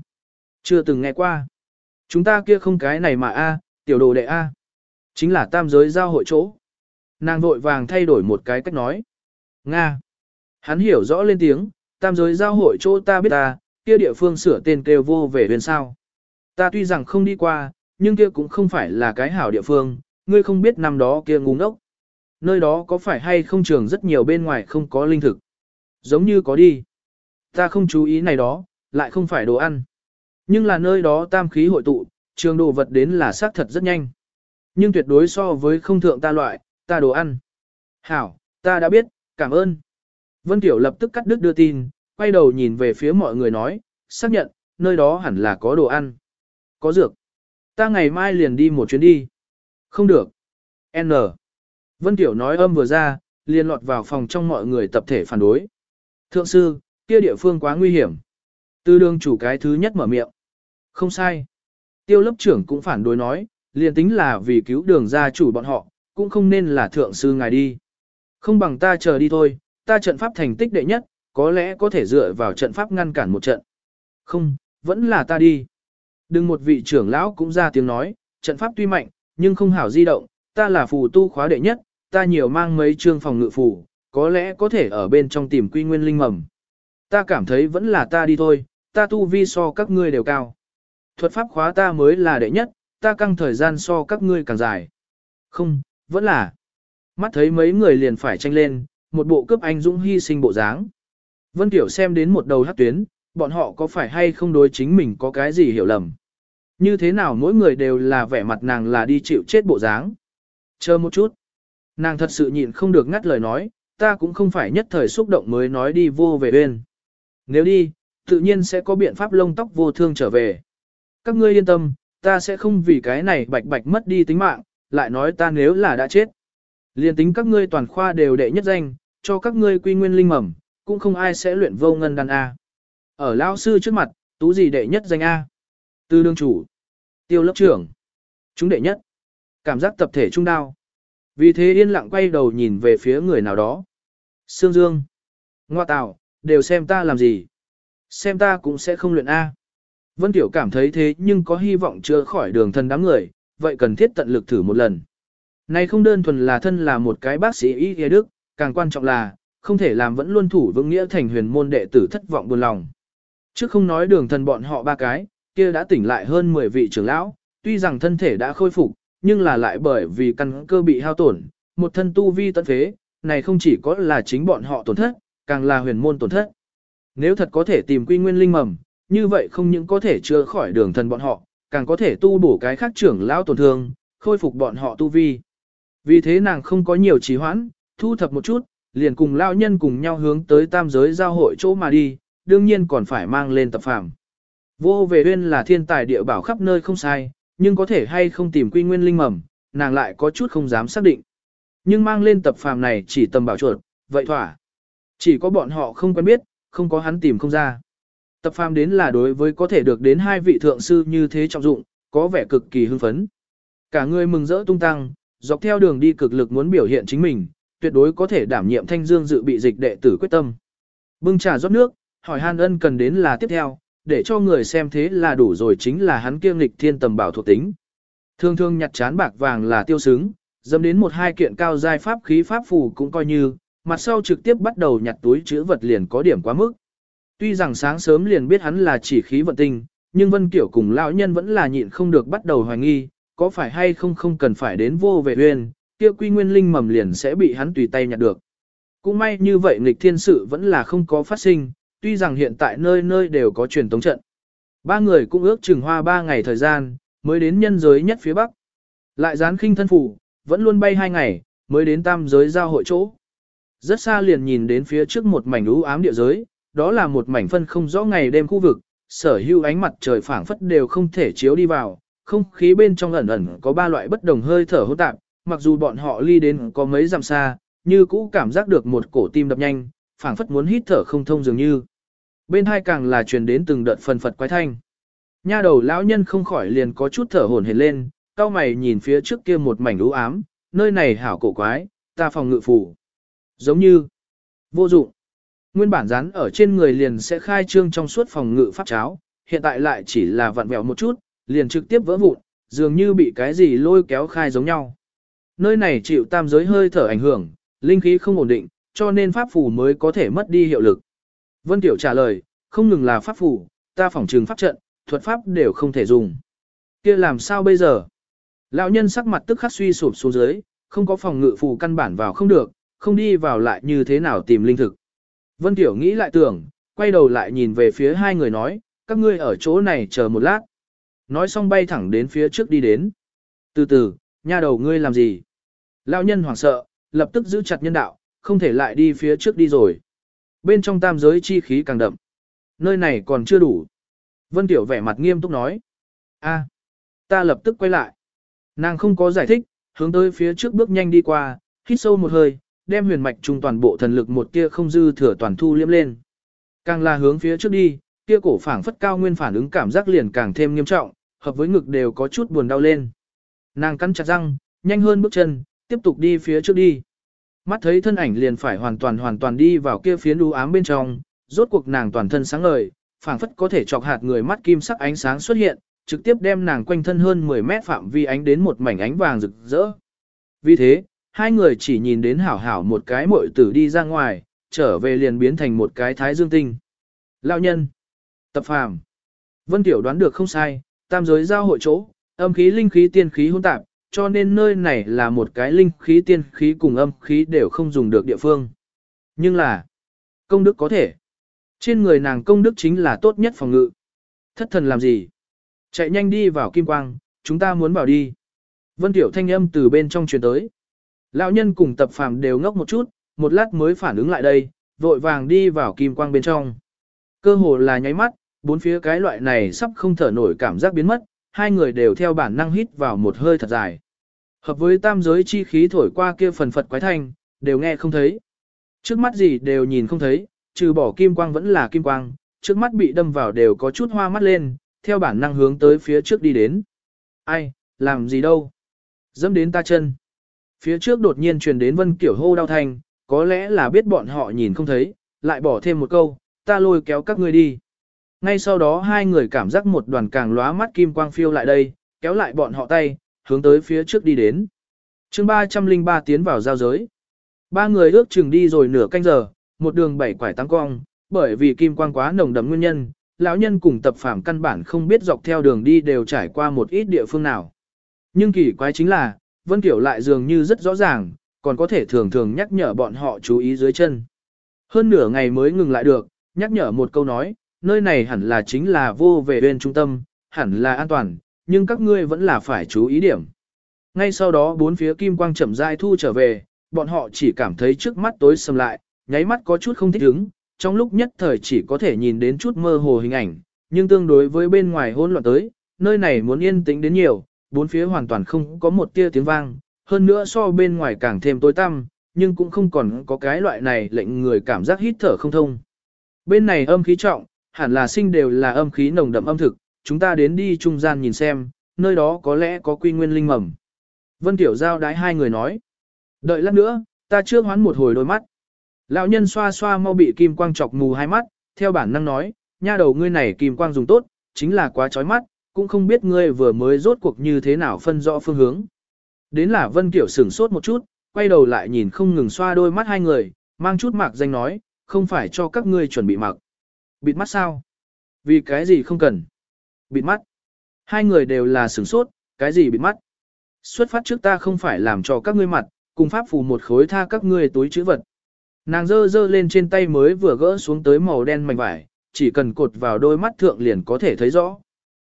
Chưa từng nghe qua. Chúng ta kia không cái này mà a, tiểu đồ đệ a. Chính là tam giới giao hội chỗ. Nàng vội vàng thay đổi một cái cách nói. Nga. Hắn hiểu rõ lên tiếng, tam giới giao hội chỗ ta biết ta, kia địa phương sửa tên kêu vô về huyền sao. Ta tuy rằng không đi qua, nhưng kia cũng không phải là cái hảo địa phương, ngươi không biết năm đó kia ngu ngốc. Nơi đó có phải hay không trường rất nhiều bên ngoài không có linh thực. Giống như có đi. Ta không chú ý này đó, lại không phải đồ ăn. Nhưng là nơi đó tam khí hội tụ, trường đồ vật đến là xác thật rất nhanh. Nhưng tuyệt đối so với không thượng ta loại, ta đồ ăn. Hảo, ta đã biết, cảm ơn. Vân Tiểu lập tức cắt đứt đưa tin, quay đầu nhìn về phía mọi người nói, xác nhận, nơi đó hẳn là có đồ ăn. Có dược. Ta ngày mai liền đi một chuyến đi. Không được. N. Vân Tiểu nói âm vừa ra, liền lọt vào phòng trong mọi người tập thể phản đối. Thượng sư, kia địa phương quá nguy hiểm. Tư đương chủ cái thứ nhất mở miệng. Không sai. Tiêu lớp trưởng cũng phản đối nói, liền tính là vì cứu đường gia chủ bọn họ, cũng không nên là thượng sư ngài đi. Không bằng ta chờ đi thôi, ta trận pháp thành tích đệ nhất, có lẽ có thể dựa vào trận pháp ngăn cản một trận. Không, vẫn là ta đi. Đừng một vị trưởng lão cũng ra tiếng nói, trận pháp tuy mạnh, nhưng không hảo di động, ta là phù tu khóa đệ nhất, ta nhiều mang mấy chương phòng ngự phù, có lẽ có thể ở bên trong tìm quy nguyên linh mầm. Ta cảm thấy vẫn là ta đi thôi, ta tu vi so các ngươi đều cao. Thuật pháp khóa ta mới là đệ nhất, ta căng thời gian so các ngươi càng dài. Không, vẫn là. Mắt thấy mấy người liền phải tranh lên, một bộ cướp anh dũng hy sinh bộ dáng. Vân Tiểu xem đến một đầu hát tuyến, bọn họ có phải hay không đối chính mình có cái gì hiểu lầm. Như thế nào mỗi người đều là vẻ mặt nàng là đi chịu chết bộ dáng. Chờ một chút. Nàng thật sự nhịn không được ngắt lời nói, ta cũng không phải nhất thời xúc động mới nói đi vô về bên. Nếu đi, tự nhiên sẽ có biện pháp lông tóc vô thương trở về. Các ngươi yên tâm, ta sẽ không vì cái này bạch bạch mất đi tính mạng, lại nói ta nếu là đã chết. Liên tính các ngươi toàn khoa đều đệ nhất danh, cho các ngươi quy nguyên linh mầm, cũng không ai sẽ luyện vô ngân đan A. Ở lão sư trước mặt, tú gì đệ nhất danh A. Tư đương chủ. Tiêu lớp trưởng. Chúng đệ nhất. Cảm giác tập thể trung đao. Vì thế yên lặng quay đầu nhìn về phía người nào đó. Sương Dương. Ngoa Tào, đều xem ta làm gì. Xem ta cũng sẽ không luyện A. Vân Tiểu cảm thấy thế nhưng có hy vọng chưa khỏi đường thân đám người, vậy cần thiết tận lực thử một lần. Này không đơn thuần là thân là một cái bác sĩ y y đức, càng quan trọng là, không thể làm vẫn luôn thủ vững nghĩa thành huyền môn đệ tử thất vọng buồn lòng. Chứ không nói đường thần bọn họ ba cái, kia đã tỉnh lại hơn 10 vị trưởng lão, tuy rằng thân thể đã khôi phục, nhưng là lại bởi vì căn cơ bị hao tổn, một thân tu vi tận phế, này không chỉ có là chính bọn họ tổn thất, càng là huyền môn tổn thất. Nếu thật có thể tìm quy nguyên linh mầm, như vậy không những có thể chữa khỏi đường thần bọn họ, càng có thể tu bổ cái khác trưởng lão tổn thương, khôi phục bọn họ tu vi. Vì thế nàng không có nhiều trì hoãn, thu thập một chút, liền cùng lão nhân cùng nhau hướng tới tam giới giao hội chỗ mà đi, đương nhiên còn phải mang lên tập phạm. Vô về huyên là thiên tài địa bảo khắp nơi không sai, nhưng có thể hay không tìm quy nguyên linh mầm, nàng lại có chút không dám xác định. Nhưng mang lên tập phàm này chỉ tầm bảo chuột, vậy thỏa. Chỉ có bọn họ không quen biết, không có hắn tìm không ra. Tập phàm đến là đối với có thể được đến hai vị thượng sư như thế trọng dụng, có vẻ cực kỳ hưng phấn. Cả người mừng rỡ tung tăng, dọc theo đường đi cực lực muốn biểu hiện chính mình, tuyệt đối có thể đảm nhiệm thanh dương dự bị dịch đệ tử quyết tâm. Bưng trà rót nước, hỏi Han ân cần đến là tiếp theo, để cho người xem thế là đủ rồi chính là hắn kiêng lịch thiên tầm bảo thuộc tính. Thương thương nhặt chán bạc vàng là tiêu xứng, dâm đến một hai kiện cao giai pháp khí pháp phù cũng coi như, mặt sau trực tiếp bắt đầu nhặt túi chữ vật liền có điểm quá mức. Tuy rằng sáng sớm liền biết hắn là chỉ khí vận tinh, nhưng Vân Kiểu cùng lão nhân vẫn là nhịn không được bắt đầu hoài nghi, có phải hay không không cần phải đến vô vệ huyền, kia quy nguyên linh mầm liền sẽ bị hắn tùy tay nhặt được. Cũng may như vậy nghịch thiên sự vẫn là không có phát sinh, tuy rằng hiện tại nơi nơi đều có truyền tống trận. Ba người cũng ước chừng hoa ba ngày thời gian, mới đến nhân giới nhất phía bắc. Lại dán khinh thân phủ, vẫn luôn bay hai ngày, mới đến tam giới giao hội chỗ. Rất xa liền nhìn đến phía trước một mảnh u ám địa giới, đó là một mảnh phân không rõ ngày đêm khu vực, sở hữu ánh mặt trời phảng phất đều không thể chiếu đi vào, không khí bên trong ẩn ẩn có ba loại bất đồng hơi thở hỗn tạp, mặc dù bọn họ ly đến có mấy dặm xa, như cũ cảm giác được một cổ tim đập nhanh, phảng phất muốn hít thở không thông dường như. Bên hai càng là truyền đến từng đợt phần phật quái thanh. Nha đầu lão nhân không khỏi liền có chút thở hổn hển lên, cao mày nhìn phía trước kia một mảnh u ám, nơi này hảo cổ quái, ta phòng ngự phủ. Giống như vô dụng. Nguyên bản dán ở trên người liền sẽ khai trương trong suốt phòng ngự pháp cháo, hiện tại lại chỉ là vặn vẹo một chút, liền trực tiếp vỡ vụn, dường như bị cái gì lôi kéo khai giống nhau. Nơi này chịu tam giới hơi thở ảnh hưởng, linh khí không ổn định, cho nên pháp phù mới có thể mất đi hiệu lực. Vân Tiểu trả lời, không ngừng là pháp phù, ta phỏng trừng pháp trận, thuật pháp đều không thể dùng. kia làm sao bây giờ? Lão nhân sắc mặt tức khắc suy sụp xuống dưới, không có phòng ngự phù căn bản vào không được, không đi vào lại như thế nào tìm linh thực. Vân Tiểu nghĩ lại tưởng, quay đầu lại nhìn về phía hai người nói, các ngươi ở chỗ này chờ một lát. Nói xong bay thẳng đến phía trước đi đến. Từ từ, nha đầu ngươi làm gì? Lão nhân hoảng sợ, lập tức giữ chặt nhân đạo, không thể lại đi phía trước đi rồi. Bên trong tam giới chi khí càng đậm. Nơi này còn chưa đủ. Vân Tiểu vẻ mặt nghiêm túc nói. a ta lập tức quay lại. Nàng không có giải thích, hướng tới phía trước bước nhanh đi qua, hít sâu một hơi, đem huyền mạch trung toàn bộ thần lực một tia không dư thừa toàn thu liếm lên. Càng là hướng phía trước đi, kia cổ phảng phất cao nguyên phản ứng cảm giác liền càng thêm nghiêm trọng, hợp với ngực đều có chút buồn đau lên. Nàng cắn chặt răng, nhanh hơn bước chân, tiếp tục đi phía trước đi. Mắt thấy thân ảnh liền phải hoàn toàn hoàn toàn đi vào kia phiến u ám bên trong, rốt cuộc nàng toàn thân sáng ngời, phảng phất có thể chọc hạt người mắt kim sắc ánh sáng xuất hiện, trực tiếp đem nàng quanh thân hơn 10 mét phạm vi ánh đến một mảnh ánh vàng rực rỡ. Vì thế, hai người chỉ nhìn đến hảo hảo một cái muội tử đi ra ngoài, trở về liền biến thành một cái thái dương tinh. Lão nhân, tập phàm. Vân Tiểu đoán được không sai, tam giới giao hội chỗ, âm khí linh khí tiên khí hỗn tạp, cho nên nơi này là một cái linh khí tiên khí cùng âm khí đều không dùng được địa phương. Nhưng là, công đức có thể. Trên người nàng công đức chính là tốt nhất phòng ngự. Thất thần làm gì? Chạy nhanh đi vào kim quang, chúng ta muốn bảo đi. Vân Tiểu thanh âm từ bên trong truyền tới. Lão nhân cùng tập phàm đều ngốc một chút, một lát mới phản ứng lại đây, vội vàng đi vào kim quang bên trong. Cơ hồ là nháy mắt, bốn phía cái loại này sắp không thở nổi cảm giác biến mất, hai người đều theo bản năng hít vào một hơi thật dài. Hợp với tam giới chi khí thổi qua kia phần phật quái thanh, đều nghe không thấy. Trước mắt gì đều nhìn không thấy, trừ bỏ kim quang vẫn là kim quang, trước mắt bị đâm vào đều có chút hoa mắt lên, theo bản năng hướng tới phía trước đi đến. Ai, làm gì đâu? Dẫm đến ta chân. Phía trước đột nhiên truyền đến vân kiểu hô đau thanh, có lẽ là biết bọn họ nhìn không thấy, lại bỏ thêm một câu, ta lôi kéo các ngươi đi. Ngay sau đó hai người cảm giác một đoàn càng lóa mắt kim quang phiêu lại đây, kéo lại bọn họ tay, hướng tới phía trước đi đến. chương 303 tiến vào giao giới. Ba người ước chừng đi rồi nửa canh giờ, một đường bảy quải tăng cong, bởi vì kim quang quá nồng đậm nguyên nhân, lão nhân cùng tập phạm căn bản không biết dọc theo đường đi đều trải qua một ít địa phương nào. Nhưng kỳ quái chính là, Vân Kiểu lại dường như rất rõ ràng, còn có thể thường thường nhắc nhở bọn họ chú ý dưới chân. Hơn nửa ngày mới ngừng lại được, nhắc nhở một câu nói, nơi này hẳn là chính là vô về bên trung tâm, hẳn là an toàn, nhưng các ngươi vẫn là phải chú ý điểm. Ngay sau đó bốn phía kim quang chậm rãi thu trở về, bọn họ chỉ cảm thấy trước mắt tối sầm lại, nháy mắt có chút không thích ứng, trong lúc nhất thời chỉ có thể nhìn đến chút mơ hồ hình ảnh, nhưng tương đối với bên ngoài hỗn loạn tới, nơi này muốn yên tĩnh đến nhiều, bốn phía hoàn toàn không có một tia tiếng vang, hơn nữa so bên ngoài càng thêm tối tăm, nhưng cũng không còn có cái loại này lệnh người cảm giác hít thở không thông. Bên này âm khí trọng, hẳn là sinh đều là âm khí nồng đậm âm thực, chúng ta đến đi trung gian nhìn xem, nơi đó có lẽ có quy nguyên linh mầm. Vân Tiểu Giao đái hai người nói. Đợi lát nữa, ta chưa hoán một hồi đôi mắt. Lão nhân xoa xoa mau bị kim quang chọc mù hai mắt, theo bản năng nói, nha đầu ngươi này kim quang dùng tốt, chính là quá chói mắt, cũng không biết ngươi vừa mới rốt cuộc như thế nào phân rõ phương hướng. Đến là Vân Kiểu sửng sốt một chút, quay đầu lại nhìn không ngừng xoa đôi mắt hai người, mang chút mạc danh nói, không phải cho các ngươi chuẩn bị mặc. Bịt mắt sao? Vì cái gì không cần? Bịt mắt. Hai người đều là sửng sốt, cái gì bịt mắt? Xuất phát trước ta không phải làm cho các ngươi mặt, cùng pháp phù một khối tha các ngươi túi chữ vật. Nàng dơ dơ lên trên tay mới vừa gỡ xuống tới màu đen mảnh vải, chỉ cần cột vào đôi mắt thượng liền có thể thấy rõ.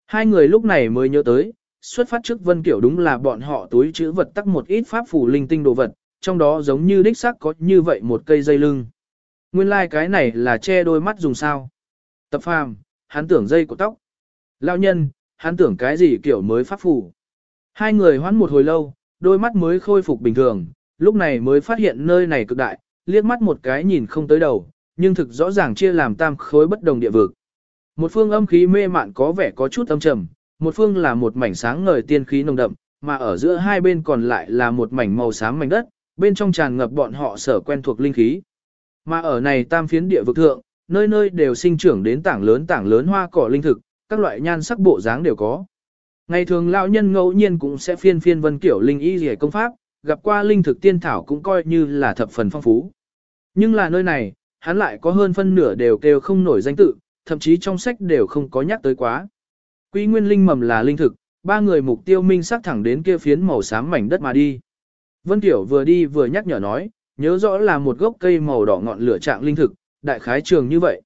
Hai người lúc này mới nhớ tới, xuất phát trước Vân Kiểu đúng là bọn họ túi chữ vật tắc một ít pháp phù linh tinh đồ vật, trong đó giống như đích xác có như vậy một cây dây lưng. Nguyên lai like cái này là che đôi mắt dùng sao. Tập phàm, hắn tưởng dây của tóc. Lão nhân, hắn tưởng cái gì kiểu mới pháp phù. Hai người hoãn một hồi lâu, đôi mắt mới khôi phục bình thường, lúc này mới phát hiện nơi này cực đại, liếc mắt một cái nhìn không tới đầu, nhưng thực rõ ràng chia làm tam khối bất đồng địa vực. Một phương âm khí mê mạn có vẻ có chút âm trầm, một phương là một mảnh sáng ngời tiên khí nồng đậm, mà ở giữa hai bên còn lại là một mảnh màu xám mảnh đất, bên trong tràn ngập bọn họ sở quen thuộc linh khí. Mà ở này tam phiến địa vực thượng, nơi nơi đều sinh trưởng đến tảng lớn tảng lớn hoa cỏ linh thực, các loại nhan sắc bộ dáng đều có. Ngày thường lão nhân ngẫu nhiên cũng sẽ phiên phiên vân kiểu linh y rìa công pháp, gặp qua linh thực tiên thảo cũng coi như là thập phần phong phú. Nhưng là nơi này, hắn lại có hơn phân nửa đều kêu không nổi danh tự, thậm chí trong sách đều không có nhắc tới quá. Quy nguyên linh mầm là linh thực, ba người mục tiêu minh sắc thẳng đến kia phiến màu xám mảnh đất mà đi. Vân Tiểu vừa đi vừa nhắc nhở nói, nhớ rõ là một gốc cây màu đỏ ngọn lửa trạng linh thực, đại khái trường như vậy.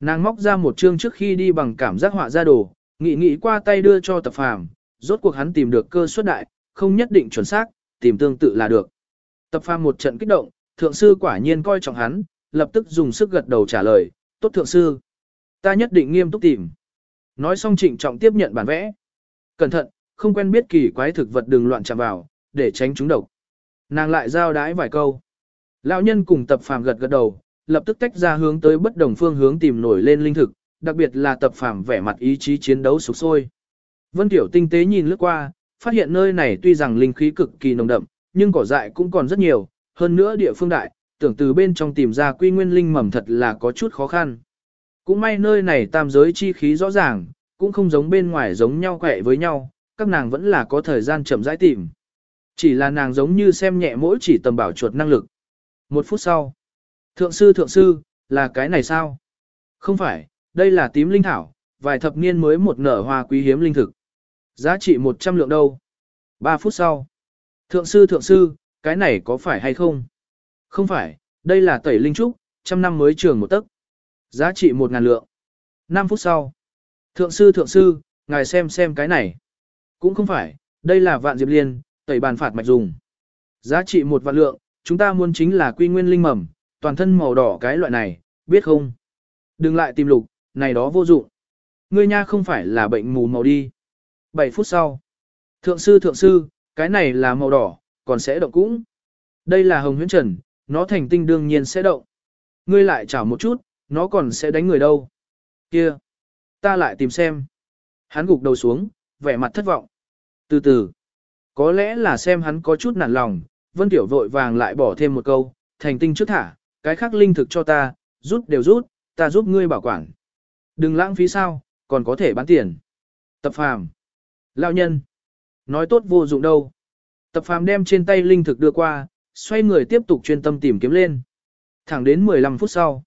Nàng móc ra một chương trước khi đi bằng cảm giác họa ra đồ, nghĩ nghĩ qua tay đưa cho tập phàm, rốt cuộc hắn tìm được cơ suất đại, không nhất định chuẩn xác, tìm tương tự là được. Tập phàm một trận kích động, thượng sư quả nhiên coi trọng hắn, lập tức dùng sức gật đầu trả lời, tốt thượng sư. Ta nhất định nghiêm túc tìm. Nói xong trịnh trọng tiếp nhận bản vẽ. Cẩn thận, không quen biết kỳ quái thực vật đừng loạn chạm vào, để tránh chúng độc. Nàng lại giao đái vài câu. Lão nhân cùng tập phàm gật gật đầu, lập tức tách ra hướng tới bất đồng phương hướng tìm nổi lên linh thực, đặc biệt là tập phàm vẻ mặt ý chí chiến đấu sục sôi. Vân Tiểu tinh tế nhìn lướt qua, phát hiện nơi này tuy rằng linh khí cực kỳ nồng đậm, nhưng cỏ dại cũng còn rất nhiều, hơn nữa địa phương đại, tưởng từ bên trong tìm ra quy nguyên linh mầm thật là có chút khó khăn. Cũng may nơi này tam giới chi khí rõ ràng, cũng không giống bên ngoài giống nhau quẹ với nhau, các nàng vẫn là có thời gian chậm rãi tìm. Chỉ là nàng giống như xem nhẹ mỗi chỉ tầm bảo chuột năng lực. Một phút sau, thượng sư thượng sư, là cái này sao? Không phải, đây là tím linh thảo, vài thập niên mới một nở hoa quý hiếm linh thực. Giá trị 100 lượng đâu? 3 phút sau. Thượng sư thượng sư, cái này có phải hay không? Không phải, đây là tẩy linh trúc, trăm năm mới trường một tấc. Giá trị 1.000 lượng. 5 phút sau. Thượng sư thượng sư, ngài xem xem cái này. Cũng không phải, đây là vạn diệp liên, tẩy bàn phạt mạch dùng. Giá trị một vạn lượng, chúng ta muốn chính là quy nguyên linh mầm, toàn thân màu đỏ cái loại này, biết không? Đừng lại tìm lục, này đó vô dụng. Ngươi nha không phải là bệnh mù màu đi. 7 phút sau. Thượng sư thượng sư, cái này là màu đỏ, còn sẽ động cũng. Đây là hồng huyễn trần, nó thành tinh đương nhiên sẽ động. Ngươi lại chảo một chút, nó còn sẽ đánh người đâu. Kia, ta lại tìm xem. Hắn gục đầu xuống, vẻ mặt thất vọng. Từ từ, có lẽ là xem hắn có chút nản lòng, Vân Tiểu vội vàng lại bỏ thêm một câu, thành tinh trước thả, cái khác linh thực cho ta, rút đều rút, ta giúp ngươi bảo quản. Đừng lãng phí sao, còn có thể bán tiền. Tập phàm. Lão nhân. Nói tốt vô dụng đâu. Tập phàm đem trên tay linh thực đưa qua, xoay người tiếp tục chuyên tâm tìm kiếm lên. Thẳng đến 15 phút sau.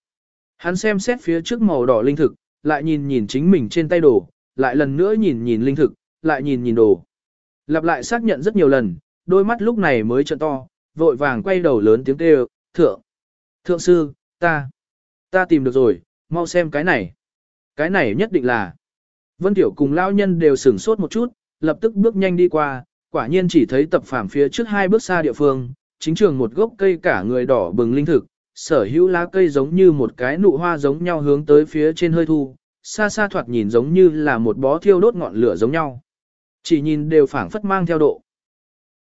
Hắn xem xét phía trước màu đỏ linh thực, lại nhìn nhìn chính mình trên tay đồ, lại lần nữa nhìn nhìn linh thực, lại nhìn nhìn đồ. Lặp lại xác nhận rất nhiều lần, đôi mắt lúc này mới trợn to, vội vàng quay đầu lớn tiếng kêu, thượng, thượng sư, ta, ta tìm được rồi, mau xem cái này. Cái này nhất định là. Vân Tiểu cùng lao nhân đều sửng sốt một chút, lập tức bước nhanh đi qua, quả nhiên chỉ thấy tập phàm phía trước hai bước xa địa phương, chính trường một gốc cây cả người đỏ bừng linh thực, sở hữu lá cây giống như một cái nụ hoa giống nhau hướng tới phía trên hơi thu, xa xa thoạt nhìn giống như là một bó thiêu đốt ngọn lửa giống nhau. Chỉ nhìn đều phảng phất mang theo độ.